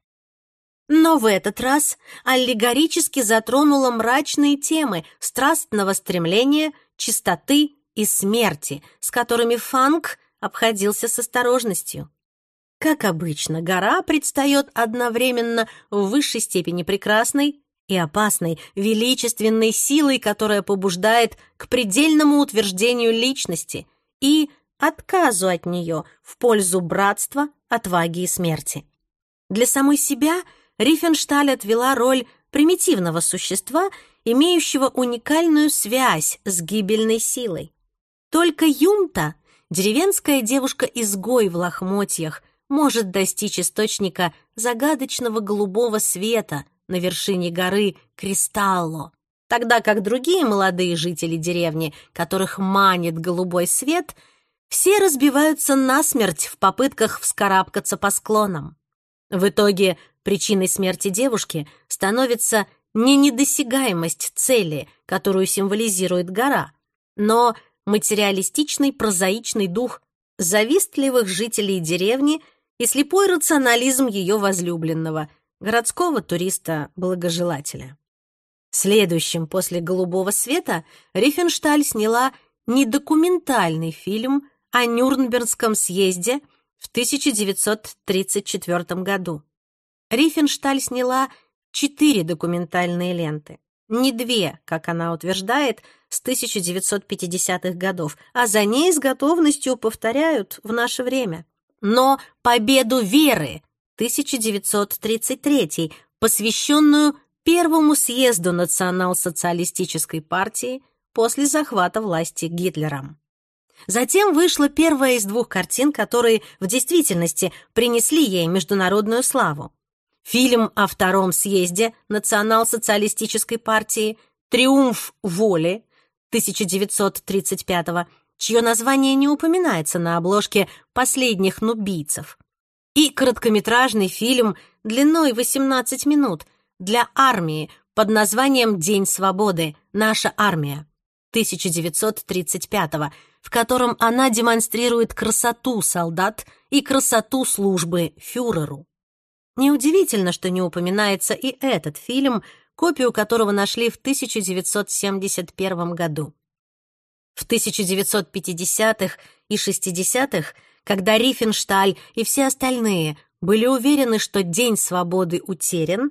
Но в этот раз аллегорически затронула мрачные темы страстного стремления, чистоты и смерти, с которыми фанк обходился с осторожностью. Как обычно, гора предстает одновременно в высшей степени прекрасной и опасной, величественной силой, которая побуждает к предельному утверждению личности и отказу от нее в пользу братства, отваги и смерти. Для самой себя Рифеншталь отвела роль примитивного существа, имеющего уникальную связь с гибельной силой. Только Юнта, деревенская девушка-изгой в лохмотьях, может достичь источника загадочного голубого света на вершине горы Кристалло, тогда как другие молодые жители деревни, которых манит голубой свет, все разбиваются насмерть в попытках вскарабкаться по склонам. В итоге причиной смерти девушки становится не недосягаемость цели, которую символизирует гора, но материалистичный прозаичный дух завистливых жителей деревни, и слепой рационализм ее возлюбленного, городского туриста-благожелателя. Следующим после «Голубого света» Рифеншталь сняла недокументальный фильм о Нюрнбергском съезде в 1934 году. Рифеншталь сняла четыре документальные ленты. Не две, как она утверждает, с 1950-х годов, а за ней с готовностью повторяют в наше время. но «Победу веры» 1933, посвященную Первому съезду Национал-социалистической партии после захвата власти Гитлером. Затем вышла первая из двух картин, которые в действительности принесли ей международную славу. Фильм о Втором съезде Национал-социалистической партии «Триумф воли» 1935 чье название не упоминается на обложке «Последних нубийцев», и короткометражный фильм длиной 18 минут для армии под названием «День свободы. Наша армия» 1935 в котором она демонстрирует красоту солдат и красоту службы фюреру. Неудивительно, что не упоминается и этот фильм, копию которого нашли в 1971 году. В 1950-х и 60-х, когда Рифеншталь и все остальные были уверены, что День свободы утерян,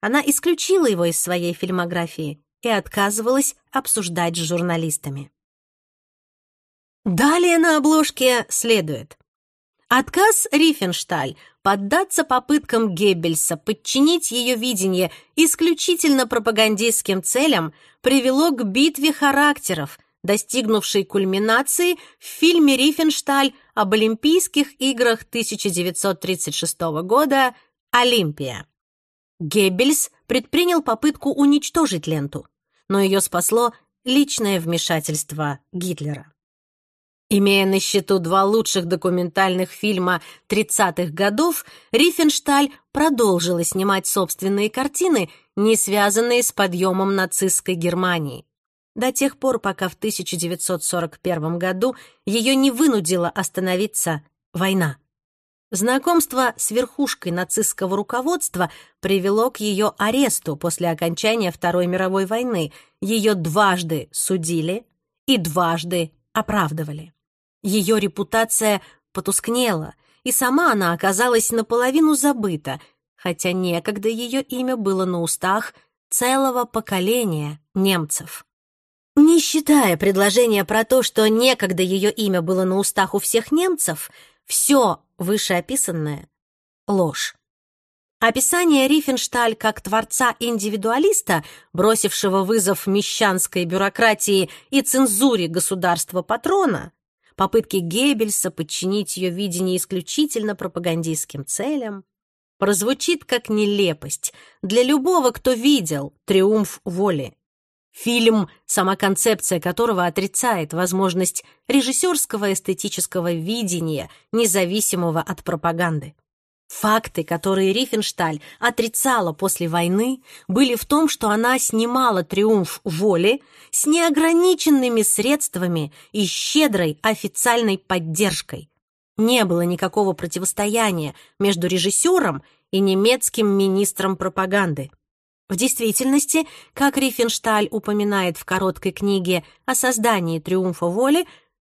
она исключила его из своей фильмографии и отказывалась обсуждать с журналистами. Далее на обложке следует. Отказ Рифеншталь поддаться попыткам Геббельса подчинить ее видение исключительно пропагандистским целям привело к битве характеров, достигнувшей кульминации в фильме «Рифеншталь» об Олимпийских играх 1936 года «Олимпия». Геббельс предпринял попытку уничтожить ленту, но ее спасло личное вмешательство Гитлера. Имея на счету два лучших документальных фильма 30-х годов, Рифеншталь продолжила снимать собственные картины, не связанные с подъемом нацистской Германии. До тех пор, пока в 1941 году ее не вынудила остановиться война. Знакомство с верхушкой нацистского руководства привело к ее аресту после окончания Второй мировой войны. Ее дважды судили и дважды оправдывали. Ее репутация потускнела, и сама она оказалась наполовину забыта, хотя некогда ее имя было на устах целого поколения немцев. Не считая предложения про то, что некогда ее имя было на устах у всех немцев, все вышеописанное — ложь. Описание Рифеншталь как творца-индивидуалиста, бросившего вызов мещанской бюрократии и цензуре государства-патрона, попытки Геббельса подчинить ее видение исключительно пропагандистским целям, прозвучит как нелепость для любого, кто видел «Триумф воли». Фильм, сама концепция которого отрицает возможность режиссерского эстетического видения, независимого от пропаганды. Факты, которые Рифеншталь отрицала после войны, были в том, что она снимала «Триумф воли» с неограниченными средствами и щедрой официальной поддержкой. Не было никакого противостояния между режиссером и немецким министром пропаганды. В действительности, как Рифеншталь упоминает в короткой книге о создании «Триумфа воли»,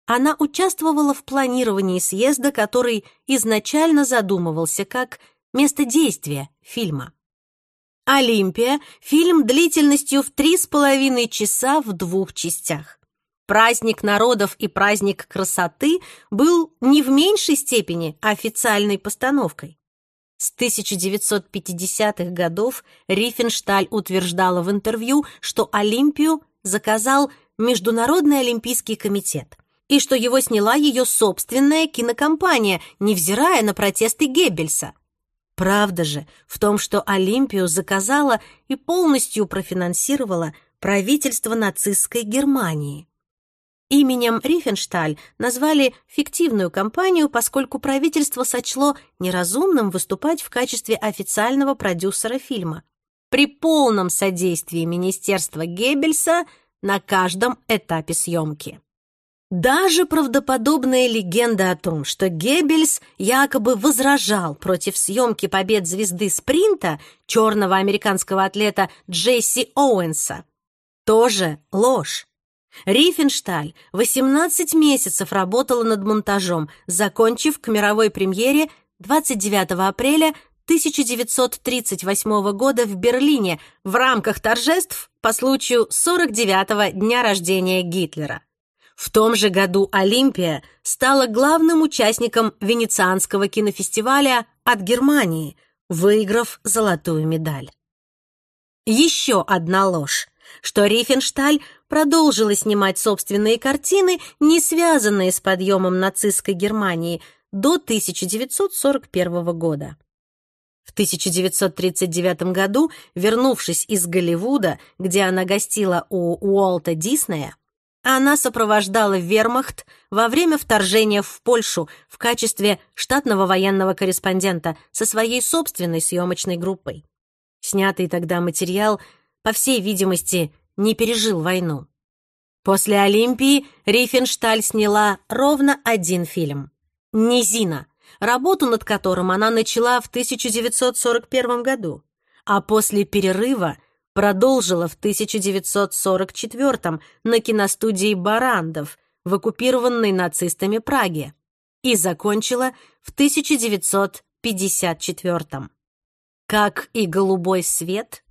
она участвовала в планировании съезда, который изначально задумывался как место действия фильма. «Олимпия» — фильм длительностью в три с половиной часа в двух частях. Праздник народов и праздник красоты был не в меньшей степени официальной постановкой. С 1950-х годов Рифеншталь утверждала в интервью, что Олимпию заказал Международный олимпийский комитет и что его сняла ее собственная кинокомпания, невзирая на протесты Геббельса. Правда же в том, что Олимпию заказала и полностью профинансировала правительство нацистской Германии именем Рифеншталь назвали фиктивную компанию, поскольку правительство сочло неразумным выступать в качестве официального продюсера фильма. При полном содействии Министерства Геббельса на каждом этапе съемки. Даже правдоподобная легенда о том, что Геббельс якобы возражал против съемки побед звезды спринта черного американского атлета Джесси Оуэнса, тоже ложь. Рифеншталь 18 месяцев работала над монтажом, закончив к мировой премьере 29 апреля 1938 года в Берлине в рамках торжеств по случаю 49-го дня рождения Гитлера. В том же году «Олимпия» стала главным участником Венецианского кинофестиваля от Германии, выиграв золотую медаль. Еще одна ложь что Рифеншталь продолжила снимать собственные картины, не связанные с подъемом нацистской Германии, до 1941 года. В 1939 году, вернувшись из Голливуда, где она гостила у Уолта Диснея, она сопровождала вермахт во время вторжения в Польшу в качестве штатного военного корреспондента со своей собственной съемочной группой. Снятый тогда материал по всей видимости, не пережил войну. После Олимпии Рифеншталь сняла ровно один фильм «Низина», работу над которым она начала в 1941 году, а после перерыва продолжила в 1944 на киностудии «Барандов» в оккупированной нацистами Праге и закончила в 1954. Как и «Голубой свет»,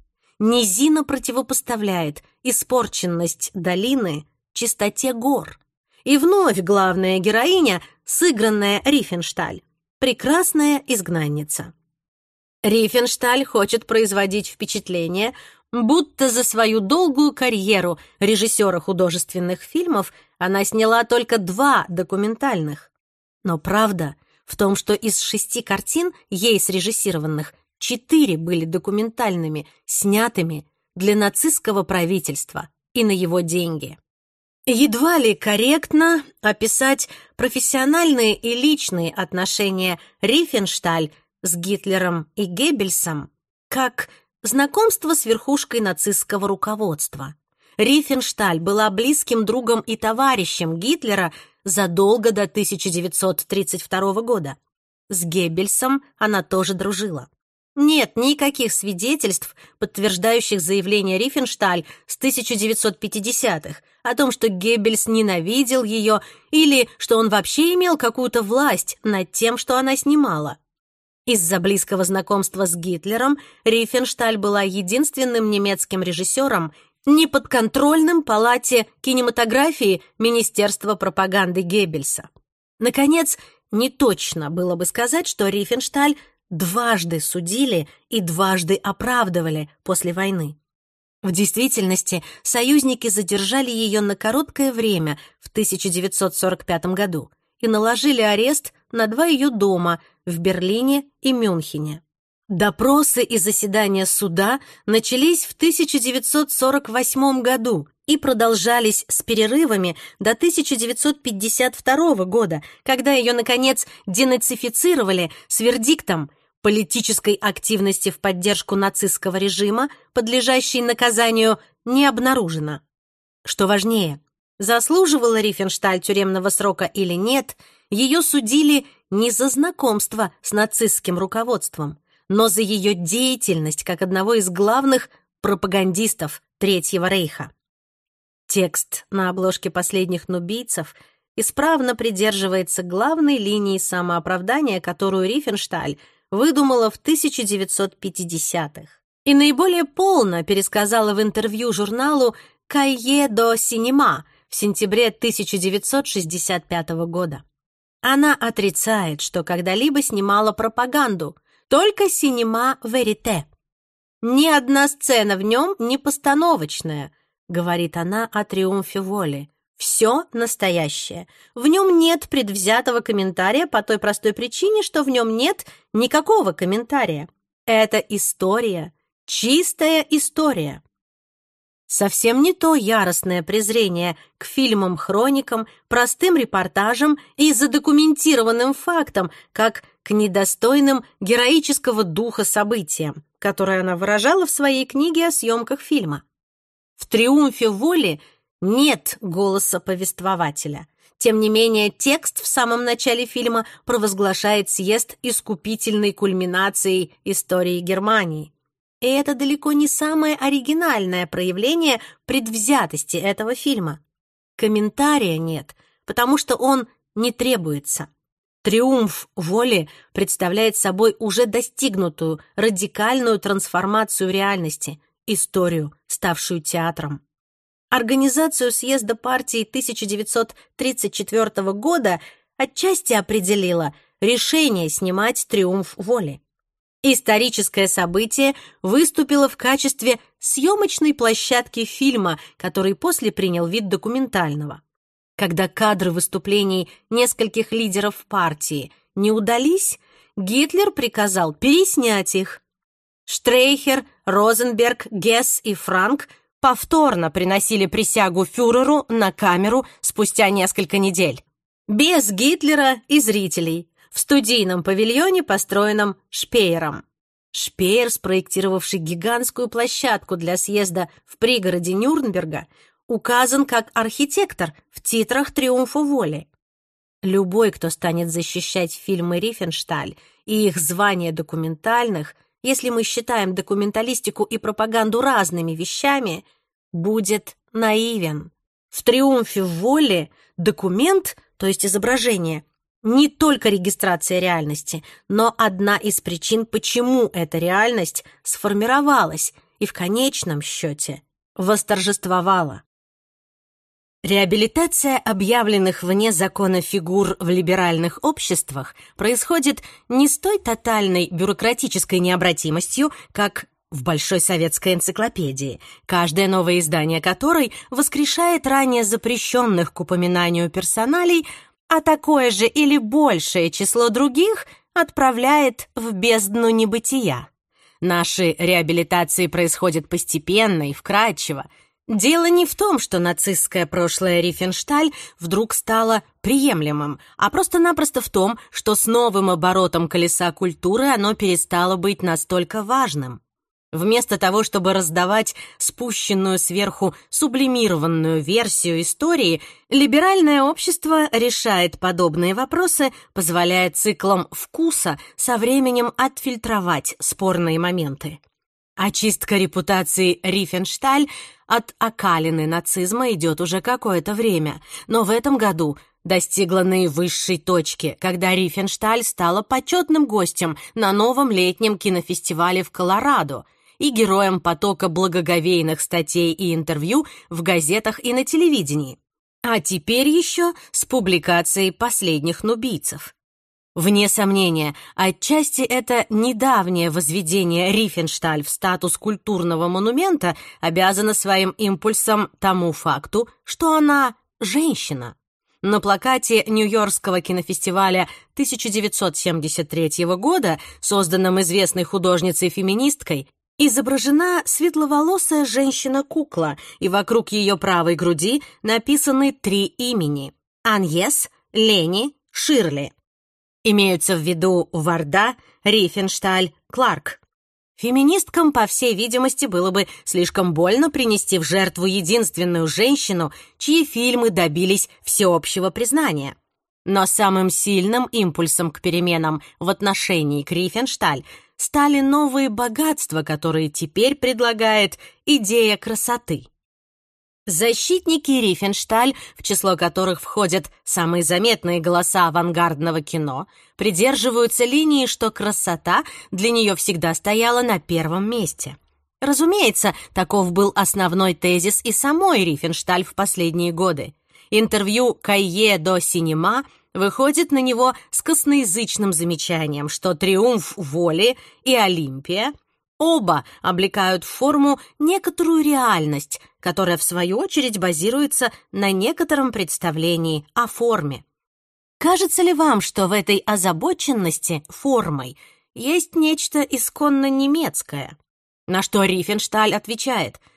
Низина противопоставляет испорченность долины чистоте гор. И вновь главная героиня, сыгранная Рифеншталь, прекрасная изгнанница. Рифеншталь хочет производить впечатление, будто за свою долгую карьеру режиссера художественных фильмов она сняла только два документальных. Но правда в том, что из шести картин, ей срежиссированных, четыре были документальными, снятыми для нацистского правительства и на его деньги. Едва ли корректно описать профессиональные и личные отношения Рифеншталь с Гитлером и Геббельсом как знакомство с верхушкой нацистского руководства. Рифеншталь была близким другом и товарищем Гитлера задолго до 1932 года. С Геббельсом она тоже дружила. Нет никаких свидетельств, подтверждающих заявление Рифеншталь с 1950-х о том, что Геббельс ненавидел ее или что он вообще имел какую-то власть над тем, что она снимала. Из-за близкого знакомства с Гитлером Рифеншталь была единственным немецким режиссером, не подконтрольным палате кинематографии Министерства пропаганды Геббельса. Наконец, не точно было бы сказать, что Рифеншталь дважды судили и дважды оправдывали после войны. В действительности, союзники задержали ее на короткое время в 1945 году и наложили арест на два ее дома в Берлине и Мюнхене. Допросы и заседания суда начались в 1948 году и продолжались с перерывами до 1952 года, когда ее, наконец, денацифицировали с вердиктом – политической активности в поддержку нацистского режима, подлежащей наказанию, не обнаружено. Что важнее, заслуживала Рифеншталь тюремного срока или нет, ее судили не за знакомство с нацистским руководством, но за ее деятельность как одного из главных пропагандистов Третьего Рейха. Текст на обложке последних нубийцев исправно придерживается главной линии самооправдания, которую Рифеншталь выдумала в 1950-х и наиболее полно пересказала в интервью журналу «Кайе до синема» в сентябре 1965 года. Она отрицает, что когда-либо снимала пропаганду, только «Синема Верите». «Ни одна сцена в нем не постановочная», — говорит она о триумфе воли все настоящее. В нем нет предвзятого комментария по той простой причине, что в нем нет никакого комментария. Это история, чистая история. Совсем не то яростное презрение к фильмам-хроникам, простым репортажам и задокументированным фактам, как к недостойным героического духа событиям, которые она выражала в своей книге о съемках фильма. В «Триумфе воли» нет голоса повествователя. Тем не менее, текст в самом начале фильма провозглашает съезд искупительной кульминацией истории Германии. И это далеко не самое оригинальное проявление предвзятости этого фильма. Комментария нет, потому что он не требуется. Триумф воли представляет собой уже достигнутую радикальную трансформацию реальности, историю, ставшую театром. Организацию съезда партии 1934 года отчасти определило решение снимать триумф воли. Историческое событие выступило в качестве съемочной площадки фильма, который после принял вид документального. Когда кадры выступлений нескольких лидеров партии не удались, Гитлер приказал переснять их. Штрейхер, Розенберг, Гесс и Франк – повторно приносили присягу фюреру на камеру спустя несколько недель. Без Гитлера и зрителей, в студийном павильоне, построенном Шпеером. Шпеер, спроектировавший гигантскую площадку для съезда в пригороде Нюрнберга, указан как архитектор в титрах «Триумфа воли». Любой, кто станет защищать фильмы Рифеншталь и их звание документальных, если мы считаем документалистику и пропаганду разными вещами, будет наивен. В «Триумфе воли» документ, то есть изображение, не только регистрация реальности, но одна из причин, почему эта реальность сформировалась и в конечном счете восторжествовала. Реабилитация объявленных вне закона фигур в либеральных обществах происходит не с той тотальной бюрократической необратимостью, как в Большой советской энциклопедии, каждое новое издание которой воскрешает ранее запрещенных к упоминанию персоналей, а такое же или большее число других отправляет в бездну небытия. Наши реабилитации происходят постепенно и вкрадчиво – Дело не в том, что нацистское прошлое Рифеншталь вдруг стало приемлемым, а просто-напросто в том, что с новым оборотом колеса культуры оно перестало быть настолько важным. Вместо того, чтобы раздавать спущенную сверху сублимированную версию истории, либеральное общество решает подобные вопросы, позволяя циклам вкуса со временем отфильтровать спорные моменты. Очистка репутации Рифеншталь от окалины нацизма идет уже какое-то время, но в этом году достигла наивысшей точки, когда Рифеншталь стала почетным гостем на новом летнем кинофестивале в Колорадо, и героем потока благоговейных статей и интервью в газетах и на телевидении. А теперь еще с публикацией последних нубийцев. Вне сомнения, отчасти это недавнее возведение Рифеншталь в статус культурного монумента обязано своим импульсом тому факту, что она женщина. На плакате Нью-Йоркского кинофестиваля 1973 года, созданном известной художницей-феминисткой, изображена светловолосая женщина-кукла, и вокруг ее правой груди написаны три имени — Аньес, Лени, Ширли — имеются в виду Варда, Рифеншталь, Кларк. Феминисткам, по всей видимости, было бы слишком больно принести в жертву единственную женщину, чьи фильмы добились всеобщего признания. Но самым сильным импульсом к переменам в отношении к Рифеншталь стали новые богатства, которые теперь предлагает идея красоты. Защитники Рифеншталь, в число которых входят самые заметные голоса авангардного кино, придерживаются линии, что красота для нее всегда стояла на первом месте. Разумеется, таков был основной тезис и самой Рифеншталь в последние годы. Интервью «Кайе до синема» выходит на него с косноязычным замечанием, что «Триумф воли» и «Олимпия» оба облекают в форму некоторую реальность, которая, в свою очередь, базируется на некотором представлении о форме. Кажется ли вам, что в этой озабоченности формой есть нечто исконно немецкое? На что Рифеншталь отвечает –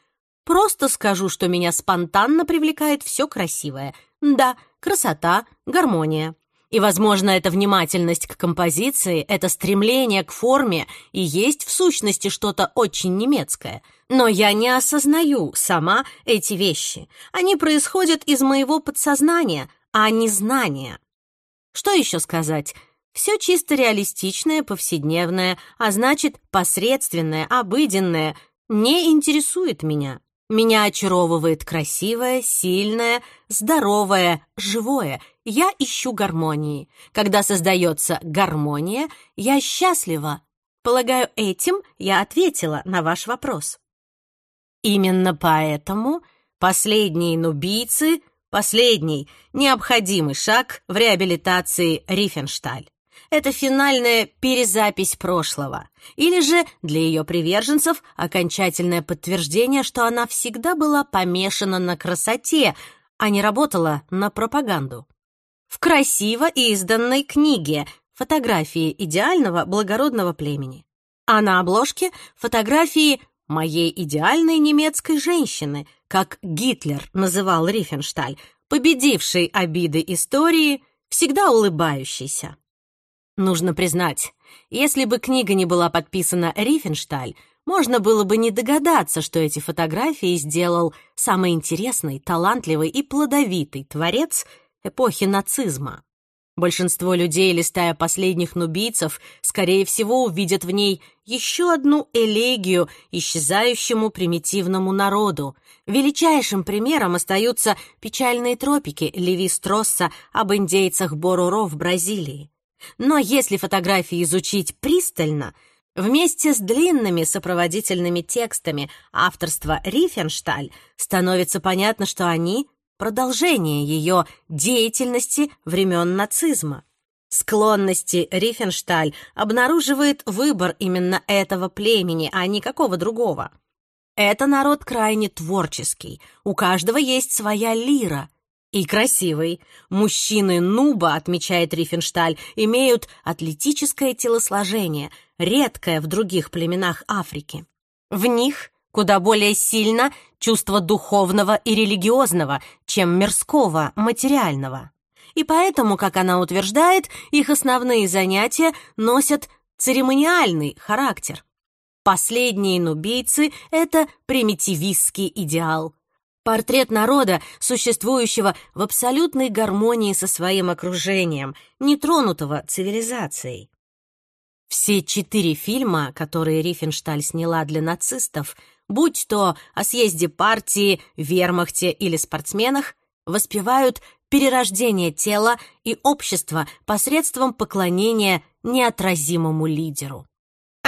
Просто скажу, что меня спонтанно привлекает все красивое. Да, красота, гармония. И, возможно, эта внимательность к композиции, это стремление к форме и есть в сущности что-то очень немецкое. Но я не осознаю сама эти вещи. Они происходят из моего подсознания, а не знания. Что еще сказать? Все чисто реалистичное, повседневное, а значит, посредственное, обыденное, не интересует меня. Меня очаровывает красивое, сильное, здоровое, живое. Я ищу гармонии. Когда создается гармония, я счастлива. Полагаю, этим я ответила на ваш вопрос. Именно поэтому последние нубийцы, последний необходимый шаг в реабилитации Рифеншталь это финальная перезапись прошлого, или же для ее приверженцев окончательное подтверждение, что она всегда была помешана на красоте, а не работала на пропаганду. В красиво изданной книге «Фотографии идеального благородного племени», а на обложке фотографии «Моей идеальной немецкой женщины», как Гитлер называл Рифеншталь, победившей обиды истории, всегда улыбающейся. Нужно признать, если бы книга не была подписана Рифеншталь, можно было бы не догадаться, что эти фотографии сделал самый интересный, талантливый и плодовитый творец эпохи нацизма. Большинство людей, листая последних нубийцев, скорее всего, увидят в ней еще одну элегию исчезающему примитивному народу. Величайшим примером остаются печальные тропики Леви Стросса об индейцах Боруро в Бразилии. Но если фотографии изучить пристально, вместе с длинными сопроводительными текстами авторства Рифеншталь становится понятно, что они — продолжение ее деятельности времен нацизма. Склонности Рифеншталь обнаруживает выбор именно этого племени, а не какого другого. Это народ крайне творческий, у каждого есть своя лира — и красивый Мужчины Нуба, отмечает Рифеншталь, имеют атлетическое телосложение, редкое в других племенах Африки. В них куда более сильно чувство духовного и религиозного, чем мирского, материального. И поэтому, как она утверждает, их основные занятия носят церемониальный характер. Последние нубийцы — это примитивистский идеал. Портрет народа, существующего в абсолютной гармонии со своим окружением, нетронутого цивилизацией. Все четыре фильма, которые Рифеншталь сняла для нацистов, будь то о съезде партии, вермахте или спортсменах, воспевают перерождение тела и общества посредством поклонения неотразимому лидеру.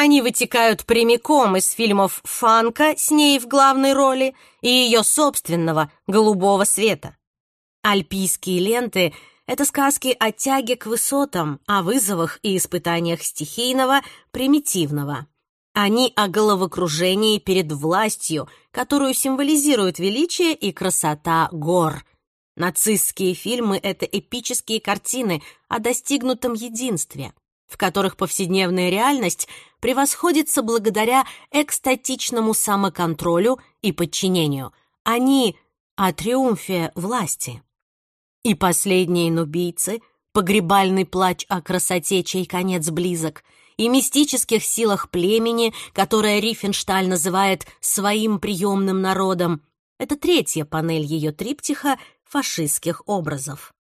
Они вытекают прямиком из фильмов «Фанка» с ней в главной роли и ее собственного «Голубого света». Альпийские ленты — это сказки о тяге к высотам, о вызовах и испытаниях стихийного, примитивного. Они о головокружении перед властью, которую символизирует величие и красота гор. Нацистские фильмы — это эпические картины о достигнутом единстве — в которых повседневная реальность превосходится благодаря экстатичному самоконтролю и подчинению. Они а о триумфе власти. И последние нубийцы, погребальный плач о красоте, чей конец близок, и мистических силах племени, которое Рифеншталь называет «своим приемным народом», это третья панель ее триптиха фашистских образов.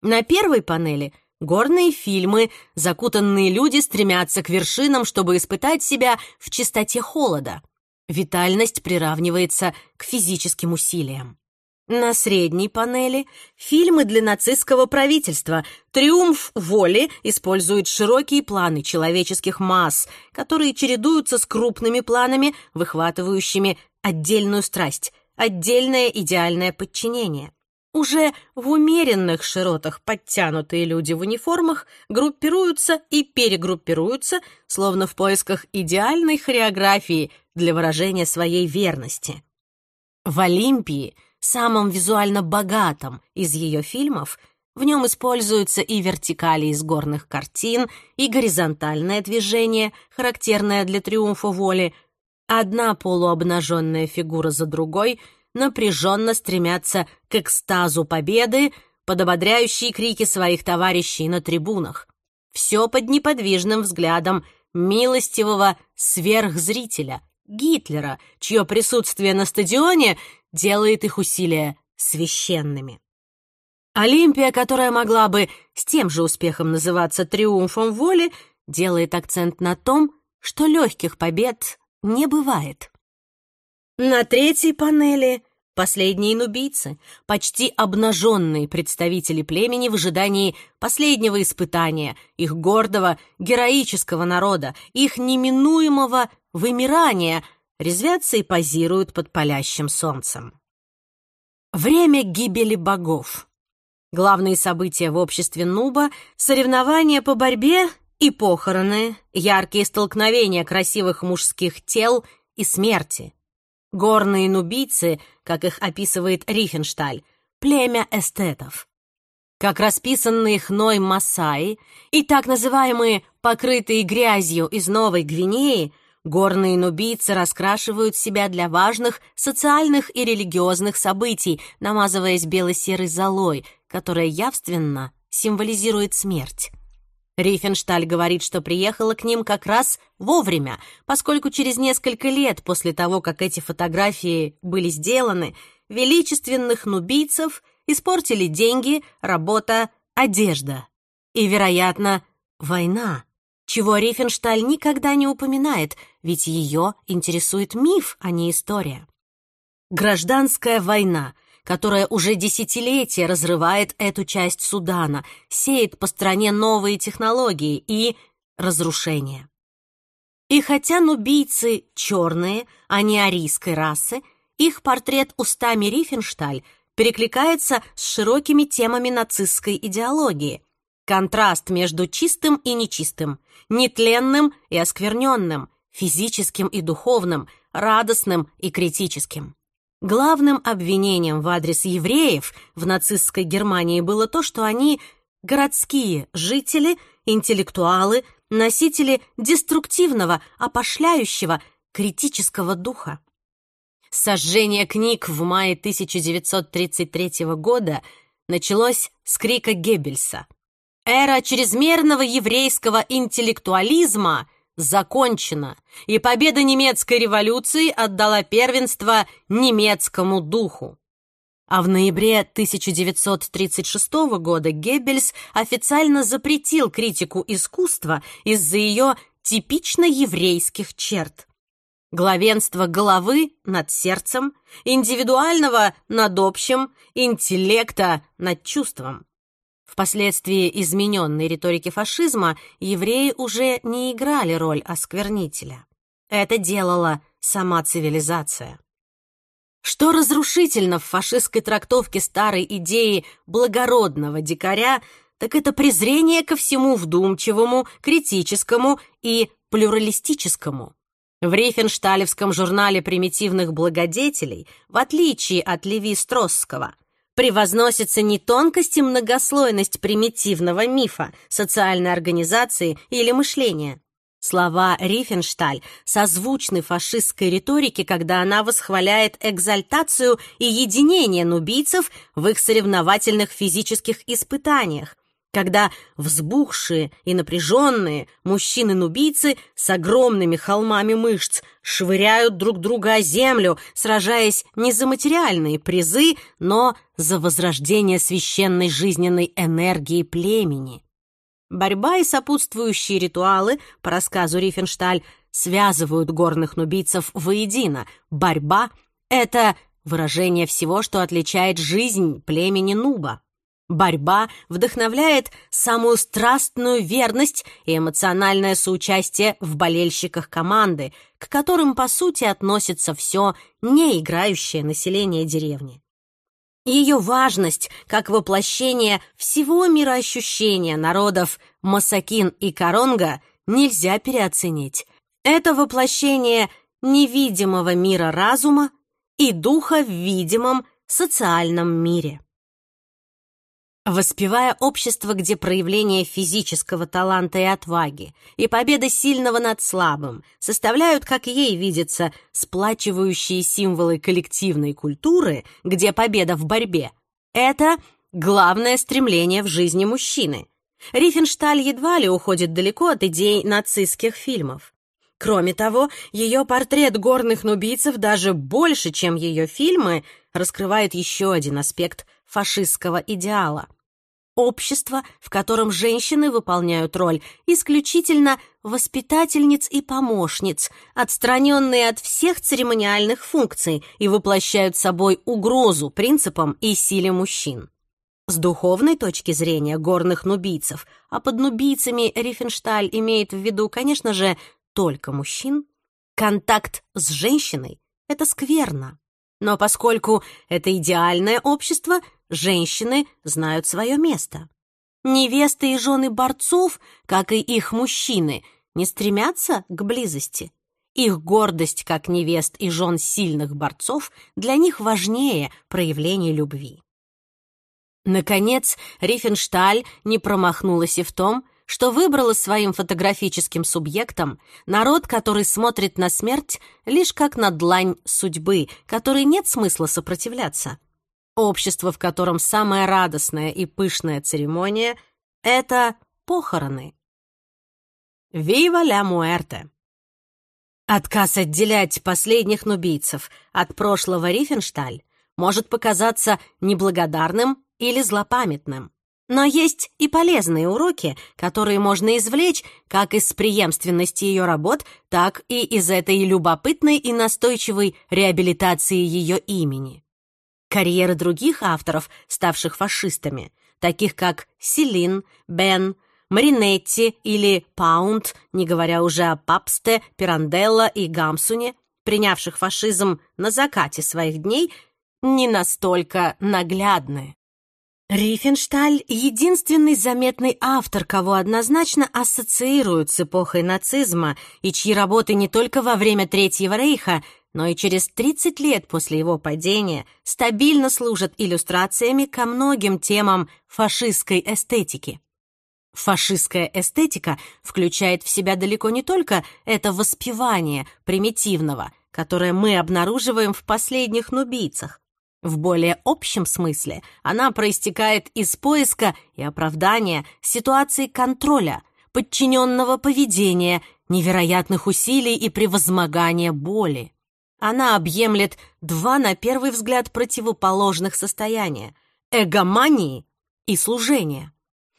На первой панели — Горные фильмы. Закутанные люди стремятся к вершинам, чтобы испытать себя в чистоте холода. Витальность приравнивается к физическим усилиям. На средней панели фильмы для нацистского правительства. Триумф воли использует широкие планы человеческих масс, которые чередуются с крупными планами, выхватывающими отдельную страсть, отдельное идеальное подчинение. Уже в умеренных широтах подтянутые люди в униформах группируются и перегруппируются, словно в поисках идеальной хореографии для выражения своей верности. В «Олимпии», самом визуально богатом из ее фильмов, в нем используются и вертикали из горных картин, и горизонтальное движение, характерное для триумфа воли. Одна полуобнаженная фигура за другой — напряженно стремятся к экстазу победы под ободряющие крики своих товарищей на трибунах. Все под неподвижным взглядом милостивого сверхзрителя, Гитлера, чье присутствие на стадионе делает их усилия священными. Олимпия, которая могла бы с тем же успехом называться триумфом воли, делает акцент на том, что легких побед не бывает. На третьей панели Последние нубийцы, почти обнаженные представители племени в ожидании последнего испытания их гордого, героического народа, их неминуемого вымирания, резвятся и позируют под палящим солнцем. Время гибели богов. Главные события в обществе Нуба — соревнования по борьбе и похороны, яркие столкновения красивых мужских тел и смерти — Горные нубийцы, как их описывает Рифеншталь, племя эстетов. Как расписанные хной Масаи и так называемые покрытые грязью из Новой Гвинеи — Горные нубийцы раскрашивают себя для важных социальных и религиозных событий, намазываясь бело-серой золой, которая явственно символизирует смерть. Рифеншталь говорит, что приехала к ним как раз вовремя, поскольку через несколько лет после того, как эти фотографии были сделаны, величественных нубийцев испортили деньги, работа, одежда. И, вероятно, война, чего Рифеншталь никогда не упоминает, ведь ее интересует миф, а не история. Гражданская война — которая уже десятилетия разрывает эту часть Судана, сеет по стране новые технологии и разрушение. И хотя нубийцы черные, а не арийской расы, их портрет устами Рифеншталь перекликается с широкими темами нацистской идеологии. Контраст между чистым и нечистым, нетленным и оскверненным, физическим и духовным, радостным и критическим. Главным обвинением в адрес евреев в нацистской Германии было то, что они городские жители, интеллектуалы, носители деструктивного, опошляющего, критического духа. Сожжение книг в мае 1933 года началось с крика Геббельса. «Эра чрезмерного еврейского интеллектуализма закончена, и победа немецкой революции отдала первенство немецкому духу. А в ноябре 1936 года Геббельс официально запретил критику искусства из-за ее типично еврейских черт. Главенство головы над сердцем, индивидуального над общим, интеллекта над чувством. Впоследствии измененной риторики фашизма евреи уже не играли роль осквернителя. Это делала сама цивилизация. Что разрушительно в фашистской трактовке старой идеи благородного дикаря, так это презрение ко всему вдумчивому, критическому и плюралистическому. В Рифеншталевском журнале примитивных благодетелей, в отличие от Леви Стросского – превозносит не тонкость и многослойность примитивного мифа, социальной организации или мышления. Слова Рифеншталь созвучны фашистской риторике, когда она восхваляет экзальтацию и единение нубийцев в их соревновательных физических испытаниях – когда взбухшие и напряженные мужчины-нубийцы с огромными холмами мышц швыряют друг друга о землю, сражаясь не за материальные призы, но за возрождение священной жизненной энергии племени. Борьба и сопутствующие ритуалы, по рассказу Рифеншталь, связывают горных нубийцев воедино. Борьба — это выражение всего, что отличает жизнь племени Нуба. Борьба вдохновляет самую страстную верность и эмоциональное соучастие в болельщиках команды, к которым, по сути, относится все неиграющее население деревни. Ее важность как воплощение всего мироощущения народов Масакин и Коронга нельзя переоценить. Это воплощение невидимого мира разума и духа в видимом социальном мире. Воспевая общество, где проявление физического таланта и отваги и победа сильного над слабым составляют, как ей видится, сплачивающие символы коллективной культуры, где победа в борьбе — это главное стремление в жизни мужчины. Рифеншталь едва ли уходит далеко от идей нацистских фильмов. Кроме того, ее портрет горных нубийцев даже больше, чем ее фильмы, раскрывает еще один аспект фашистского идеала — общество, в котором женщины выполняют роль исключительно воспитательниц и помощниц, отстраненные от всех церемониальных функций и воплощают собой угрозу принципам и силе мужчин. С духовной точки зрения горных нубийцев, а под нубийцами Рифеншталь имеет в виду, конечно же, только мужчин, контакт с женщиной — это скверно. Но поскольку это идеальное общество — женщины знают свое место. Невесты и жены борцов, как и их мужчины, не стремятся к близости. Их гордость как невест и жен сильных борцов для них важнее проявления любви. Наконец, Рифеншталь не промахнулась и в том, что выбрала своим фотографическим субъектом народ, который смотрит на смерть лишь как на длань судьбы, которой нет смысла сопротивляться – Общество, в котором самая радостная и пышная церемония — это похороны. «Вива ля муэрте!» Отказ отделять последних нубийцев от прошлого Рифеншталь может показаться неблагодарным или злопамятным. Но есть и полезные уроки, которые можно извлечь как из преемственности ее работ, так и из этой любопытной и настойчивой реабилитации ее имени. Карьеры других авторов, ставших фашистами, таких как Селин, Бен, Маринетти или Паунд, не говоря уже о Папсте, Пиранделло и Гамсуне, принявших фашизм на закате своих дней, не настолько наглядны. Рифеншталь — единственный заметный автор, кого однозначно ассоциируют с эпохой нацизма и чьи работы не только во время Третьего рейха, но и через 30 лет после его падения стабильно служат иллюстрациями ко многим темам фашистской эстетики. Фашистская эстетика включает в себя далеко не только это воспевание примитивного, которое мы обнаруживаем в последних нубийцах. В более общем смысле она проистекает из поиска и оправдания ситуации контроля, подчиненного поведения, невероятных усилий и превозмогания боли. Она объемлет два, на первый взгляд, противоположных состояния – эгомании и служения.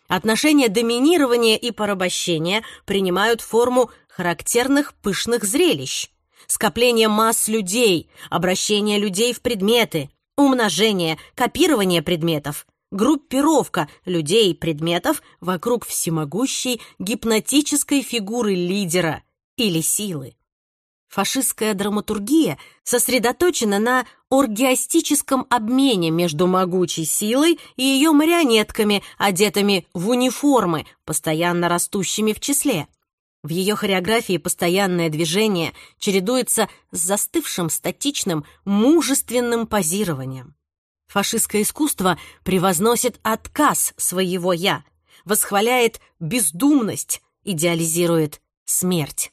Отношения доминирования и порабощения принимают форму характерных пышных зрелищ, скопление масс людей, обращение людей в предметы, умножение, копирование предметов, группировка людей и предметов вокруг всемогущей гипнотической фигуры лидера или силы фашистская драматургия сосредоточена на оргиастическом обмене между могучей силой и ее марионетками, одетыми в униформы, постоянно растущими в числе. В ее хореографии постоянное движение чередуется с застывшим, статичным, мужественным позированием. Фашистское искусство превозносит отказ своего «я», восхваляет бездумность, идеализирует смерть.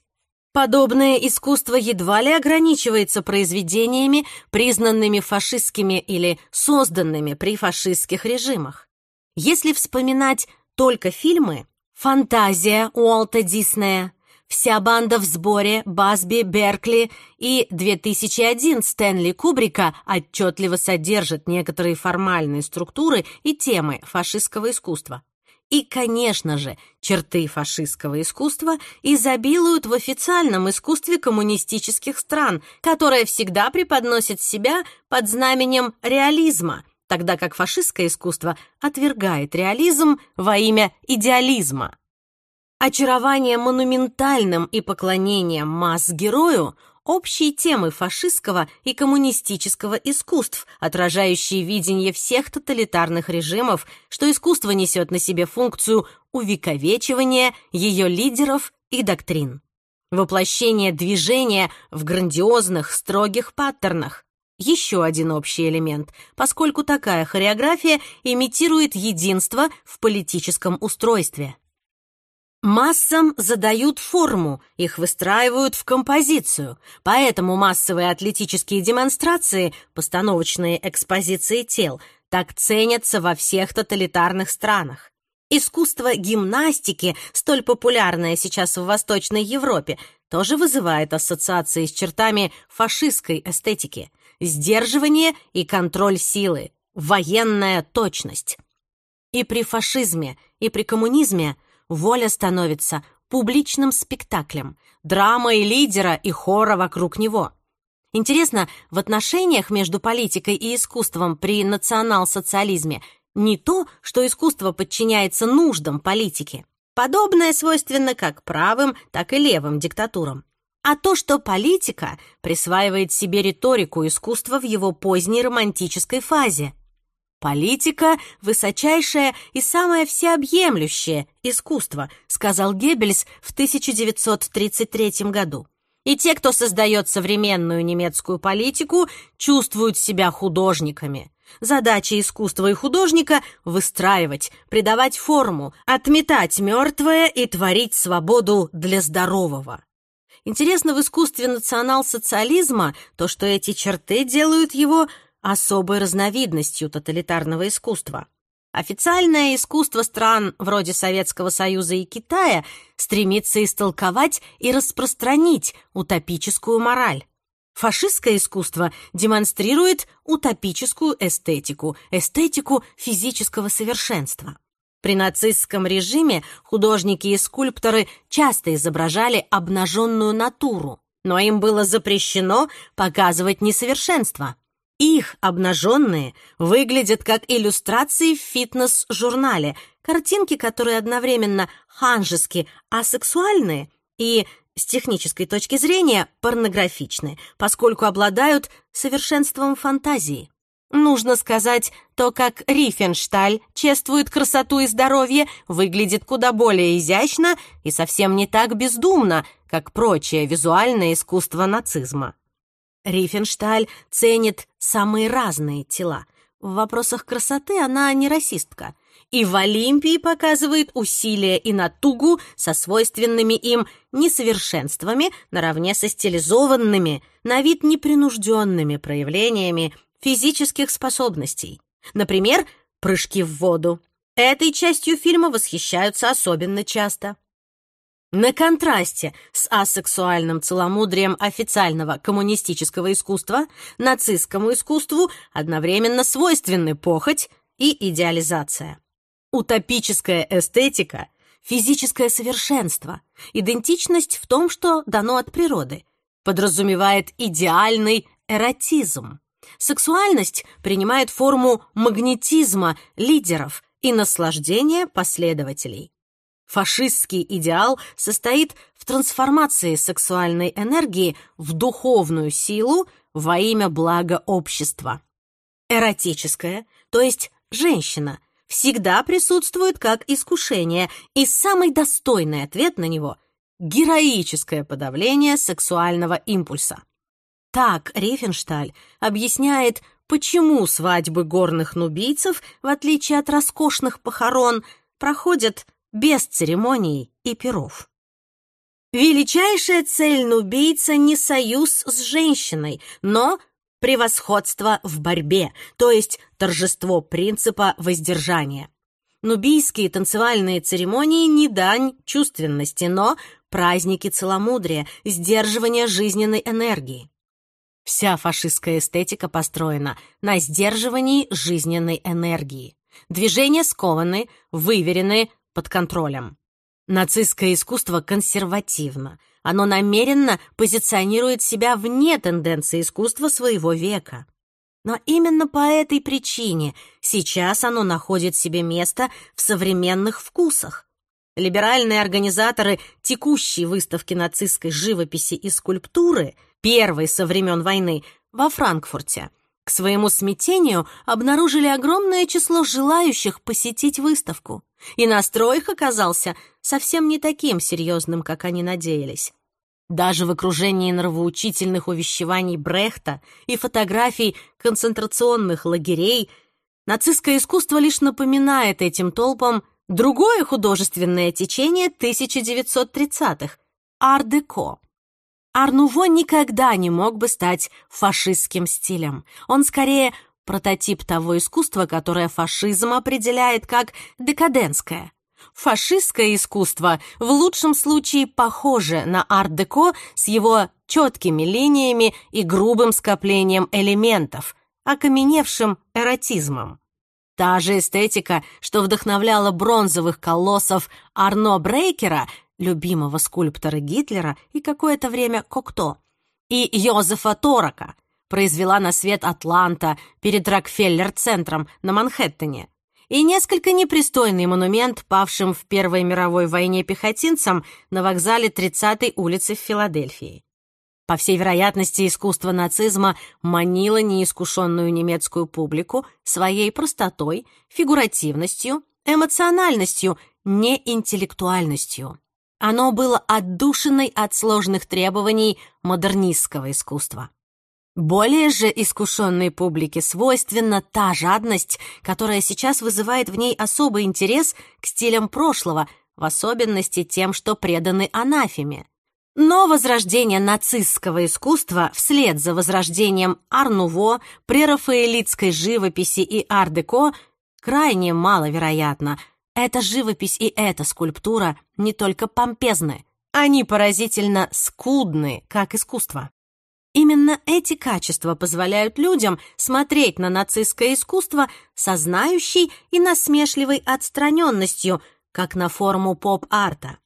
Подобное искусство едва ли ограничивается произведениями, признанными фашистскими или созданными при фашистских режимах. Если вспоминать только фильмы «Фантазия» Уолта Диснея, «Вся банда в сборе» Басби Беркли и 2001 Стэнли Кубрика отчетливо содержат некоторые формальные структуры и темы фашистского искусства и, конечно же, черты фашистского искусства изобилуют в официальном искусстве коммунистических стран, которое всегда преподносит себя под знаменем реализма, тогда как фашистское искусство отвергает реализм во имя идеализма. Очарование монументальным и поклонение масс герою общие темы фашистского и коммунистического искусств, отражающие видение всех тоталитарных режимов, что искусство несет на себе функцию увековечивания ее лидеров и доктрин. Воплощение движения в грандиозных, строгих паттернах. Еще один общий элемент, поскольку такая хореография имитирует единство в политическом устройстве. Массам задают форму, их выстраивают в композицию, поэтому массовые атлетические демонстрации, постановочные экспозиции тел, так ценятся во всех тоталитарных странах. Искусство гимнастики, столь популярное сейчас в Восточной Европе, тоже вызывает ассоциации с чертами фашистской эстетики. Сдерживание и контроль силы, военная точность. И при фашизме, и при коммунизме – воля становится публичным спектаклем, драмой лидера и хора вокруг него. Интересно, в отношениях между политикой и искусством при национал-социализме не то, что искусство подчиняется нуждам политики. Подобное свойственно как правым, так и левым диктатурам. А то, что политика присваивает себе риторику искусства в его поздней романтической фазе – политика – высочайшее и самое всеобъемлющее искусство, сказал Геббельс в 1933 году. И те, кто создает современную немецкую политику, чувствуют себя художниками. Задача искусства и художника – выстраивать, придавать форму, отметать мертвое и творить свободу для здорового. Интересно в искусстве национал-социализма то, что эти черты делают его особой разновидностью тоталитарного искусства. Официальное искусство стран вроде Советского Союза и Китая стремится истолковать и распространить утопическую мораль. Фашистское искусство демонстрирует утопическую эстетику, эстетику физического совершенства. При нацистском режиме художники и скульпторы часто изображали обнаженную натуру, но им было запрещено показывать несовершенство. Их обнаженные выглядят как иллюстрации в фитнес-журнале, картинки, которые одновременно ханжески асексуальные и, с технической точки зрения, порнографичны, поскольку обладают совершенством фантазии. Нужно сказать, то, как Рифеншталь чествует красоту и здоровье, выглядит куда более изящно и совсем не так бездумно, как прочее визуальное искусство нацизма. Рифеншталь ценит самые разные тела. В вопросах красоты она не расистка. И в Олимпии показывает усилия и натугу со свойственными им несовершенствами наравне со стилизованными, на вид непринужденными проявлениями физических способностей. Например, прыжки в воду. Этой частью фильма восхищаются особенно часто. На контрасте с асексуальным целомудрием официального коммунистического искусства нацистскому искусству одновременно свойственны похоть и идеализация. Утопическая эстетика, физическое совершенство, идентичность в том, что дано от природы, подразумевает идеальный эротизм. Сексуальность принимает форму магнетизма лидеров и наслаждения последователей. Фашистский идеал состоит в трансформации сексуальной энергии в духовную силу во имя блага общества. Эротическая, то есть женщина, всегда присутствует как искушение, и самый достойный ответ на него — героическое подавление сексуального импульса. Так Рифеншталь объясняет, почему свадьбы горных нубийцев, в отличие от роскошных похорон, проходят без церемоний и перов. Величайшая цель нубийца не союз с женщиной, но превосходство в борьбе, то есть торжество принципа воздержания. Нубийские танцевальные церемонии не дань чувственности, но праздники целомудрия, сдерживания жизненной энергии. Вся фашистская эстетика построена на сдерживании жизненной энергии. Движения скованы, выверены, под контролем. Нацистское искусство консервативно. Оно намеренно позиционирует себя вне тенденции искусства своего века. Но именно по этой причине сейчас оно находит себе место в современных вкусах. Либеральные организаторы текущей выставки нацистской живописи и скульптуры, первой со времен войны, во Франкфурте, к своему смятению обнаружили огромное число желающих посетить выставку. И настрой их оказался совсем не таким серьезным, как они надеялись. Даже в окружении нравоучительных увещеваний Брехта и фотографий концентрационных лагерей нацистское искусство лишь напоминает этим толпам другое художественное течение 1930-х — ар-деко. Арнуво никогда не мог бы стать фашистским стилем. Он скорее прототип того искусства, которое фашизм определяет как декадентское, Фашистское искусство в лучшем случае похоже на арт-деко с его четкими линиями и грубым скоплением элементов, окаменевшим эротизмом. Та же эстетика, что вдохновляла бронзовых колоссов Арно Брейкера, любимого скульптора Гитлера и какое-то время Кокто, и Йозефа Торака – произвела на свет Атланта перед Рокфеллер-центром на Манхэттене и несколько непристойный монумент павшим в Первой мировой войне пехотинцам на вокзале 30-й улицы в Филадельфии. По всей вероятности, искусство нацизма манило неискушенную немецкую публику своей простотой, фигуративностью, эмоциональностью, неинтеллектуальностью. Оно было отдушиной от сложных требований модернистского искусства. Более же искушенной публике свойственна та жадность, которая сейчас вызывает в ней особый интерес к стилям прошлого, в особенности тем, что преданы анафеме. Но возрождение нацистского искусства вслед за возрождением Арнуво, прерафаэлитской живописи и ар-деко крайне маловероятно – эта живопись и эта скульптура не только помпезны, они поразительно скудны, как искусство. Именно эти качества позволяют людям смотреть на нацистское искусство со знающей и насмешливой отстраненностью, как на форму поп-арта.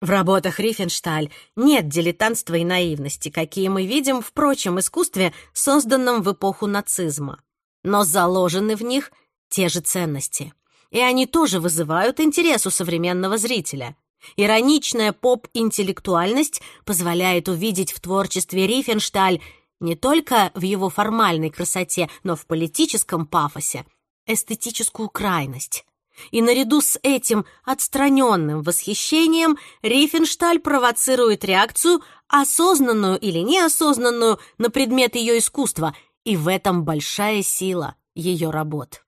В работах Рифеншталь нет дилетантства и наивности, какие мы видим в прочем искусстве, созданном в эпоху нацизма. Но заложены в них те же ценности. И они тоже вызывают интерес у современного зрителя — Ироничная поп-интеллектуальность позволяет увидеть в творчестве Рифеншталь не только в его формальной красоте, но в политическом пафосе эстетическую крайность. И наряду с этим отстраненным восхищением Рифеншталь провоцирует реакцию, осознанную или неосознанную, на предмет ее искусства, и в этом большая сила ее работ.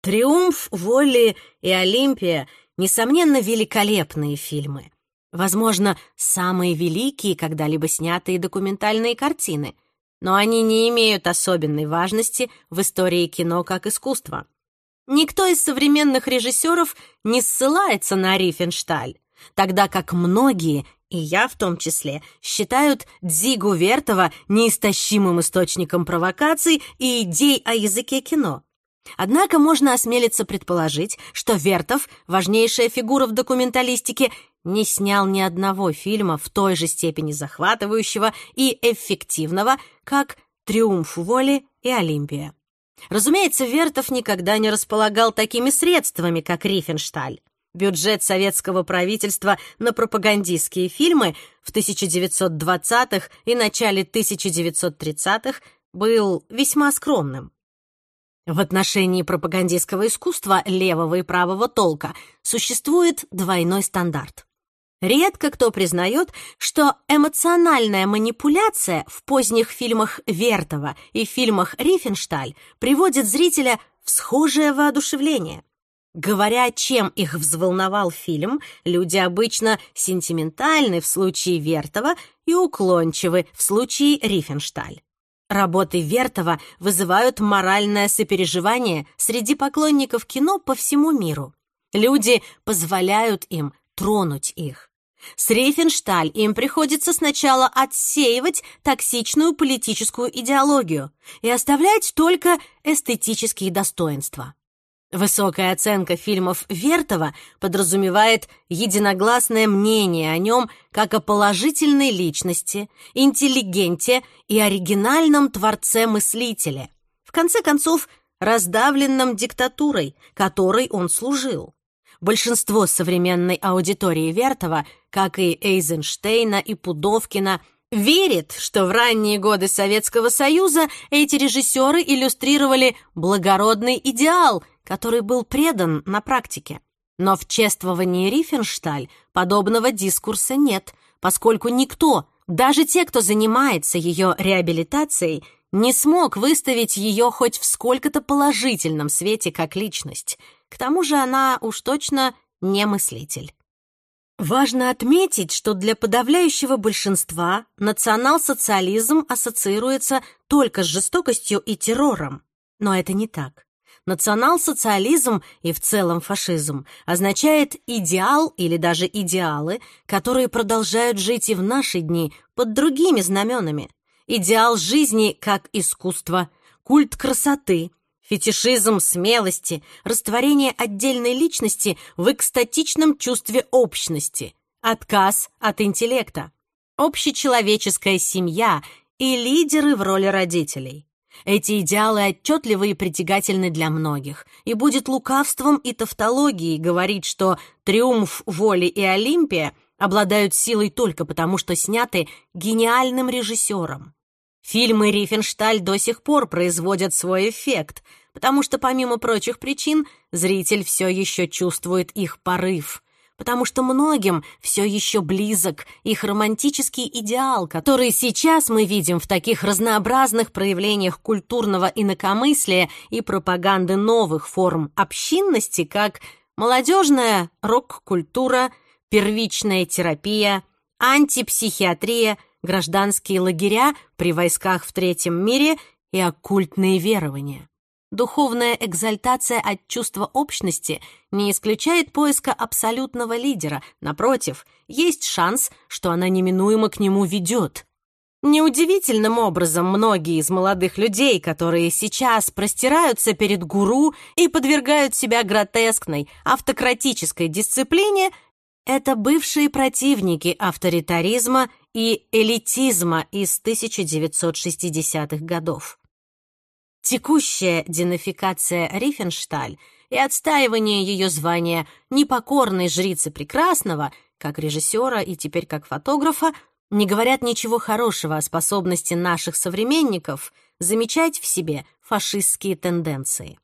Триумф воли и Олимпия несомненно, великолепные фильмы. Возможно, самые великие когда-либо снятые документальные картины, но они не имеют особенной важности в истории кино как искусства. Никто из современных режиссеров не ссылается на Рифеншталь, тогда как многие, и я в том числе, считают Дзигу Вертова неистощимым источником провокаций и идей о языке кино. Однако можно осмелиться предположить, что Вертов, важнейшая фигура в документалистике, не снял ни одного фильма в той же степени захватывающего и эффективного, как «Триумф воли» и «Олимпия». Разумеется, Вертов никогда не располагал такими средствами, как Рифеншталь. Бюджет советского правительства на пропагандистские фильмы в 1920-х и начале 1930-х был весьма скромным. В отношении пропагандистского искусства левого и правого толка существует двойной стандарт. Редко кто признает, что эмоциональная манипуляция в поздних фильмах Вертова и фильмах Рифеншталь приводит зрителя в схожее воодушевление. Говоря, чем их взволновал фильм, люди обычно сентиментальны в случае Вертова и уклончивы в случае Рифеншталь. Работы Вертова вызывают моральное сопереживание среди поклонников кино по всему миру. Люди позволяют им тронуть их. С Рейфеншталь им приходится сначала отсеивать токсичную политическую идеологию и оставлять только эстетические достоинства. Высокая оценка фильмов Вертова подразумевает единогласное мнение о нем как о положительной личности, интеллигенте и оригинальном творце-мыслителе, в конце концов, раздавленном диктатурой, которой он служил. Большинство современной аудитории Вертова, как и Эйзенштейна и Пудовкина, верит, что в ранние годы Советского Союза эти режиссеры иллюстрировали благородный идеал – который был предан на практике. Но в чествовании Рифеншталь подобного дискурса нет, поскольку никто, даже те, кто занимается ее реабилитацией, не смог выставить ее хоть в сколько-то положительном свете как личность. К тому же она уж точно не мыслитель. Важно отметить, что для подавляющего большинства национал-социализм ассоциируется только с жестокостью и террором. Но это не так. Национал-социализм и в целом фашизм означает идеал или даже идеалы, которые продолжают жить и в наши дни под другими знаменами. Идеал жизни как искусство, культ красоты, фетишизм смелости, растворение отдельной личности в экстатичном чувстве общности, отказ от интеллекта, общечеловеческая семья и лидеры в роли родителей. Эти идеалы отчетливы и притягательны для многих, и будет лукавством и тавтологией говорить, что «Триумф воли» и «Олимпия» обладают силой только потому, что сняты гениальным режиссером. Фильмы Рифеншталь до сих пор производят свой эффект, потому что, помимо прочих причин, зритель все еще чувствует их порыв — потому что многим все еще близок их романтический идеал, который сейчас мы видим в таких разнообразных проявлениях культурного инакомыслия и пропаганды новых форм общинности, как молодежная рок-культура, первичная терапия, антипсихиатрия, гражданские лагеря при войсках в Третьем мире и оккультные верования. Духовная экзальтация от чувства общности не исключает поиска абсолютного лидера. Напротив, есть шанс, что она неминуемо к нему ведет. Неудивительным образом многие из молодых людей, которые сейчас простираются перед гуру и подвергают себя гротескной автократической дисциплине, это бывшие противники авторитаризма и элитизма из 1960-х годов. Текущая динификация Рифеншталь и отстаивание ее звания непокорной жрицы прекрасного, как режиссера и теперь как фотографа, не говорят ничего хорошего о способности наших современников замечать в себе фашистские тенденции.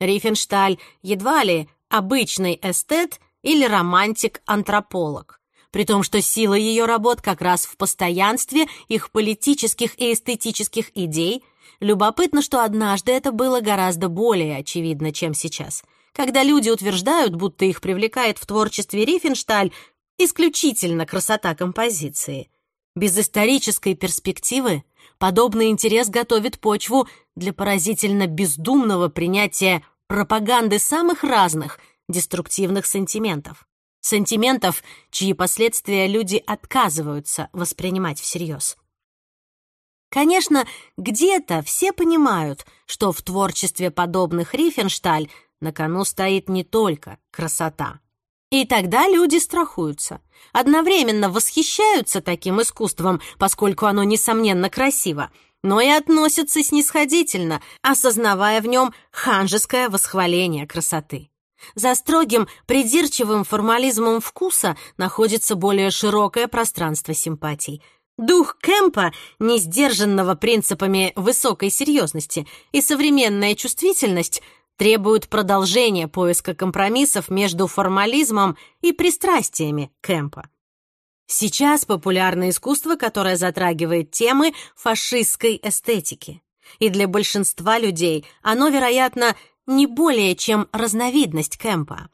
Рифеншталь едва ли обычный эстет или романтик-антрополог, при том, что сила ее работ как раз в постоянстве их политических и эстетических идей – Любопытно, что однажды это было гораздо более очевидно, чем сейчас, когда люди утверждают, будто их привлекает в творчестве Рифеншталь исключительно красота композиции. Без исторической перспективы подобный интерес готовит почву для поразительно бездумного принятия пропаганды самых разных деструктивных сантиментов. Сантиментов, чьи последствия люди отказываются воспринимать всерьез. Конечно, где-то все понимают, что в творчестве подобных Рифеншталь на кону стоит не только красота. И тогда люди страхуются. Одновременно восхищаются таким искусством, поскольку оно, несомненно, красиво, но и относятся снисходительно, осознавая в нем ханжеское восхваление красоты. За строгим, придирчивым формализмом вкуса находится более широкое пространство симпатий — Дух Кэмпа, не сдержанного принципами высокой серьезности и современная чувствительность, требуют продолжения поиска компромиссов между формализмом и пристрастиями Кэмпа. Сейчас популярное искусство, которое затрагивает темы фашистской эстетики. И для большинства людей оно, вероятно, не более чем разновидность Кэмпа.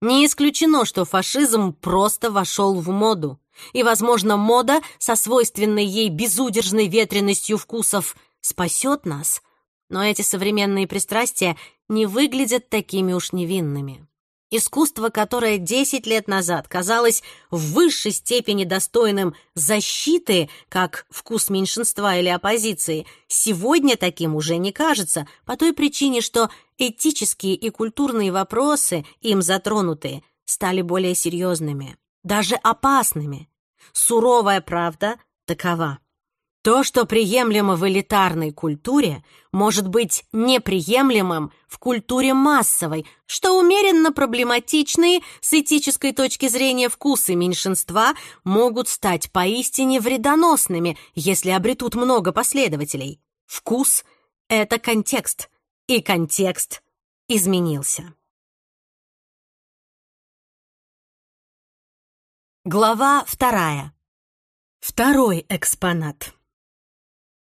Не исключено, что фашизм просто вошел в моду и, возможно, мода со свойственной ей безудержной ветренностью вкусов спасет нас, но эти современные пристрастия не выглядят такими уж невинными. Искусство, которое 10 лет назад казалось в высшей степени достойным защиты, как вкус меньшинства или оппозиции, сегодня таким уже не кажется, по той причине, что этические и культурные вопросы, им затронутые, стали более серьезными даже опасными. Суровая правда такова. То, что приемлемо в элитарной культуре, может быть неприемлемым в культуре массовой, что умеренно проблематичные с этической точки зрения вкусы меньшинства могут стать поистине вредоносными, если обретут много последователей. Вкус — это контекст, и контекст изменился. Глава вторая. Второй экспонат.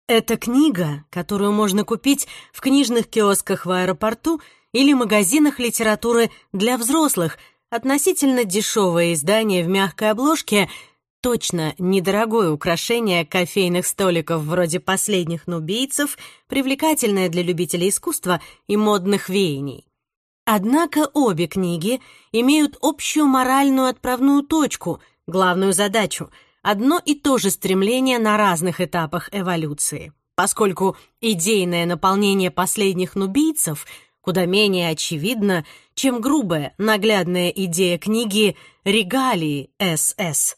Это книга, которую можно купить в книжных киосках в аэропорту или магазинах литературы для взрослых, относительно дешевое издание в мягкой обложке, точно недорогое украшение кофейных столиков вроде последних нубийцев, привлекательное для любителей искусства и модных веяний. Однако обе книги имеют общую моральную отправную точку, главную задачу — одно и то же стремление на разных этапах эволюции. Поскольку идейное наполнение последних нубийцев куда менее очевидно, чем грубая, наглядная идея книги «Регалии СС».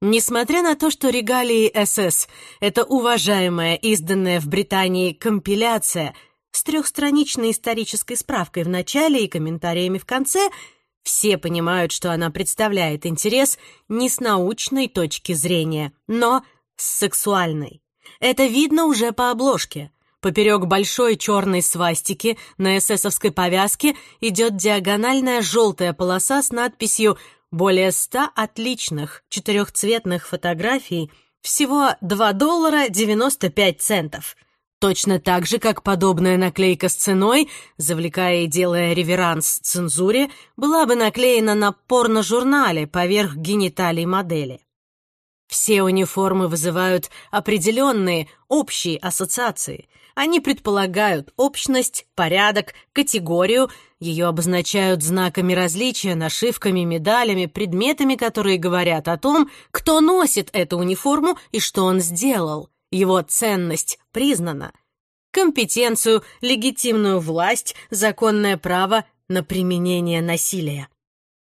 Несмотря на то, что «Регалии СС» — это уважаемая, изданная в Британии компиляция — с трехстраничной исторической справкой в начале и комментариями в конце — все понимают, что она представляет интерес не с научной точки зрения, но с сексуальной. Это видно уже по обложке. Поперек большой черной свастики на эсэсовской повязке идет диагональная желтая полоса с надписью «Более ста отличных четырехцветных фотографий, всего 2 доллара 95 центов». точно так же, как подобная наклейка с ценой, завлекая и делая реверанс цензуре, была бы наклеена на порно-журнале поверх гениталий модели. Все униформы вызывают определенные, общие ассоциации. Они предполагают общность, порядок, категорию, ее обозначают знаками различия, нашивками, медалями, предметами, которые говорят о том, кто носит эту униформу и что он сделал его ценность признана. Компетенцию, легитимную власть, законное право на применение насилия.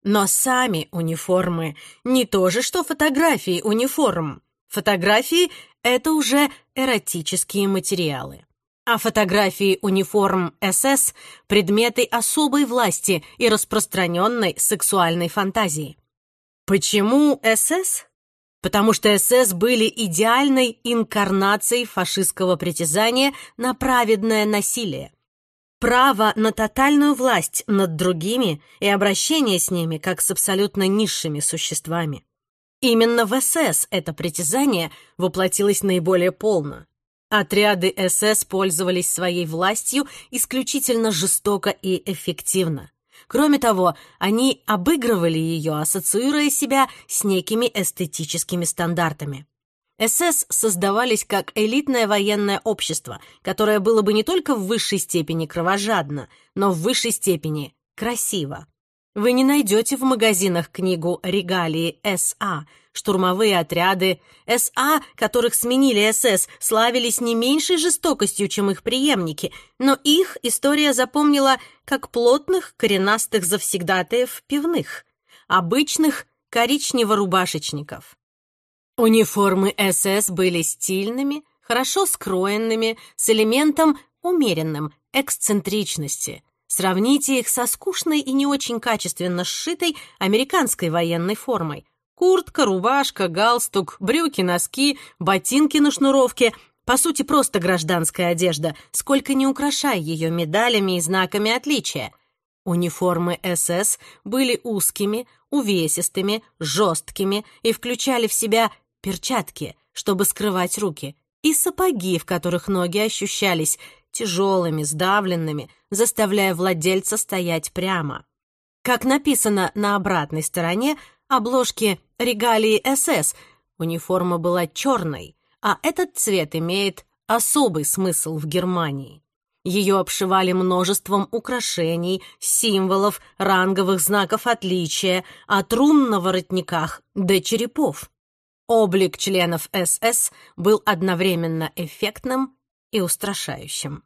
Но сами униформы не то же, что фотографии униформ. Фотографии — это уже эротические материалы. А фотографии униформ СС — предметы особой власти и распространенной сексуальной фантазии. Почему СС? потому что СС были идеальной инкарнацией фашистского притязания на праведное насилие. Право на тотальную власть над другими и обращение с ними как с абсолютно низшими существами. Именно в СС это притязание воплотилось наиболее полно. Отряды СС пользовались своей властью исключительно жестоко и эффективно. Кроме того, они обыгрывали ее, ассоциируя себя с некими эстетическими стандартами. СС создавались как элитное военное общество, которое было бы не только в высшей степени кровожадно, но в высшей степени красиво. Вы не найдете в магазинах книгу «Регалии СА», Штурмовые отряды СА, которых сменили СС, славились не меньшей жестокостью, чем их преемники, но их история запомнила как плотных коренастых завсегдатаев пивных, обычных коричневорубашечников. Униформы СС были стильными, хорошо скроенными, с элементом умеренным, эксцентричности. Сравните их со скучной и не очень качественно сшитой американской военной формой – Куртка, рубашка, галстук, брюки, носки, ботинки на шнуровке — По сути, просто гражданская одежда, сколько не украшай ее медалями и знаками отличия. Униформы СС были узкими, увесистыми, жесткими и включали в себя перчатки, чтобы скрывать руки, и сапоги, в которых ноги ощущались тяжелыми, сдавленными, заставляя владельца стоять прямо. Как написано на обратной стороне, обложке регалии СС. Униформа была черной, а этот цвет имеет особый смысл в Германии. Ее обшивали множеством украшений, символов, ранговых знаков отличия, от рун на воротниках до черепов. Облик членов СС был одновременно эффектным и устрашающим.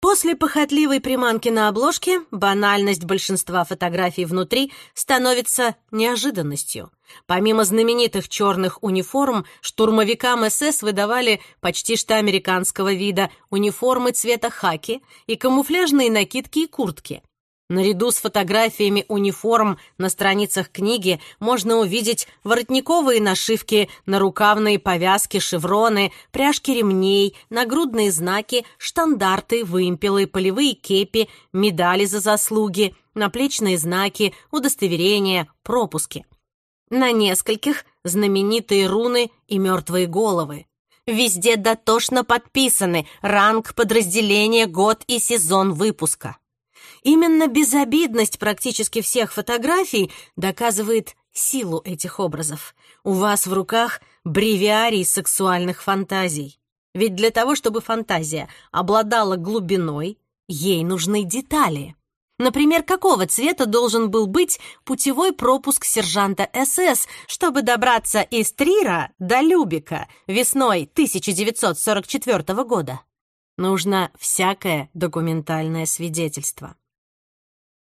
После похотливой приманки на обложке банальность большинства фотографий внутри становится неожиданностью. Помимо знаменитых черных униформ, штурмовикам СС выдавали почти что американского вида униформы цвета хаки и камуфляжные накидки и куртки. Наряду с фотографиями униформ на страницах книги можно увидеть воротниковые нашивки, нарукавные повязки, шевроны, пряжки ремней, нагрудные знаки, штандарты, вымпелы, полевые кепи, медали за заслуги, наплечные знаки, удостоверения, пропуски. На нескольких знаменитые руны и мертвые головы. Везде дотошно подписаны ранг, подразделение, год и сезон выпуска. Именно безобидность практически всех фотографий доказывает силу этих образов. У вас в руках бревиарий сексуальных фантазий. Ведь для того, чтобы фантазия обладала глубиной, ей нужны детали. Например, какого цвета должен был быть путевой пропуск сержанта СС, чтобы добраться из Трира до Любика весной 1944 года? Нужно всякое документальное свидетельство.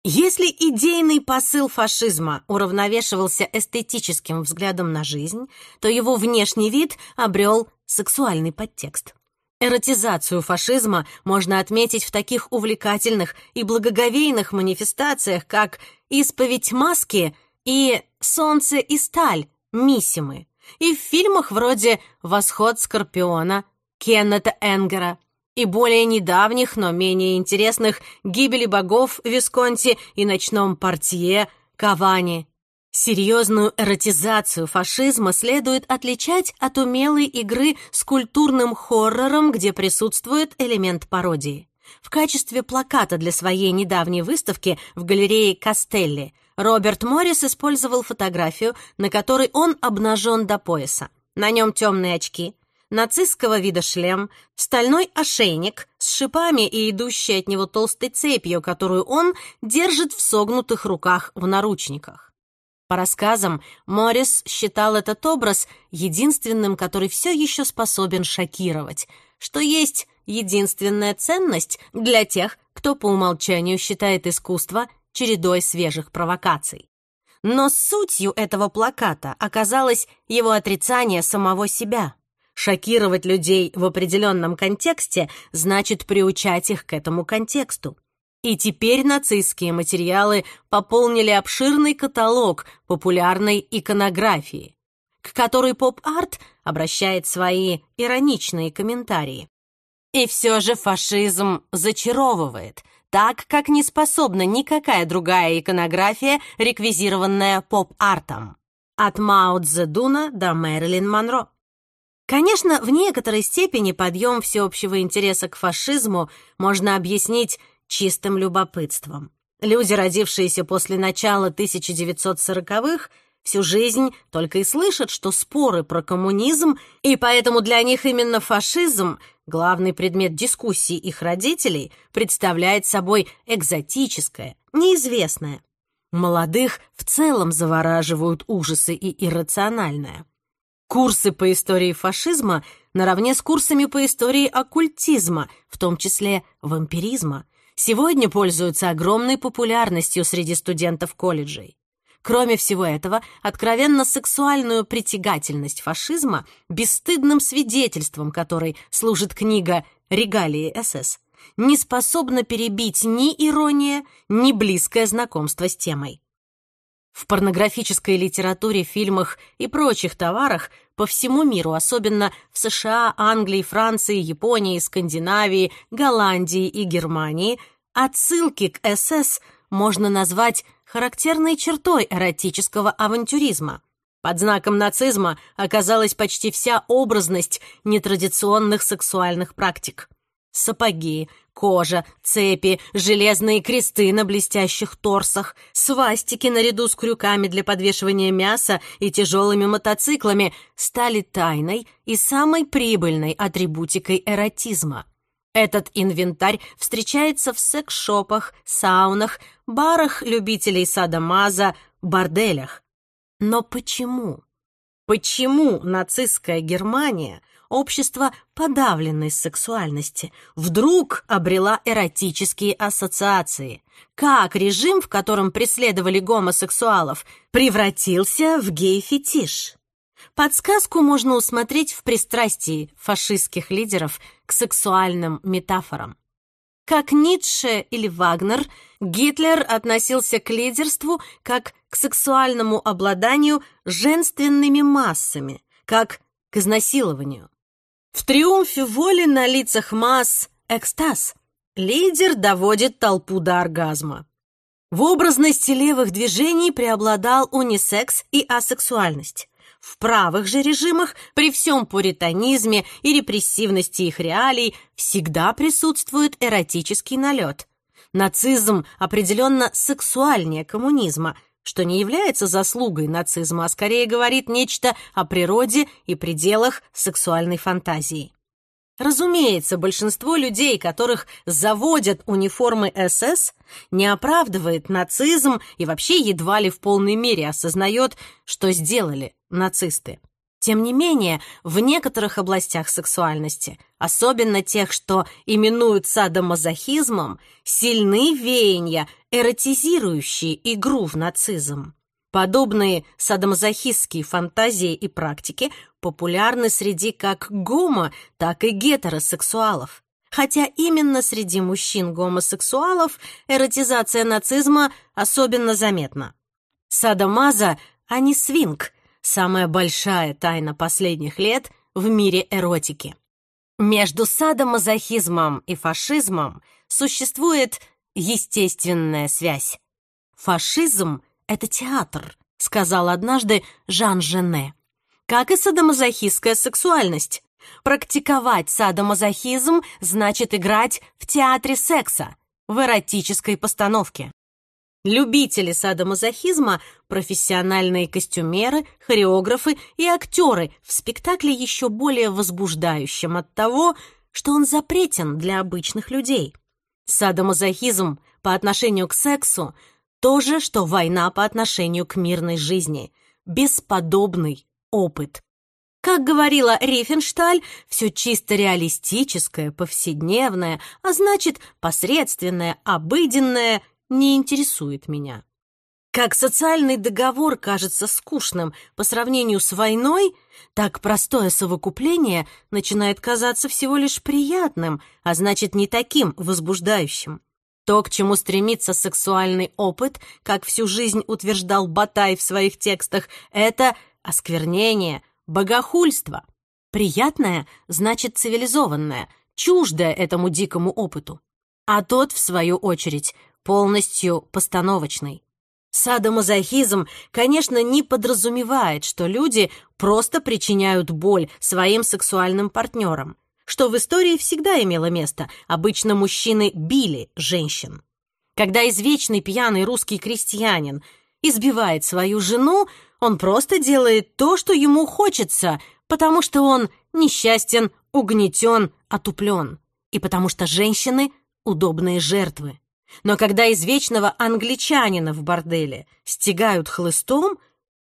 Если идейный посыл фашизма уравновешивался эстетическим взглядом на жизнь, то его внешний вид обрел сексуальный подтекст. Эротизацию фашизма можно отметить в таких увлекательных и благоговейных манифестациях, как «Исповедь маски» и «Солнце и сталь» Миссимы, и в фильмах вроде «Восход скорпиона» Кеннета Энгера – и более недавних, но менее интересных «Гибели богов» Висконти и «Ночном портье» Кавани. Серьезную эротизацию фашизма следует отличать от умелой игры с культурным хоррором, где присутствует элемент пародии. В качестве плаката для своей недавней выставки в галерее Кастелли Роберт Моррис использовал фотографию, на которой он обнажен до пояса. На нем темные очки, нацистского вида шлем, стальной ошейник с шипами и идущей от него толстой цепью, которую он держит в согнутых руках в наручниках. По рассказам, Моррис считал этот образ единственным, который все еще способен шокировать, что есть единственная ценность для тех, кто по умолчанию считает искусство чередой свежих провокаций. Но сутью этого плаката оказалось его отрицание самого себя — Шокировать людей в определенном контексте значит приучать их к этому контексту. И теперь нацистские материалы пополнили обширный каталог популярной иконографии, к которой поп-арт обращает свои ироничные комментарии. И все же фашизм зачаровывает, так как не способна никакая другая иконография, реквизированная поп-артом. От Мао Цзэдуна до Мэрилин Монро. Конечно, в некоторой степени подъем всеобщего интереса к фашизму можно объяснить чистым любопытством. Люди, родившиеся после начала 1940-х, всю жизнь только и слышат, что споры про коммунизм, и поэтому для них именно фашизм, главный предмет дискуссии их родителей, представляет собой экзотическое, неизвестное. Молодых в целом завораживают ужасы и иррациональное. Курсы по истории фашизма наравне с курсами по истории оккультизма, в том числе вампиризма, сегодня пользуются огромной популярностью среди студентов колледжей. Кроме всего этого, откровенно сексуальную притягательность фашизма бесстыдным свидетельством которой служит книга «Регалии СС», не способна перебить ни ирония, ни близкое знакомство с темой. В порнографической литературе, фильмах и прочих товарах по всему миру, особенно в США, Англии, Франции, Японии, Скандинавии, Голландии и Германии, отсылки к СС можно назвать характерной чертой эротического авантюризма. Под знаком нацизма оказалась почти вся образность нетрадиционных сексуальных практик. Сапоги, кожа, цепи, железные кресты на блестящих торсах, свастики наряду с крюками для подвешивания мяса и тяжелыми мотоциклами стали тайной и самой прибыльной атрибутикой эротизма. Этот инвентарь встречается в секс-шопах, саунах, барах любителей садомаза, борделях. Но почему? Почему нацистская Германия общество подавленной сексуальности вдруг обрела эротические ассоциации. Как режим, в котором преследовали гомосексуалов, превратился в гей-фетиш. Подсказку можно усмотреть в пристрастии фашистских лидеров к сексуальным метафорам. Как Ницше или Вагнер, Гитлер относился к лидерству как к сексуальному обладанию женственными массами, как к изнасилованию. В триумфе воли на лицах масс экстаз. Лидер доводит толпу до оргазма. В образности левых движений преобладал унисекс и асексуальность. В правых же режимах, при всем пуританизме и репрессивности их реалий, всегда присутствует эротический налет. Нацизм определенно сексуальнее коммунизма – что не является заслугой нацизма, а скорее говорит нечто о природе и пределах сексуальной фантазии. Разумеется, большинство людей, которых заводят униформы СС, не оправдывает нацизм и вообще едва ли в полной мере осознает, что сделали нацисты. Тем не менее, в некоторых областях сексуальности, особенно тех, что именуют садомазохизмом, сильны веяния, эротизирующие игру в нацизм. Подобные садомазохистские фантазии и практики популярны среди как гомо, так и гетеросексуалов. Хотя именно среди мужчин-гомосексуалов эротизация нацизма особенно заметна. Садомаза, а не свинг – самая большая тайна последних лет в мире эротики. Между садомазохизмом и фашизмом существует естественная связь. «Фашизм — это театр», — сказал однажды Жан Жене. «Как и садомазохистская сексуальность. Практиковать садомазохизм значит играть в театре секса, в эротической постановке. Любители садомазохизма, профессиональные костюмеры, хореографы и актеры в спектакле еще более возбуждающим от того, что он запретен для обычных людей. Садомазохизм по отношению к сексу — то же, что война по отношению к мирной жизни. Бесподобный опыт. Как говорила Рифеншталь, все чисто реалистическое, повседневное, а значит, посредственное, обыденное не интересует меня. Как социальный договор кажется скучным по сравнению с войной, так простое совокупление начинает казаться всего лишь приятным, а значит, не таким возбуждающим. То, к чему стремится сексуальный опыт, как всю жизнь утверждал Батай в своих текстах, это осквернение, богохульство. Приятное значит цивилизованное, чуждое этому дикому опыту. А тот, в свою очередь, полностью постановочной. Садомазохизм, конечно, не подразумевает, что люди просто причиняют боль своим сексуальным партнерам, что в истории всегда имело место. Обычно мужчины били женщин. Когда извечный пьяный русский крестьянин избивает свою жену, он просто делает то, что ему хочется, потому что он несчастен, угнетен, отуплен, и потому что женщины — удобные жертвы. Но когда извечного англичанина в борделе стегают хлыстом,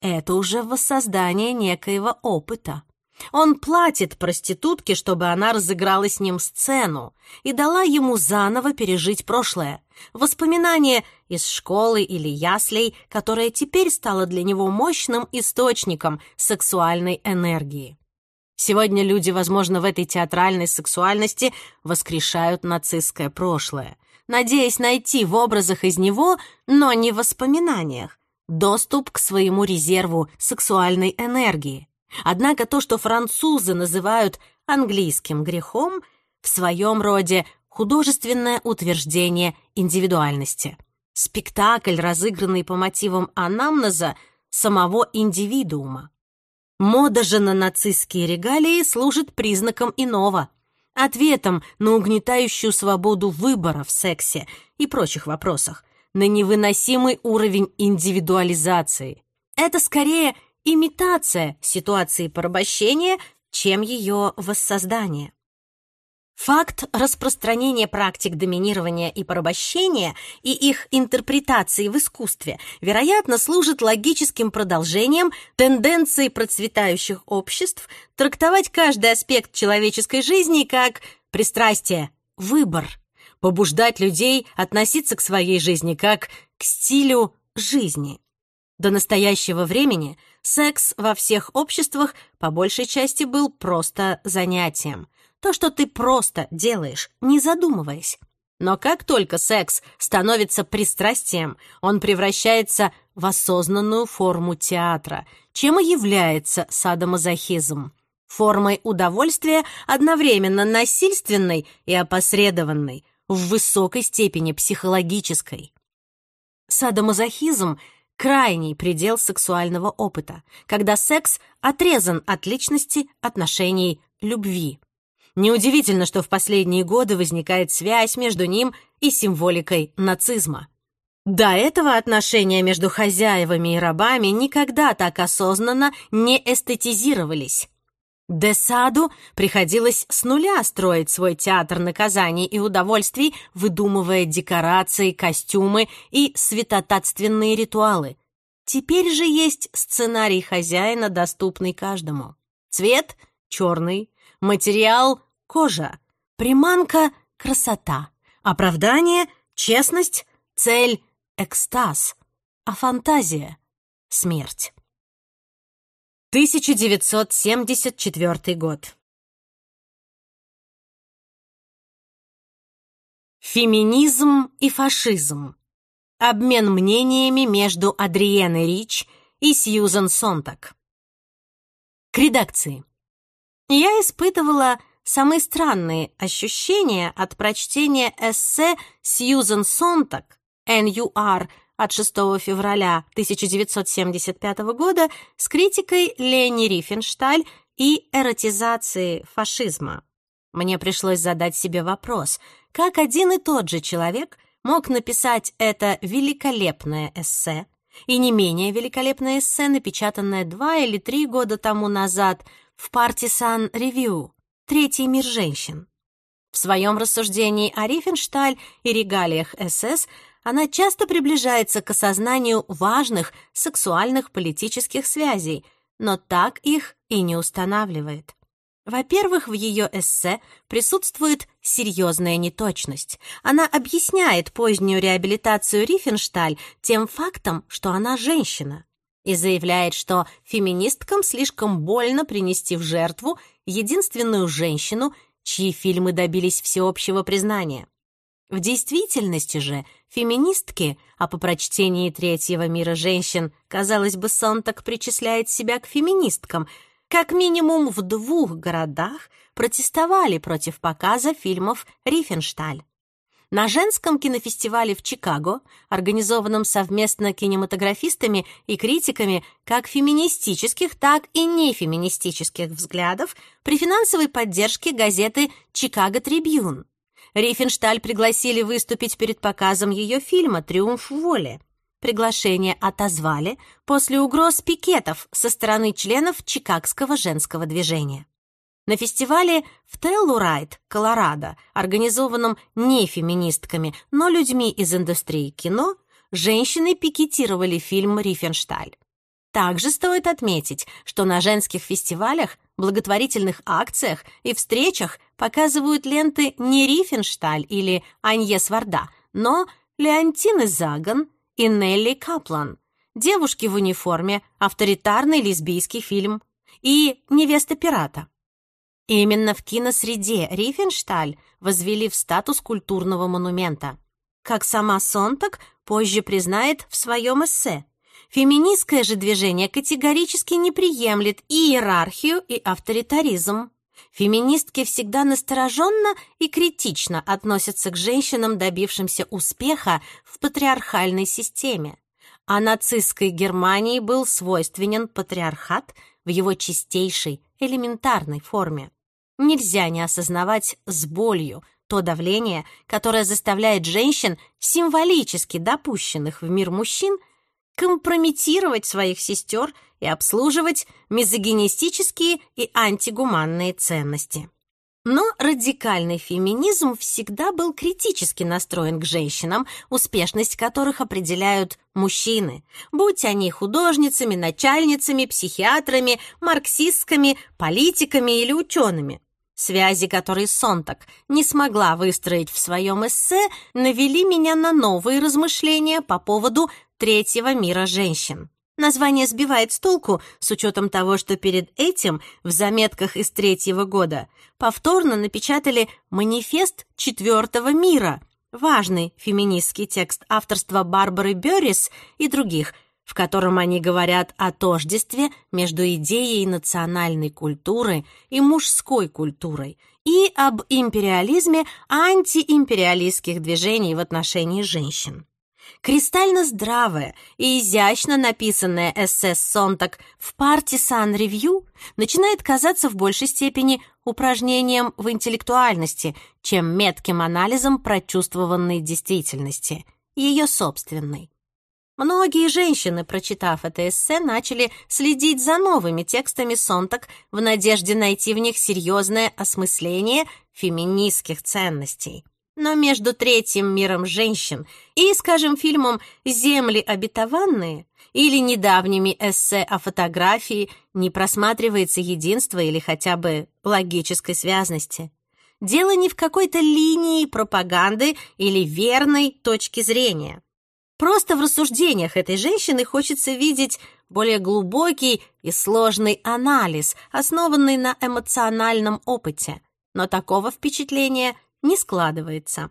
это уже воссоздание некоего опыта. Он платит проститутке, чтобы она разыграла с ним сцену и дала ему заново пережить прошлое, воспоминания из школы или яслей, которое теперь стало для него мощным источником сексуальной энергии. Сегодня люди, возможно, в этой театральной сексуальности воскрешают нацистское прошлое, надеясь найти в образах из него, но не в воспоминаниях, доступ к своему резерву сексуальной энергии. Однако то, что французы называют английским грехом, в своем роде художественное утверждение индивидуальности. Спектакль, разыгранный по мотивам анамнеза самого индивидуума. Мода же на нацистские регалии служит признаком иного – ответом на угнетающую свободу выбора в сексе и прочих вопросах, на невыносимый уровень индивидуализации. Это скорее имитация ситуации порабощения, чем ее воссоздание. Факт распространения практик доминирования и порабощения и их интерпретации в искусстве, вероятно, служит логическим продолжением тенденции процветающих обществ трактовать каждый аспект человеческой жизни как пристрастие, выбор, побуждать людей относиться к своей жизни как к стилю жизни. До настоящего времени секс во всех обществах по большей части был просто занятием – то, что ты просто делаешь, не задумываясь. Но как только секс становится пристрастием, он превращается в осознанную форму театра, чем и является садомазохизм. Формой удовольствия одновременно насильственной и опосредованной, в высокой степени психологической. Садомазохизм — крайний предел сексуального опыта, когда секс отрезан от личности, отношений, любви. Неудивительно, что в последние годы возникает связь между ним и символикой нацизма. До этого отношения между хозяевами и рабами никогда так осознанно не эстетизировались. Десаду приходилось с нуля строить свой театр наказаний и удовольствий, выдумывая декорации, костюмы и святотатственные ритуалы. Теперь же есть сценарий хозяина, доступный каждому. Цвет — черный, материал — кожа, приманка — красота, оправдание — честность, цель — экстаз, а фантазия — смерть. 1974 год. Феминизм и фашизм. Обмен мнениями между Адриеной Рич и Сьюзен Сонтак. К редакции. Я испытывала самые странные ощущения от прочтения эссе Сьюзен Сонтак «Н.Ю.Р.» от 6 февраля 1975 года с критикой Лени Рифеншталь и эротизации фашизма. Мне пришлось задать себе вопрос, как один и тот же человек мог написать это великолепное эссе и не менее великолепное эссе, напечатанное два или три года тому назад в Partisan ревью третий мир женщин. В своем рассуждении о Рифеншталь и регалиях СС она часто приближается к осознанию важных сексуальных политических связей, но так их и не устанавливает. Во-первых, в ее эссе присутствует серьезная неточность. Она объясняет позднюю реабилитацию Рифеншталь тем фактом, что она женщина и заявляет, что феминисткам слишком больно принести в жертву единственную женщину, чьи фильмы добились всеобщего признания. В действительности же феминистки, а по прочтении «Третьего мира женщин», казалось бы, Сонтак причисляет себя к феминисткам, как минимум в двух городах протестовали против показа фильмов «Рифеншталь». На женском кинофестивале в Чикаго, организованном совместно кинематографистами и критиками как феминистических, так и нефеминистических взглядов при финансовой поддержке газеты «Чикаго Трибьюн». Рифеншталь пригласили выступить перед показом ее фильма «Триумф воли». Приглашение отозвали после угроз пикетов со стороны членов Чикагского женского движения. На фестивале в Теллурайт, Колорадо, организованном не феминистками, но людьми из индустрии кино, женщины пикетировали фильм «Рифеншталь». Также стоит отметить, что на женских фестивалях, благотворительных акциях и встречах показывают ленты не Рифеншталь или Аньес Варда, но Леонтины Заган и Нелли Каплан, девушки в униформе, авторитарный лесбийский фильм и «Невеста пирата». Именно в киносреде Рифеншталь возвели в статус культурного монумента. Как сама Сонтак позже признает в своем эссе, феминистское же движение категорически не приемлет и иерархию, и авторитаризм. Феминистки всегда настороженно и критично относятся к женщинам, добившимся успеха в патриархальной системе. А нацистской Германии был свойственен патриархат в его чистейшей, элементарной форме нельзя не осознавать с болью то давление, которое заставляет женщин, символически допущенных в мир мужчин, компрометировать своих сестер и обслуживать мизогинистические и антигуманные ценности. Но радикальный феминизм всегда был критически настроен к женщинам, успешность которых определяют мужчины, будь они художницами, начальницами, психиатрами, марксистками, политиками или учеными связи, которые Сонтак не смогла выстроить в своем эссе, навели меня на новые размышления по поводу третьего мира женщин. Название сбивает с толку с учетом того, что перед этим в заметках из третьего года повторно напечатали «Манифест четвертого мира», важный феминистский текст авторства Барбары Беррис и других – в котором они говорят о тождестве между идеей национальной культуры и мужской культурой и об империализме антиимпериалистских движений в отношении женщин. Кристально здравое и изящно написанное эссе Сонтак в «Партисан Ревью» начинает казаться в большей степени упражнением в интеллектуальности, чем метким анализом прочувствованной действительности, ее собственной. Многие женщины, прочитав это эссе, начали следить за новыми текстами Сонтак в надежде найти в них серьезное осмысление феминистских ценностей. Но между третьим миром женщин и, скажем, фильмом «Земли обетованные» или недавними эссе о фотографии не просматривается единство или хотя бы логической связности. Дело не в какой-то линии пропаганды или верной точки зрения. Просто в рассуждениях этой женщины хочется видеть более глубокий и сложный анализ, основанный на эмоциональном опыте. Но такого впечатления – не складывается.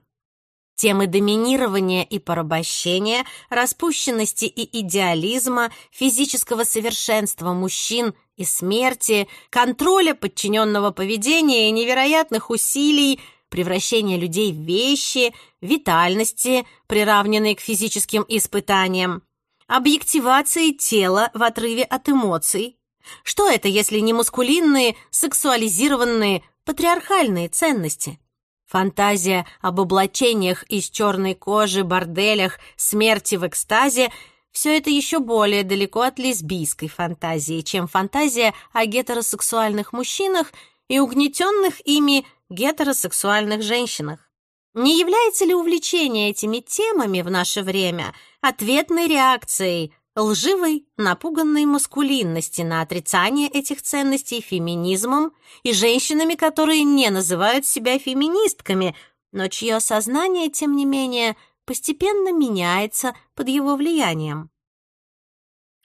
Темы доминирования и порабощения, распущенности и идеализма, физического совершенства мужчин и смерти, контроля подчиненного поведения и невероятных усилий, превращение людей в вещи, витальности, приравненные к физическим испытаниям, объективации тела в отрыве от эмоций. Что это, если не мускулинные, сексуализированные, патриархальные ценности? Фантазия об облачениях из черной кожи, борделях, смерти в экстазе — все это еще более далеко от лесбийской фантазии, чем фантазия о гетеросексуальных мужчинах и угнетенных ими гетеросексуальных женщинах. Не является ли увлечение этими темами в наше время ответной реакцией лживой, напуганной маскулинности на отрицание этих ценностей феминизмом и женщинами, которые не называют себя феминистками, но чье сознание, тем не менее, постепенно меняется под его влиянием.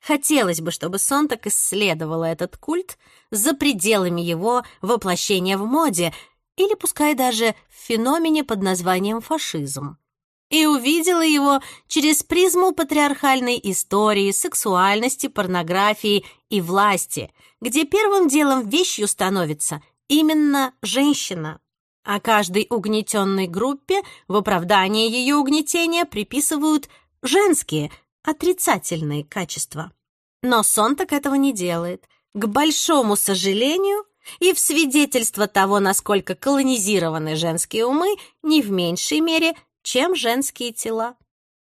Хотелось бы, чтобы Сонтак исследовала этот культ или пускай даже в феномене под названием фашизм, и увидела его через призму патриархальной истории, сексуальности, порнографии и власти, где первым делом вещью становится именно женщина. А каждой угнетенной группе в оправдании ее угнетения приписывают женские, отрицательные качества. Но сон так этого не делает. К большому сожалению, и в свидетельство того, насколько колонизированы женские умы не в меньшей мере, чем женские тела.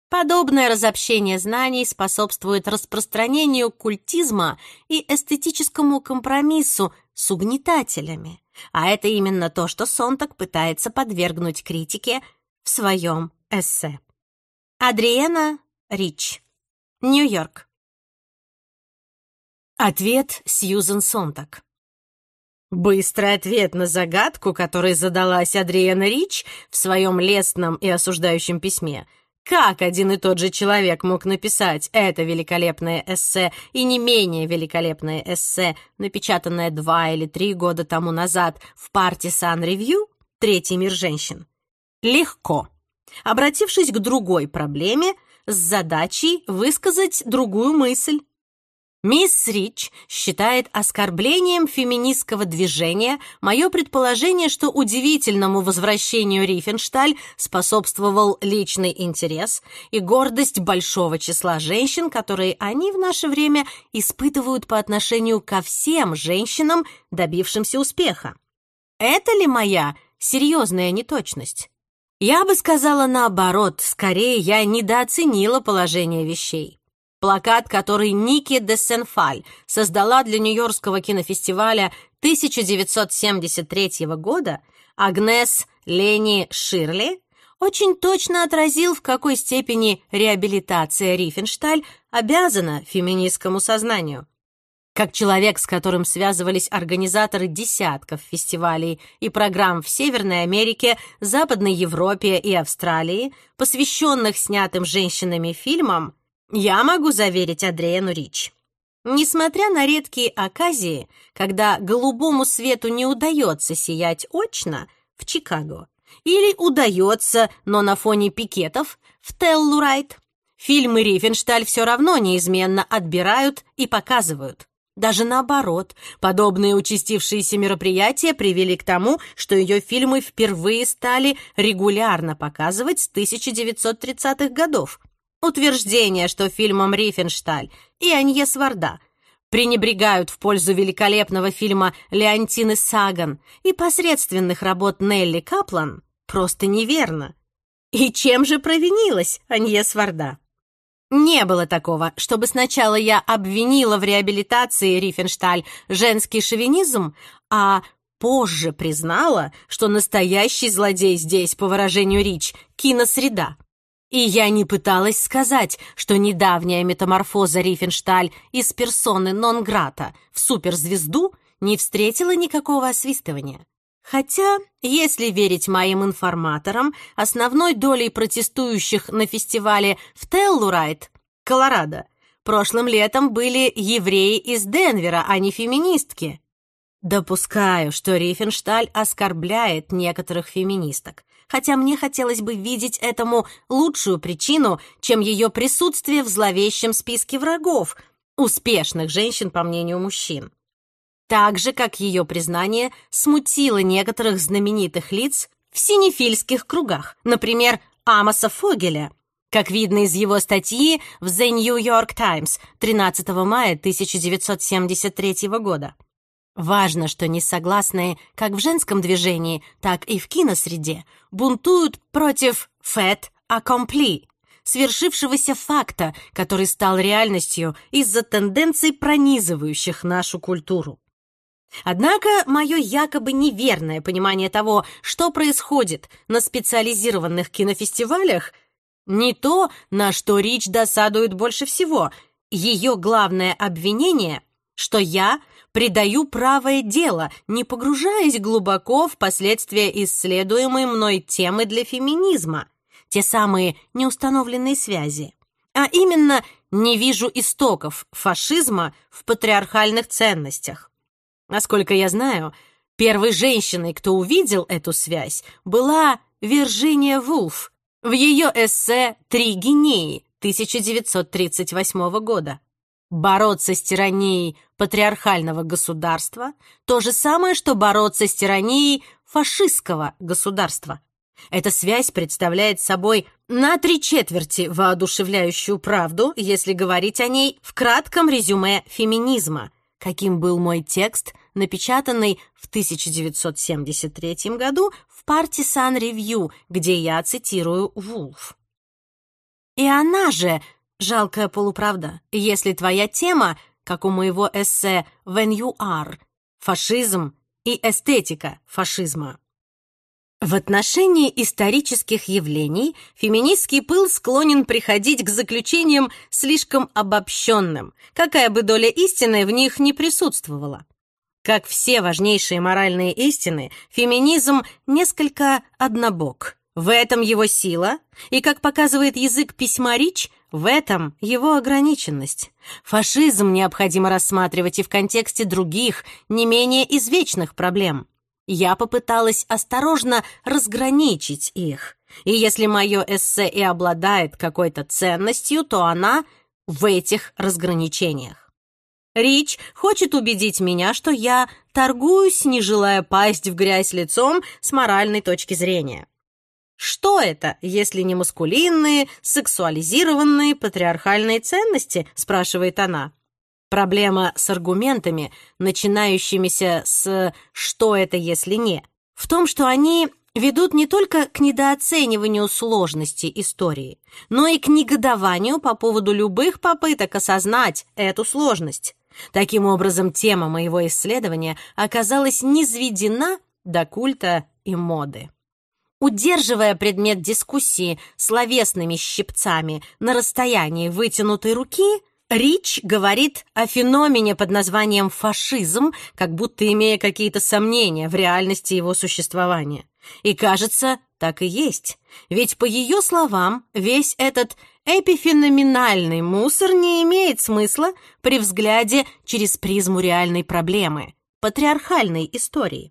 Подобное разобщение знаний способствует распространению культизма и эстетическому компромиссу с угнетателями, а это именно то, что Сонтак пытается подвергнуть критике в своем эссе. Адриена Рич, Нью-Йорк. Ответ Сьюзен Сонтак. Быстрый ответ на загадку, который задалась Адриана Рич в своем лестном и осуждающем письме. Как один и тот же человек мог написать это великолепное эссе и не менее великолепное эссе, напечатанное два или три года тому назад в Partisan Review «Третий мир женщин»? Легко. Обратившись к другой проблеме, с задачей высказать другую мысль. Мисс Рич считает оскорблением феминистского движения мое предположение, что удивительному возвращению Рифеншталь способствовал личный интерес и гордость большого числа женщин, которые они в наше время испытывают по отношению ко всем женщинам, добившимся успеха. Это ли моя серьезная неточность? Я бы сказала наоборот, скорее я недооценила положение вещей. плакат, который Ники де Дессенфаль создала для Нью-Йоркского кинофестиваля 1973 года, Агнес Лени Ширли очень точно отразил, в какой степени реабилитация Рифеншталь обязана феминистскому сознанию. Как человек, с которым связывались организаторы десятков фестивалей и программ в Северной Америке, Западной Европе и Австралии, посвященных снятым женщинами фильмам, я могу заверить Адриену Рич. Несмотря на редкие оказии, когда голубому свету не удается сиять очно в Чикаго, или удается, но на фоне пикетов в Теллурайт, фильмы Рифеншталь все равно неизменно отбирают и показывают. Даже наоборот, подобные участившиеся мероприятия привели к тому, что ее фильмы впервые стали регулярно показывать с 1930-х годов. утверждение, что фильмом «Рифеншталь» и «Анье Сварда» пренебрегают в пользу великолепного фильма Леонтины Саган и посредственных работ Нелли Каплан, просто неверно. И чем же провинилась Анье Сварда? Не было такого, чтобы сначала я обвинила в реабилитации Рифеншталь женский шовинизм, а позже признала, что настоящий злодей здесь, по выражению Рич, киносреда. И я не пыталась сказать, что недавняя метаморфоза Рифеншталь из персоны нон-грата в суперзвезду не встретила никакого освистывания. Хотя, если верить моим информаторам, основной долей протестующих на фестивале в Теллурайт, Колорадо, прошлым летом были евреи из Денвера, а не феминистки. Допускаю, что Рифеншталь оскорбляет некоторых феминисток хотя мне хотелось бы видеть этому лучшую причину, чем ее присутствие в зловещем списке врагов, успешных женщин, по мнению мужчин. Так же, как ее признание смутило некоторых знаменитых лиц в синефильских кругах, например, Амоса Фогеля, как видно из его статьи в The New York Times 13 мая 1973 года. Важно, что несогласные как в женском движении, так и в киносреде бунтуют против «фэт аккомпли» свершившегося факта, который стал реальностью из-за тенденций, пронизывающих нашу культуру. Однако мое якобы неверное понимание того, что происходит на специализированных кинофестивалях, не то, на что Рич досадует больше всего. Ее главное обвинение, что я придаю правое дело, не погружаясь глубоко в последствия исследуемой мной темы для феминизма, те самые неустановленные связи. А именно, не вижу истоков фашизма в патриархальных ценностях. Насколько я знаю, первой женщиной, кто увидел эту связь, была Вирджиния Вулф в ее эссе «Три гинеи» 1938 года бороться с тиранией патриархального государства – то же самое, что бороться с тиранией фашистского государства. Эта связь представляет собой на три четверти воодушевляющую правду, если говорить о ней в кратком резюме феминизма, каким был мой текст, напечатанный в 1973 году в Partisan ревью где я цитирую Вулф. И она же жалкая полуправда. Если твоя тема, как у моего эссе «When you are», фашизм и эстетика фашизма. В отношении исторических явлений феминистский пыл склонен приходить к заключениям слишком обобщенным, какая бы доля истины в них не присутствовала. Как все важнейшие моральные истины, феминизм несколько однобок. В этом его сила, и, как показывает язык письма Рич, в этом его ограниченность. Фашизм необходимо рассматривать и в контексте других, не менее извечных проблем – я попыталась осторожно разграничить их. И если мое эссе и обладает какой-то ценностью, то она в этих разграничениях. Рич хочет убедить меня, что я торгуюсь, не желая пасть в грязь лицом с моральной точки зрения. Что это, если не маскулинные, сексуализированные, патриархальные ценности, спрашивает она. Проблема с аргументами, начинающимися с «что это, если не», в том, что они ведут не только к недооцениванию сложности истории, но и к негодованию по поводу любых попыток осознать эту сложность. Таким образом, тема моего исследования оказалась низведена до культа и моды удерживая предмет дискуссии словесными щипцами на расстоянии вытянутой руки, Рич говорит о феномене под названием фашизм, как будто имея какие-то сомнения в реальности его существования. И кажется, так и есть. Ведь, по ее словам, весь этот эпифеноменальный мусор не имеет смысла при взгляде через призму реальной проблемы, патриархальной истории.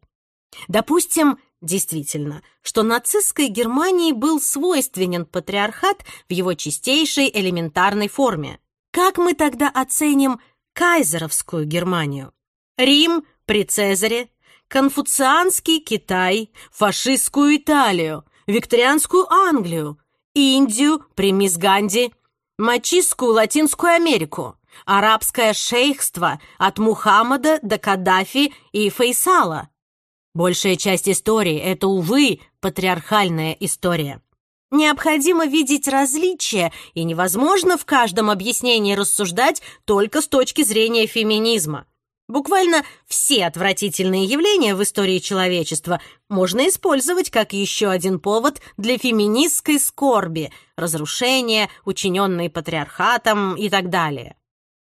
Допустим, Действительно, что нацистской Германии был свойственен патриархат в его чистейшей элементарной форме. Как мы тогда оценим кайзеровскую Германию? Рим при Цезаре, конфуцианский Китай, фашистскую Италию, викторианскую Англию, Индию при мисс Ганди, мачистскую Латинскую Америку, арабское шейхство от Мухаммада до Каддафи и Фейсала – Большая часть истории — это, увы, патриархальная история. Необходимо видеть различия, и невозможно в каждом объяснении рассуждать только с точки зрения феминизма. Буквально все отвратительные явления в истории человечества можно использовать как еще один повод для феминистской скорби, разрушения, учиненные патриархатом и так далее.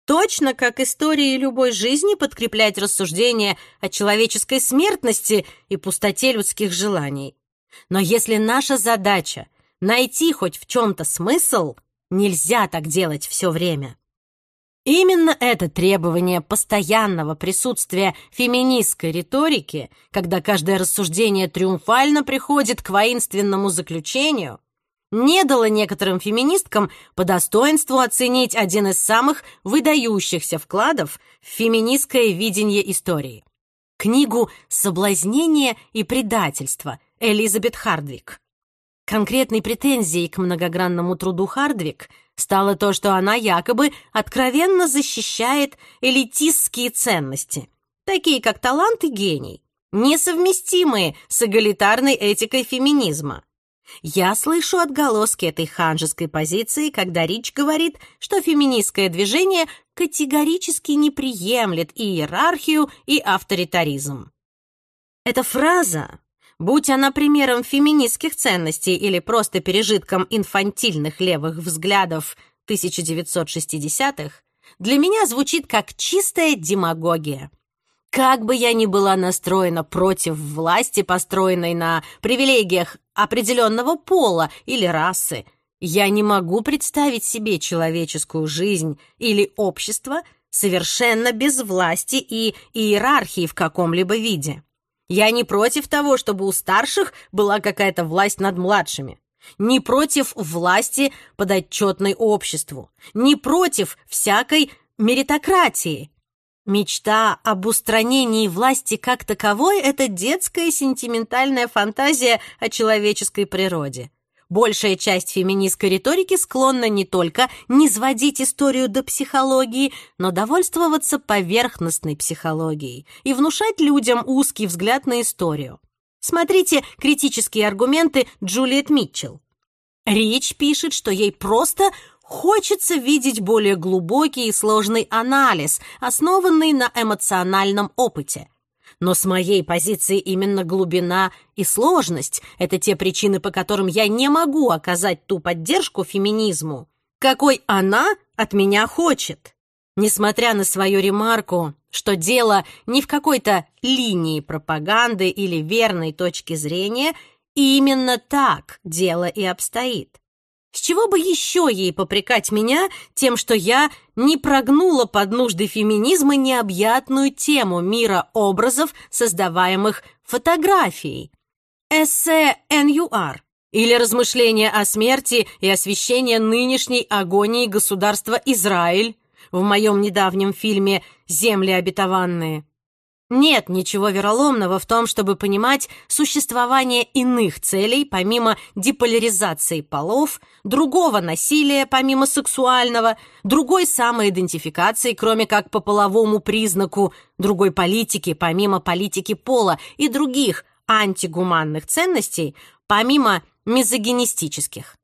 Точно как истории любой жизни подкреплять рассуждения о человеческой смертности и пустоте людских желаний. Но если наша задача — найти хоть в чем-то смысл, нельзя так делать все время. Именно это требование постоянного присутствия феминистской риторики, когда каждое рассуждение триумфально приходит к воинственному заключению, не дало некоторым феминисткам по достоинству оценить один из самых выдающихся вкладов в феминистское видение истории. Книгу «Соблазнение и предательство» Элизабет Хардвик. Конкретной претензией к многогранному труду Хардвик стало то, что она якобы откровенно защищает элитистские ценности, такие как талант и гений, несовместимые с эгалитарной этикой феминизма – я слышу отголоски этой ханжеской позиции, когда Рич говорит, что феминистское движение категорически не приемлет и иерархию, и авторитаризм. Эта фраза, будь она примером феминистских ценностей или просто пережитком инфантильных левых взглядов 1960-х, для меня звучит как чистая демагогия. Как бы я ни была настроена против власти, построенной на привилегиях определенного пола или расы. Я не могу представить себе человеческую жизнь или общество совершенно без власти и иерархии в каком-либо виде. Я не против того, чтобы у старших была какая-то власть над младшими. Не против власти, подотчетной обществу. Не против всякой меритократии, Мечта об устранении власти как таковой – это детская сентиментальная фантазия о человеческой природе. Большая часть феминистской риторики склонна не только не сводить историю до психологии, но довольствоваться поверхностной психологией и внушать людям узкий взгляд на историю. Смотрите критические аргументы Джулиет Митчелл. Рич пишет, что ей просто Хочется видеть более глубокий и сложный анализ, основанный на эмоциональном опыте. Но с моей позиции именно глубина и сложность — это те причины, по которым я не могу оказать ту поддержку феминизму, какой она от меня хочет. Несмотря на свою ремарку, что дело не в какой-то линии пропаганды или верной точки зрения, именно так дело и обстоит. С чего бы еще ей попрекать меня тем, что я не прогнула под нужды феминизма необъятную тему мира образов, создаваемых фотографией? Эссе НЮАР или размышления о смерти и освещение нынешней агонии государства Израиль в моем недавнем фильме «Земли обетованные». Нет ничего вероломного в том, чтобы понимать существование иных целей, помимо деполяризации полов, другого насилия, помимо сексуального, другой самоидентификации, кроме как по половому признаку, другой политики, помимо политики пола и других антигуманных ценностей, помимо мизогинистических.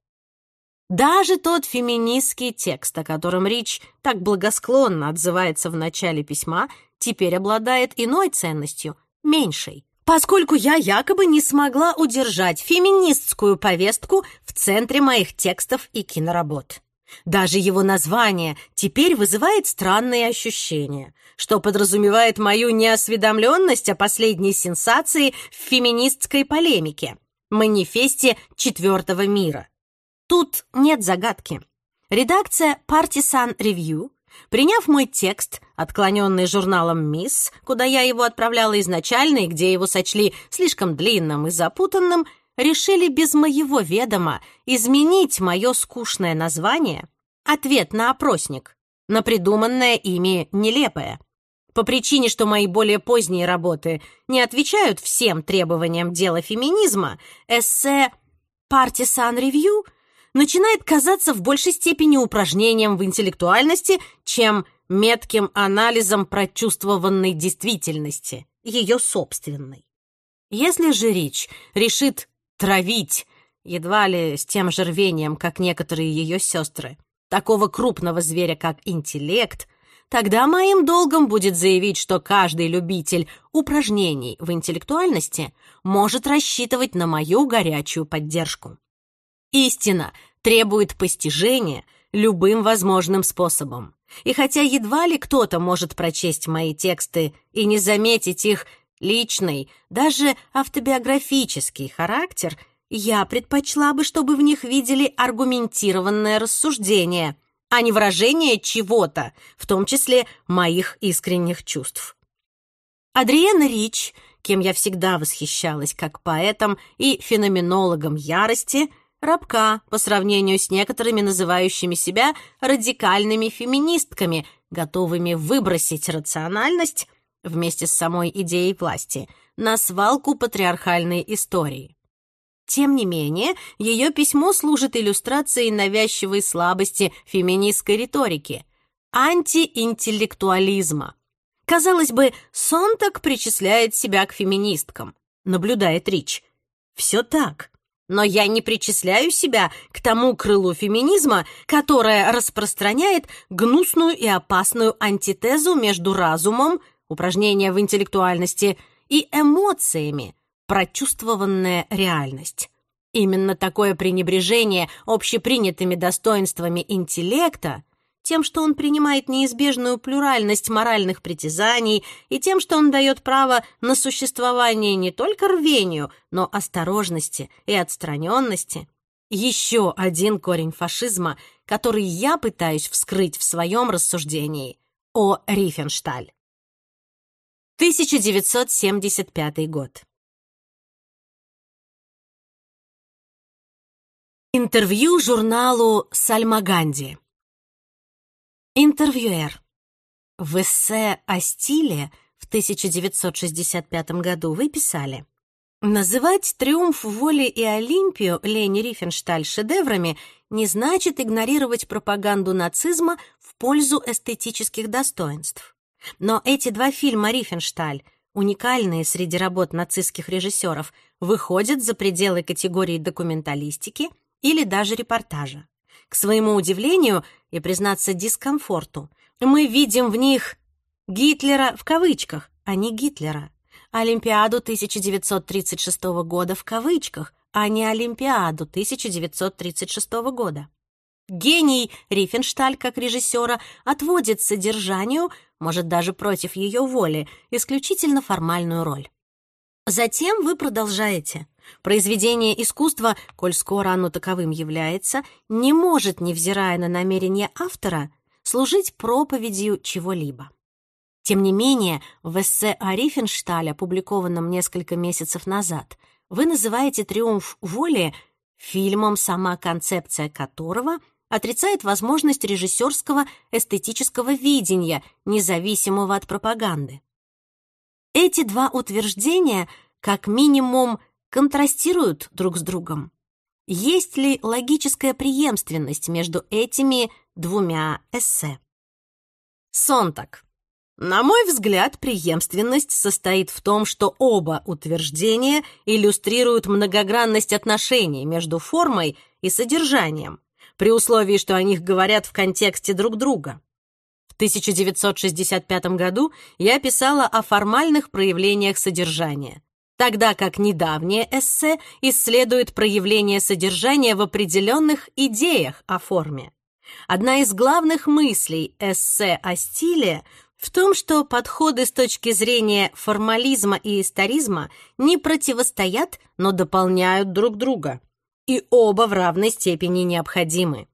Даже тот феминистский текст, о котором Рич так благосклонно отзывается в начале письма, теперь обладает иной ценностью, меньшей, поскольку я якобы не смогла удержать феминистскую повестку в центре моих текстов и киноработ. Даже его название теперь вызывает странные ощущения, что подразумевает мою неосведомленность о последней сенсации в феминистской полемике – манифесте Четвертого мира. Тут нет загадки. Редакция Partisan Review Приняв мой текст, отклоненный журналом «Мисс», куда я его отправляла изначально и где его сочли слишком длинным и запутанным, решили без моего ведома изменить мое скучное название «Ответ на опросник» на придуманное ими нелепое. По причине, что мои более поздние работы не отвечают всем требованиям дела феминизма, эссе «Partisan Review» начинает казаться в большей степени упражнением в интеллектуальности, чем метким анализом прочувствованной действительности, ее собственной. Если же Рич решит травить, едва ли с тем же рвением, как некоторые ее сестры, такого крупного зверя, как интеллект, тогда моим долгом будет заявить, что каждый любитель упражнений в интеллектуальности может рассчитывать на мою горячую поддержку. Истина требует постижения любым возможным способом. И хотя едва ли кто-то может прочесть мои тексты и не заметить их личный, даже автобиографический характер, я предпочла бы, чтобы в них видели аргументированное рассуждение, а не выражение чего-то, в том числе моих искренних чувств. Адриен Рич, кем я всегда восхищалась как поэтом и феноменологом ярости — рабка по сравнению с некоторыми называющими себя радикальными феминистками, готовыми выбросить рациональность вместе с самой идеей власти на свалку патриархальной истории. Тем не менее, ее письмо служит иллюстрацией навязчивой слабости феминистской риторики, антиинтеллектуализма. Казалось бы, Сонтак причисляет себя к феминисткам, наблюдает Рич. Все так. Но я не причисляю себя к тому крылу феминизма, которое распространяет гнусную и опасную антитезу между разумом, упражнения в интеллектуальности, и эмоциями, прочувствованная реальность. Именно такое пренебрежение общепринятыми достоинствами интеллекта тем, что он принимает неизбежную плюральность моральных притязаний и тем, что он дает право на существование не только рвению, но осторожности и отстраненности. Еще один корень фашизма, который я пытаюсь вскрыть в своем рассуждении о Рифеншталь. 1975 год. Интервью журналу «Сальмаганди» Интервьюер. В эссе о стиле в 1965 году вы писали «Называть «Триумф воли» и «Олимпию» Лени Рифеншталь шедеврами не значит игнорировать пропаганду нацизма в пользу эстетических достоинств. Но эти два фильма Рифеншталь, уникальные среди работ нацистских режиссеров, выходят за пределы категории документалистики или даже репортажа. К своему удивлению и, признаться, дискомфорту, мы видим в них «Гитлера» в кавычках, а не «Гитлера». Олимпиаду 1936 года в кавычках, а не Олимпиаду 1936 года. Гений Рифеншталь как режиссера отводит содержанию, может даже против ее воли, исключительно формальную роль. Затем вы продолжаете. Произведение искусства, коль скоро оно таковым является, не может, невзирая на намерение автора, служить проповедью чего-либо. Тем не менее, в эссе о Рифенштале, опубликованном несколько месяцев назад, вы называете «Триумф воли» фильмом, сама концепция которого отрицает возможность режиссерского эстетического видения, независимого от пропаганды. Эти два утверждения, как минимум, контрастируют друг с другом? Есть ли логическая преемственность между этими двумя эссе? Сонтак. На мой взгляд, преемственность состоит в том, что оба утверждения иллюстрируют многогранность отношений между формой и содержанием, при условии, что о них говорят в контексте друг друга. В 1965 году я писала о формальных проявлениях содержания тогда как недавнее эссе исследует проявление содержания в определенных идеях о форме. Одна из главных мыслей эссе о стиле в том, что подходы с точки зрения формализма и историзма не противостоят, но дополняют друг друга, и оба в равной степени необходимы.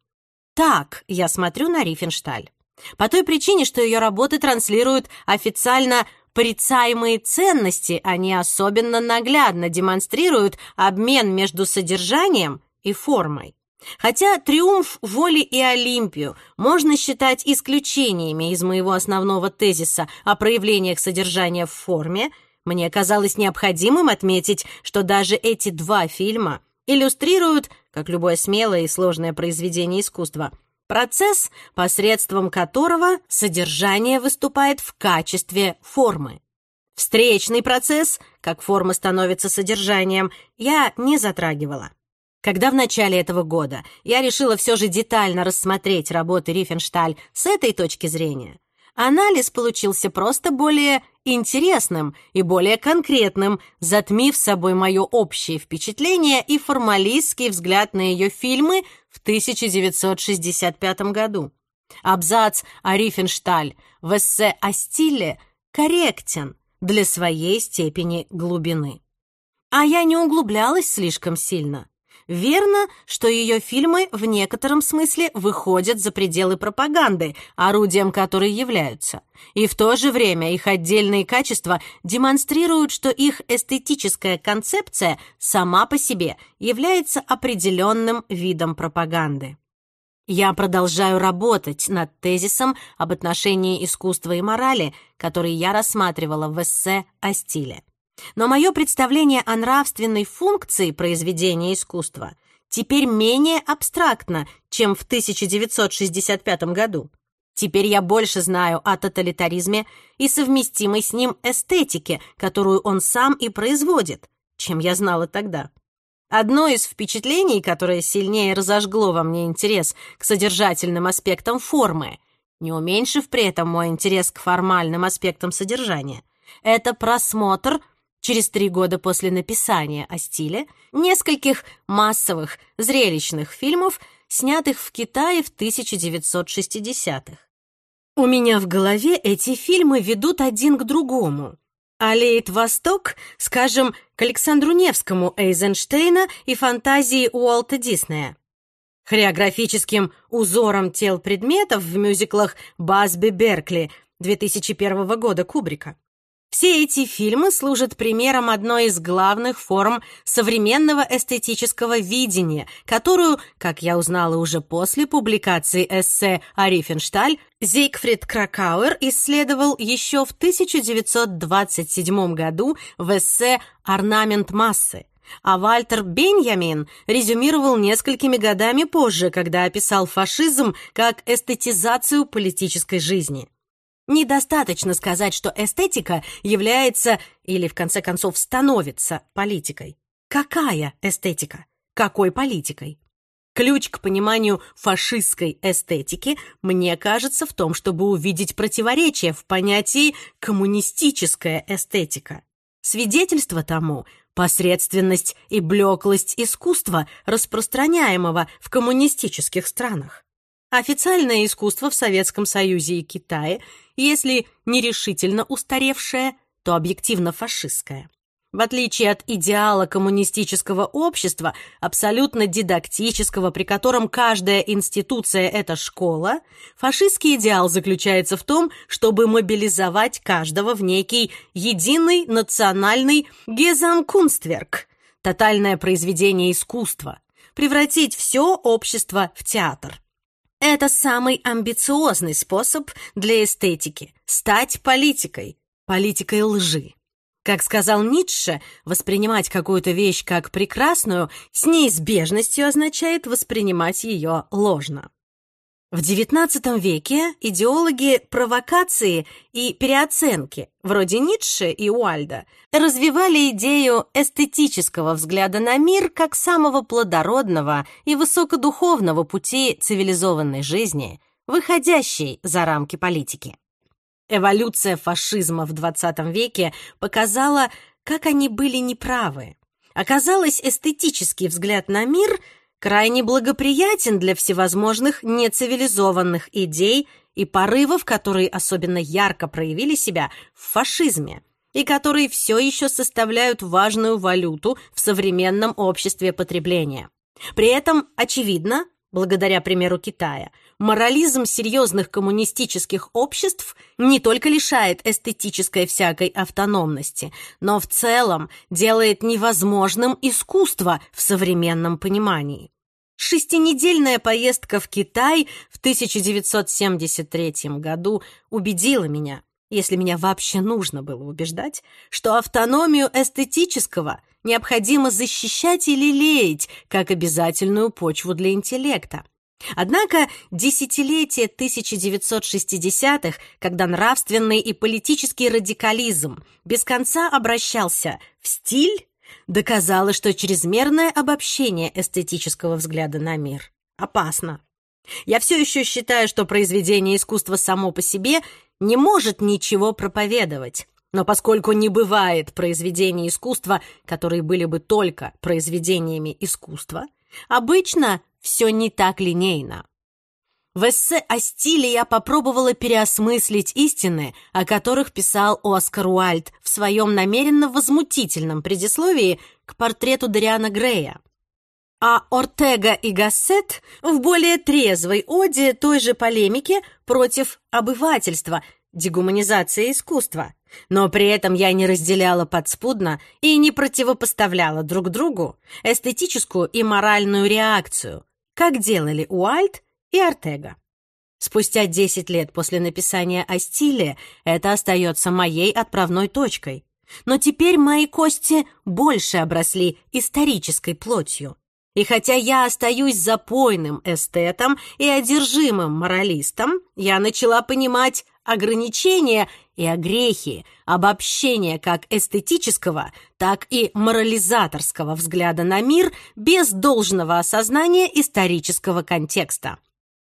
Так я смотрю на Рифеншталь. По той причине, что ее работы транслируют официально Порицаемые ценности они особенно наглядно демонстрируют обмен между содержанием и формой. Хотя триумф воли и Олимпию можно считать исключениями из моего основного тезиса о проявлениях содержания в форме, мне казалось необходимым отметить, что даже эти два фильма иллюстрируют, как любое смелое и сложное произведение искусства, процесс, посредством которого содержание выступает в качестве формы. Встречный процесс, как форма становится содержанием, я не затрагивала. Когда в начале этого года я решила все же детально рассмотреть работы Рифеншталь с этой точки зрения, анализ получился просто более интересным и более конкретным, затмив собой мое общее впечатление и формалистский взгляд на ее фильмы 1965 году. Абзац о Рифеншталь в эссе о стиле корректен для своей степени глубины. А я не углублялась слишком сильно. Верно, что ее фильмы в некотором смысле выходят за пределы пропаганды, орудием которой являются. И в то же время их отдельные качества демонстрируют, что их эстетическая концепция сама по себе является определенным видом пропаганды. Я продолжаю работать над тезисом об отношении искусства и морали, который я рассматривала в эссе о стиле. Но мое представление о нравственной функции произведения искусства теперь менее абстрактно, чем в 1965 году. Теперь я больше знаю о тоталитаризме и совместимой с ним эстетике, которую он сам и производит, чем я знала тогда. Одно из впечатлений, которое сильнее разожгло во мне интерес к содержательным аспектам формы, не уменьшив при этом мой интерес к формальным аспектам содержания, это просмотр через три года после написания о стиле, нескольких массовых зрелищных фильмов, снятых в Китае в 1960-х. У меня в голове эти фильмы ведут один к другому. Аллеет Восток, скажем, к Александру Невскому Эйзенштейна и фантазии Уолта Диснея. Хореографическим узором тел предметов в мюзиклах Базби Беркли 2001 года Кубрика. Все эти фильмы служат примером одной из главных форм современного эстетического видения, которую, как я узнала уже после публикации эссе о Рифеншталь, Зейгфрид Кракауэр исследовал еще в 1927 году в эссе «Орнамент массы» а Вальтер Беньямин резюмировал несколькими годами позже, когда описал фашизм как эстетизацию политической жизни. Недостаточно сказать, что эстетика является или, в конце концов, становится политикой. Какая эстетика? Какой политикой? Ключ к пониманию фашистской эстетики, мне кажется, в том, чтобы увидеть противоречие в понятии «коммунистическая эстетика». Свидетельство тому – посредственность и блеклость искусства, распространяемого в коммунистических странах официальное искусство в Советском Союзе и Китае, если не решительно устаревшее, то объективно фашистское. В отличие от идеала коммунистического общества, абсолютно дидактического, при котором каждая институция – это школа, фашистский идеал заключается в том, чтобы мобилизовать каждого в некий единый национальный «гезамкунстверк» – тотальное произведение искусства, превратить все общество в театр. Это самый амбициозный способ для эстетики — стать политикой, политикой лжи. Как сказал Ницше, воспринимать какую-то вещь как прекрасную с неизбежностью означает воспринимать ее ложно. В XIX веке идеологи провокации и переоценки, вроде Ницше и Уальда, развивали идею эстетического взгляда на мир как самого плодородного и высокодуховного пути цивилизованной жизни, выходящей за рамки политики. Эволюция фашизма в XX веке показала, как они были неправы. Оказалось, эстетический взгляд на мир – крайне благоприятен для всевозможных нецивилизованных идей и порывов, которые особенно ярко проявили себя в фашизме и которые все еще составляют важную валюту в современном обществе потребления. При этом очевидно, благодаря примеру Китая, морализм серьезных коммунистических обществ не только лишает эстетической всякой автономности, но в целом делает невозможным искусство в современном понимании. Шестинедельная поездка в Китай в 1973 году убедила меня, если меня вообще нужно было убеждать, что автономию эстетического – необходимо защищать или лелеять как обязательную почву для интеллекта. Однако десятилетие 1960-х, когда нравственный и политический радикализм без конца обращался в стиль, доказало, что чрезмерное обобщение эстетического взгляда на мир опасно. Я все еще считаю, что произведение искусства само по себе не может ничего проповедовать. Но поскольку не бывает произведений искусства, которые были бы только произведениями искусства, обычно все не так линейно. В эссе о стиле я попробовала переосмыслить истины, о которых писал Оскар Уальд в своем намеренно возмутительном предисловии к портрету Дариана Грея. А Ортега и Гассет в более трезвой оде той же полемики против обывательства, дегуманизации искусства – но при этом я не разделяла подспудно и не противопоставляла друг другу эстетическую и моральную реакцию, как делали Уальт и Артега. Спустя 10 лет после написания о стиле это остается моей отправной точкой. Но теперь мои кости больше обросли исторической плотью. И хотя я остаюсь запойным эстетом и одержимым моралистом, я начала понимать ограничения и огрехи обобщения как эстетического, так и морализаторского взгляда на мир без должного осознания исторического контекста.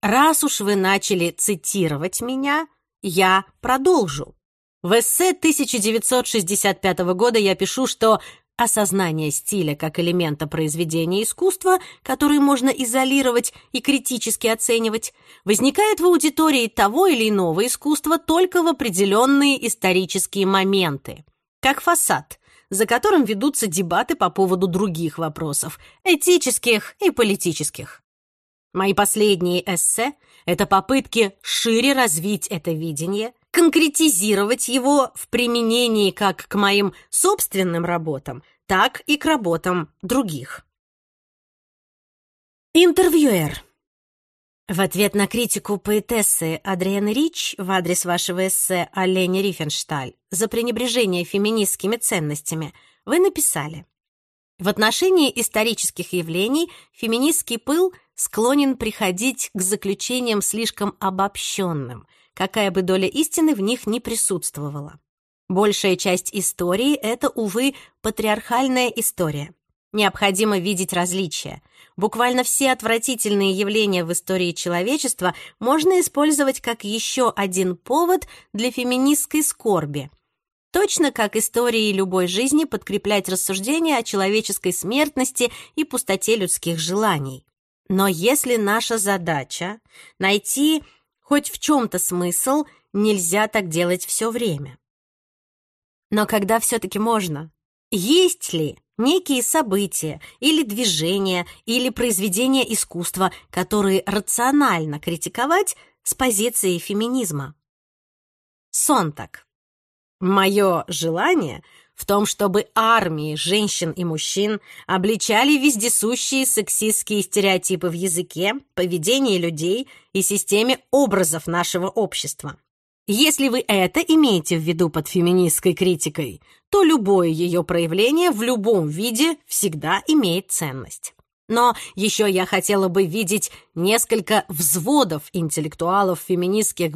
Раз уж вы начали цитировать меня, я продолжу. В эссе 1965 года я пишу, что осознание стиля как элемента произведения искусства, который можно изолировать и критически оценивать, возникает в аудитории того или иного искусства только в определенные исторические моменты, как фасад, за которым ведутся дебаты по поводу других вопросов, этических и политических. Мои последние эссе — это попытки шире развить это видение, конкретизировать его в применении как к моим собственным работам, так и к работам других. Интервьюер. В ответ на критику поэтессы Адрианы Рич в адрес вашего эссе о Лене Рифеншталь за пренебрежение феминистскими ценностями вы написали «В отношении исторических явлений феминистский пыл склонен приходить к заключениям слишком обобщенным, какая бы доля истины в них ни присутствовала. Большая часть истории — это, увы, патриархальная история. Необходимо видеть различия. Буквально все отвратительные явления в истории человечества можно использовать как еще один повод для феминистской скорби. Точно как истории любой жизни подкреплять рассуждения о человеческой смертности и пустоте людских желаний. Но если наша задача — найти хоть в чем-то смысл, нельзя так делать все время. Но когда все-таки можно? Есть ли некие события или движения или произведения искусства, которые рационально критиковать с позиции феминизма? Сонтак. Мое желание в том, чтобы армии женщин и мужчин обличали вездесущие сексистские стереотипы в языке, поведении людей и системе образов нашего общества. Если вы это имеете в виду под феминистской критикой, то любое ее проявление в любом виде всегда имеет ценность. Но еще я хотела бы видеть несколько взводов интеллектуалов феминистских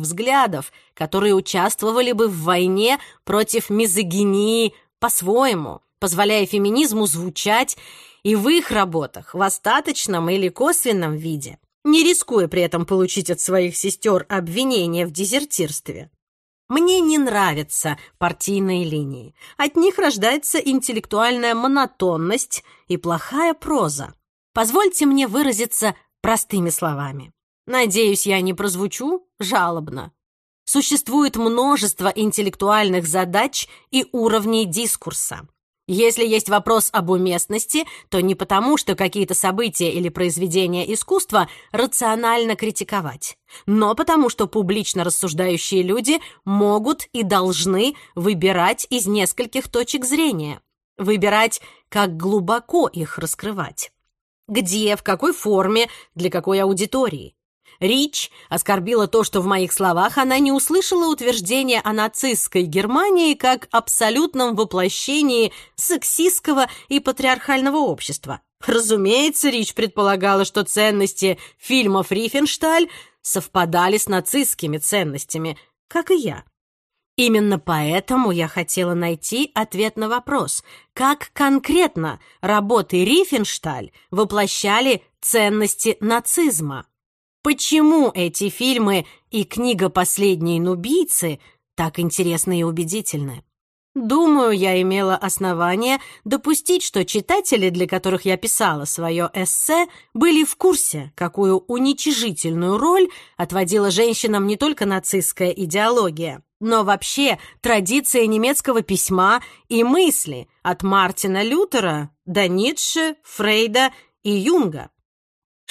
взглядов, которые участвовали бы в войне против мизогинии по-своему, позволяя феминизму звучать и в их работах в остаточном или косвенном виде, не рискуя при этом получить от своих сестер обвинения в дезертирстве. Мне не нравятся партийные линии. От них рождается интеллектуальная монотонность и плохая проза. Позвольте мне выразиться простыми словами. Надеюсь, я не прозвучу жалобно. существует множество интеллектуальных задач и уровней дискурса. Если есть вопрос об уместности, то не потому, что какие-то события или произведения искусства рационально критиковать, но потому, что публично рассуждающие люди могут и должны выбирать из нескольких точек зрения, выбирать, как глубоко их раскрывать. Где, в какой форме, для какой аудитории. Рич оскорбила то, что в моих словах она не услышала утверждения о нацистской Германии как абсолютном воплощении сексистского и патриархального общества. Разумеется, Рич предполагала, что ценности фильмов «Рифеншталь» совпадали с нацистскими ценностями, как и я. Именно поэтому я хотела найти ответ на вопрос, как конкретно работы Рифеншталь воплощали ценности нацизма почему эти фильмы и книга «Последние нубийцы» так интересны и убедительны. Думаю, я имела основание допустить, что читатели, для которых я писала свое эссе, были в курсе, какую уничижительную роль отводила женщинам не только нацистская идеология, но вообще традиция немецкого письма и мысли от Мартина Лютера до Ницше, Фрейда и Юнга.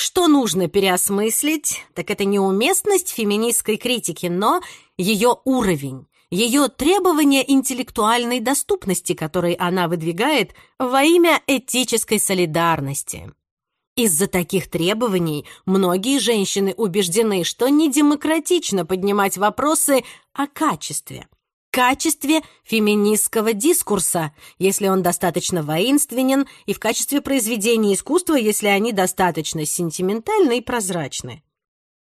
Что нужно переосмыслить, так это неуместность феминистской критики, но ее уровень, ее требования интеллектуальной доступности, которые она выдвигает во имя этической солидарности. Из-за таких требований многие женщины убеждены, что недемократично поднимать вопросы о качестве, качестве феминистского дискурса, если он достаточно воинственен, и в качестве произведений искусства, если они достаточно сентиментальны и прозрачны.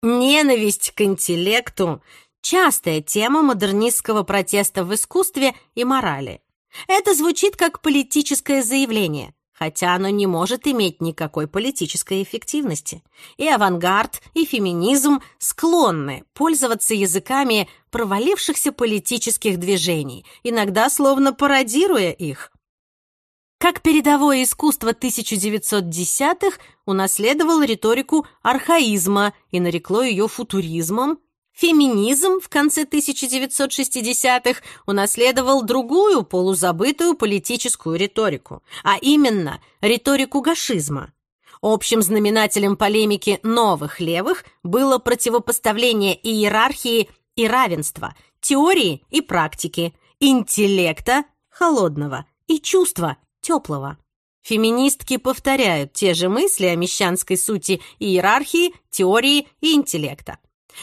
Ненависть к интеллекту – частая тема модернистского протеста в искусстве и морали. Это звучит как политическое заявление хотя оно не может иметь никакой политической эффективности. И авангард, и феминизм склонны пользоваться языками провалившихся политических движений, иногда словно пародируя их. Как передовое искусство 1910-х унаследовало риторику архаизма и нарекло ее футуризмом, Феминизм в конце 1960-х унаследовал другую полузабытую политическую риторику, а именно риторику гашизма. Общим знаменателем полемики новых левых было противопоставление иерархии и равенства, теории и практики, интеллекта холодного и чувства теплого. Феминистки повторяют те же мысли о мещанской сути иерархии, теории и интеллекта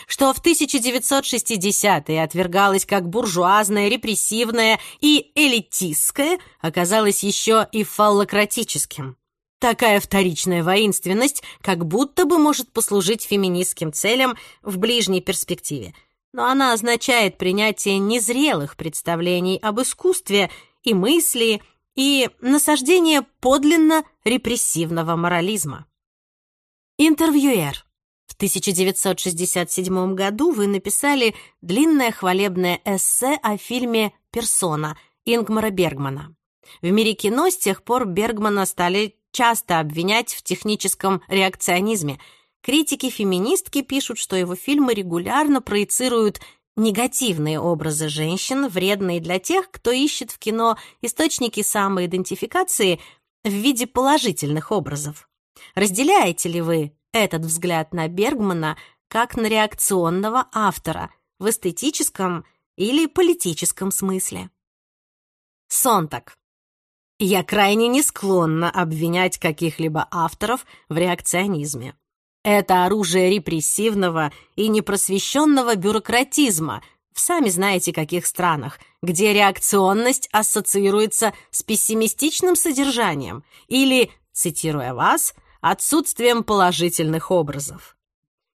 что в 1960-е отвергалось как буржуазное, репрессивное и элитистское, оказалось еще и фаллократическим. Такая вторичная воинственность как будто бы может послужить феминистским целям в ближней перспективе, но она означает принятие незрелых представлений об искусстве и мысли, и насаждение подлинно репрессивного морализма. Интервьюер. В 1967 году вы написали длинное хвалебное эссе о фильме «Персона» Ингмара Бергмана. В мире кино с тех пор Бергмана стали часто обвинять в техническом реакционизме. Критики-феминистки пишут, что его фильмы регулярно проецируют негативные образы женщин, вредные для тех, кто ищет в кино источники самоидентификации в виде положительных образов. Разделяете ли вы этот взгляд на Бергмана как на реакционного автора в эстетическом или политическом смысле. Сонтак. Я крайне не склонна обвинять каких-либо авторов в реакционизме. Это оружие репрессивного и непросвещенного бюрократизма в сами знаете каких странах, где реакционность ассоциируется с пессимистичным содержанием или, цитируя вас, отсутствием положительных образов.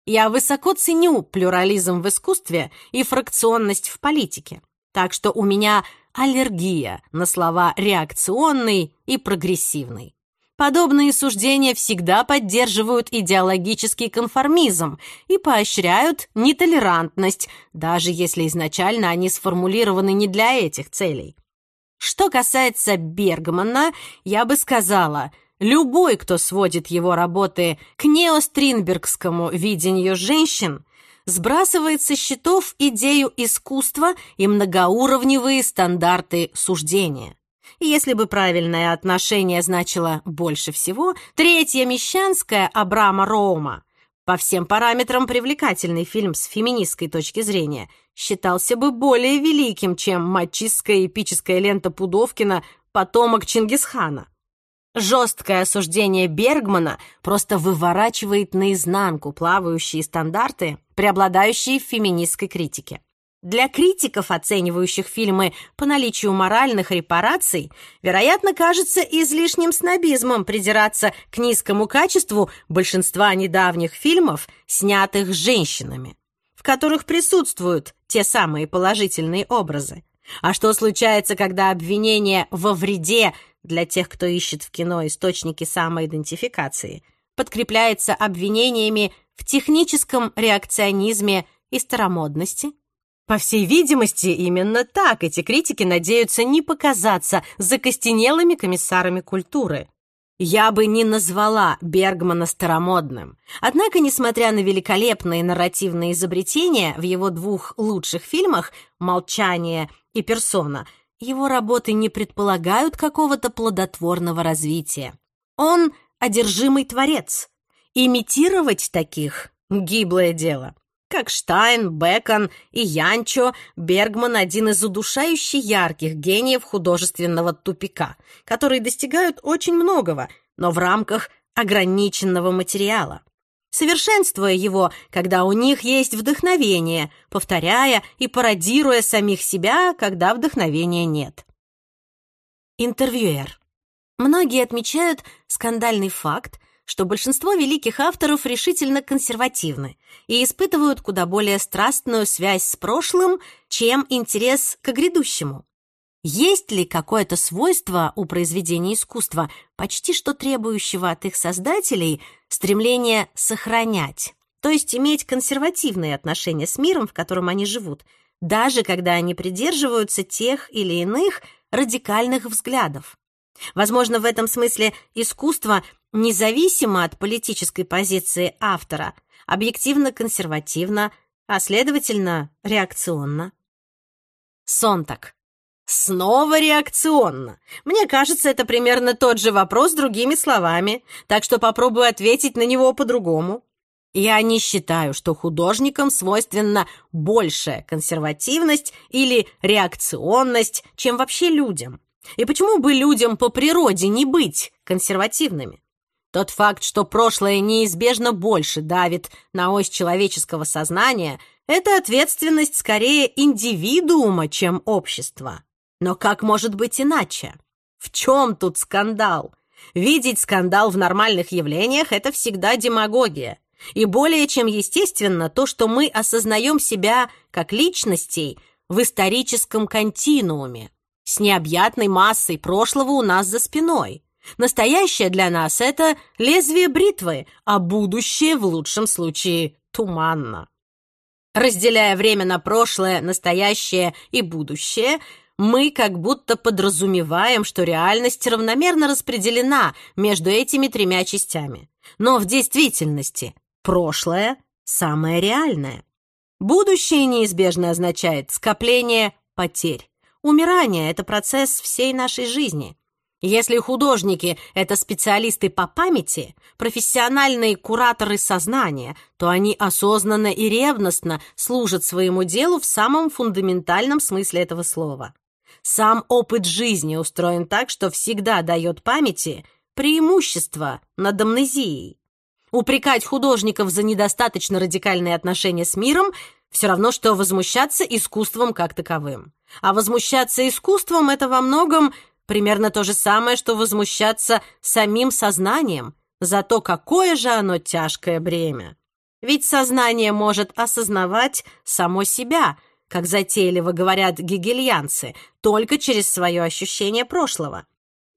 Я высоко ценю плюрализм в искусстве и фракционность в политике, так что у меня аллергия на слова «реакционный» и «прогрессивный». Подобные суждения всегда поддерживают идеологический конформизм и поощряют нетолерантность, даже если изначально они сформулированы не для этих целей. Что касается Бергмана, я бы сказала – Любой, кто сводит его работы к неостринбергскому видению женщин, сбрасывает со счетов идею искусства и многоуровневые стандарты суждения. Если бы правильное отношение значило больше всего, третья мещанская Абрама Роума, по всем параметрам привлекательный фильм с феминистской точки зрения, считался бы более великим, чем мачистская эпическая лента Пудовкина «Потомок Чингисхана». Жесткое осуждение Бергмана просто выворачивает наизнанку плавающие стандарты, преобладающие в феминистской критике. Для критиков, оценивающих фильмы по наличию моральных репараций, вероятно, кажется излишним снобизмом придираться к низкому качеству большинства недавних фильмов, снятых женщинами, в которых присутствуют те самые положительные образы. А что случается, когда обвинение во вреде для тех, кто ищет в кино источники самоидентификации, подкрепляется обвинениями в техническом реакционизме и старомодности? По всей видимости, именно так эти критики надеются не показаться закостенелыми комиссарами культуры. Я бы не назвала Бергмана старомодным. Однако, несмотря на великолепные нарративные изобретения в его двух лучших фильмах «Молчание» и «Персона», его работы не предполагают какого-то плодотворного развития. Он одержимый творец. Имитировать таких — гиблое дело. Как Штайн, Бекон и Янчо, Бергман — один из удушающе ярких гениев художественного тупика, которые достигают очень многого, но в рамках ограниченного материала совершенствуя его, когда у них есть вдохновение, повторяя и пародируя самих себя, когда вдохновения нет. Интервьюер. Многие отмечают скандальный факт, что большинство великих авторов решительно консервативны и испытывают куда более страстную связь с прошлым, чем интерес к грядущему есть ли какое-то свойство у произведения искусства, почти что требующего от их создателей стремление сохранять, то есть иметь консервативные отношения с миром, в котором они живут, даже когда они придерживаются тех или иных радикальных взглядов. Возможно, в этом смысле искусство, независимо от политической позиции автора, объективно-консервативно, а следовательно, реакционно. Сонтак. Снова реакционно. Мне кажется, это примерно тот же вопрос другими словами, так что попробую ответить на него по-другому. Я не считаю, что художникам свойственна большая консервативность или реакционность, чем вообще людям. И почему бы людям по природе не быть консервативными? Тот факт, что прошлое неизбежно больше давит на ось человеческого сознания, это ответственность скорее индивидуума, чем общества. Но как может быть иначе? В чем тут скандал? Видеть скандал в нормальных явлениях – это всегда демагогия. И более чем естественно то, что мы осознаем себя как личностей в историческом континууме, с необъятной массой прошлого у нас за спиной. Настоящее для нас – это лезвие бритвы, а будущее, в лучшем случае, туманно. Разделяя время на прошлое, настоящее и будущее – мы как будто подразумеваем, что реальность равномерно распределена между этими тремя частями. Но в действительности прошлое – самое реальное. Будущее неизбежно означает скопление потерь. Умирание – это процесс всей нашей жизни. Если художники – это специалисты по памяти, профессиональные кураторы сознания, то они осознанно и ревностно служат своему делу в самом фундаментальном смысле этого слова. Сам опыт жизни устроен так, что всегда дает памяти преимущество над амнезией. Упрекать художников за недостаточно радикальные отношения с миром все равно, что возмущаться искусством как таковым. А возмущаться искусством — это во многом примерно то же самое, что возмущаться самим сознанием за то, какое же оно тяжкое бремя. Ведь сознание может осознавать само себя — как затейливо говорят гегельянцы, только через свое ощущение прошлого.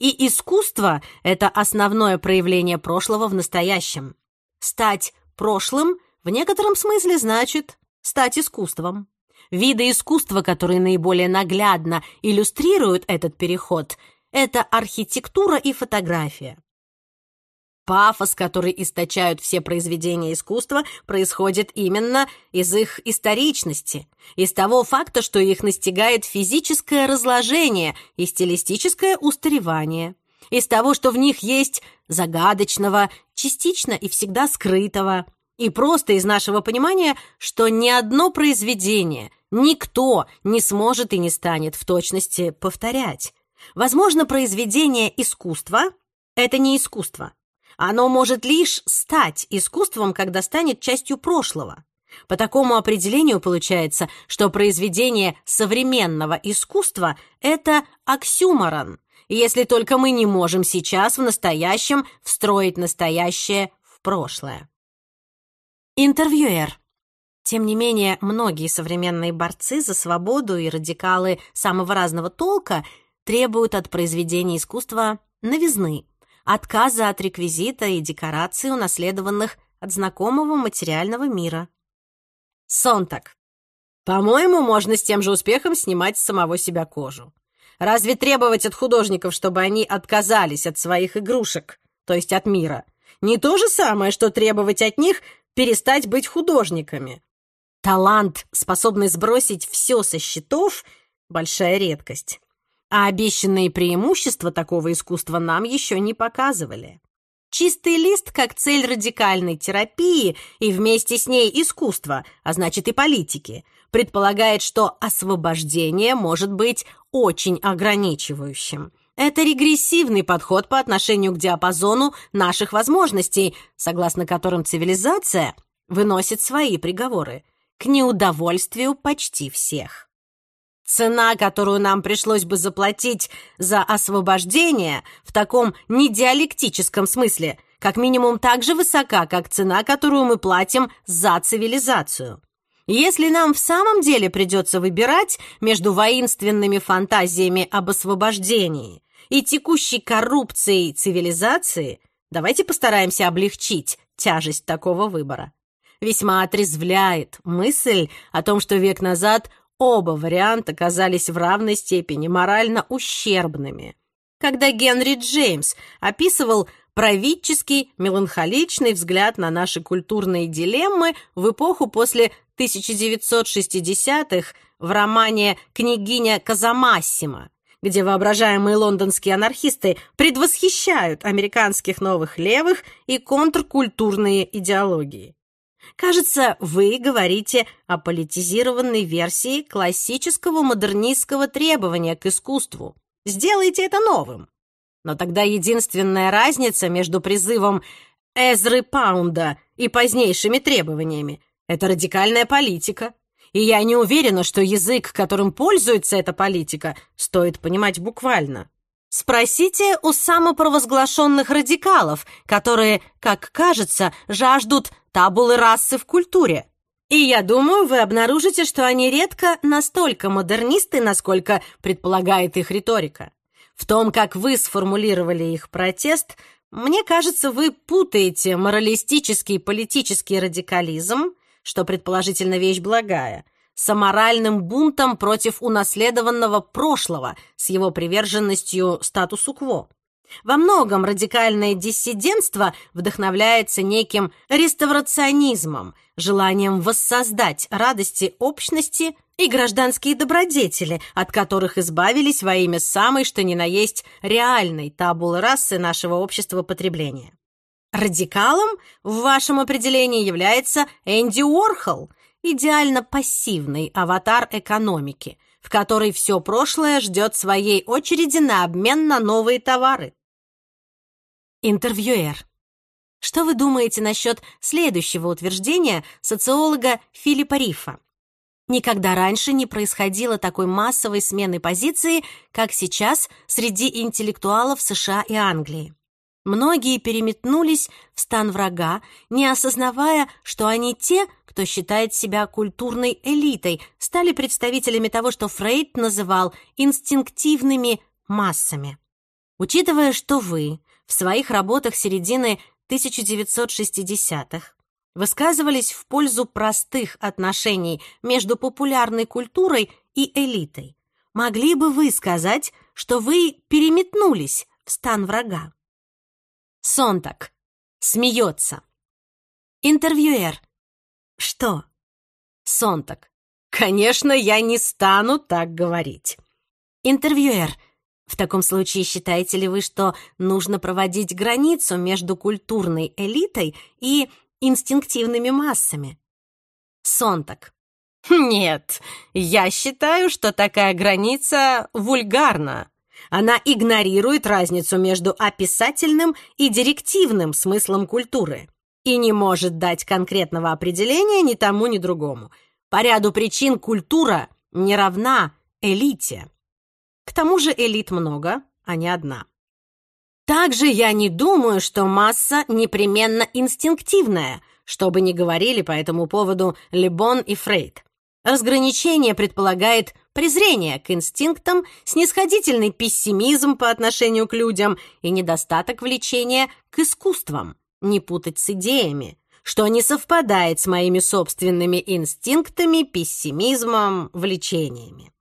И искусство — это основное проявление прошлого в настоящем. Стать прошлым в некотором смысле значит стать искусством. Виды искусства, которые наиболее наглядно иллюстрируют этот переход, это архитектура и фотография. Пафос, который источают все произведения искусства, происходит именно из их историчности, из того факта, что их настигает физическое разложение и стилистическое устаревание, из того, что в них есть загадочного, частично и всегда скрытого, и просто из нашего понимания, что ни одно произведение никто не сможет и не станет в точности повторять. Возможно, произведение искусства — это не искусство, оно может лишь стать искусством, когда станет частью прошлого. По такому определению получается, что произведение современного искусства – это оксюморон, если только мы не можем сейчас в настоящем встроить настоящее в прошлое. Интервьюер. Тем не менее, многие современные борцы за свободу и радикалы самого разного толка требуют от произведения искусства новизны, отказа от реквизита и декораций, унаследованных от знакомого материального мира. Сонтак. По-моему, можно с тем же успехом снимать с самого себя кожу. Разве требовать от художников, чтобы они отказались от своих игрушек, то есть от мира, не то же самое, что требовать от них перестать быть художниками? Талант, способный сбросить все со счетов, большая редкость. а обещанные преимущества такого искусства нам еще не показывали. Чистый лист как цель радикальной терапии и вместе с ней искусства, а значит и политики, предполагает, что освобождение может быть очень ограничивающим. Это регрессивный подход по отношению к диапазону наших возможностей, согласно которым цивилизация выносит свои приговоры к неудовольствию почти всех. Цена, которую нам пришлось бы заплатить за освобождение, в таком недиалектическом смысле, как минимум так же высока, как цена, которую мы платим за цивилизацию. Если нам в самом деле придется выбирать между воинственными фантазиями об освобождении и текущей коррупцией цивилизации, давайте постараемся облегчить тяжесть такого выбора. Весьма отрезвляет мысль о том, что век назад оба варианта казались в равной степени морально ущербными. Когда Генри Джеймс описывал правительский меланхоличный взгляд на наши культурные дилеммы в эпоху после 1960-х в романе «Княгиня Казамассима», где воображаемые лондонские анархисты предвосхищают американских новых левых и контркультурные идеологии. Кажется, вы говорите о политизированной версии классического модернистского требования к искусству. Сделайте это новым. Но тогда единственная разница между призывом Эзры Паунда и позднейшими требованиями — это радикальная политика. И я не уверена, что язык, которым пользуется эта политика, стоит понимать буквально. Спросите у самопровозглашенных радикалов, которые, как кажется, жаждут табулы расы в культуре. И я думаю, вы обнаружите, что они редко настолько модернисты, насколько предполагает их риторика. В том, как вы сформулировали их протест, мне кажется, вы путаете моралистический и политический радикализм, что предположительно вещь благая, с моральным бунтом против унаследованного прошлого с его приверженностью статусу-кво. статусу кво. Во многом радикальное диссидентство вдохновляется неким реставрационизмом, желанием воссоздать радости общности и гражданские добродетели, от которых избавились во имя самой что ни на есть реальной табулы расы нашего общества потребления. Радикалом в вашем определении является Энди Уорхол – идеально пассивный аватар экономики, в которой все прошлое ждет своей очереди на обмен на новые товары. Интервьюер. Что вы думаете насчет следующего утверждения социолога Филиппа Рифа? Никогда раньше не происходило такой массовой смены позиции, как сейчас среди интеллектуалов США и Англии. Многие переметнулись в стан врага, не осознавая, что они те, кто считает себя культурной элитой, стали представителями того, что Фрейд называл инстинктивными массами. Учитывая, что вы в своих работах середины 1960-х высказывались в пользу простых отношений между популярной культурой и элитой. Могли бы вы сказать, что вы переметнулись в стан врага? Сонтак. Смеется. Интервьюер. Что? Сонтак. Конечно, я не стану так говорить. Интервьюер. В таком случае считаете ли вы, что нужно проводить границу между культурной элитой и инстинктивными массами? Сонтак. Нет, я считаю, что такая граница вульгарна. Она игнорирует разницу между описательным и директивным смыслом культуры и не может дать конкретного определения ни тому, ни другому. По ряду причин культура не равна элите. К тому же элит много, а не одна. Также я не думаю, что масса непременно инстинктивная, что бы ни говорили по этому поводу Лебон и Фрейд. Разграничение предполагает презрение к инстинктам, снисходительный пессимизм по отношению к людям и недостаток влечения к искусствам, не путать с идеями, что не совпадает с моими собственными инстинктами, пессимизмом, влечениями.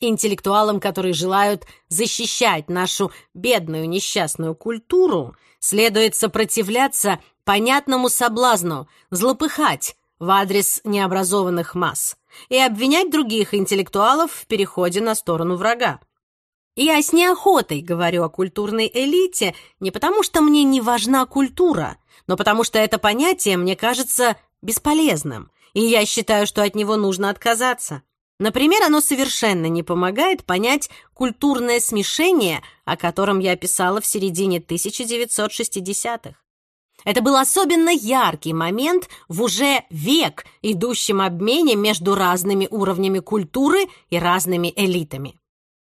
Интеллектуалам, которые желают защищать нашу бедную несчастную культуру, следует сопротивляться понятному соблазну, злопыхать в адрес необразованных масс и обвинять других интеллектуалов в переходе на сторону врага. Я с неохотой говорю о культурной элите не потому, что мне не важна культура, но потому что это понятие мне кажется бесполезным, и я считаю, что от него нужно отказаться. Например, оно совершенно не помогает понять культурное смешение, о котором я писала в середине 1960-х. Это был особенно яркий момент в уже век идущем обмене между разными уровнями культуры и разными элитами.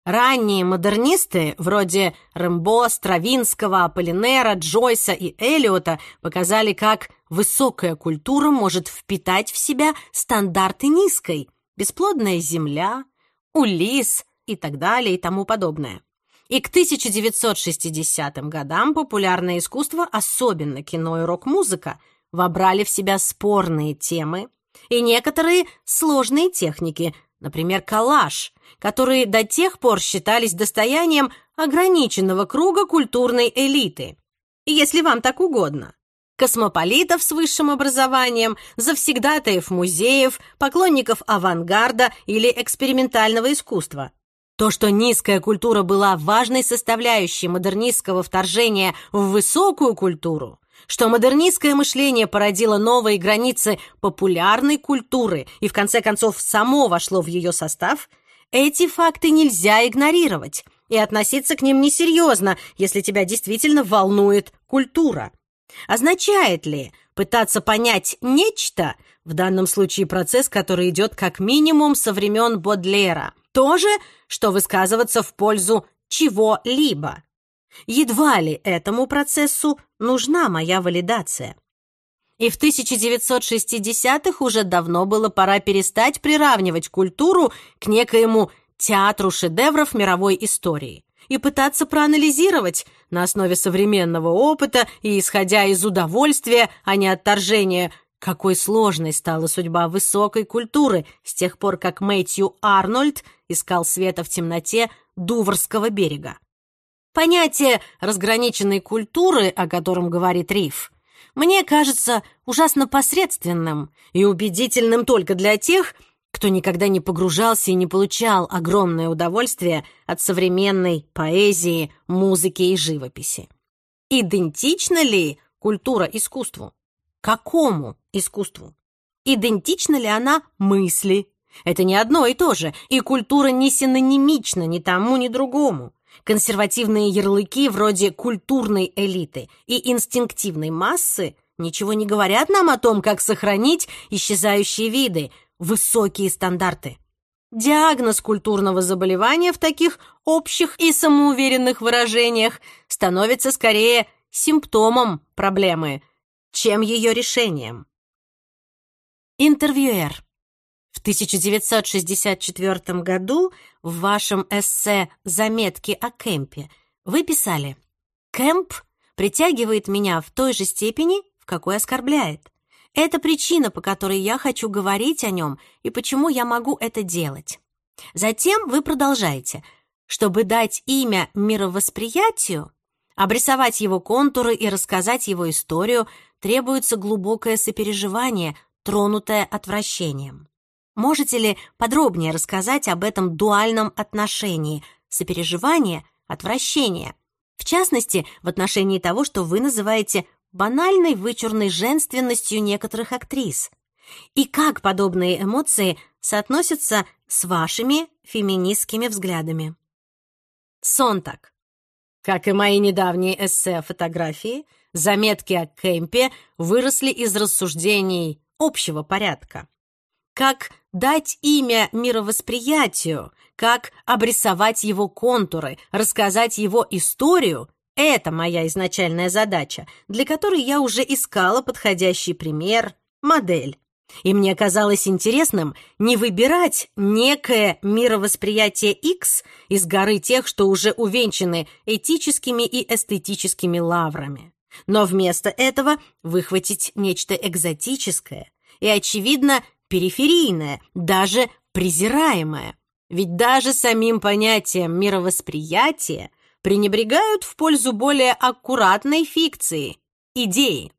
Ранние модернисты, вроде Рэмбо, Стравинского, Аполлинера, Джойса и Эллиота, показали, как высокая культура может впитать в себя стандарты низкой, бесплодная земля, улис и так далее и тому подобное. И к 1960 годам популярное искусство, особенно кино и рок-музыка, вобрали в себя спорные темы и некоторые сложные техники, например, коллаж, которые до тех пор считались достоянием ограниченного круга культурной элиты. Если вам так угодно космополитов с высшим образованием, завсегдатаев музеев, поклонников авангарда или экспериментального искусства. То, что низкая культура была важной составляющей модернистского вторжения в высокую культуру, что модернистское мышление породило новые границы популярной культуры и, в конце концов, само вошло в ее состав, эти факты нельзя игнорировать и относиться к ним несерьезно, если тебя действительно волнует культура означает ли пытаться понять нечто, в данном случае процесс, который идет как минимум со времен Бодлера, то же, что высказываться в пользу чего-либо. Едва ли этому процессу нужна моя валидация. И в 1960-х уже давно было пора перестать приравнивать культуру к некоему театру шедевров мировой истории и пытаться проанализировать на основе современного опыта и исходя из удовольствия, а не отторжения, какой сложной стала судьба высокой культуры с тех пор, как Мэтью Арнольд искал света в темноте Дуврского берега. Понятие разграниченной культуры, о котором говорит Риф, мне кажется ужасно посредственным и убедительным только для тех, кто никогда не погружался и не получал огромное удовольствие от современной поэзии, музыки и живописи. Идентична ли культура искусству? Какому искусству? Идентична ли она мысли? Это не одно и то же, и культура не синонимична ни тому, ни другому. Консервативные ярлыки вроде культурной элиты и инстинктивной массы ничего не говорят нам о том, как сохранить исчезающие виды, высокие стандарты. Диагноз культурного заболевания в таких общих и самоуверенных выражениях становится скорее симптомом проблемы, чем ее решением. Интервьюер. В 1964 году в вашем эссе «Заметки о кемпе» вы писали «Кэмп притягивает меня в той же степени, в какой оскорбляет. Это причина, по которой я хочу говорить о нем и почему я могу это делать. Затем вы продолжаете. Чтобы дать имя мировосприятию, обрисовать его контуры и рассказать его историю, требуется глубокое сопереживание, тронутое отвращением. Можете ли подробнее рассказать об этом дуальном отношении сопереживание, отвращение? В частности, в отношении того, что вы называете банальной вычурной женственностью некоторых актрис. И как подобные эмоции соотносятся с вашими феминистскими взглядами? Сонтак. Как и мои недавние эссе о фотографии, заметки о Кемпе выросли из рассуждений общего порядка. Как дать имя мировосприятию, как обрисовать его контуры, рассказать его историю Это моя изначальная задача, для которой я уже искала подходящий пример, модель. И мне казалось интересным не выбирать некое мировосприятие X из горы тех, что уже увенчаны этическими и эстетическими лаврами. Но вместо этого выхватить нечто экзотическое и, очевидно, периферийное, даже презираемое. Ведь даже самим понятием мировосприятия – пренебрегают в пользу более аккуратной фикции – идеи.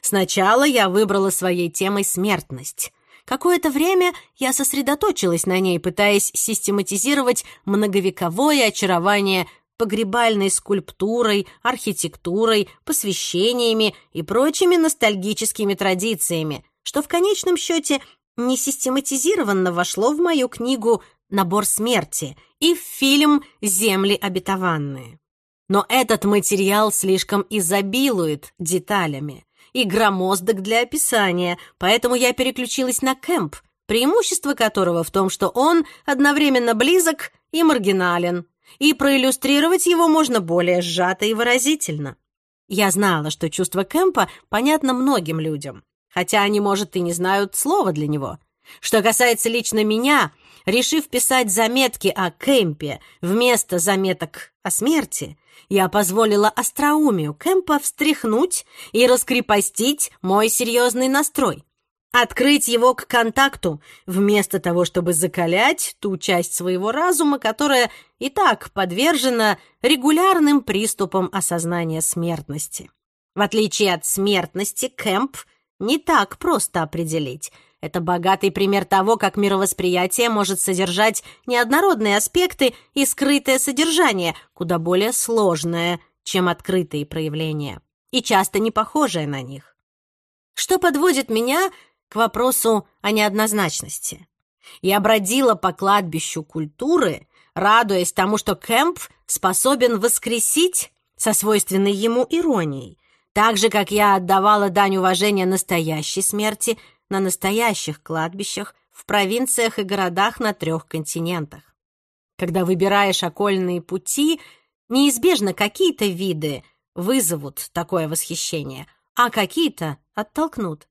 Сначала я выбрала своей темой смертность. Какое-то время я сосредоточилась на ней, пытаясь систематизировать многовековое очарование погребальной скульптурой, архитектурой, посвящениями и прочими ностальгическими традициями, что в конечном счете несистематизированно вошло в мою книгу «Набор смерти» и фильм «Земли обетованные». Но этот материал слишком изобилует деталями и громоздок для описания, поэтому я переключилась на Кэмп, преимущество которого в том, что он одновременно близок и маргинален, и проиллюстрировать его можно более сжато и выразительно. Я знала, что чувство Кэмпа понятно многим людям, хотя они, может, и не знают слова для него. Что касается лично меня — решив писать заметки о Кэмпе вместо заметок о смерти, я позволила остроумию Кэмпа встряхнуть и раскрепостить мой серьезный настрой. Открыть его к контакту, вместо того, чтобы закалять ту часть своего разума, которая и так подвержена регулярным приступам осознания смертности. В отличие от смертности, Кэмп не так просто определить — это богатый пример того, как мировосприятие может содержать неоднородные аспекты и скрытое содержание, куда более сложное, чем открытые проявления, и часто не похожее на них. Что подводит меня к вопросу о неоднозначности? Я бродила по кладбищу культуры, радуясь тому, что Кэмп способен воскресить со свойственной ему иронией, так же, как я отдавала дань уважения настоящей смерти, на настоящих кладбищах в провинциях и городах на трех континентах. Когда выбираешь окольные пути, неизбежно какие-то виды вызовут такое восхищение, а какие-то оттолкнут.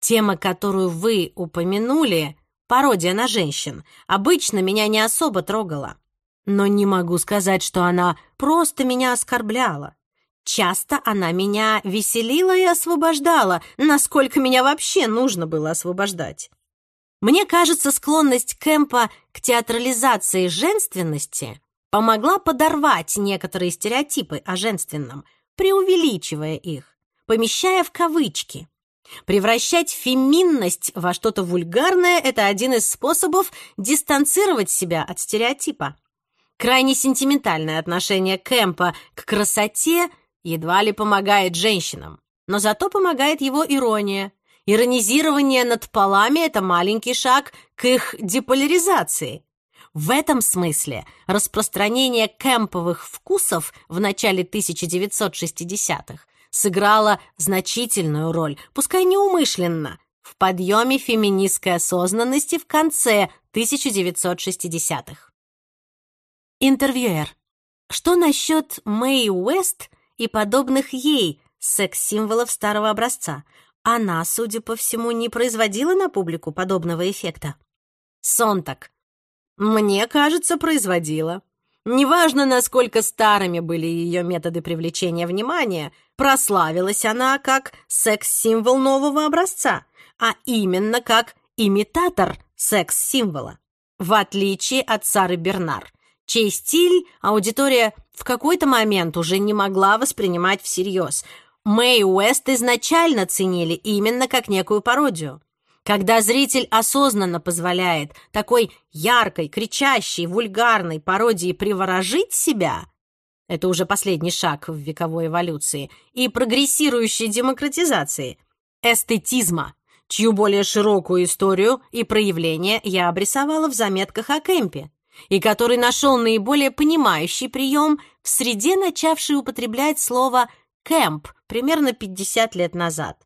Тема, которую вы упомянули, пародия на женщин, обычно меня не особо трогала. Но не могу сказать, что она просто меня оскорбляла. Часто она меня веселила и освобождала, насколько меня вообще нужно было освобождать. Мне кажется, склонность Кэмпа к театрализации женственности помогла подорвать некоторые стереотипы о женственном, преувеличивая их, помещая в кавычки. Превращать феминность во что-то вульгарное – это один из способов дистанцировать себя от стереотипа. Крайне сентиментальное отношение Кэмпа к красоте едва ли помогает женщинам, но зато помогает его ирония. Иронизирование над полами — это маленький шаг к их деполяризации. В этом смысле распространение кемповых вкусов в начале 1960-х сыграло значительную роль, пускай неумышленно, в в подъеме феминистской осознанности в конце 1960-х. Интервьюер. Что насчет Мэй Уэст и подобных ей секс-символов старого образца. Она, судя по всему, не производила на публику подобного эффекта. Сонтак. Мне кажется, производила. Неважно, насколько старыми были ее методы привлечения внимания, прославилась она как секс-символ нового образца, а именно как имитатор секс-символа, в отличие от Сары Бернар, чей стиль аудитория в какой-то момент уже не могла воспринимать всерьез. Мэй Уэст изначально ценили именно как некую пародию. Когда зритель осознанно позволяет такой яркой, кричащей, вульгарной пародии приворожить себя, это уже последний шаг в вековой эволюции, и прогрессирующей демократизации, эстетизма, чью более широкую историю и проявление я обрисовала в заметках о Кемпе, и который нашел наиболее понимающий прием в среде, начавшей употреблять слово «кэмп» примерно 50 лет назад.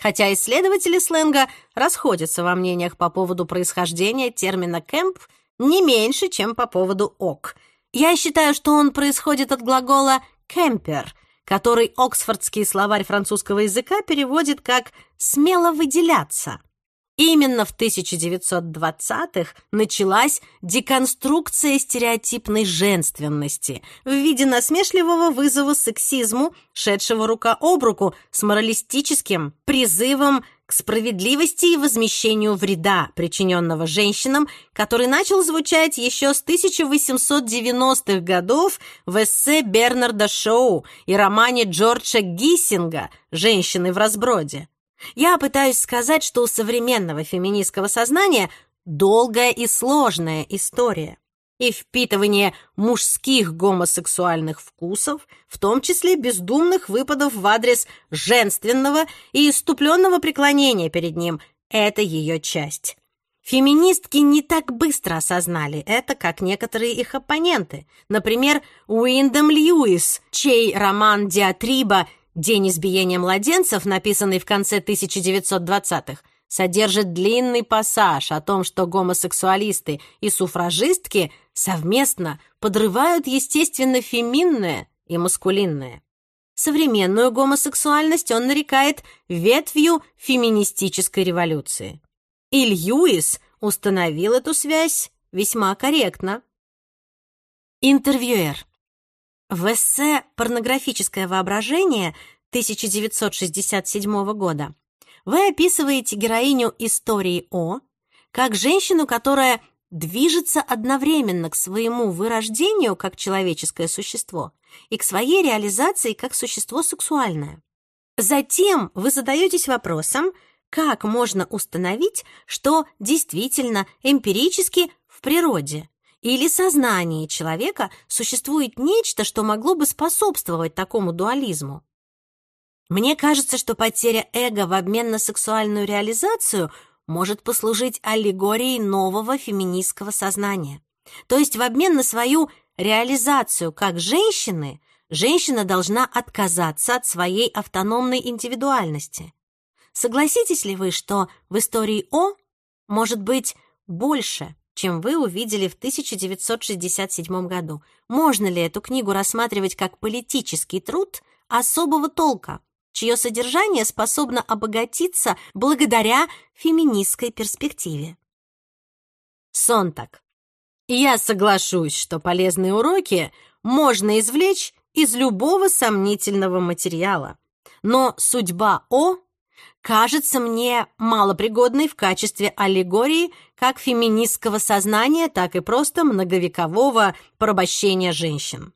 Хотя исследователи сленга расходятся во мнениях по поводу происхождения термина «кэмп» не меньше, чем по поводу «ок». Я считаю, что он происходит от глагола «кемпер», который Оксфордский словарь французского языка переводит как «смело выделяться». Именно в 1920-х началась деконструкция стереотипной женственности в виде насмешливого вызова сексизму, шедшего рука об руку с моралистическим призывом к справедливости и возмещению вреда, причиненного женщинам, который начал звучать еще с 1890-х годов в эссе Бернарда Шоу и романе Джорджа Гиссинга «Женщины в разброде». Я пытаюсь сказать, что у современного феминистского сознания долгая и сложная история и впитывание мужских гомосексуальных вкусов, в том числе бездумных выпадов в адрес женственного и иступленного преклонения перед ним – это ее часть. Феминистки не так быстро осознали это, как некоторые их оппоненты. Например, Уиндом Льюис, чей роман «Диатриба» «День избиения младенцев», написанный в конце 1920-х, содержит длинный пассаж о том, что гомосексуалисты и суфражистки совместно подрывают естественно феминное и маскулинное. Современную гомосексуальность он нарекает ветвью феминистической революции. И Льюис установил эту связь весьма корректно. Интервьюер. В эссе «Порнографическое воображение» 1967 года вы описываете героиню истории О как женщину, которая движется одновременно к своему вырождению как человеческое существо и к своей реализации как существо сексуальное. Затем вы задаетесь вопросом, как можно установить, что действительно эмпирически в природе или сознании человека существует нечто, что могло бы способствовать такому дуализму. Мне кажется, что потеря эго в обмен на сексуальную реализацию может послужить аллегорией нового феминистского сознания. То есть в обмен на свою реализацию как женщины, женщина должна отказаться от своей автономной индивидуальности. Согласитесь ли вы, что в истории О может быть больше чем вы увидели в 1967 году. Можно ли эту книгу рассматривать как политический труд особого толка, чье содержание способно обогатиться благодаря феминистской перспективе? Сонтак. Я соглашусь, что полезные уроки можно извлечь из любого сомнительного материала. Но судьба О кажется мне малопригодной в качестве аллегории как феминистского сознания, так и просто многовекового порабощения женщин.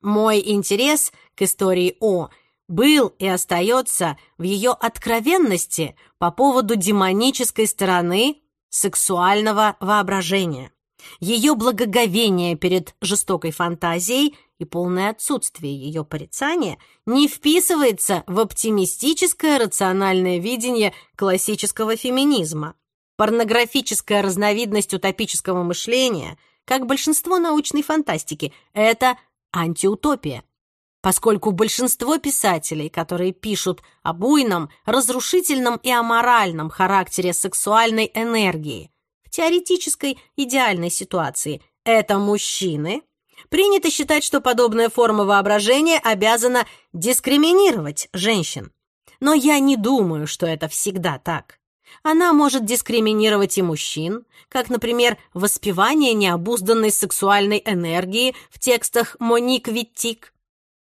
Мой интерес к истории О был и остается в ее откровенности по поводу демонической стороны сексуального воображения. Ее благоговение перед жестокой фантазией и полное отсутствие ее порицания не вписывается в оптимистическое рациональное видение классического феминизма. Порнографическая разновидность утопического мышления, как большинство научной фантастики, это антиутопия. Поскольку большинство писателей, которые пишут о буйном, разрушительном и аморальном характере сексуальной энергии, теоретической идеальной ситуации. Это мужчины. Принято считать, что подобная форма воображения обязана дискриминировать женщин. Но я не думаю, что это всегда так. Она может дискриминировать и мужчин, как, например, воспевание необузданной сексуальной энергии в текстах Моник Виттик.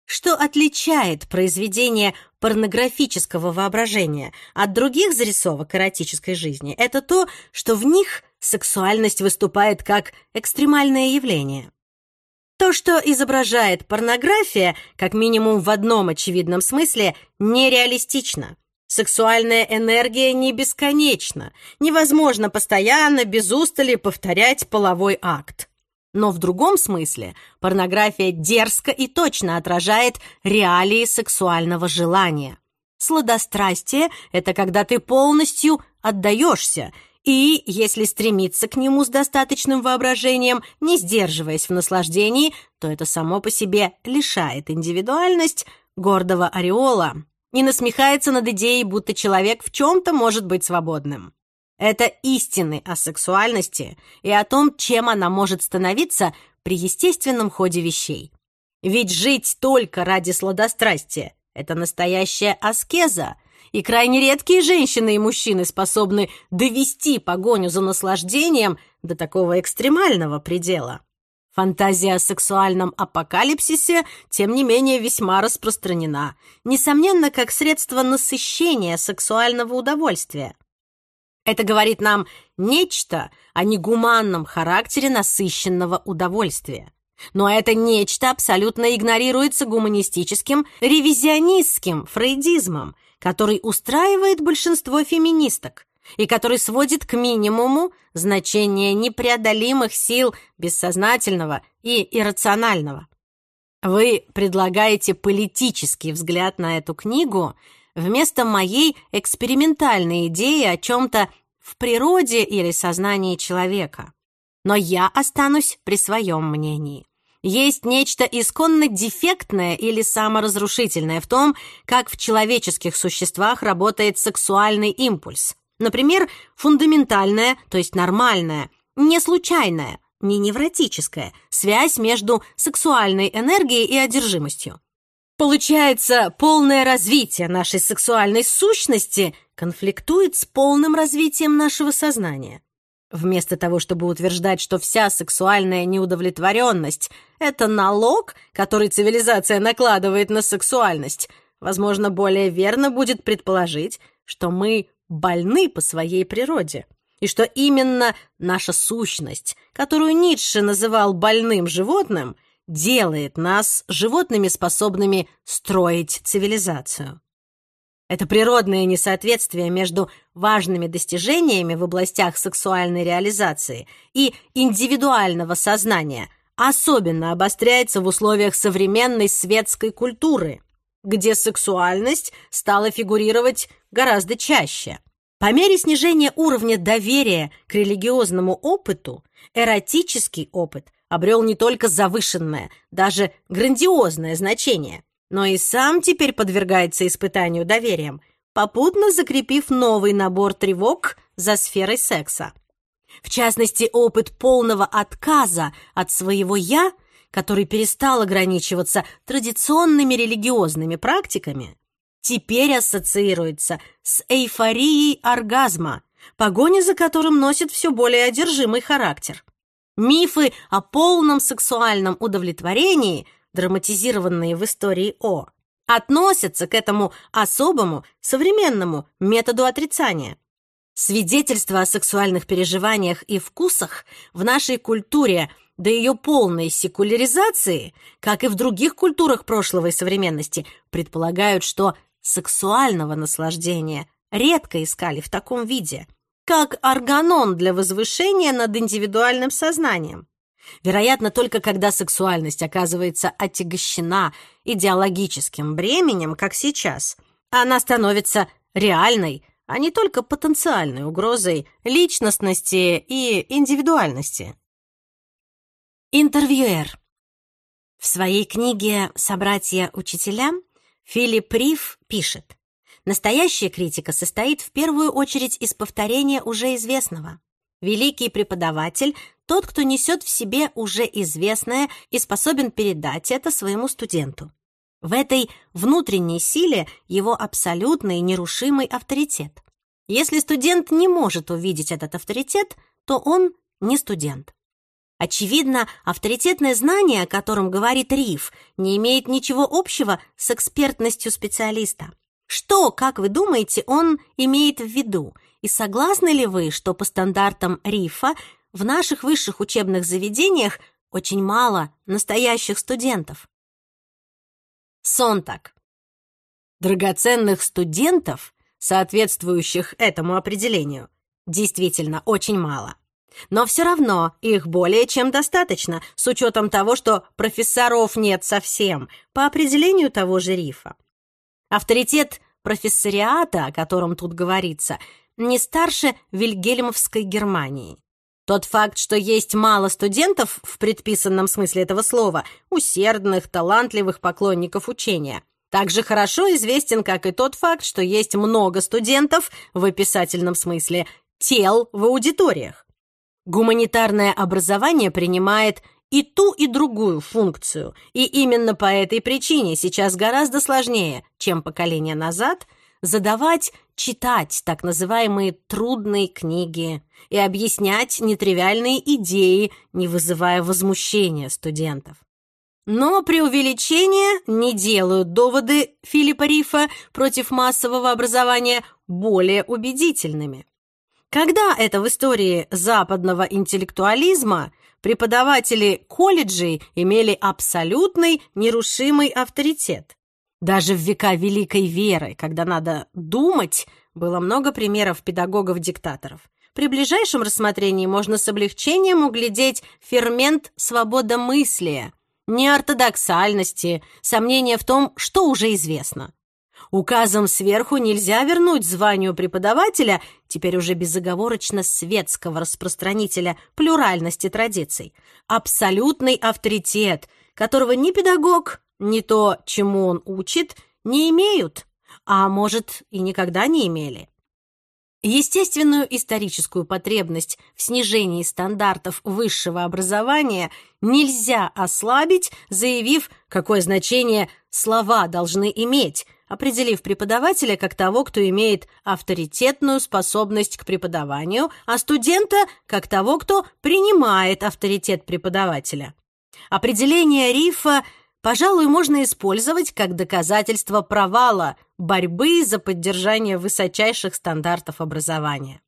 Что отличает произведение порнографического воображения от других зарисовок эротической жизни, это то, что в них сексуальность выступает как экстремальное явление. То, что изображает порнография, как минимум в одном очевидном смысле, нереалистично. Сексуальная энергия не бесконечна. Невозможно постоянно, без устали повторять половой акт но в другом смысле порнография дерзко и точно отражает реалии сексуального желания. Сладострастие – это когда ты полностью отдаешься и, если стремиться к нему с достаточным воображением, не сдерживаясь в наслаждении, то это само по себе лишает индивидуальность гордого ореола и насмехается над идеей, будто человек в чем-то может быть свободным. Это истины о сексуальности и о том, чем она может становиться при естественном ходе вещей. Ведь жить только ради сладострастия – это настоящая аскеза, и крайне редкие женщины и мужчины способны довести погоню за наслаждением до такого экстремального предела. Фантазия о сексуальном апокалипсисе, тем не менее, весьма распространена, несомненно, как средство насыщения сексуального удовольствия. Это говорит нам нечто о негуманном характере насыщенного удовольствия. Но это нечто абсолютно игнорируется гуманистическим ревизионистским фрейдизмом, который устраивает большинство феминисток и который сводит к минимуму значение непреодолимых сил бессознательного и иррационального. Вы предлагаете политический взгляд на эту книгу – Вместо моей экспериментальной идеи о чем-то в природе или сознании человека. Но я останусь при своем мнении. Есть нечто исконно дефектное или саморазрушительное в том, как в человеческих существах работает сексуальный импульс. Например, фундаментальная, то есть нормальная, не случайная, не невротическая связь между сексуальной энергией и одержимостью. Получается, полное развитие нашей сексуальной сущности конфликтует с полным развитием нашего сознания. Вместо того, чтобы утверждать, что вся сексуальная неудовлетворенность — это налог, который цивилизация накладывает на сексуальность, возможно, более верно будет предположить, что мы больны по своей природе, и что именно наша сущность, которую Ницше называл больным животным — делает нас животными, способными строить цивилизацию. Это природное несоответствие между важными достижениями в областях сексуальной реализации и индивидуального сознания особенно обостряется в условиях современной светской культуры, где сексуальность стала фигурировать гораздо чаще. По мере снижения уровня доверия к религиозному опыту, эротический опыт обрел не только завышенное, даже грандиозное значение, но и сам теперь подвергается испытанию доверием, попутно закрепив новый набор тревог за сферой секса. В частности, опыт полного отказа от своего «я», который перестал ограничиваться традиционными религиозными практиками, теперь ассоциируется с эйфорией оргазма, погоня за которым носит все более одержимый характер – Мифы о полном сексуальном удовлетворении, драматизированные в истории О, относятся к этому особому современному методу отрицания. Свидетельства о сексуальных переживаниях и вкусах в нашей культуре до ее полной секуляризации, как и в других культурах прошлого и современности, предполагают, что сексуального наслаждения редко искали в таком виде – как органон для возвышения над индивидуальным сознанием. Вероятно, только когда сексуальность оказывается отягощена идеологическим бременем, как сейчас, она становится реальной, а не только потенциальной угрозой личностности и индивидуальности. Интервьюер. В своей книге «Собратья учителя» Филипп Риф пишет Настоящая критика состоит в первую очередь из повторения уже известного. Великий преподаватель – тот, кто несет в себе уже известное и способен передать это своему студенту. В этой внутренней силе его абсолютный нерушимый авторитет. Если студент не может увидеть этот авторитет, то он не студент. Очевидно, авторитетное знание, о котором говорит Риф, не имеет ничего общего с экспертностью специалиста – что, как вы думаете, он имеет в виду? И согласны ли вы, что по стандартам РИФа в наших высших учебных заведениях очень мало настоящих студентов? Сонтак. Драгоценных студентов, соответствующих этому определению, действительно очень мало. Но все равно их более чем достаточно, с учетом того, что профессоров нет совсем, по определению того же Рифа. Авторитет профессориата, о котором тут говорится, не старше Вильгельмовской Германии. Тот факт, что есть мало студентов, в предписанном смысле этого слова, усердных, талантливых поклонников учения, также хорошо известен, как и тот факт, что есть много студентов, в описательном смысле, тел в аудиториях. Гуманитарное образование принимает и ту, и другую функцию, и именно по этой причине сейчас гораздо сложнее, чем поколение назад, задавать, читать так называемые трудные книги и объяснять нетривиальные идеи, не вызывая возмущения студентов. Но преувеличения не делают доводы Филиппа Рифа против массового образования более убедительными. Когда это в истории западного интеллектуализма преподаватели колледжей имели абсолютный нерушимый авторитет. Даже в века Великой Веры, когда надо думать, было много примеров педагогов-диктаторов. При ближайшем рассмотрении можно с облегчением углядеть фермент свободомыслия, неортодоксальности, сомнения в том, что уже известно указом сверху нельзя вернуть званию преподавателя, теперь уже безоговорочно светского распространителя плюральности традиций, абсолютный авторитет, которого ни педагог, ни то, чему он учит, не имеют, а может и никогда не имели. Естественную историческую потребность в снижении стандартов высшего образования нельзя ослабить, заявив, какое значение слова должны иметь, определив преподавателя как того, кто имеет авторитетную способность к преподаванию, а студента как того, кто принимает авторитет преподавателя. Определение Рифа, пожалуй, можно использовать как доказательство провала борьбы за поддержание высочайших стандартов образования.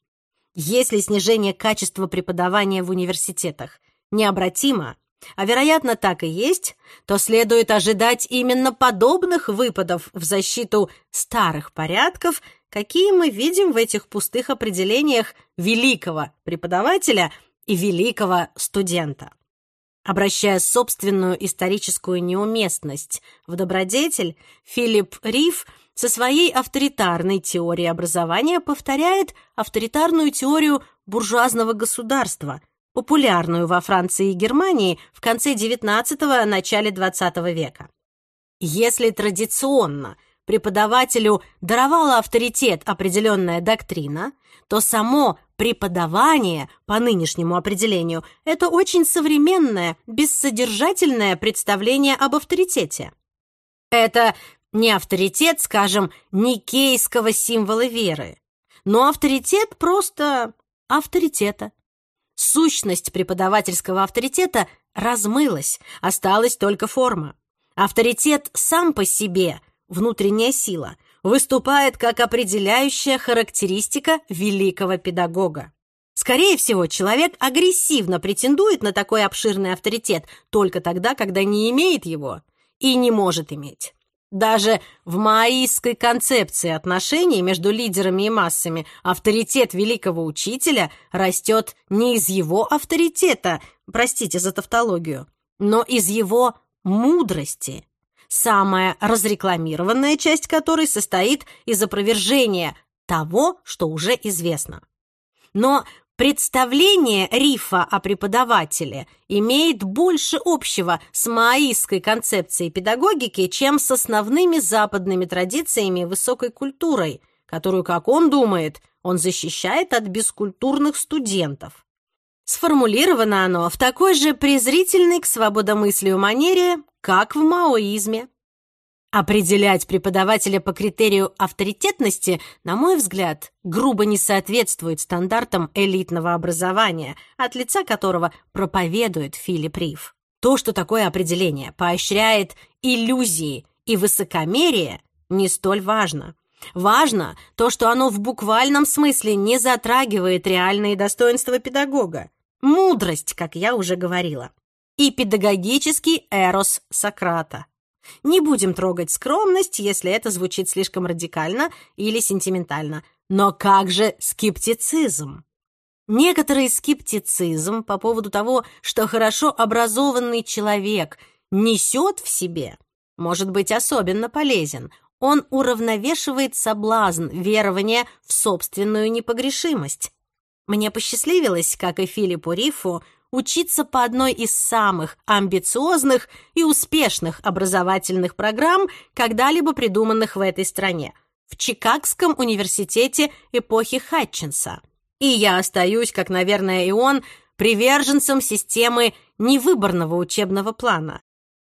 Если снижение качества преподавания в университетах необратимо, а вероятно так и есть, то следует ожидать именно подобных выпадов в защиту старых порядков, какие мы видим в этих пустых определениях великого преподавателя и великого студента. Обращая собственную историческую неуместность в добродетель, Филипп Риф со своей авторитарной теорией образования повторяет авторитарную теорию буржуазного государства, популярную во Франции и Германии в конце XIX-начале XX века. Если традиционно преподавателю даровала авторитет определенная доктрина, то само преподавание, по нынешнему определению, это очень современное, бессодержательное представление об авторитете. Это не авторитет, скажем, никейского символа веры, но авторитет просто авторитета сущность преподавательского авторитета размылась, осталась только форма. Авторитет сам по себе, внутренняя сила, выступает как определяющая характеристика великого педагога. Скорее всего, человек агрессивно претендует на такой обширный авторитет только тогда, когда не имеет его и не может иметь. Даже в маоистской концепции отношений между лидерами и массами авторитет великого учителя растет не из его авторитета, простите за тавтологию, но из его мудрости, самая разрекламированная часть которой состоит из опровержения того, что уже известно. Но Представление Рифа о преподавателе имеет больше общего с маоистской концепцией педагогики, чем с основными западными традициями и высокой культурой, которую, как он думает, он защищает от бескультурных студентов. Сформулировано оно в такой же презрительной к свободомыслию манере, как в маоизме. Определять преподавателя по критерию авторитетности, на мой взгляд, грубо не соответствует стандартам элитного образования, от лица которого проповедует Филипп Рив. То, что такое определение поощряет иллюзии и высокомерие, не столь важно. Важно то, что оно в буквальном смысле не затрагивает реальные достоинства педагога. Мудрость, как я уже говорила. И педагогический эрос Сократа. Не будем трогать скромность, если это звучит слишком радикально или сентиментально. Но как же скептицизм? Некоторый скептицизм по поводу того, что хорошо образованный человек несет в себе, может быть особенно полезен. Он уравновешивает соблазн верования в собственную непогрешимость. Мне посчастливилось, как и Филиппу Рифу, учиться по одной из самых амбициозных и успешных образовательных программ, когда-либо придуманных в этой стране, в Чикагском университете эпохи Хатчинса. И я остаюсь, как, наверное, и он, приверженцем системы невыборного учебного плана.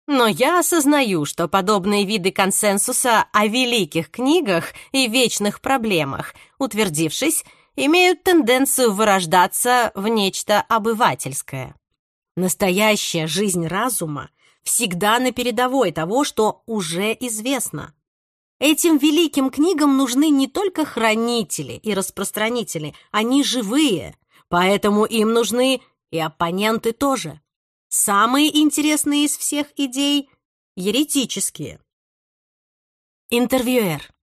Но я осознаю, что подобные виды консенсуса о великих книгах и вечных проблемах, утвердившись, имеют тенденцию вырождаться в нечто обывательское. Настоящая жизнь разума всегда на передовой того, что уже известно. Этим великим книгам нужны не только хранители и распространители, они живые, поэтому им нужны и оппоненты тоже. Самые интересные из всех идей – еретические. Интервьюер.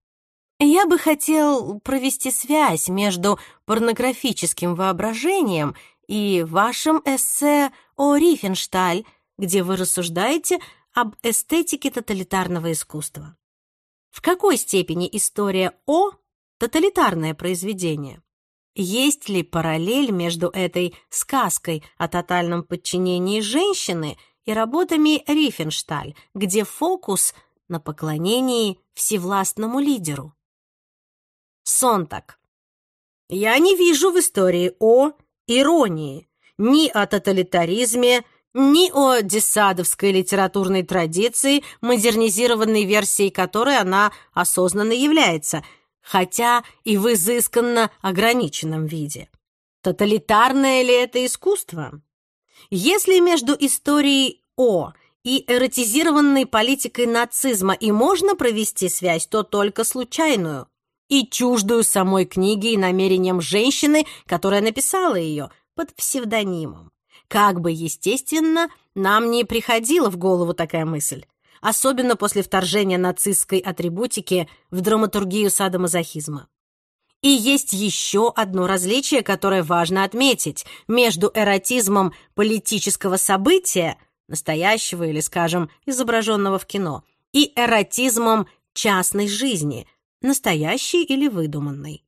Я бы хотел провести связь между порнографическим воображением и вашим эссе о Рифеншталь, где вы рассуждаете об эстетике тоталитарного искусства. В какой степени история О – тоталитарное произведение? Есть ли параллель между этой сказкой о тотальном подчинении женщины и работами Рифеншталь, где фокус на поклонении всевластному лидеру? Сонтак. Я не вижу в истории о иронии, ни о тоталитаризме, ни о десадовской литературной традиции, модернизированной версией которой она осознанно является, хотя и в изысканно ограниченном виде. Тоталитарное ли это искусство? Если между историей о и эротизированной политикой нацизма и можно провести связь, то только случайную и чуждую самой книге и намерениям женщины, которая написала ее под псевдонимом. Как бы, естественно, нам не приходила в голову такая мысль, особенно после вторжения нацистской атрибутики в драматургию садомазохизма. И есть еще одно различие, которое важно отметить, между эротизмом политического события, настоящего или, скажем, изображенного в кино, и эротизмом частной жизни, настоящий или выдуманный.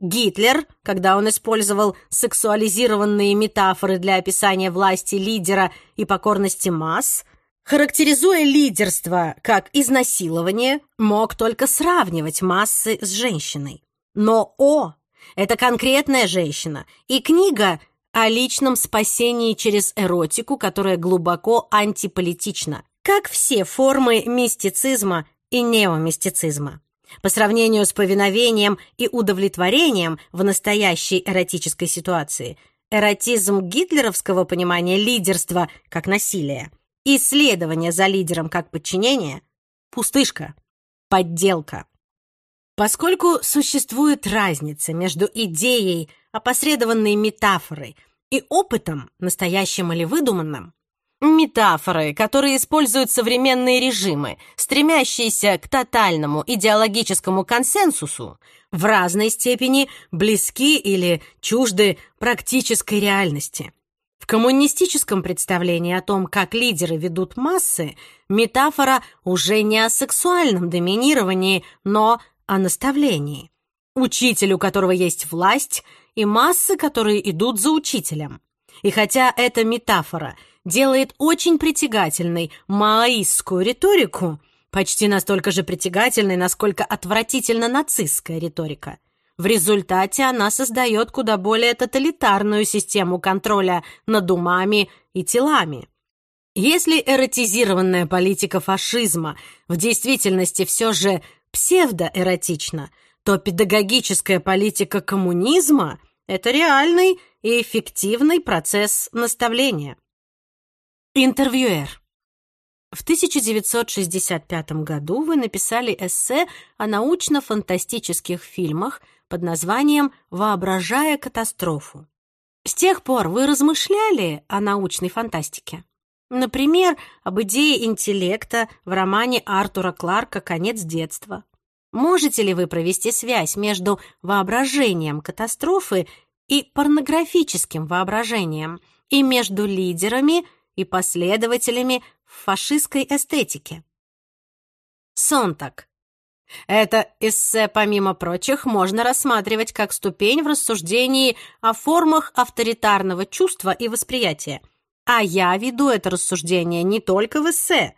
Гитлер, когда он использовал сексуализированные метафоры для описания власти лидера и покорности масс, характеризуя лидерство как изнасилование, мог только сравнивать массы с женщиной. Но О — это конкретная женщина, и книга о личном спасении через эротику, которая глубоко антиполитична, как все формы мистицизма и неомистицизма. По сравнению с повиновением и удовлетворением в настоящей эротической ситуации, эротизм гитлеровского понимания лидерства как насилия и следование за лидером как подчинение – пустышка, подделка. Поскольку существует разница между идеей, опосредованной метафорой, и опытом, настоящим или выдуманным, метафоры, которые используют современные режимы, стремящиеся к тотальному идеологическому консенсусу, в разной степени близки или чужды практической реальности. В коммунистическом представлении о том, как лидеры ведут массы, метафора уже не о сексуальном доминировании, но о наставлении. Учитель, у которого есть власть, и массы, которые идут за учителем. И хотя эта метафора – делает очень притягательной маоистскую риторику, почти настолько же притягательной, насколько отвратительно нацистская риторика. В результате она создает куда более тоталитарную систему контроля над умами и телами. Если эротизированная политика фашизма в действительности все же псевдоэротична, то педагогическая политика коммунизма – это реальный и эффективный процесс наставления. Интервьюер. В 1965 году вы написали эссе о научно-фантастических фильмах под названием «Воображая катастрофу». С тех пор вы размышляли о научной фантастике? Например, об идее интеллекта в романе Артура Кларка «Конец детства». Можете ли вы провести связь между воображением катастрофы и порнографическим воображением, и между лидерами – и последователями фашистской эстетики. Сонтак. Это эссе, помимо прочих, можно рассматривать как ступень в рассуждении о формах авторитарного чувства и восприятия. А я веду это рассуждение не только в эссе.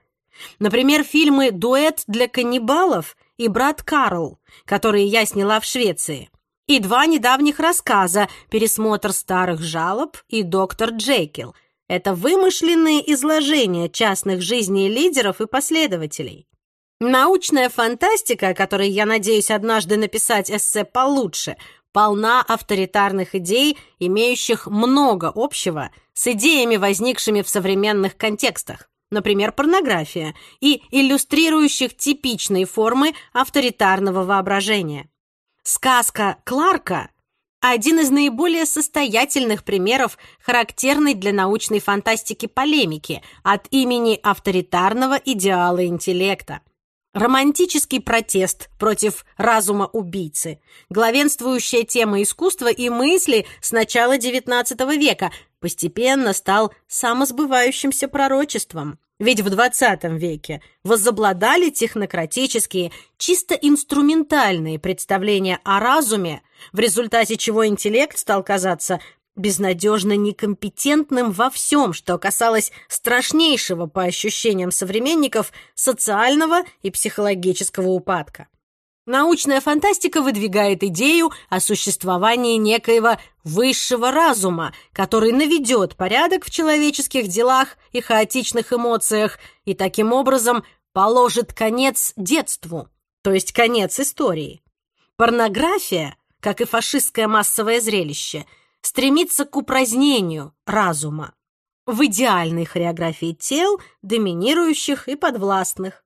Например, фильмы «Дуэт для каннибалов» и «Брат Карл», которые я сняла в Швеции. И два недавних рассказа «Пересмотр старых жалоб» и «Доктор Джекил», это вымышленные изложения частных жизней лидеров и последователей. Научная фантастика, о которой я надеюсь однажды написать эссе получше, полна авторитарных идей, имеющих много общего с идеями, возникшими в современных контекстах, например, порнография, и иллюстрирующих типичные формы авторитарного воображения. Сказка Кларка один из наиболее состоятельных примеров характерной для научной фантастики полемики от имени авторитарного идеала интеллекта. Романтический протест против разума убийцы, главенствующая тема искусства и мысли с начала XIX века, постепенно стал самосбывающимся пророчеством. Ведь в XX веке возобладали технократические, чисто инструментальные представления о разуме, в результате чего интеллект стал казаться безнадежно некомпетентным во всем, что касалось страшнейшего по ощущениям современников социального и психологического упадка. Научная фантастика выдвигает идею о существовании некоего высшего разума, который наведет порядок в человеческих делах и хаотичных эмоциях и таким образом положит конец детству, то есть конец истории. Порнография, как и фашистское массовое зрелище, стремится к упразднению разума в идеальной хореографии тел, доминирующих и подвластных.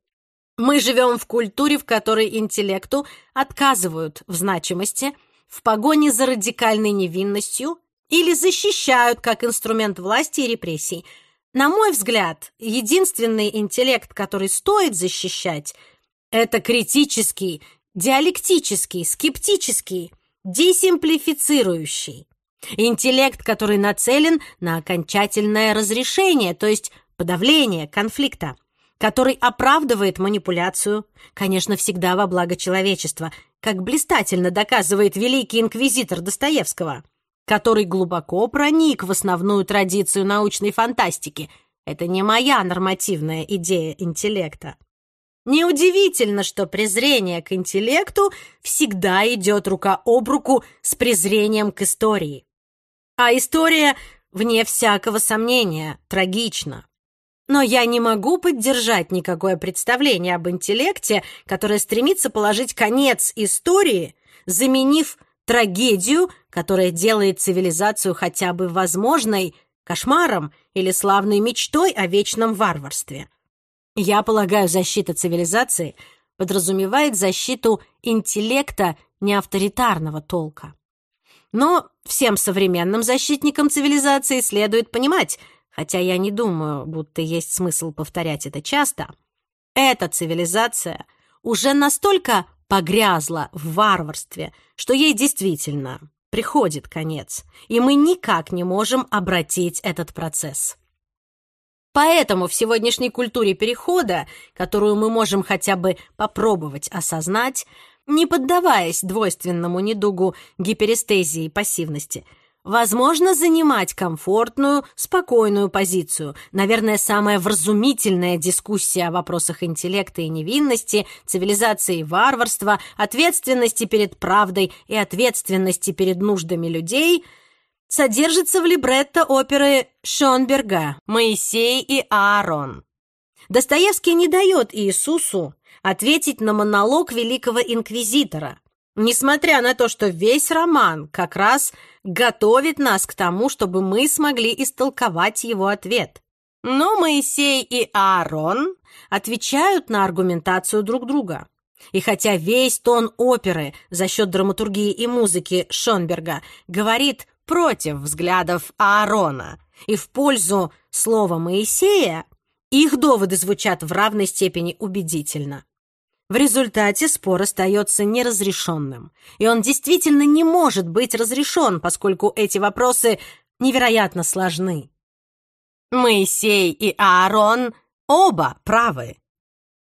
Мы живем в культуре, в которой интеллекту отказывают в значимости, в погоне за радикальной невинностью или защищают как инструмент власти и репрессий. На мой взгляд, единственный интеллект, который стоит защищать, это критический, диалектический, скептический, десимплифицирующий. Интеллект, который нацелен на окончательное разрешение, то есть подавление конфликта, который оправдывает манипуляцию, конечно, всегда во благо человечества, как блистательно доказывает великий инквизитор Достоевского, который глубоко проник в основную традицию научной фантастики. Это не моя нормативная идея интеллекта. Неудивительно, что презрение к интеллекту всегда идет рука об руку с презрением к истории. А история, вне всякого сомнения, трагична. Но я не могу поддержать никакое представление об интеллекте, которое стремится положить конец истории, заменив трагедию, которая делает цивилизацию хотя бы возможной, кошмаром или славной мечтой о вечном варварстве. Я полагаю, защита цивилизации подразумевает защиту интеллекта неавторитарного толка. Но всем современным защитникам цивилизации следует понимать, хотя я не думаю, будто есть смысл повторять это часто, эта цивилизация уже настолько погрязла в варварстве, что ей действительно приходит конец, и мы никак не можем обратить этот процесс. Поэтому в сегодняшней культуре перехода, которую мы можем хотя бы попробовать осознать, не поддаваясь двойственному недугу гиперестезии и пассивности – Возможно, занимать комфортную, спокойную позицию. Наверное, самая вразумительная дискуссия о вопросах интеллекта и невинности, цивилизации и варварства, ответственности перед правдой и ответственности перед нуждами людей содержится в либретто оперы Шонберга «Моисей и Аарон». Достоевский не дает Иисусу ответить на монолог великого инквизитора – Несмотря на то, что весь роман как раз готовит нас к тому, чтобы мы смогли истолковать его ответ. Но Моисей и Аарон отвечают на аргументацию друг друга. И хотя весь тон оперы за счет драматургии и музыки Шонберга говорит против взглядов Аарона и в пользу слова Моисея, их доводы звучат в равной степени убедительно. В результате спор остается неразрешенным, и он действительно не может быть разрешен, поскольку эти вопросы невероятно сложны. Моисей и Аарон оба правы.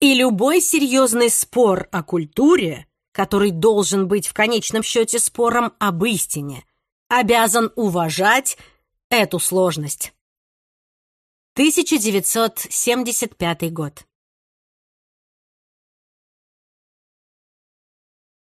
И любой серьезный спор о культуре, который должен быть в конечном счете спором об истине, обязан уважать эту сложность. 1975 год.